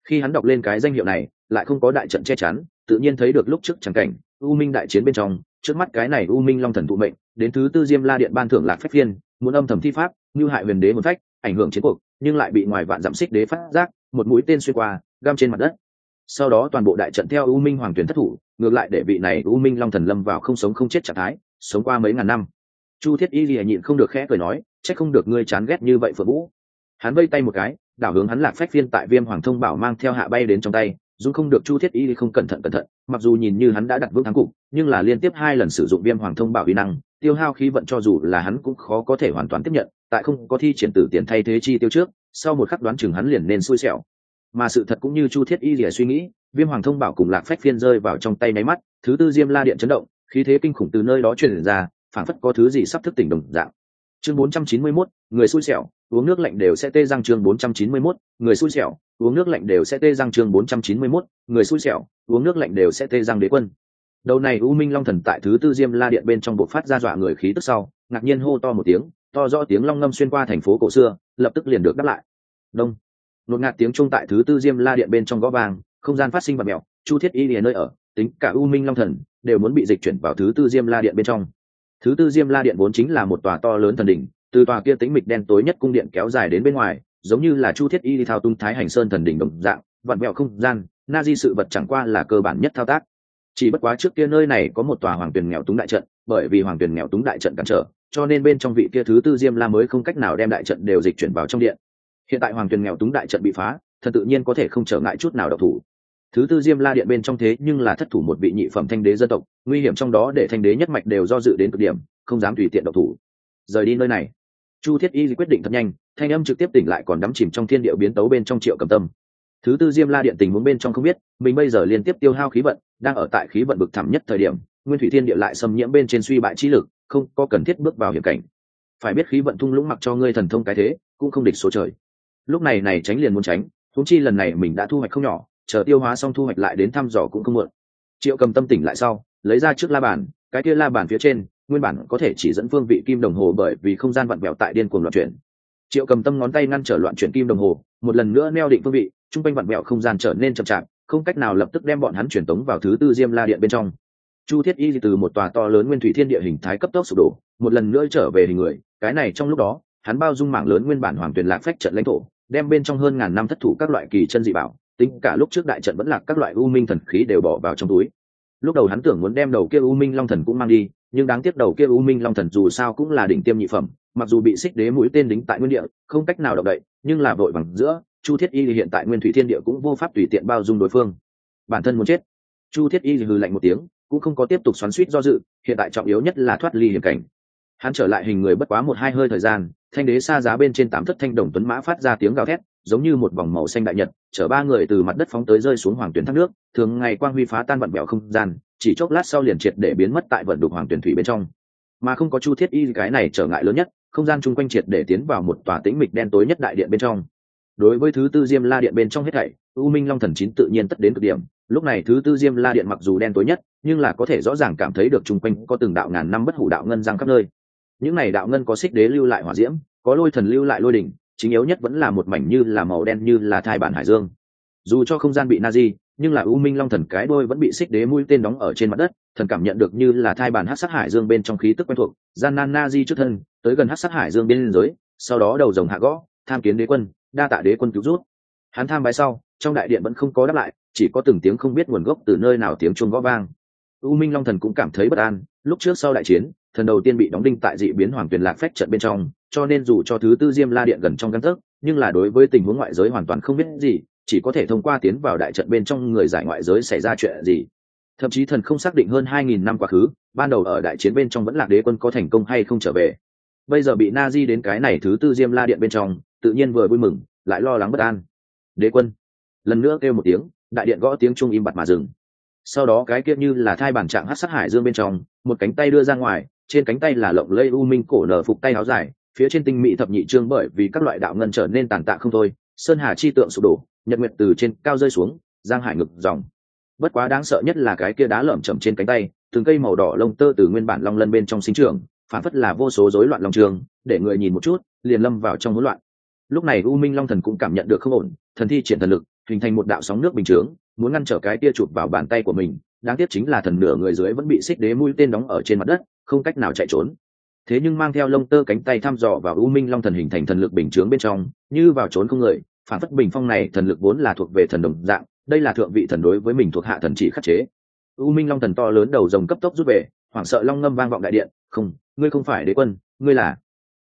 S1: Khi hắn đọc lên cái danh hiệu này, lại không có đại trận che chắn, tự nhiên thấy được lúc trước trắng cảnh, u minh đại chiến bên trong, trước mắt cái này u minh long thần thụ mệnh, đến thứ tư diêm la điện ban thưởng lạc phách phiên, muốn âm thầm thi pháp, như hại huyền đế một phách, ảnh hưởng chiến cuộc nhưng lại bị ngoài vạn dặm xích đế phát giác, một mũi tên xuyên qua, găm trên mặt đất. Sau đó toàn bộ đại trận theo u minh hoàng tuyển thất thủ, ngược lại để vị này u minh long thần lâm vào không sống không chết trạng thái, sống qua mấy ngàn năm. Chu thiết y lìa nhịn không được khẽ cười nói c h ắ c không được ngươi chán ghét như vậy phượng vũ. Hắn vây tay một cái, đảo hướng hắn lạc phách phiên tại viêm hoàng thông bảo mang theo hạ bay đến trong tay, dù không được chu thiết y không cẩn thận cẩn thận, mặc dù nhìn như hắn đã đặt vững thắng cục, nhưng là liên tiếp hai lần sử dụng viêm hoàng thông bảo uy năng, tiêu hao khí vận cho dù là hắn cũng khó có thể hoàn toàn tiếp nhận tại không có thi triển tử tiền thay thế chi tiêu trước sau một khắc đoán chừng hắn liền nên xui xẻo. Mà sự thật cũng như chu thiết y rỉa suy nghĩ viêm hoàng thông bảo cùng lạc phách phiên rơi vào trong tay máy mắt thứ tư diêm la điện chấn động khí thế kinh khủng từ nơi đó truyền ra phản phất có thứ gì sắp thức tỉnh đồng dạng. Chương 491, người xui xẻo uống nước lạnh đều sẽ tê răng. Chương 491, người xui xẻo uống nước lạnh đều sẽ tê răng. Chương 491, người xui xẻo uống nước lạnh đều sẽ tê răng đế quân. Đầu này u minh long thần tại thứ tư diêm la điện bên trong bộ phát ra dọa người khí tức sau ngạc nhiên hô to một tiếng to rõ tiếng long ngâm xuyên qua thành phố cổ xưa, lập tức liền được đáp lại. Đông. Nột ngạt tiếng trung tại thứ tư diêm la điện bên trong gõ vàng không gian phát sinh vật mèo, chu thiết y liền nơi ở, tính cả u minh long thần, đều muốn bị dịch chuyển vào thứ tư diêm la điện bên trong. Thứ tư diêm la điện vốn chính là một tòa to lớn thần đỉnh, từ tòa kia tính mịch đen tối nhất cung điện kéo dài đến bên ngoài, giống như là chu thiết y đi thao tung thái hành sơn thần đỉnh đồng dạng vặn mẹo không gian, na di sự vật chẳng qua là cơ bản nhất thao tác. Chỉ bất quá trước kia nơi này có một tòa hoàng tuyền nghèo túng đại trận, bởi vì hoàng tuyền nghèo túng đại trận cản trở cho nên bên trong vị kia thứ tư diêm la mới không cách nào đem đại trận đều dịch chuyển vào trong điện. Hiện tại hoàng tuyền nghèo túng đại trận bị phá, thần tự nhiên có thể không trở ngại chút nào độc thủ. Thứ tư diêm la điện bên trong thế nhưng là thất thủ một vị nhị phẩm thanh đế dân tộc, nguy hiểm trong đó để thanh đế nhất mạch đều do dự đến cực điểm, không dám tùy tiện độc thủ. Rời đi nơi này. Chu thiết y quyết định thật nhanh, thanh âm trực tiếp tỉnh lại còn đắm chìm trong thiên điệu biến tấu bên trong triệu cầm tâm. Thứ tư diêm la điện tình huống bên trong không biết, mình bây giờ liên tiếp tiêu hao khí vận, đang ở tại khí vận bực thẳm nhất thời điểm, nguyên thủy thiên địa lại xâm nhiễm bên trên suy bại trí lực không có cần thiết bước vào hiểm cảnh. Phải biết khí vận thung lũng mặc cho ngươi thần thông cái thế, cũng không địch số trời. Lúc này này tránh liền muốn tránh thúng chi lần này mình đã thu hoạch không nhỏ, chờ tiêu hóa xong thu hoạch lại đến thăm dò cũng không muộn. Triệu cầm tâm tỉnh lại sau, lấy ra trước la bàn, cái kia la bàn phía trên, nguyên bản có thể chỉ dẫn phương vị kim đồng hồ bởi vì không gian vặn vẹo tại điên cuồng loạn chuyển. Triệu cầm tâm ngón tay ngăn trở loạn chuyển kim đồng hồ, một lần nữa neo định phương vị chung quanh vặn vẹo không gian trở nên chậm chạp, không cách nào lập tức đem bọn hắn truyền tống vào thứ tư diêm la điện bên trong chu thiết y từ một tòa to lớn nguyên thủy thiên địa hình thái cấp tốc sụp đổ, một lần nữa trở về hình người, cái này trong lúc đó, hắn bao dung mạng lớn nguyên bản hoàng tuyền lạc phách trận lãnh thổ, đem bên trong hơn ngàn năm thất thủ các loại kỳ chân dị bảo, tính cả lúc trước đại trận vẫn lạc các loại u minh thần khí đều bỏ vào trong túi. Lúc đầu hắn tưởng muốn đem đầu kia u minh long thần cũng mang đi, nhưng đáng tiếc đầu kia u minh long thần dù sao cũng là đỉnh tiêm nhị phẩm, mặc dù bị xích đế mũi tên đính tại nguyên địa, không cách nào động đậy, nhưng là vội bằng giữa, chu thiết y hiện tại nguyên thủy thiên địa cũng vô pháp tùy tiện bao dung đối phương. Bản thân muốn chết. Chu thiết y hừ lạnh một tiếng cũng không có tiếp tục xoắn suýt do dự, hiện tại trọng yếu nhất là thoát ly hiểm cảnh. Hắn trở lại hình người bất quá một hai hơi thời gian, thanh đế xa giá bên trên tám thất thanh đồng tuấn mã phát ra tiếng gào thét, giống như một vòng màu xanh đại nhật, chở ba người từ mặt đất phóng tới rơi xuống hoàng tuyển thác nước, thường ngày quang huy phá tan vận bẹo không gian, chỉ chốc lát sau liền triệt để biến mất tại vận đục hoàng tuyển thủy bên trong. Mà không có chu thiết y, cái này trở ngại lớn nhất, không gian chung quanh triệt để tiến vào một tòa tĩnh mịch đen tối nhất đại điện bên trong. Đối với thứ tư diêm la điện bên trong hết thảy, u minh long thần chín tự nhiên tất đến cực điểm, lúc này thứ tư diêm la điện mặc dù đen tối nhất nhưng là có thể rõ ràng cảm thấy được chung quanh có từng đạo ngàn năm bất hủ đạo ngân răng khắp nơi. Những này đạo ngân có xích đế lưu lại hỏa diễm, có lôi thần lưu lại lôi đỉnh, chính yếu nhất vẫn là một mảnh như là màu đen như là thai bản hải dương. Dù cho không gian bị na di nhưng là u minh long thần cái đôi vẫn bị xích đế mũi tên đóng ở trên mặt đất, thần cảm nhận được như là thai bản hát sát hải dương bên trong khí tức quen thuộc, gian nan na di trước thân, tới gần hát sát hải dương bên giới sau đó đầu rồng hạ gõ, tham kiến đế quân, đa tạ đế quân cứu rút hắn tham bái sau, trong đại điện vẫn không có đáp lại, chỉ có từng tiếng không biết nguồn gốc từ nơi nào tiếng chuông gõ vang u minh long thần cũng cảm thấy bất an, lúc trước sau đại chiến, thần đầu tiên bị đóng đinh tại dị biến hoàng tuyền lạc phách trận bên trong, cho nên dù cho thứ tư diêm la điện gần trong căn thức nhưng là đối với tình huống ngoại giới hoàn toàn không biết gì, chỉ có thể thông qua tiến vào đại trận bên trong người giải ngoại giới xảy ra chuyện gì. Thậm chí thần không xác định hơn hai nghìn năm quá khứ, ban đầu ở đại chiến bên trong vẫn là đế quân có thành công hay không trở về. Bây giờ bị na di đến cái này thứ tư diêm la điện bên trong, tự nhiên vừa vui mừng, lại lo lắng bất an. Đế quân! Lần nữa kêu một tiếng, đại điện gõ tiếng trung im bặt mà dừng sau đó cái kia như là thai bản trạng hát sát hải dương bên trong, một cánh tay đưa ra ngoài, trên cánh tay là lộng lây u minh cổ nở phục tay áo dài, phía trên tinh mỹ thập nhị trương bởi vì các loại đạo ngân trở nên tàn tạ không thôi, sơn hà chi tượng sụp đổ, nhật nguyệt từ trên cao rơi xuống, giang hải ngực dòng. Bất quá đáng sợ nhất là cái kia đá lởm chầm trên cánh tay, từng cây màu đỏ lông tơ từ nguyên bản long lân bên trong sinh trường phản phất là vô số rối loạn long trường, để người nhìn một chút, liền lâm vào trong hỗn loạn. Lúc này u minh long thần cũng cảm nhận được không ổn, thần thi triển thần lực, hình thành một đạo sóng nước bình chướng muốn ngăn trở cái tia chụp vào bàn tay của mình, đáng tiếc chính là thần nửa người dưới vẫn bị xích đế mũi tên đóng ở trên mặt đất, không cách nào chạy trốn. Thế nhưng mang theo lông tơ cánh tay thăm dò vào u minh long thần hình thành thần lực bình chướng bên trong, như vào trốn không người, phản phất bình phong này thần lực vốn là thuộc về thần đồng dạng, đây là thượng vị thần đối với mình thuộc hạ thần chỉ khắc chế. U minh long thần to lớn đầu rồng cấp tốc rút về, hoảng sợ long ngâm vang vọng đại điện, không, ngươi không phải đế quân, ngươi là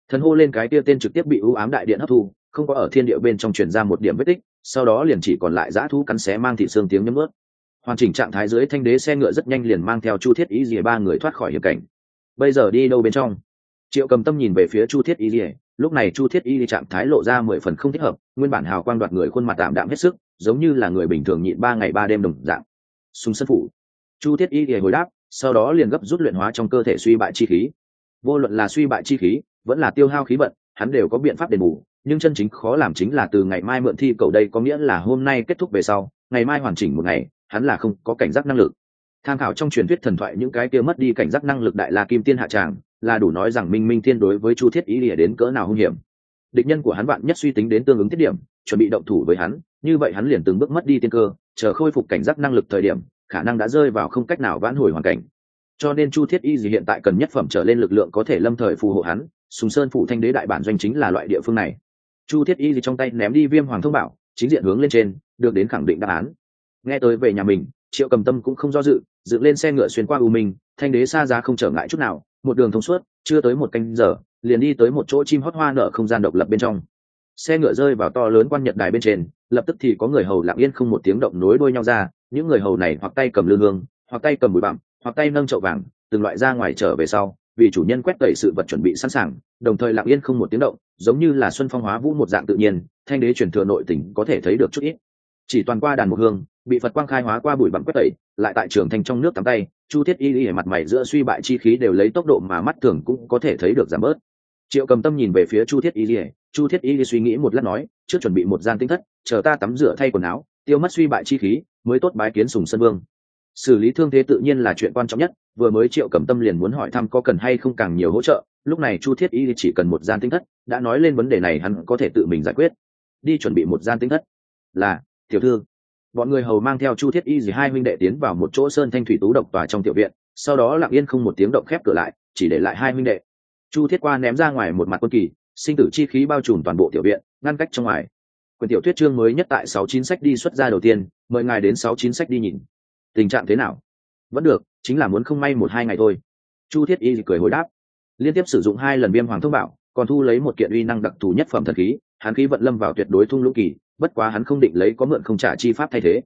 S1: thần hô lên cái tia tên trực tiếp bị u ám đại điện hấp thu, không có ở thiên địa bên trong truyền ra một điểm vết tích sau đó liền chỉ còn lại dã thú cắn xé mang thị xương tiếng nhấm ướt. Hoàn chỉnh trạng thái dưới thanh đế xe ngựa rất nhanh liền mang theo chu thiết ý rìa ba người thoát khỏi hiểm cảnh. Bây giờ đi đâu bên trong? Triệu cầm tâm nhìn về phía chu thiết y rìa lúc này chu thiết y trạng thái lộ ra mười phần không thích hợp, nguyên bản hào quang đoạt người khuôn mặt tạm đạm hết sức, giống như là người bình thường nhịn ba ngày ba đêm đồng dạng. Súng sân phủ. Chu thiết y rìa hồi đáp, sau đó liền gấp rút luyện hóa trong cơ thể suy bại chi khí. Vô luận là suy bại chi khí, vẫn là tiêu hao khí vận hắn đều có biện pháp đền bù, nhưng chân chính khó làm chính là từ ngày mai mượn thi cầu đây có nghĩa là hôm nay kết thúc về sau, ngày mai hoàn chỉnh một ngày, hắn là không có cảnh giác năng lực. Tham khảo trong truyền thuyết thần thoại những cái kia mất đi cảnh giác năng lực đại la kim tiên hạ tràng, là đủ nói rằng minh minh thiên đối với chu thiết y lìa đến cỡ nào hung hiểm. Địch nhân của hắn bạn nhất suy tính đến tương ứng tiết điểm, chuẩn bị động thủ với hắn, như vậy hắn liền từng bước mất đi tiên cơ, chờ khôi phục cảnh giác năng lực thời điểm, khả năng đã rơi vào không cách nào vãn hồi hoàn cảnh. Cho nên chu thiết y gì hiện tại cần nhất phẩm trở lên lực lượng có thể lâm thời phù hộ hắn sùng sơn phủ thanh đế đại bản doanh chính là loại địa phương này. Chu thiết y gì trong tay ném đi viêm hoàng thông bảo, chính diện hướng lên trên, được đến khẳng định đáp án. Nghe tới về nhà mình, triệu cầm tâm cũng không do dự, dựng lên xe ngựa xuyên qua u minh, thanh đế xa giá không trở ngại chút nào, một đường thông suốt, chưa tới một canh giờ, liền đi tới một chỗ chim hót hoa nở không gian độc lập bên trong. Xe ngựa rơi vào to lớn quan nhật đài bên trên, lập tức thì có người hầu lặng yên không một tiếng động nối đuôi nhau ra, những người hầu này hoặc tay cầm lương hương, hoặc tay cầm bụi bặm, hoặc tay nâng chậu vàng, từng loại ra ngoài trở về sau vì chủ nhân quét tẩy sự vật chuẩn bị sẵn sàng, đồng thời lặng yên không một tiếng động, giống như là xuân phong hóa vũ một dạng tự nhiên, thanh đế truyền thừa nội tỉnh có thể thấy được chút ít. Chỉ toàn qua đàn một hương, bị phật quang khai hóa qua bụi bặm quét tẩy, lại tại trường thanh trong nước tắm tay, chu thiết y y mặt mày giữa suy bại chi khí đều lấy tốc độ mà mắt thường cũng có thể thấy được giảm bớt. Triệu cầm tâm nhìn về phía chu thiết y y, chu thiết y suy nghĩ một lát nói, trước chuẩn bị một gian tinh thất, chờ ta tắm rửa thay quần áo, tiêu mất suy bại chi khí, mới tốt bái kiến sùng sân vương xử lý thương thế tự nhiên là chuyện quan trọng nhất, vừa mới triệu cầm tâm liền muốn hỏi thăm có cần hay không càng nhiều hỗ trợ, lúc này chu thiết y chỉ cần một gian tinh thất, đã nói lên vấn đề này hắn có thể tự mình giải quyết. Đi chuẩn bị một gian tinh thất. Là, tiểu thư. Bọn người hầu mang theo chu thiết y gì hai huynh đệ tiến vào một chỗ sơn thanh thủy tú độc tòa trong tiểu viện, sau đó lặng yên không một tiếng động khép cửa lại, chỉ để lại hai huynh đệ. Chu thiết qua ném ra ngoài một mặt quân kỳ, sinh tử chi khí bao trùm toàn bộ tiểu viện, ngăn cách trong ngoài. Quyền tiểu thuyết chương mới nhất tại sáu chín sách đi xuất ra đầu tiên, mời ngài đến sáu chín sách đi nhìn tình trạng thế nào? Vẫn được, chính là muốn không may một hai ngày thôi. Chu thiết y cười hồi đáp. Liên tiếp sử dụng hai lần viêm hoàng thông bảo, còn thu lấy một kiện uy năng đặc thù nhất phẩm thần khí, hắn khí vận lâm vào tuyệt đối thung lũng kỳ, bất quá hắn không định lấy có mượn không trả chi pháp thay thế.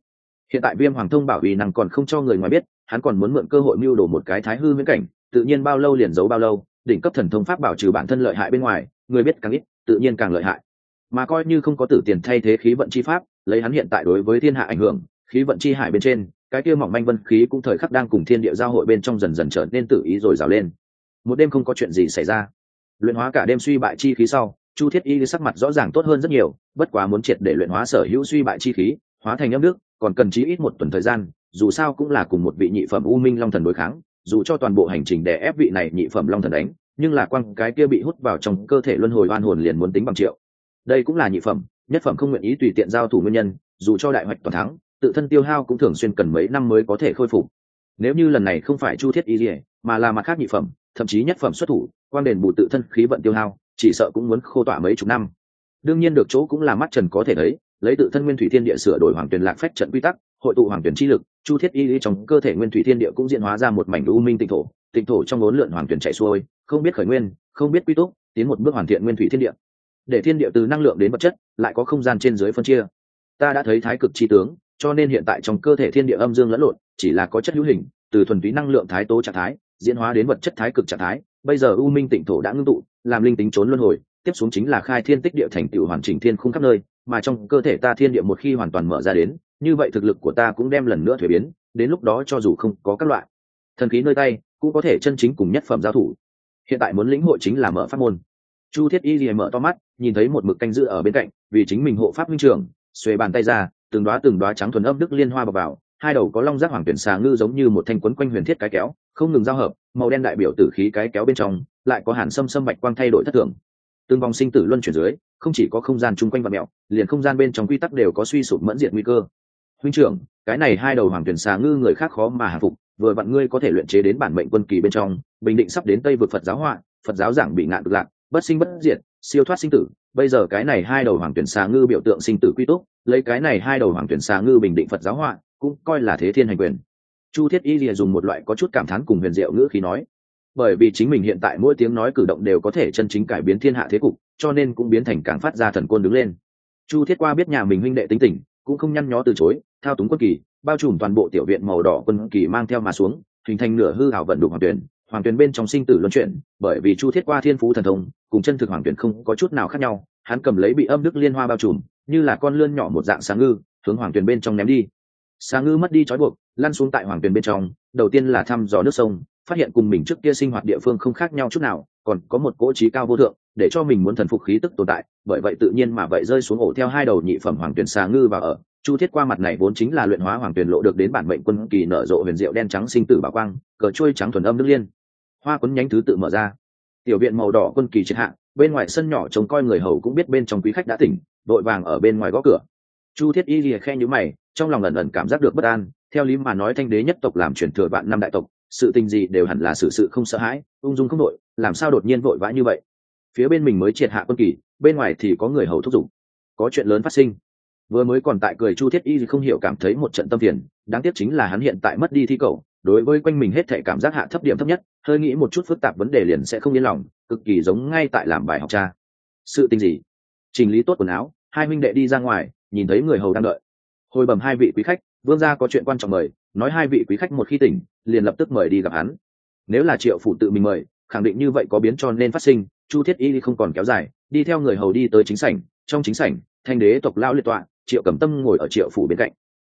S1: Hiện tại viêm hoàng thông bảo uy năng còn không cho người ngoài biết, hắn còn muốn mượn cơ hội mưu đồ một cái thái hư viễn cảnh, tự nhiên bao lâu liền giấu bao lâu, đỉnh cấp thần thông pháp bảo trừ bản thân lợi hại bên ngoài, người biết càng ít, tự nhiên càng lợi hại. Mà coi như không có tử tiền thay thế khí vận chi pháp, lấy hắn hiện tại đối với thiên hạ ảnh hưởng, khí vận chi hải bên trên cái kia mỏng manh vân khí cũng thời khắc đang cùng thiên địa giao hội bên trong dần dần trở nên tự ý rồi rào lên. Một đêm không có chuyện gì xảy ra. Luyện hóa cả đêm suy bại chi khí sau, chu thiết y sắc mặt rõ ràng tốt hơn rất nhiều, bất quá muốn triệt để luyện hóa sở hữu suy bại chi khí, hóa thành âm nước còn cần chí ít một tuần thời gian, dù sao cũng là cùng một vị nhị phẩm u minh long thần đối kháng, dù cho toàn bộ hành trình để ép vị này nhị phẩm long thần đánh, nhưng là quăng cái kia bị hút vào trong cơ thể luân hồi oan hồn liền muốn tính bằng triệu. Đây cũng là nhị phẩm, nhất phẩm không nguyện ý tùy tiện giao thủ nguyên nhân, dù cho đại hoạch toàn thắng tự thân tiêu hao cũng thường xuyên cần mấy năm mới có thể khôi phục. Nếu như lần này không phải chu thiết y dỉa mà là mặt khác nhị phẩm, thậm chí nhất phẩm xuất thủ, quan đền bù tự thân khí vận tiêu hao, chỉ sợ cũng muốn khô tỏa mấy chục năm. Đương nhiên được chỗ cũng là mắt trần có thể thấy, lấy tự thân nguyên thủy thiên địa sửa đổi hoàng tuyển lạc phách trận quy tắc, hội tụ hoàng tuyển chi lực, chu thiết y lý trong cơ thể nguyên thủy thiên địa cũng diễn hóa ra một mảnh u minh tịnh thổ tịnh thổ trong bốn lượn hoàng tuyển chạy xuôi, không biết khởi nguyên, không biết quy túc, tiến một bước hoàn thiện nguyên thủy thiên địa. Để thiên địa từ năng lượng đến vật chất, lại có không gian trên dưới phân chia. Ta đã thấy thái cực chi tướng cho nên hiện tại trong cơ thể thiên địa âm dương lẫn lộn, chỉ là có chất hữu hình, từ thuần túy năng lượng thái tố trạng thái, diễn hóa đến vật chất thái cực trạng thái. Bây giờ u minh tịnh thổ đã ngưng tụ, làm linh tính trốn luân hồi, tiếp xuống chính là khai thiên tích địa thành tựu hoàn chỉnh thiên khung khắp nơi, mà trong cơ thể ta thiên địa một khi hoàn toàn mở ra đến, như vậy thực lực của ta cũng đem lần nữa thuế biến, đến lúc đó cho dù không có các loại thần khí nơi tay, cũng có thể chân chính cùng nhất phẩm giao thủ. Hiện tại muốn lĩnh hội chính là mở pháp môn. Chu thiết y gì mở to mắt, nhìn thấy một mực canh giữ ở bên cạnh, vì chính mình hộ pháp minh trường xuề bàn tay ra từng đoá từng đoá trắng thuần âm đức liên hoa bọc vào, hai đầu có long giác hoàng tuyển xà ngư giống như một thanh quấn quanh huyền thiết cái kéo, không ngừng giao hợp, màu đen đại biểu tử khí cái kéo bên trong, lại có hàn sâm sâm bạch quang thay đổi thất thường. Từng vòng sinh tử luân chuyển dưới, không chỉ có không gian chung quanh và mẹo, liền không gian bên trong quy tắc đều có suy sụp mẫn diện nguy cơ. Huynh trưởng, cái này hai đầu hoàng tuyển xà ngư người khác khó mà hạ phục, vừa vặn ngươi có thể luyện chế đến bản mệnh quân kỳ bên trong, bình định sắp đến tây vực phật giáo họa, phật giáo giảng bị ngạn cực lạc, bất sinh bất diệt siêu thoát sinh tử, bây giờ cái này hai đầu hoàng tuyển xà ngư biểu tượng sinh tử quy túc, lấy cái này hai đầu hoàng tuyển xà ngư bình định phật giáo họa, cũng coi là thế thiên hành quyền. Chu thiết y lìa dùng một loại có chút cảm thán cùng huyền diệu ngữ khi nói, bởi vì chính mình hiện tại mỗi tiếng nói cử động đều có thể chân chính cải biến thiên hạ thế cục, cho nên cũng biến thành càng phát ra thần côn đứng lên. Chu thiết qua biết nhà mình huynh đệ tính tình, cũng không nhăn nhó từ chối, thao túng quân kỳ, bao trùm toàn bộ tiểu viện màu đỏ quân kỳ mang theo mà xuống, hình thành nửa hư hảo vận đục hoàng tuyển hoàng tuyển bên trong sinh tử luân chuyển, bởi vì chu thiết qua thiên phú thần thông cùng chân thực hoàng tuyển không có chút nào khác nhau, hắn cầm lấy bị âm đức liên hoa bao trùm, như là con lươn nhỏ một dạng sáng ngư, hướng hoàng tuyển bên trong ném đi. Sáng ngư mất đi trói buộc, lăn xuống tại hoàng tuyển bên trong, đầu tiên là thăm dò nước sông, phát hiện cùng mình trước kia sinh hoạt địa phương không khác nhau chút nào, còn có một cỗ trí cao vô thượng, để cho mình muốn thần phục khí tức tồn tại, bởi vậy tự nhiên mà vậy rơi xuống ổ theo hai đầu nhị phẩm hoàng tuyển xà ngư và ở. Chu thiết qua mặt này vốn chính là luyện hóa hoàng tuyển lộ được đến bản mệnh quân kỳ nở rộ huyền diệu đen trắng sinh tử bảo quang, cờ trôi trắng thuần âm đức liên. Hoa quấn nhánh thứ tự mở ra tiểu viện màu đỏ quân kỳ triệt hạ, bên ngoài sân nhỏ trông coi người hầu cũng biết bên trong quý khách đã tỉnh vội vàng ở bên ngoài gõ cửa. Chu thiết y lìa khe nhữ mày, trong lòng ẩn ẩn cảm giác được bất an, theo lý mà nói thanh đế nhất tộc làm truyền thừa vạn năm đại tộc, sự tình gì đều hẳn là sự sự không sợ hãi, ung dung không đội làm sao đột nhiên vội vã như vậy? Phía bên mình mới triệt hạ quân kỳ, bên ngoài thì có người hầu thúc giục. Có chuyện lớn phát sinh. Vừa mới còn tại cười chu thiết y không hiểu cảm thấy một trận tâm phiền, đáng tiếc chính là hắn hiện tại mất đi thi cầu đối với quanh mình hết thể cảm giác hạ thấp điểm thấp nhất, hơi nghĩ một chút phức tạp vấn đề liền sẽ không yên lòng, cực kỳ giống ngay tại làm bài học cha. Sự tình gì? Trình lý tốt quần áo, hai minh đệ đi ra ngoài, nhìn thấy người hầu đang đợi. Hồi bẩm hai vị quý khách, vương gia có chuyện quan trọng mời, nói hai vị quý khách một khi tỉnh, liền lập tức mời đi gặp hắn. Nếu là triệu phủ tự mình mời, khẳng định như vậy có biến cho nên phát sinh, chu thiết y không còn kéo dài, đi theo người hầu đi tới chính sảnh, trong chính sảnh, thanh đế tộc lão liệt tọa, triệu cẩm tâm ngồi ở triệu phủ bên cạnh.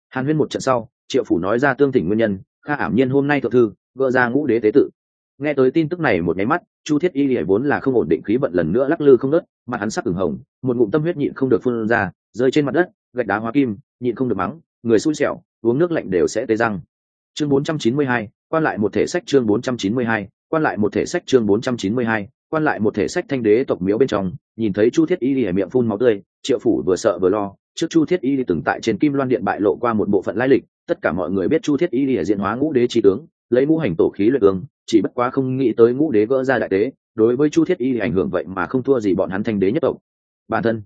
S1: Hàn huyên một trận sau, triệu phủ nói ra tương thỉnh nguyên nhân kha ảm nhiên hôm nay thượng thư gỡ ra ngũ đế tế tự. Nghe tới tin tức này một nháy mắt chu thiết y lìa vốn là không ổn định khí vận lần nữa lắc lư không nớt mặt hắn sắc ửng hồng một ngụm tâm huyết nhịn không được phun ra rơi trên mặt đất gạch đá hóa kim nhịn không được mắng người xui xẻo uống nước lạnh đều sẽ tê răng. Chương 492, quan lại một thể sách chương 492, quan lại một thể sách chương 492, quan lại một thể sách thanh đế tộc miếu bên trong nhìn thấy chu thiết y lìa miệng phun máu tươi triệu phủ vừa sợ vừa lo trước chu thiết y từng tại trên kim loan điện bại lộ qua một bộ phận lai lịch tất cả mọi người biết chu thiết y lìa diện hóa ngũ đế trí tướng, lấy ngũ hành tổ khí luyện ương, chỉ bất quá không nghĩ tới ngũ đế gỡ ra đại tế, đối với chu thiết y ảnh hưởng vậy mà không thua gì bọn hắn thanh đế nhất tộc. Bản thân,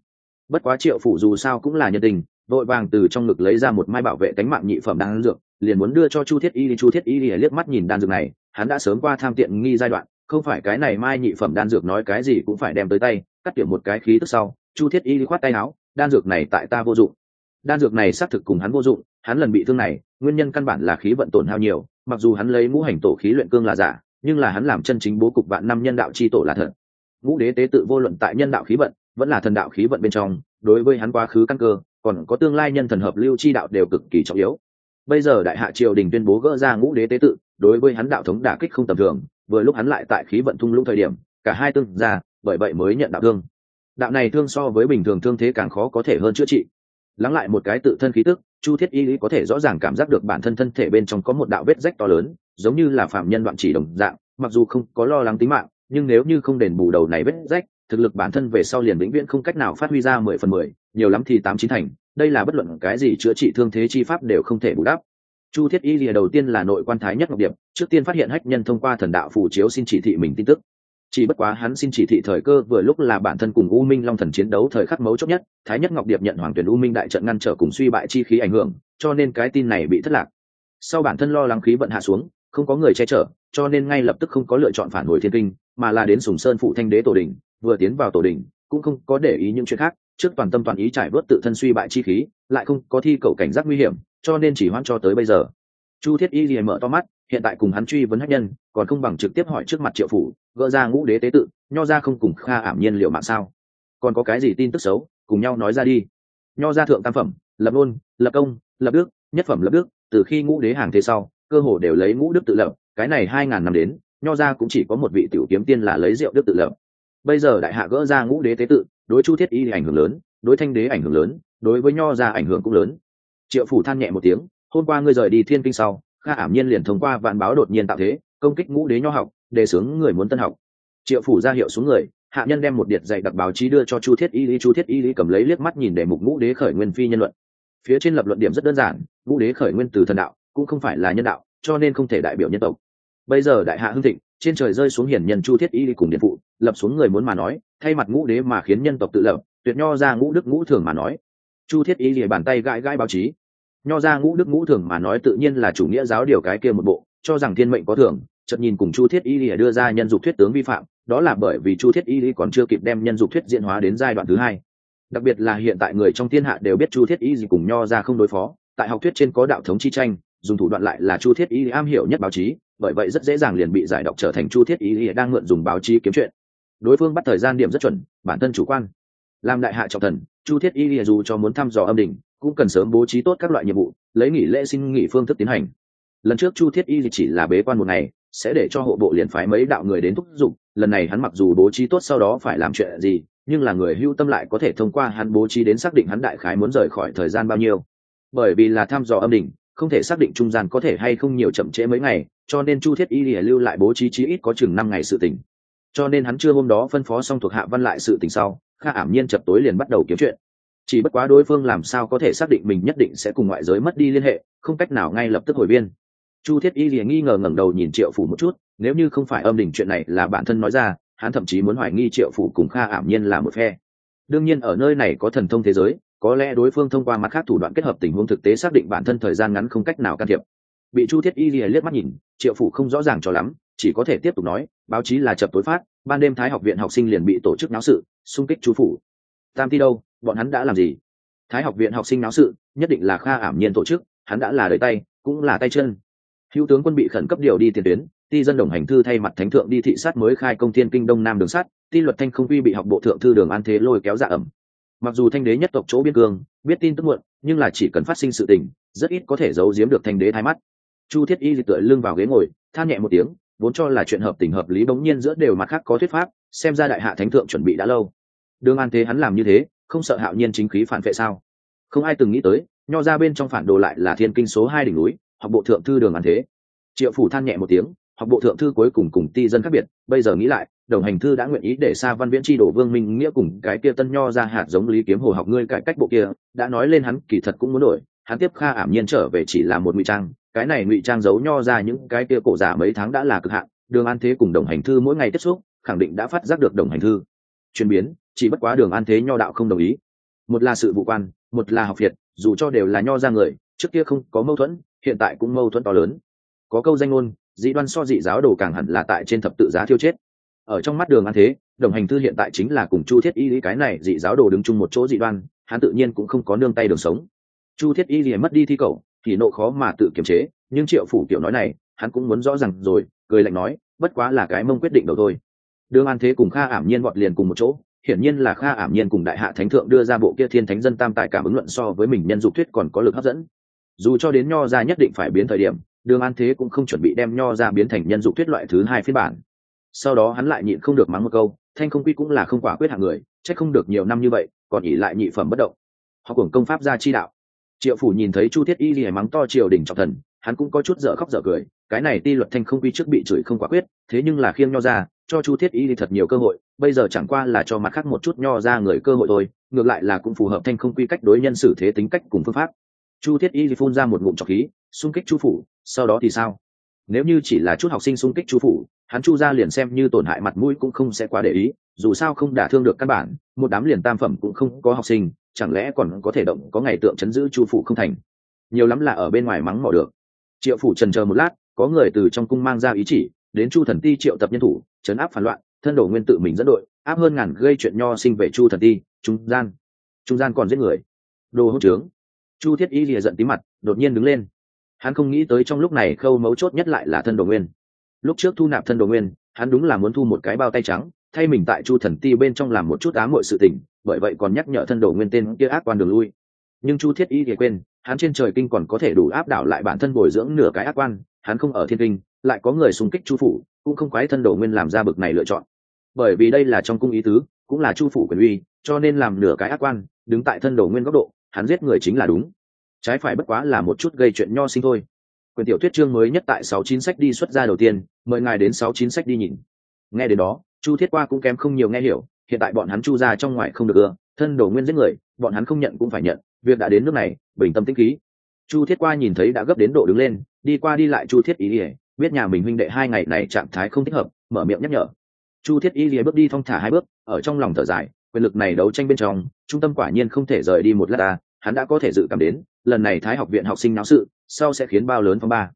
S1: bất quá triệu phủ dù sao cũng là nhân tình, vội vàng từ trong ngực lấy ra một mai bảo vệ cánh mạng nhị phẩm đan dược, liền muốn đưa cho chu thiết y chu thiết y liếc mắt nhìn đan dược này, hắn đã sớm qua tham tiện nghi giai đoạn, không phải cái này mai nhị phẩm đan dược nói cái gì cũng phải đem tới tay, cắt tiệm một cái khí tức sau, chu thiết y khoát tay áo, đan dược này tại ta vô dụng. Đan dược này xác thực cùng hắn vô dụng hắn lần bị thương này, nguyên nhân căn bản là khí vận tổn hao nhiều, mặc dù hắn lấy ngũ hành tổ khí luyện cương là giả, nhưng là hắn làm chân chính bố cục vạn năm nhân đạo chi tổ là thật. Ngũ đế tế tự vô luận tại nhân đạo khí vận, vẫn là thần đạo khí vận bên trong, đối với hắn quá khứ căn cơ, còn có tương lai nhân thần hợp lưu chi đạo đều cực kỳ trọng yếu. Bây giờ đại hạ triều đình tuyên bố gỡ ra ngũ đế tế tự, đối với hắn đạo thống đả kích không tầm thường, vừa lúc hắn lại tại khí vận thung lũng thời điểm, cả hai tương ra, bởi vậy mới nhận đạo thương. Đạo này thương so với bình thường thương thế càng khó có thể hơn chữa trị lắng lại một cái tự thân khí tức, chu thiết y lý có thể rõ ràng cảm giác được bản thân thân thể bên trong có một đạo vết rách to lớn, giống như là phạm nhân đoạn chỉ đồng dạng, mặc dù không có lo lắng tính mạng, nhưng nếu như không đền bù đầu này vết rách, thực lực bản thân về sau liền vĩnh viễn không cách nào phát huy ra mười phần mười, nhiều lắm thì tám chín thành, đây là bất luận cái gì chữa trị thương thế chi pháp đều không thể bù đắp. Chu thiết y lìa đầu tiên là nội quan thái nhất ngọc điệp, trước tiên phát hiện hách nhân thông qua thần đạo phù chiếu xin chỉ thị mình tin tức chỉ bất quá hắn xin chỉ thị thời cơ vừa lúc là bản thân cùng u minh long thần chiến đấu thời khắc mấu chốt nhất, thái nhất ngọc điệp nhận hoàng tuyển u minh đại trận ngăn trở cùng suy bại chi khí ảnh hưởng, cho nên cái tin này bị thất lạc. Sau bản thân lo lắng khí vận hạ xuống, không có người che chở, cho nên ngay lập tức không có lựa chọn phản hồi thiên kinh, mà là đến sùng sơn phụ thanh đế tổ đình vừa tiến vào tổ đình cũng không có để ý những chuyện khác, trước toàn tâm toàn ý trải bớt tự thân suy bại chi khí, lại không có thi cầu cảnh giác nguy hiểm, cho nên chỉ hoan cho tới bây giờ. Chu thiết y lìa mở to mắt, hiện tại cùng hắn truy vấn hắc nhân, còn không bằng trực tiếp hỏi trước mặt triệu phủ gỡ ra ngũ đế tế tự, nho ra không cùng kha ảm nhiên liệu mạng sao? Còn có cái gì tin tức xấu, cùng nhau nói ra đi. Nho ra thượng tam phẩm, lập ôn lập công, lập đức, nhất phẩm lập đức, từ khi ngũ đế hàng thế sau, cơ hồ đều lấy ngũ đức tự lập, cái này hai ngàn năm đến, nho ra cũng chỉ có một vị tiểu kiếm tiên là lấy rượu đức tự lập. Bây giờ đại hạ gỡ ra ngũ đế tế tự, đối chu thiết y ảnh hưởng lớn, đối thanh đế ảnh hưởng lớn, đối với nho ra ảnh hưởng cũng lớn. Triệu phủ than nhẹ một tiếng, hôm qua ngươi rời đi thiên kinh sau, kha ảm nhiên liền thông qua vạn báo đột nhiên tạo thế, công kích ngũ đế nho học đề xướng người muốn tân học. Triệu phủ ra hiệu xuống người, hạ nhân đem một điện dạy đặc báo chí đưa cho chu thiết y lý. Chu thiết y lý cầm lấy liếc mắt nhìn để mục ngũ đế khởi nguyên phi nhân luận. Phía trên lập luận điểm rất đơn giản, ngũ đế khởi nguyên từ thần đạo, cũng không phải là nhân đạo, cho nên không thể đại biểu nhân tộc. Bây giờ đại hạ hưng thịnh, trên trời rơi xuống hiển nhân chu thiết y lý cùng điện phụ, lập xuống người muốn mà nói, thay mặt ngũ đế mà khiến nhân tộc tự lập, tuyệt nho ra ngũ đức ngũ thường mà nói. Chu thiết y lìa bàn tay gãi gãi báo chí. Nho ra ngũ đức ngũ thường mà nói tự nhiên là chủ nghĩa giáo điều cái kia một bộ, cho rằng thiên mệnh có thường chợt nhìn cùng chu thiết y lìa đưa ra nhân dục thuyết tướng vi phạm, đó là bởi vì chu thiết y lý còn chưa kịp đem nhân dục thuyết diễn hóa đến giai đoạn thứ hai. Đặc biệt là hiện tại người trong thiên hạ đều biết chu thiết y gì cùng nho ra không đối phó, tại học thuyết trên có đạo thống chi tranh, dùng thủ đoạn lại là chu thiết y am hiểu nhất báo chí, bởi vậy rất dễ dàng liền bị giải độc trở thành chu thiết y đang mượn dùng báo chí kiếm chuyện. Đối phương bắt thời gian điểm rất chuẩn, bản thân chủ quan. Làm đại hạ trọng thần, chu thiết y dù cho muốn thăm dò âm đỉnh, cũng cần sớm bố trí tốt các loại nhiệm vụ, lấy nghỉ lễ xin nghỉ phương thức tiến hành. Lần trước chu thiết y chỉ là bế quan một ngày sẽ để cho hộ bộ liền phái mấy đạo người đến thúc giục. Lần này hắn mặc dù bố trí tốt sau đó phải làm chuyện gì, nhưng là người hưu tâm lại có thể thông qua hắn bố trí đến xác định hắn đại khái muốn rời khỏi thời gian bao nhiêu. Bởi vì là thăm dò âm đỉnh, không thể xác định trung gian có thể hay không nhiều chậm trễ mấy ngày, cho nên chu thiết y lìa lưu lại bố trí chí ít có chừng năm ngày sự tỉnh cho nên hắn chưa hôm đó phân phó xong thuộc hạ văn lại sự tình sau, kha ảm nhiên chập tối liền bắt đầu kiếm chuyện. Chỉ bất quá đối phương làm sao có thể xác định mình nhất định sẽ cùng ngoại giới mất đi liên hệ, không cách nào ngay lập tức hồi biên chu thiết y liền nghi ngờ ngẩng đầu nhìn triệu phủ một chút, nếu như không phải âm đỉnh chuyện này là bản thân nói ra, hắn thậm chí muốn hoài nghi triệu phủ cùng kha ảm nhiên là một phe. Đương nhiên ở nơi này có thần thông thế giới, có lẽ đối phương thông qua mặt khác thủ đoạn kết hợp tình huống thực tế xác định bản thân thời gian ngắn không cách nào can thiệp. Bị chu thiết y lìa liếc mắt nhìn, triệu phủ không rõ ràng cho lắm, chỉ có thể tiếp tục nói, báo chí là chập tối phát, ban đêm thái học viện học sinh liền bị tổ chức náo sự, xung kích chú phủ. Tam ti đâu, bọn hắn đã làm gì? Thái học viện học sinh náo sự, nhất định là kha ảm nhiên tổ chức, hắn đã là đời tay, cũng là tay chân hữu tướng quân bị khẩn cấp điều đi tiền tuyến, ti dân đồng hành thư thay mặt thánh thượng đi thị sát mới khai công thiên kinh đông nam đường sắt ti luật thanh không quy bị học bộ thượng thư đường an thế lôi kéo dạ ẩm. Mặc dù thanh đế nhất tộc chỗ biên cương, biết tin tức muộn, nhưng là chỉ cần phát sinh sự tình, rất ít có thể giấu giếm được thanh đế thái mắt. Chu thiết y tựa lưng vào ghế ngồi, than nhẹ một tiếng, vốn cho là chuyện hợp tình hợp lý bỗng nhiên giữa đều mặt khác có thuyết pháp, xem ra đại hạ thánh thượng chuẩn bị đã lâu. Đường an thế hắn làm như thế, không sợ hạo nhiên chính khí phản vệ sao? Không ai từng nghĩ tới, nho ra bên trong phản đồ lại là thiên kinh số hai đỉnh núi học bộ thượng thư đường an thế. Triệu phủ than nhẹ một tiếng, học bộ thượng thư cuối cùng cùng ti dân khác biệt, bây giờ nghĩ lại, đồng hành thư đã nguyện ý để xa văn viễn tri đổ vương minh nghĩa cùng cái kia tân nho ra hạt giống lý kiếm hồ học ngươi cải cách bộ kia, đã nói lên hắn kỳ thật cũng muốn đổi, hắn tiếp kha ảm nhiên trở về chỉ là một ngụy trang, cái này ngụy trang giấu nho ra những cái kia cổ giả mấy tháng đã là cực hạn, đường an thế cùng đồng hành thư mỗi ngày tiếp xúc, khẳng định đã phát giác được đồng hành thư. Chuyển biến, chỉ bất quá đường an thế nho đạo không đồng ý. Một là sự vụ quan, một là học việt, dù cho đều là nho ra người, trước kia không có mâu thuẫn hiện tại cũng mâu thuẫn to lớn. Có câu danh ngôn, dị đoan so dị giáo đồ càng hẳn là tại trên thập tự giá thiêu chết. Ở trong mắt đường an thế, đồng hành thư hiện tại chính là cùng chu thiết y lý cái này dị giáo đồ đứng chung một chỗ dị đoan, hắn tự nhiên cũng không có nương tay đường sống. Chu thiết y liền mất đi thi cầu thì nộ khó mà tự kiềm chế, nhưng triệu phủ tiểu nói này, hắn cũng muốn rõ ràng rồi, cười lạnh nói, bất quá là cái mông quyết định đầu thôi. Đường an thế cùng kha ảm nhiên vọt liền cùng một chỗ, hiển nhiên là kha ảm nhiên cùng đại hạ thánh thượng đưa ra bộ kia thiên thánh dân tam tài cảm ứng luận so với mình nhân dục thuyết còn có lực hấp dẫn dù cho đến nho ra nhất định phải biến thời điểm, đường an thế cũng không chuẩn bị đem nho ra biến thành nhân dục thuyết loại thứ hai phiên bản. Sau đó hắn lại nhịn không được mắng một câu, thanh không quy cũng là không quả quyết hạng người c h ắ c không được nhiều năm như vậy, còn ỉ lại nhị phẩm bất động. Họ cùng công pháp ra chi đạo. Triệu phủ nhìn thấy chu thiết y lìa mắng to triều đình trọng thần, hắn cũng có chút dở khóc dở cười, cái này ti luật thanh không quy trước bị chửi không quả quyết, thế nhưng là khiêng nho ra, cho chu thiết y thì thật nhiều cơ hội, bây giờ chẳng qua là cho mặt khác một chút nho ra người cơ hội thôi, ngược lại là cũng phù hợp thanh không quy cách đối nhân xử thế tính cách cùng phương pháp chu thiết y phun ra một ngụm trọc khí, xung kích chu phủ, sau đó thì sao? Nếu như chỉ là chút học sinh xung kích chu phủ, hắn chu ra liền xem như tổn hại mặt mũi cũng không sẽ quá để ý, dù sao không đả thương được căn bản, một đám liền tam phẩm cũng không có học sinh, chẳng lẽ còn có thể động, có ngày tượng chấn giữ chu phủ không thành? Nhiều lắm là ở bên ngoài mắng mỏ được. Triệu phủ trần chờ một lát, có người từ trong cung mang ra ý chỉ, đến chu thần ti triệu tập nhân thủ chấn áp phản loạn, thân đổ nguyên tự mình dẫn đội, áp hơn ngàn gây chuyện nho sinh về chu thần ti, trung gian. Trung gian còn giết người. Đồ hỗ trướng chu thiết y lìa giận tí mặt, đột nhiên đứng lên. Hắn không nghĩ tới trong lúc này khâu mấu chốt nhất lại là thân đồ nguyên. Lúc trước thu nạp thân đồ nguyên, hắn đúng là muốn thu một cái bao tay trắng, thay mình tại chu thần ti bên trong làm một chút ám mọi sự tình, bởi vậy còn nhắc nhở thân đồ nguyên tên kia ác quan đường lui. Nhưng chu thiết y thì quên, hắn trên trời kinh còn có thể đủ áp đảo lại bản thân bồi dưỡng nửa cái ác quan, hắn không ở thiên kinh, lại có người xung kích chu phủ, cũng không quái thân đồ nguyên làm ra bực này lựa chọn. Bởi vì đây là trong cung ý tứ, cũng là chu phủ quyền uy, cho nên làm nửa cái ác quan, đứng tại thân đồ nguyên góc độ hắn giết người chính là đúng. Trái phải bất quá là một chút gây chuyện nho sinh thôi. Quyền tiểu thuyết chương mới nhất tại sáu chín sách đi xuất ra đầu tiên, mời ngài đến sáu chín sách đi nhìn. Nghe đến đó, chu thiết qua cũng kém không nhiều nghe hiểu, hiện tại bọn hắn chu ra trong ngoài không được ưa, thân đồ nguyên giết người, bọn hắn không nhận cũng phải nhận, việc đã đến nước này, bình tâm tĩnh khí. Chu thiết qua nhìn thấy đã gấp đến độ đứng lên, đi qua đi lại chu thiết ý ỉa biết nhà mình huynh đệ hai ngày này trạng thái không thích hợp, mở miệng nhắc nhở. Chu thiết y lìa bước đi thong thả hai bước, ở trong lòng thở dài quyền lực này đấu tranh bên trong, trung tâm quả nhiên không thể rời đi một lát ta, hắn đã có thể dự cảm đến, lần này thái học viện học sinh náo sự, sau sẽ khiến bao lớn phong ba.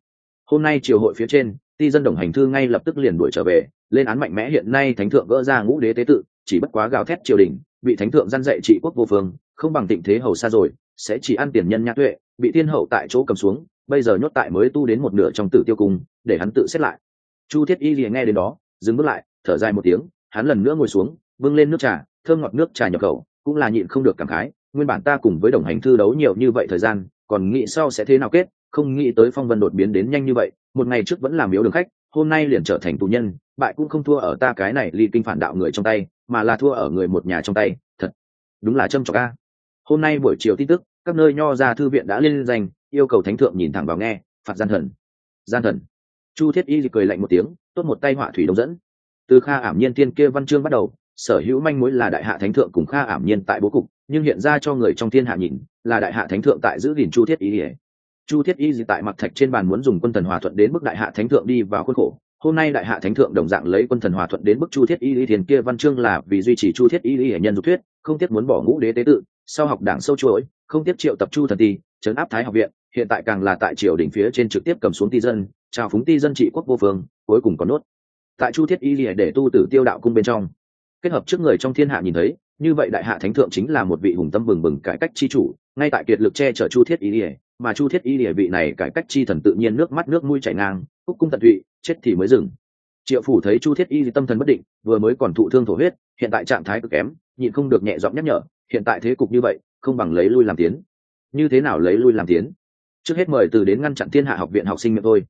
S1: Hôm nay triều hội phía trên, ti dân đồng hành thư ngay lập tức liền đuổi trở về, lên án mạnh mẽ hiện nay thánh thượng gỡ ra ngũ đế tế tự, chỉ bất quá gào thét triều đình, bị thánh thượng gian dạy trị quốc vô phương, không bằng tịnh thế hầu xa rồi, sẽ chỉ ăn tiền nhân nhã tuệ, bị thiên hậu tại chỗ cầm xuống, bây giờ nhốt tại mới tu đến một nửa trong tử tiêu cung, để hắn tự xét lại. Chu thiết y liền nghe đến đó, dừng bước lại, thở dài một tiếng, hắn lần nữa ngồi xuống vâng lên nước trà thơm ngọt nước trà nhập khẩu, cũng là nhịn không được cảm khái, nguyên bản ta cùng với đồng hành thư đấu nhiều như vậy thời gian, còn nghĩ sau sẽ thế nào kết, không nghĩ tới phong vân đột biến đến nhanh như vậy, một ngày trước vẫn làm yếu đường khách, hôm nay liền trở thành tù nhân, bại cũng không thua ở ta cái này ly kinh phản đạo người trong tay, mà là thua ở người một nhà trong tay, thật, đúng là trâm trọc ca hôm nay buổi chiều tin tức, các nơi nho ra thư viện đã lên danh, yêu cầu thánh thượng nhìn thẳng vào nghe, phạt gian thần gian thần. Chu thiết y cười lạnh một tiếng, tốt một tay họa thủy đông dẫn. Từ kha ảm nhiên tiên kia văn chương bắt đầu sở hữu manh mối là đại hạ thánh thượng cùng kha ảm nhiên tại bố cục, nhưng hiện ra cho người trong thiên hạ nhìn, là đại hạ thánh thượng tại giữ gìn chu thiết y chu thiết y tại mặc thạch trên bàn muốn dùng quân thần hòa thuận đến mức đại hạ thánh thượng đi vào khuôn khổ. Hôm nay đại hạ thánh thượng đồng dạng lấy quân thần hòa thuận đến bức chu thiết y lý thiền kia văn chương là vì duy trì chu thiết y lý hệ nhân dục thuyết, không tiếc muốn bỏ ngũ đế tế tự, sau học đảng sâu chuỗi, không tiếc triệu tập chu thần ti, trấn áp thái học viện, hiện tại càng là tại triều đỉnh phía trên trực tiếp cầm xuống ti dân, trao phúng ti dân trị quốc vô phương, cuối cùng có nốt. Tại chu thiết y lý để tu tử tiêu đạo cung bên trong kết hợp trước người trong thiên hạ nhìn thấy, như vậy đại hạ thánh thượng chính là một vị hùng tâm bừng bừng cải cách chi chủ, ngay tại kiệt lực che chở chu thiết y lìa, mà chu thiết y lìa vị này cải cách chi thần tự nhiên nước mắt nước mũi chảy ngang, cúc cung tận tụy, chết thì mới dừng. Triệu phủ thấy chu thiết y tâm thần bất định, vừa mới còn thụ thương thổ huyết, hiện tại trạng thái cực kém, nhịn không được nhẹ giọng nhắc nhở, hiện tại thế cục như vậy, không bằng lấy lui làm tiến. Như thế nào lấy lui làm tiến? Trước hết mời từ đến ngăn chặn thiên hạ học viện học sinh miệng thôi.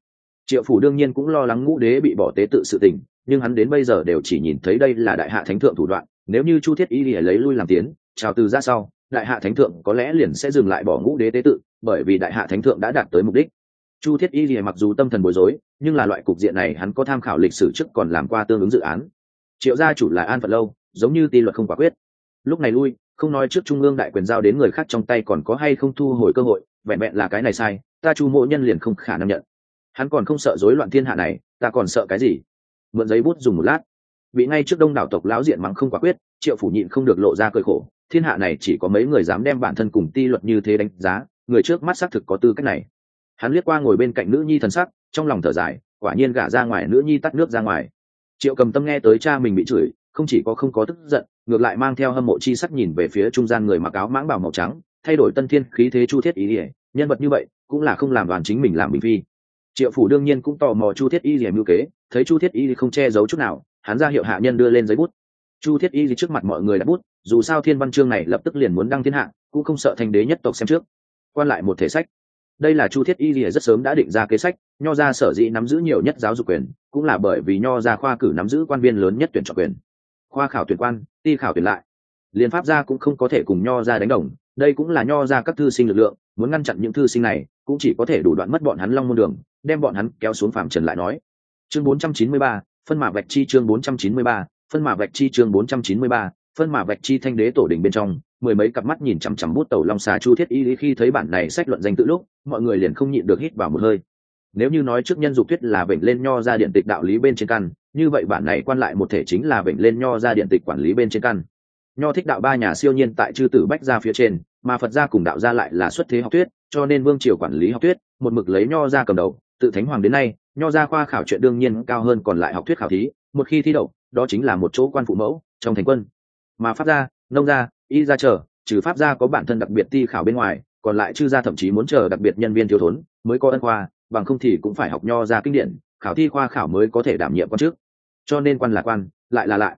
S1: Triệu phủ đương nhiên cũng lo lắng ngũ đế bị bỏ tế tự sự tình nhưng hắn đến bây giờ đều chỉ nhìn thấy đây là đại hạ thánh thượng thủ đoạn, nếu như chu thiết y lìa lấy lui làm tiến, chào từ ra sau, đại hạ thánh thượng có lẽ liền sẽ dừng lại bỏ ngũ đế tế tự, bởi vì đại hạ thánh thượng đã đạt tới mục đích. Chu thiết y lìa mặc dù tâm thần bối rối, nhưng là loại cục diện này hắn có tham khảo lịch sử trước còn làm qua tương ứng dự án. Triệu gia chủ là an phận lâu, giống như ti luật không quả quyết. Lúc này lui, không nói trước trung ương đại quyền giao đến người khác trong tay còn có hay không thu hồi cơ hội, vẹn vẹn là cái này sai, ta chu mộ nhân liền không khả năng nhận. Hắn còn không sợ rối loạn thiên hạ này, ta còn sợ cái gì? Mượn giấy bút dùng một lát. Bị ngay trước đông đảo tộc lão diện mắng không quả quyết, triệu phủ nhịn không được lộ ra cơi khổ. Thiên hạ này chỉ có mấy người dám đem bản thân cùng ti luật như thế đánh giá, người trước mắt xác thực có tư cách này. Hắn liếc qua ngồi bên cạnh nữ nhi thần sắc, trong lòng thở dài, quả nhiên gả ra ngoài nữ nhi tắt nước ra ngoài. Triệu cầm tâm nghe tới cha mình bị chửi, không chỉ có không có tức giận, ngược lại mang theo hâm mộ chi sắc nhìn về phía trung gian người mặc áo mãng bảo màu trắng, thay đổi tân thiên khí thế chu thiết ý ỉa, nhân vật như vậy, cũng là không làm đoàn chính mình làm bình phi. Triệu phủ đương nhiên cũng tò mò chu thiết y ỉa mưu kế thấy chu thiết y không che giấu chút nào, hắn ra hiệu hạ nhân đưa lên giấy bút. Chu thiết y trước mặt mọi người đã bút, dù sao thiên văn chương này lập tức liền muốn đăng thiên hạ, cũng không sợ thành đế nhất tộc xem trước. Quan lại một thể sách. Đây là chu thiết y lìa rất sớm đã định ra kế sách, nho ra sở dĩ nắm giữ nhiều nhất giáo dục quyền, cũng là bởi vì nho ra khoa cử nắm giữ quan viên lớn nhất tuyển chọn quyền. Khoa khảo tuyển quan, ti khảo tuyển lại. Liên pháp gia cũng không có thể cùng nho ra đánh đồng, đây cũng là nho ra các thư sinh lực lượng, muốn ngăn chặn những thư sinh này, cũng chỉ có thể đủ đoạn mất bọn hắn long môn đường, đem bọn hắn kéo xuống phàm trần lại nói chương 493, phân mã vạch chi chương 493, phân mã vạch chi chương 493, phân mã vạch chi thanh đế tổ đình bên trong mười mấy cặp mắt nhìn chằm chằm bút tàu long xà chu thiết y lý khi thấy bản này sách luận danh tự lúc mọi người liền không nhịn được hít vào một hơi. Nếu như nói trước nhân dục thuyết là bệnh lên nho ra điện tịch đạo lý bên trên căn như vậy bản này quan lại một thể chính là bệnh lên nho ra điện tịch quản lý bên trên căn. Nho thích đạo ba nhà siêu nhiên tại chư tử bách gia phía trên mà phật gia cùng đạo gia lại là xuất thế học thuyết cho nên vương triều quản lý học thuyết một mực lấy nho ra cầm đầu tự thánh hoàng đến nay nho gia khoa khảo chuyện đương nhiên cao hơn còn lại học thuyết khảo thí, một khi thi đậu, đó chính là một chỗ quan phụ mẫu, trong thành quân. Mà pháp gia, nông gia, y gia chờ, trừ pháp gia có bản thân đặc biệt thi khảo bên ngoài, còn lại chư gia thậm chí muốn chờ đặc biệt nhân viên thiếu thốn mới có ân khoa, bằng không thì cũng phải học nho ra kinh điển, khảo thi khoa khảo mới có thể đảm nhiệm quan trước cho nên quan là quan, lại là lại.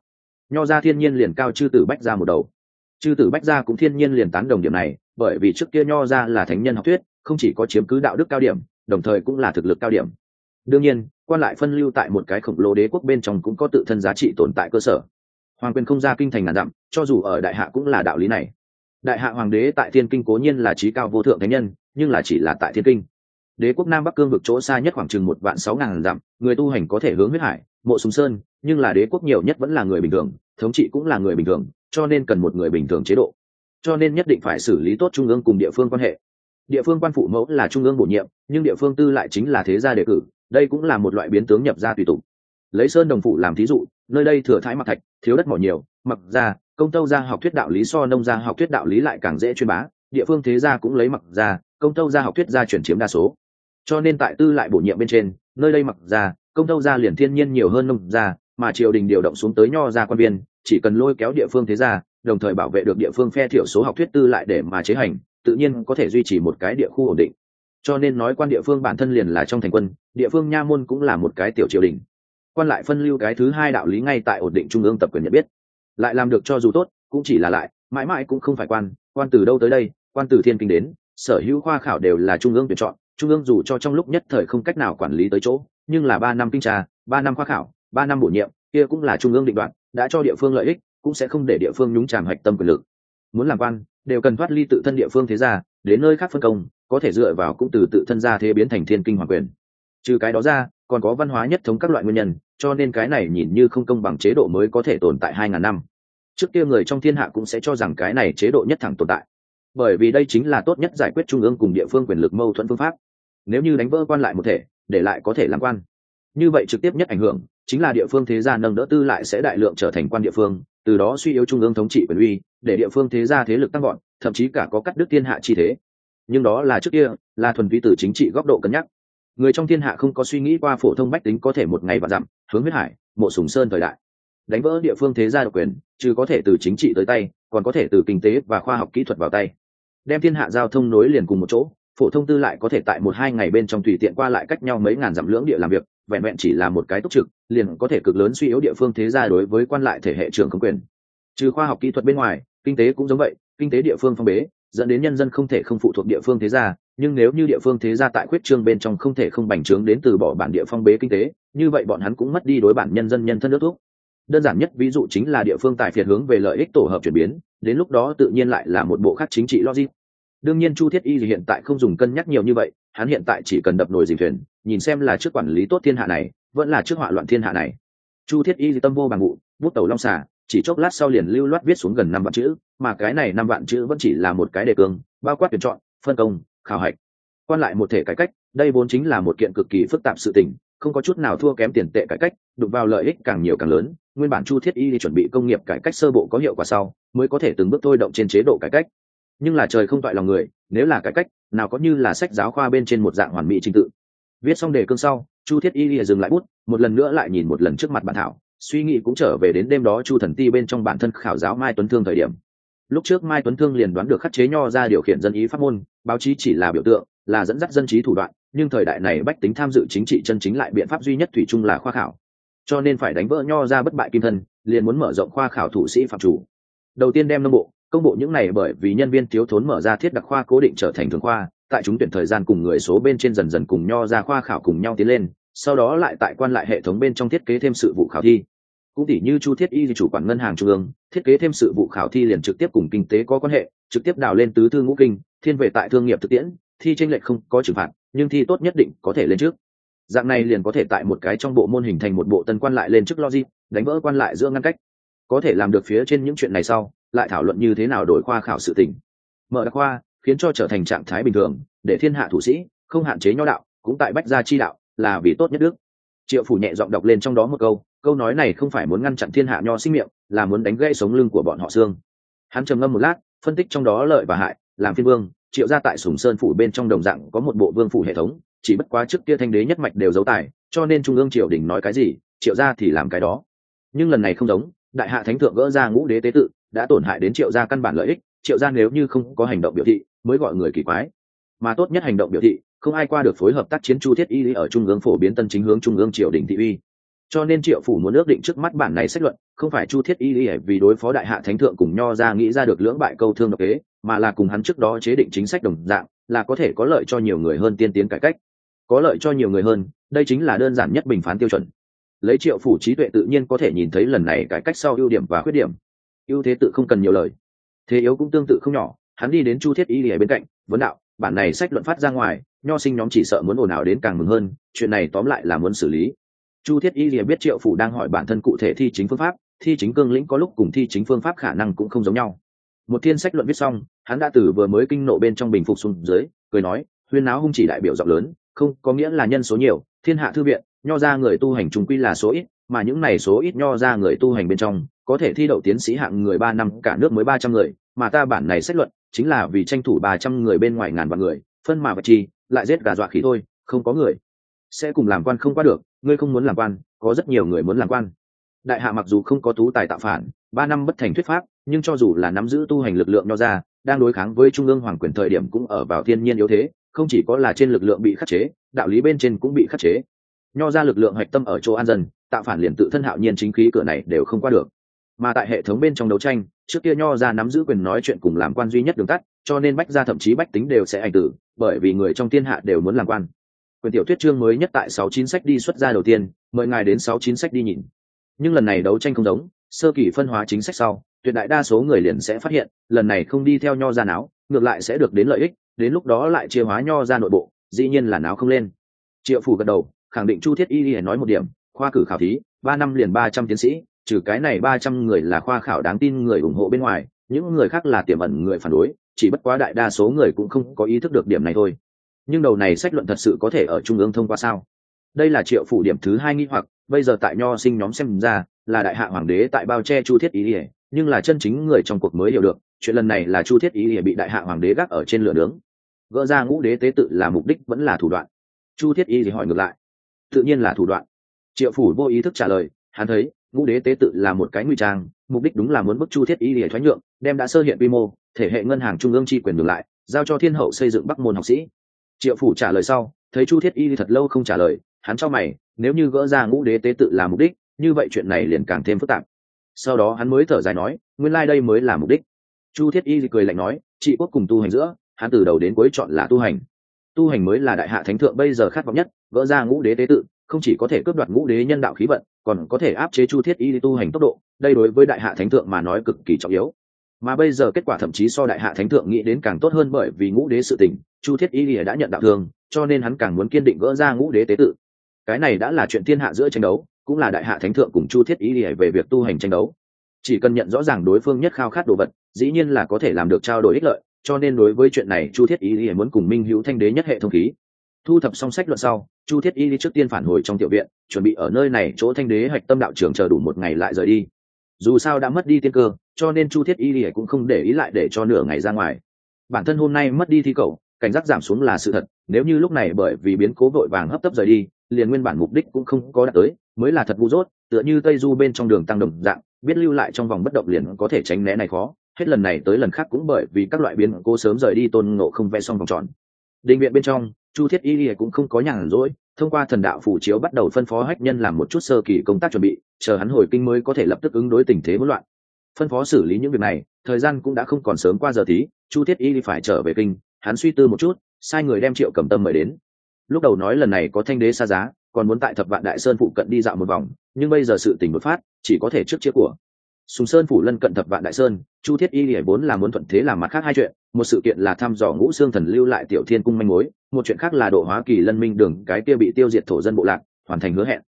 S1: Nho gia thiên nhiên liền cao chư tử bách ra một đầu. Chư tử bách gia cũng thiên nhiên liền tán đồng điểm này, bởi vì trước kia nho gia là thánh nhân học thuyết, không chỉ có chiếm cứ đạo đức cao điểm, đồng thời cũng là thực lực cao điểm đương nhiên, quan lại phân lưu tại một cái khổng lồ đế quốc bên trong cũng có tự thân giá trị tồn tại cơ sở. Hoàng quyền không ra kinh thành ngàn dặm, cho dù ở đại hạ cũng là đạo lý này. Đại hạ hoàng đế tại thiên kinh cố nhiên là trí cao vô thượng thánh nhân, nhưng là chỉ là tại thiên kinh. Đế quốc nam bắc cương vực chỗ xa nhất khoảng chừng một vạn sáu ngàn dặm, người tu hành có thể hướng huyết hải, mộ sùng sơn, nhưng là đế quốc nhiều nhất vẫn là người bình thường, thống trị cũng là người bình thường, cho nên cần một người bình thường chế độ. Cho nên nhất định phải xử lý tốt trung ương cùng địa phương quan hệ. Địa phương quan phụ mẫu là trung ương bổ nhiệm, nhưng địa phương tư lại chính là thế gia đề cử đây cũng là một loại biến tướng nhập gia tùy tục. Lấy sơn đồng phụ làm thí dụ, nơi đây thừa thái mặc thạch, thiếu đất mỏ nhiều, mặc ra, công tâu gia học thuyết đạo lý so nông gia học thuyết đạo lý lại càng dễ chuyên bá, địa phương thế gia cũng lấy mặc ra, công tâu gia học thuyết gia chuyển chiếm đa số. Cho nên tại tư lại bổ nhiệm bên trên, nơi đây mặc ra, công tâu gia liền thiên nhiên nhiều hơn nông gia, mà triều đình điều động xuống tới nho gia quan viên, chỉ cần lôi kéo địa phương thế gia, đồng thời bảo vệ được địa phương phe thiểu số học thuyết tư lại để mà chế hành, tự nhiên có thể duy trì một cái địa khu ổn định cho nên nói quan địa phương bản thân liền là trong thành quân, địa phương nha môn cũng là một cái tiểu triều đình. Quan lại phân lưu cái thứ hai đạo lý ngay tại ổn định trung ương tập quyền nhận biết. Lại làm được cho dù tốt, cũng chỉ là lại, mãi mãi cũng không phải quan quan từ đâu tới đây, quan từ thiên kinh đến, sở hữu khoa khảo đều là trung ương tuyển chọn, trung ương dù cho trong lúc nhất thời không cách nào quản lý tới chỗ, nhưng là ba năm kinh tra, ba năm khoa khảo, ba năm bổ nhiệm, kia cũng là trung ương định đoạn, đã cho địa phương lợi ích, cũng sẽ không để địa phương nhúng tràm hạch tâm quyền lực. Muốn làm quan, đều cần thoát ly tự thân địa phương thế gia, đến nơi khác phân công có thể dựa vào cũng từ tự thân ra thế biến thành thiên kinh hoàng quyền. Trừ cái đó ra, còn có văn hóa nhất thống các loại nguyên nhân, cho nên cái này nhìn như không công bằng chế độ mới có thể tồn tại hai ngàn năm. Trước kia người trong thiên hạ cũng sẽ cho rằng cái này chế độ nhất thẳng tồn tại. Bởi vì đây chính là tốt nhất giải quyết trung ương cùng địa phương quyền lực mâu thuẫn phương pháp. Nếu như đánh vỡ quan lại một thể, để lại có thể làm quan. Như vậy trực tiếp nhất ảnh hưởng, chính là địa phương thế gia nâng đỡ tư lại sẽ đại lượng trở thành quan địa phương, từ đó suy yếu trung ương thống trị quyền uy, để địa phương thế gia thế lực tăng gọn thậm chí cả có cắt đứt thiên hạ chi thế nhưng đó là trước kia, là thuần túy từ chính trị góc độ cân nhắc. Người trong thiên hạ không có suy nghĩ qua phổ thông bách tính có thể một ngày và dặm, hướng huyết hải, mộ sùng sơn thời đại. Đánh vỡ địa phương thế gia độc quyền, chứ có thể từ chính trị tới tay, còn có thể từ kinh tế và khoa học kỹ thuật vào tay. Đem thiên hạ giao thông nối liền cùng một chỗ, phổ thông tư lại có thể tại một hai ngày bên trong tùy tiện qua lại cách nhau mấy ngàn dặm lưỡng địa làm việc, vẹn vẹn chỉ là một cái túc trực, liền có thể cực lớn suy yếu địa phương thế gia đối với quan lại thể hệ trường công quyền. Trừ khoa học kỹ thuật bên ngoài, kinh tế cũng giống vậy, kinh tế địa phương phong bế dẫn đến nhân dân không thể không phụ thuộc địa phương thế gia, nhưng nếu như địa phương thế gia tại khuyết trương bên trong không thể không bành trướng đến từ bỏ bản địa phong bế kinh tế, như vậy bọn hắn cũng mất đi đối bản nhân dân nhân thân nước thuốc. Đơn giản nhất ví dụ chính là địa phương tài phiệt hướng về lợi ích tổ hợp chuyển biến, đến lúc đó tự nhiên lại là một bộ khác chính trị logic. Đương nhiên chu thiết y hiện tại không dùng cân nhắc nhiều như vậy, hắn hiện tại chỉ cần đập nồi dình thuyền, nhìn xem là trước quản lý tốt thiên hạ này, vẫn là trước họa loạn thiên hạ này. Chu thiết y tâm vô bằng ngụ, bút tàu long xà chỉ chốc lát sau liền lưu loát viết xuống gần năm vạn chữ, mà cái này năm vạn chữ vẫn chỉ là một cái đề cương, bao quát tuyển chọn, phân công, khảo hạch. Quan lại một thể cải cách, đây vốn chính là một kiện cực kỳ phức tạp sự tình, không có chút nào thua kém tiền tệ cải cách, đụng vào lợi ích càng nhiều càng lớn, nguyên bản chu thiết y chuẩn bị công nghiệp cải cách sơ bộ có hiệu quả sau, mới có thể từng bước thôi động trên chế độ cải cách. Nhưng là trời không toại lòng người, nếu là cải cách, nào có như là sách giáo khoa bên trên một dạng hoàn mỹ trình tự. Viết xong đề cương sau, chu thiết y dừng lại bút, một lần nữa lại nhìn một lần trước mặt bản thảo suy nghĩ cũng trở về đến đêm đó chu thần ti bên trong bản thân khảo giáo mai tuấn thương thời điểm. Lúc trước mai tuấn thương liền đoán được khắc chế nho ra điều khiển dân ý pháp môn, báo chí chỉ là biểu tượng, là dẫn dắt dân trí thủ đoạn, nhưng thời đại này bách tính tham dự chính trị chân chính lại biện pháp duy nhất thủy chung là khoa khảo. Cho nên phải đánh vỡ nho ra bất bại kim thân, liền muốn mở rộng khoa khảo thủ sĩ phạm chủ. Đầu tiên đem nông bộ, công bộ những này bởi vì nhân viên thiếu thốn mở ra thiết đặc khoa cố định trở thành thường khoa, tại chúng tuyển thời gian cùng người số bên trên dần dần cùng nho ra khoa khảo cùng nhau tiến lên, sau đó lại tại quan lại hệ thống bên trong thiết kế thêm sự vụ khảo thi cũng tỉ như chu thiết y chủ quản ngân hàng trung ương, thiết kế thêm sự vụ khảo thi liền trực tiếp cùng kinh tế có quan hệ, trực tiếp đào lên tứ thư ngũ kinh, thiên về tại thương nghiệp thực tiễn, thi tranh lệch không có trừng phạt, nhưng thi tốt nhất định có thể lên trước. Dạng này liền có thể tại một cái trong bộ môn hình thành một bộ tân quan lại lên trước logic, đánh vỡ quan lại giữa ngăn cách. Có thể làm được phía trên những chuyện này sau, lại thảo luận như thế nào đổi khoa khảo sự tình. Mở đặc khoa, khiến cho trở thành trạng thái bình thường, để thiên hạ thủ sĩ, không hạn chế nho đạo, cũng tại bách gia chi đạo, là vì tốt nhất đức. Triệu phủ nhẹ giọng đọc lên trong đó một câu câu nói này không phải muốn ngăn chặn thiên hạ nho sinh miệng, là muốn đánh gãy sống lưng của bọn họ xương. Hắn trầm ngâm một lát, phân tích trong đó lợi và hại, làm phiên vương, triệu gia tại sùng sơn phủ bên trong đồng dạng có một bộ vương phủ hệ thống, chỉ bất quá trước kia thanh đế nhất mạch đều giấu tài, cho nên trung ương triều đình nói cái gì, triệu gia thì làm cái đó. Nhưng lần này không giống, đại hạ thánh thượng gỡ ra ngũ đế tế tự, đã tổn hại đến triệu gia căn bản lợi ích, triệu gia nếu như không có hành động biểu thị, mới gọi người kỳ quái. Mà tốt nhất hành động biểu thị, không ai qua được phối hợp tác chiến chu thiết y lý ở trung ương phổ biến tân chính hướng trung ương triều đình thị uy cho nên triệu phủ muốn ước định trước mắt bản này xét luận, không phải chu thiết y lý vì đối phó đại hạ thánh thượng cùng nho ra nghĩ ra được lưỡng bại câu thương độc kế mà là cùng hắn trước đó chế định chính sách đồng dạng, là có thể có lợi cho nhiều người hơn tiên tiến cải cách. Có lợi cho nhiều người hơn, đây chính là đơn giản nhất bình phán tiêu chuẩn. Lấy triệu phủ trí tuệ tự nhiên có thể nhìn thấy lần này cải cách sau ưu điểm và khuyết điểm. Ưu thế tự không cần nhiều lời. Thế yếu cũng tương tự không nhỏ, hắn đi đến chu thiết y lìa bên cạnh, vấn đạo, bản này sách luận phát ra ngoài, nho sinh nhóm chỉ sợ muốn ồn ào đến càng mừng hơn, chuyện này tóm lại là muốn xử lý chu thiết y lìa biết triệu phủ đang hỏi bản thân cụ thể thi chính phương pháp, thi chính cương lĩnh có lúc cùng thi chính phương pháp khả năng cũng không giống nhau. Một thiên sách luận viết xong, hắn đã từ vừa mới kinh nộ bên trong bình phục xuống dưới, cười nói, huyên náo hung chỉ đại biểu rộng lớn, không, có nghĩa là nhân số nhiều, thiên hạ thư viện, nho ra người tu hành trung quy là số ít, mà những này số ít nho ra người tu hành bên trong, có thể thi đậu tiến sĩ hạng người ba năm, cả nước mới ba trăm người, mà ta bản này xét luận, chính là vì tranh thủ ba trăm người bên ngoài ngàn vạn người, phân mà vật chi, lại giết gà dọa khí thôi, không có người sẽ cùng làm quan không qua được ngươi không muốn làm quan, có rất nhiều người muốn làm quan. Đại hạ mặc dù không có tú tài tạo phản, ba năm bất thành thuyết pháp, nhưng cho dù là nắm giữ tu hành lực lượng nho ra, đang đối kháng với trung ương hoàng quyền thời điểm cũng ở vào thiên nhiên yếu thế, không chỉ có là trên lực lượng bị khắc chế, đạo lý bên trên cũng bị khắc chế. Nho ra lực lượng hạch tâm ở chỗ an dân, tạo phản liền tự thân hạo nhiên chính khí cửa này đều không qua được. Mà tại hệ thống bên trong đấu tranh, trước kia nho ra nắm giữ quyền nói chuyện cùng làm quan duy nhất đường tắt, cho nên bách ra thậm chí bách tính đều sẽ ảnh tử, bởi vì người trong thiên hạ đều muốn làm quan quyền tiểu thuyết chương mới nhất tại sáu chín sách đi xuất ra đầu tiên, mời ngài đến sáu chín sách đi nhìn. Nhưng lần này đấu tranh không giống, sơ kỳ phân hóa chính sách sau, tuyệt đại đa số người liền sẽ phát hiện, lần này không đi theo nho ra não ngược lại sẽ được đến lợi ích, đến lúc đó lại chia hóa nho ra nội bộ, dĩ nhiên là náo không lên. Triệu phủ gật đầu, khẳng định chu thiết y y nói một điểm, khoa cử khảo thí, ba năm liền ba trăm tiến sĩ, trừ cái này ba trăm người là khoa khảo đáng tin người ủng hộ bên ngoài, những người khác là tiềm ẩn người phản đối, chỉ bất quá đại đa số người cũng không có ý thức được điểm này thôi nhưng đầu này sách luận thật sự có thể ở trung ương thông qua sao? Đây là triệu phủ điểm thứ hai nghi hoặc, bây giờ tại nho sinh nhóm xem ra, là đại hạ hoàng đế tại bao che chu thiết ý ỉa nhưng là chân chính người trong cuộc mới hiểu được, chuyện lần này là chu thiết ý ỉa bị đại hạ hoàng đế gác ở trên lửa nướng. Gỡ ra ngũ đế tế tự là mục đích vẫn là thủ đoạn. Chu thiết ý thì hỏi ngược lại. Tự nhiên là thủ đoạn. Triệu phủ vô ý thức trả lời, hắn thấy, ngũ đế tế tự là một cái nguy trang, mục đích đúng là muốn bức chu thiết ý để thoái nhượng, đem đã sơ hiện quy mô, thể hệ ngân hàng trung ương chi quyền ngược lại, giao cho thiên hậu xây dựng bắc môn học sĩ triệu phủ trả lời sau, thấy chu thiết y thật lâu không trả lời, hắn cho mày, nếu như gỡ ra ngũ đế tế tự là mục đích, như vậy chuyện này liền càng thêm phức tạp. Sau đó hắn mới thở dài nói, nguyên lai、like、đây mới là mục đích. Chu thiết y cười lạnh nói, trị quốc cùng tu hành giữa, hắn từ đầu đến cuối chọn là tu hành. Tu hành mới là đại hạ thánh thượng bây giờ khát vọng nhất, gỡ ra ngũ đế tế tự, không chỉ có thể cướp đoạt ngũ đế nhân đạo khí vận, còn có thể áp chế chu thiết y tu hành tốc độ, đây đối với đại hạ thánh thượng mà nói cực kỳ trọng yếu. Mà bây giờ kết quả thậm chí so đại hạ thánh thượng nghĩ đến càng tốt hơn bởi vì ngũ đế sự tình chu thiết y đã nhận đạo thương, cho nên hắn càng muốn kiên định gỡ ra ngũ đế tế tự. Cái này đã là chuyện thiên hạ giữa tranh đấu, cũng là đại hạ thánh thượng cùng chu thiết y về việc tu hành tranh đấu. Chỉ cần nhận rõ ràng đối phương nhất khao khát đồ vật, dĩ nhiên là có thể làm được trao đổi ích lợi, cho nên đối với chuyện này chu thiết y muốn cùng minh hữu thanh đế nhất hệ thông khí. Thu thập xong sách luận sau, chu thiết y trước tiên phản hồi trong tiểu viện, chuẩn bị ở nơi này chỗ thanh đế hạch tâm đạo trường chờ đủ một ngày lại rời đi. Dù sao đã mất đi tiên cơ, cho nên chu thiết y cũng không để ý lại để cho nửa ngày ra ngoài. Bản thân hôm nay mất đi thi cầu cảnh giác giảm xuống là sự thật, nếu như lúc này bởi vì biến cố vội vàng hấp tấp rời đi, liền nguyên bản mục đích cũng không có đạt tới, mới là thật ngu dốt, tựa như tây du bên trong đường tăng đồng dạng, biết lưu lại trong vòng bất động liền có thể tránh né này khó. Hết lần này tới lần khác cũng bởi vì các loại biến cố sớm rời đi tôn ngộ không vẽ xong vòng tròn. Định viện bên trong, chu thiết y cũng không có nhàn rỗi, thông qua thần đạo phủ chiếu bắt đầu phân phó hách nhân làm một chút sơ kỳ công tác chuẩn bị, chờ hắn hồi kinh mới có thể lập tức ứng đối tình thế hỗn loạn. Phân phó xử lý những việc này, thời gian cũng đã không còn sớm qua giờ tí, chu thiết y phải trở về kinh hắn suy tư một chút, sai người đem triệu cầm tâm mời đến. Lúc đầu nói lần này có thanh đế xa giá, còn muốn tại thập vạn đại sơn phụ cận đi dạo một vòng, nhưng bây giờ sự tình đột phát, chỉ có thể trước chia của. Sùng sơn phủ lân cận thập vạn đại sơn, chu thiết y lẻ vốn là muốn thuận thế làm mặt khác hai chuyện, một sự kiện là thăm dò ngũ xương thần lưu lại tiểu thiên cung manh mối, một chuyện khác là độ hóa kỳ lân minh đường, cái kia bị tiêu diệt thổ dân bộ lạc, hoàn thành hứa hẹn.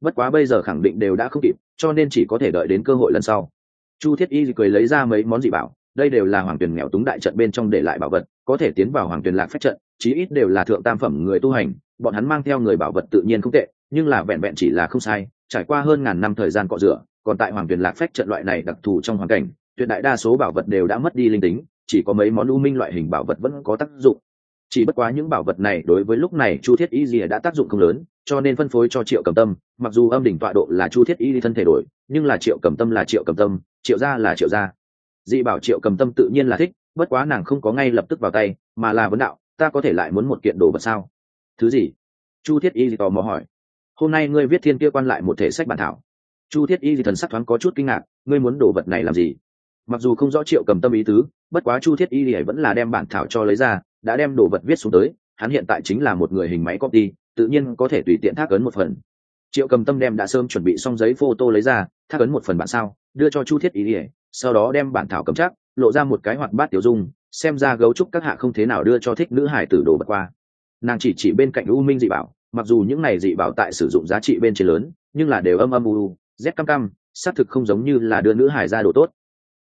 S1: Bất quá bây giờ khẳng định đều đã không kịp, cho nên chỉ có thể đợi đến cơ hội lần sau. Chu thiết y cười lấy ra mấy món dị bảo, đây đều là hoàng tuyển nghèo túng đại trận bên trong để lại bảo vật có thể tiến vào hoàng tuyển lạc phép trận, chí ít đều là thượng tam phẩm người tu hành, bọn hắn mang theo người bảo vật tự nhiên không tệ, nhưng là vẹn vẹn chỉ là không sai, trải qua hơn ngàn năm thời gian cọ rửa, còn tại hoàng tuyển lạc phép trận loại này đặc thù trong hoàn cảnh, tuyệt đại đa số bảo vật đều đã mất đi linh tính, chỉ có mấy món u minh loại hình bảo vật vẫn có tác dụng. Chỉ bất quá những bảo vật này đối với lúc này chu thiết y rìa đã tác dụng không lớn, cho nên phân phối cho triệu cầm tâm, mặc dù âm đỉnh tọa độ là chu thiết y thân thể đổi, nhưng là triệu cầm tâm là triệu cầm tâm, triệu gia là triệu gia. Dị bảo triệu cầm tâm tự nhiên là thích bất quá nàng không có ngay lập tức vào tay, mà là vấn đạo, ta có thể lại muốn một kiện đồ vật sao? Thứ gì? Chu thiết y tò mò hỏi. Hôm nay ngươi viết thiên kia quan lại một thể sách bản thảo. Chu thiết y thì thần sắc thoáng có chút kinh ngạc, ngươi muốn đồ vật này làm gì? Mặc dù không rõ triệu cầm tâm ý tứ, bất quá chu thiết y thì vẫn là đem bản thảo cho lấy ra, đã đem đồ vật viết xuống tới, hắn hiện tại chính là một người hình máy copy, tự nhiên có thể tùy tiện thác ấn một phần. Triệu cầm tâm đem đã sớm chuẩn bị xong giấy photo lấy ra, thác ấn một phần bản sao? Đưa cho chu thiết y thì sau đó đem bản thảo cầm chắc lộ ra một cái hoạt bát tiểu dung, xem ra gấu trúc các hạ không thế nào đưa cho thích nữ hải tử đồ bật qua. Nàng chỉ chỉ bên cạnh u minh dị bảo, mặc dù những này dị bảo tại sử dụng giá trị bên trên lớn, nhưng là đều âm âm u u z cam cam xác thực không giống như là đưa nữ hải ra đồ tốt.